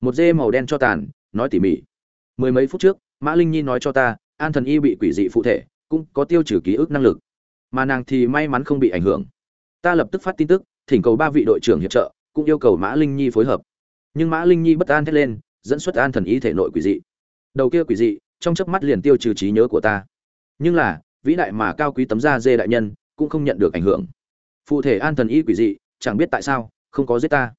Một dê màu đen cho tàn, nói tỉ mỉ. Mười mấy phút trước, mã linh nhi nói cho ta, an thần y bị quỷ dị phụ thể cũng có tiêu trừ ký ức năng lực. Mà nàng thì may mắn không bị ảnh hưởng. Ta lập tức phát tin tức, thỉnh cầu ba vị đội trưởng hiệp trợ, cũng yêu cầu mã linh nhi phối hợp. Nhưng mã linh nhi bất an thét lên, dẫn xuất an thần y thể nội quỷ dị. Đầu kia quỷ dị, trong chớp mắt liền tiêu trừ trí nhớ của ta. Nhưng là, vĩ đại mà cao quý tấm da dê đại nhân, cũng không nhận được ảnh hưởng. Phụ thể an thần y quỷ dị, chẳng biết tại sao, không có giết ta.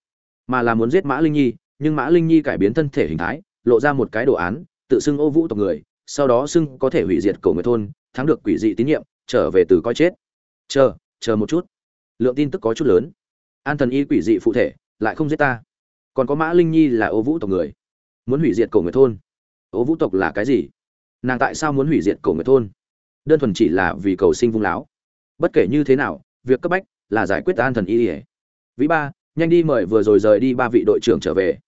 Mà là muốn giết mã linh nhi, nhưng mã linh nhi cải biến thân thể hình thái, lộ ra một cái đồ án, tự xưng ô vũ tộc người, sau đó xưng có thể hủy diệt cổ người thôn thắng được quỷ dị tín nhiệm, trở về từ coi chết. Chờ chờ một chút. Lượng tin tức có chút lớn. An thần y quỷ dị phụ thể, lại không giết ta. Còn có mã linh nhi là ô vũ tộc người. Muốn hủy diệt cổ người thôn. Ô vũ tộc là cái gì? Nàng tại sao muốn hủy diệt cổ người thôn? Đơn thuần chỉ là vì cầu sinh vung láo. Bất kể như thế nào, việc cấp bách là giải quyết an thần y ỉa vĩ ba, nhanh đi mời vừa rồi rời đi ba vị đội trưởng trở về.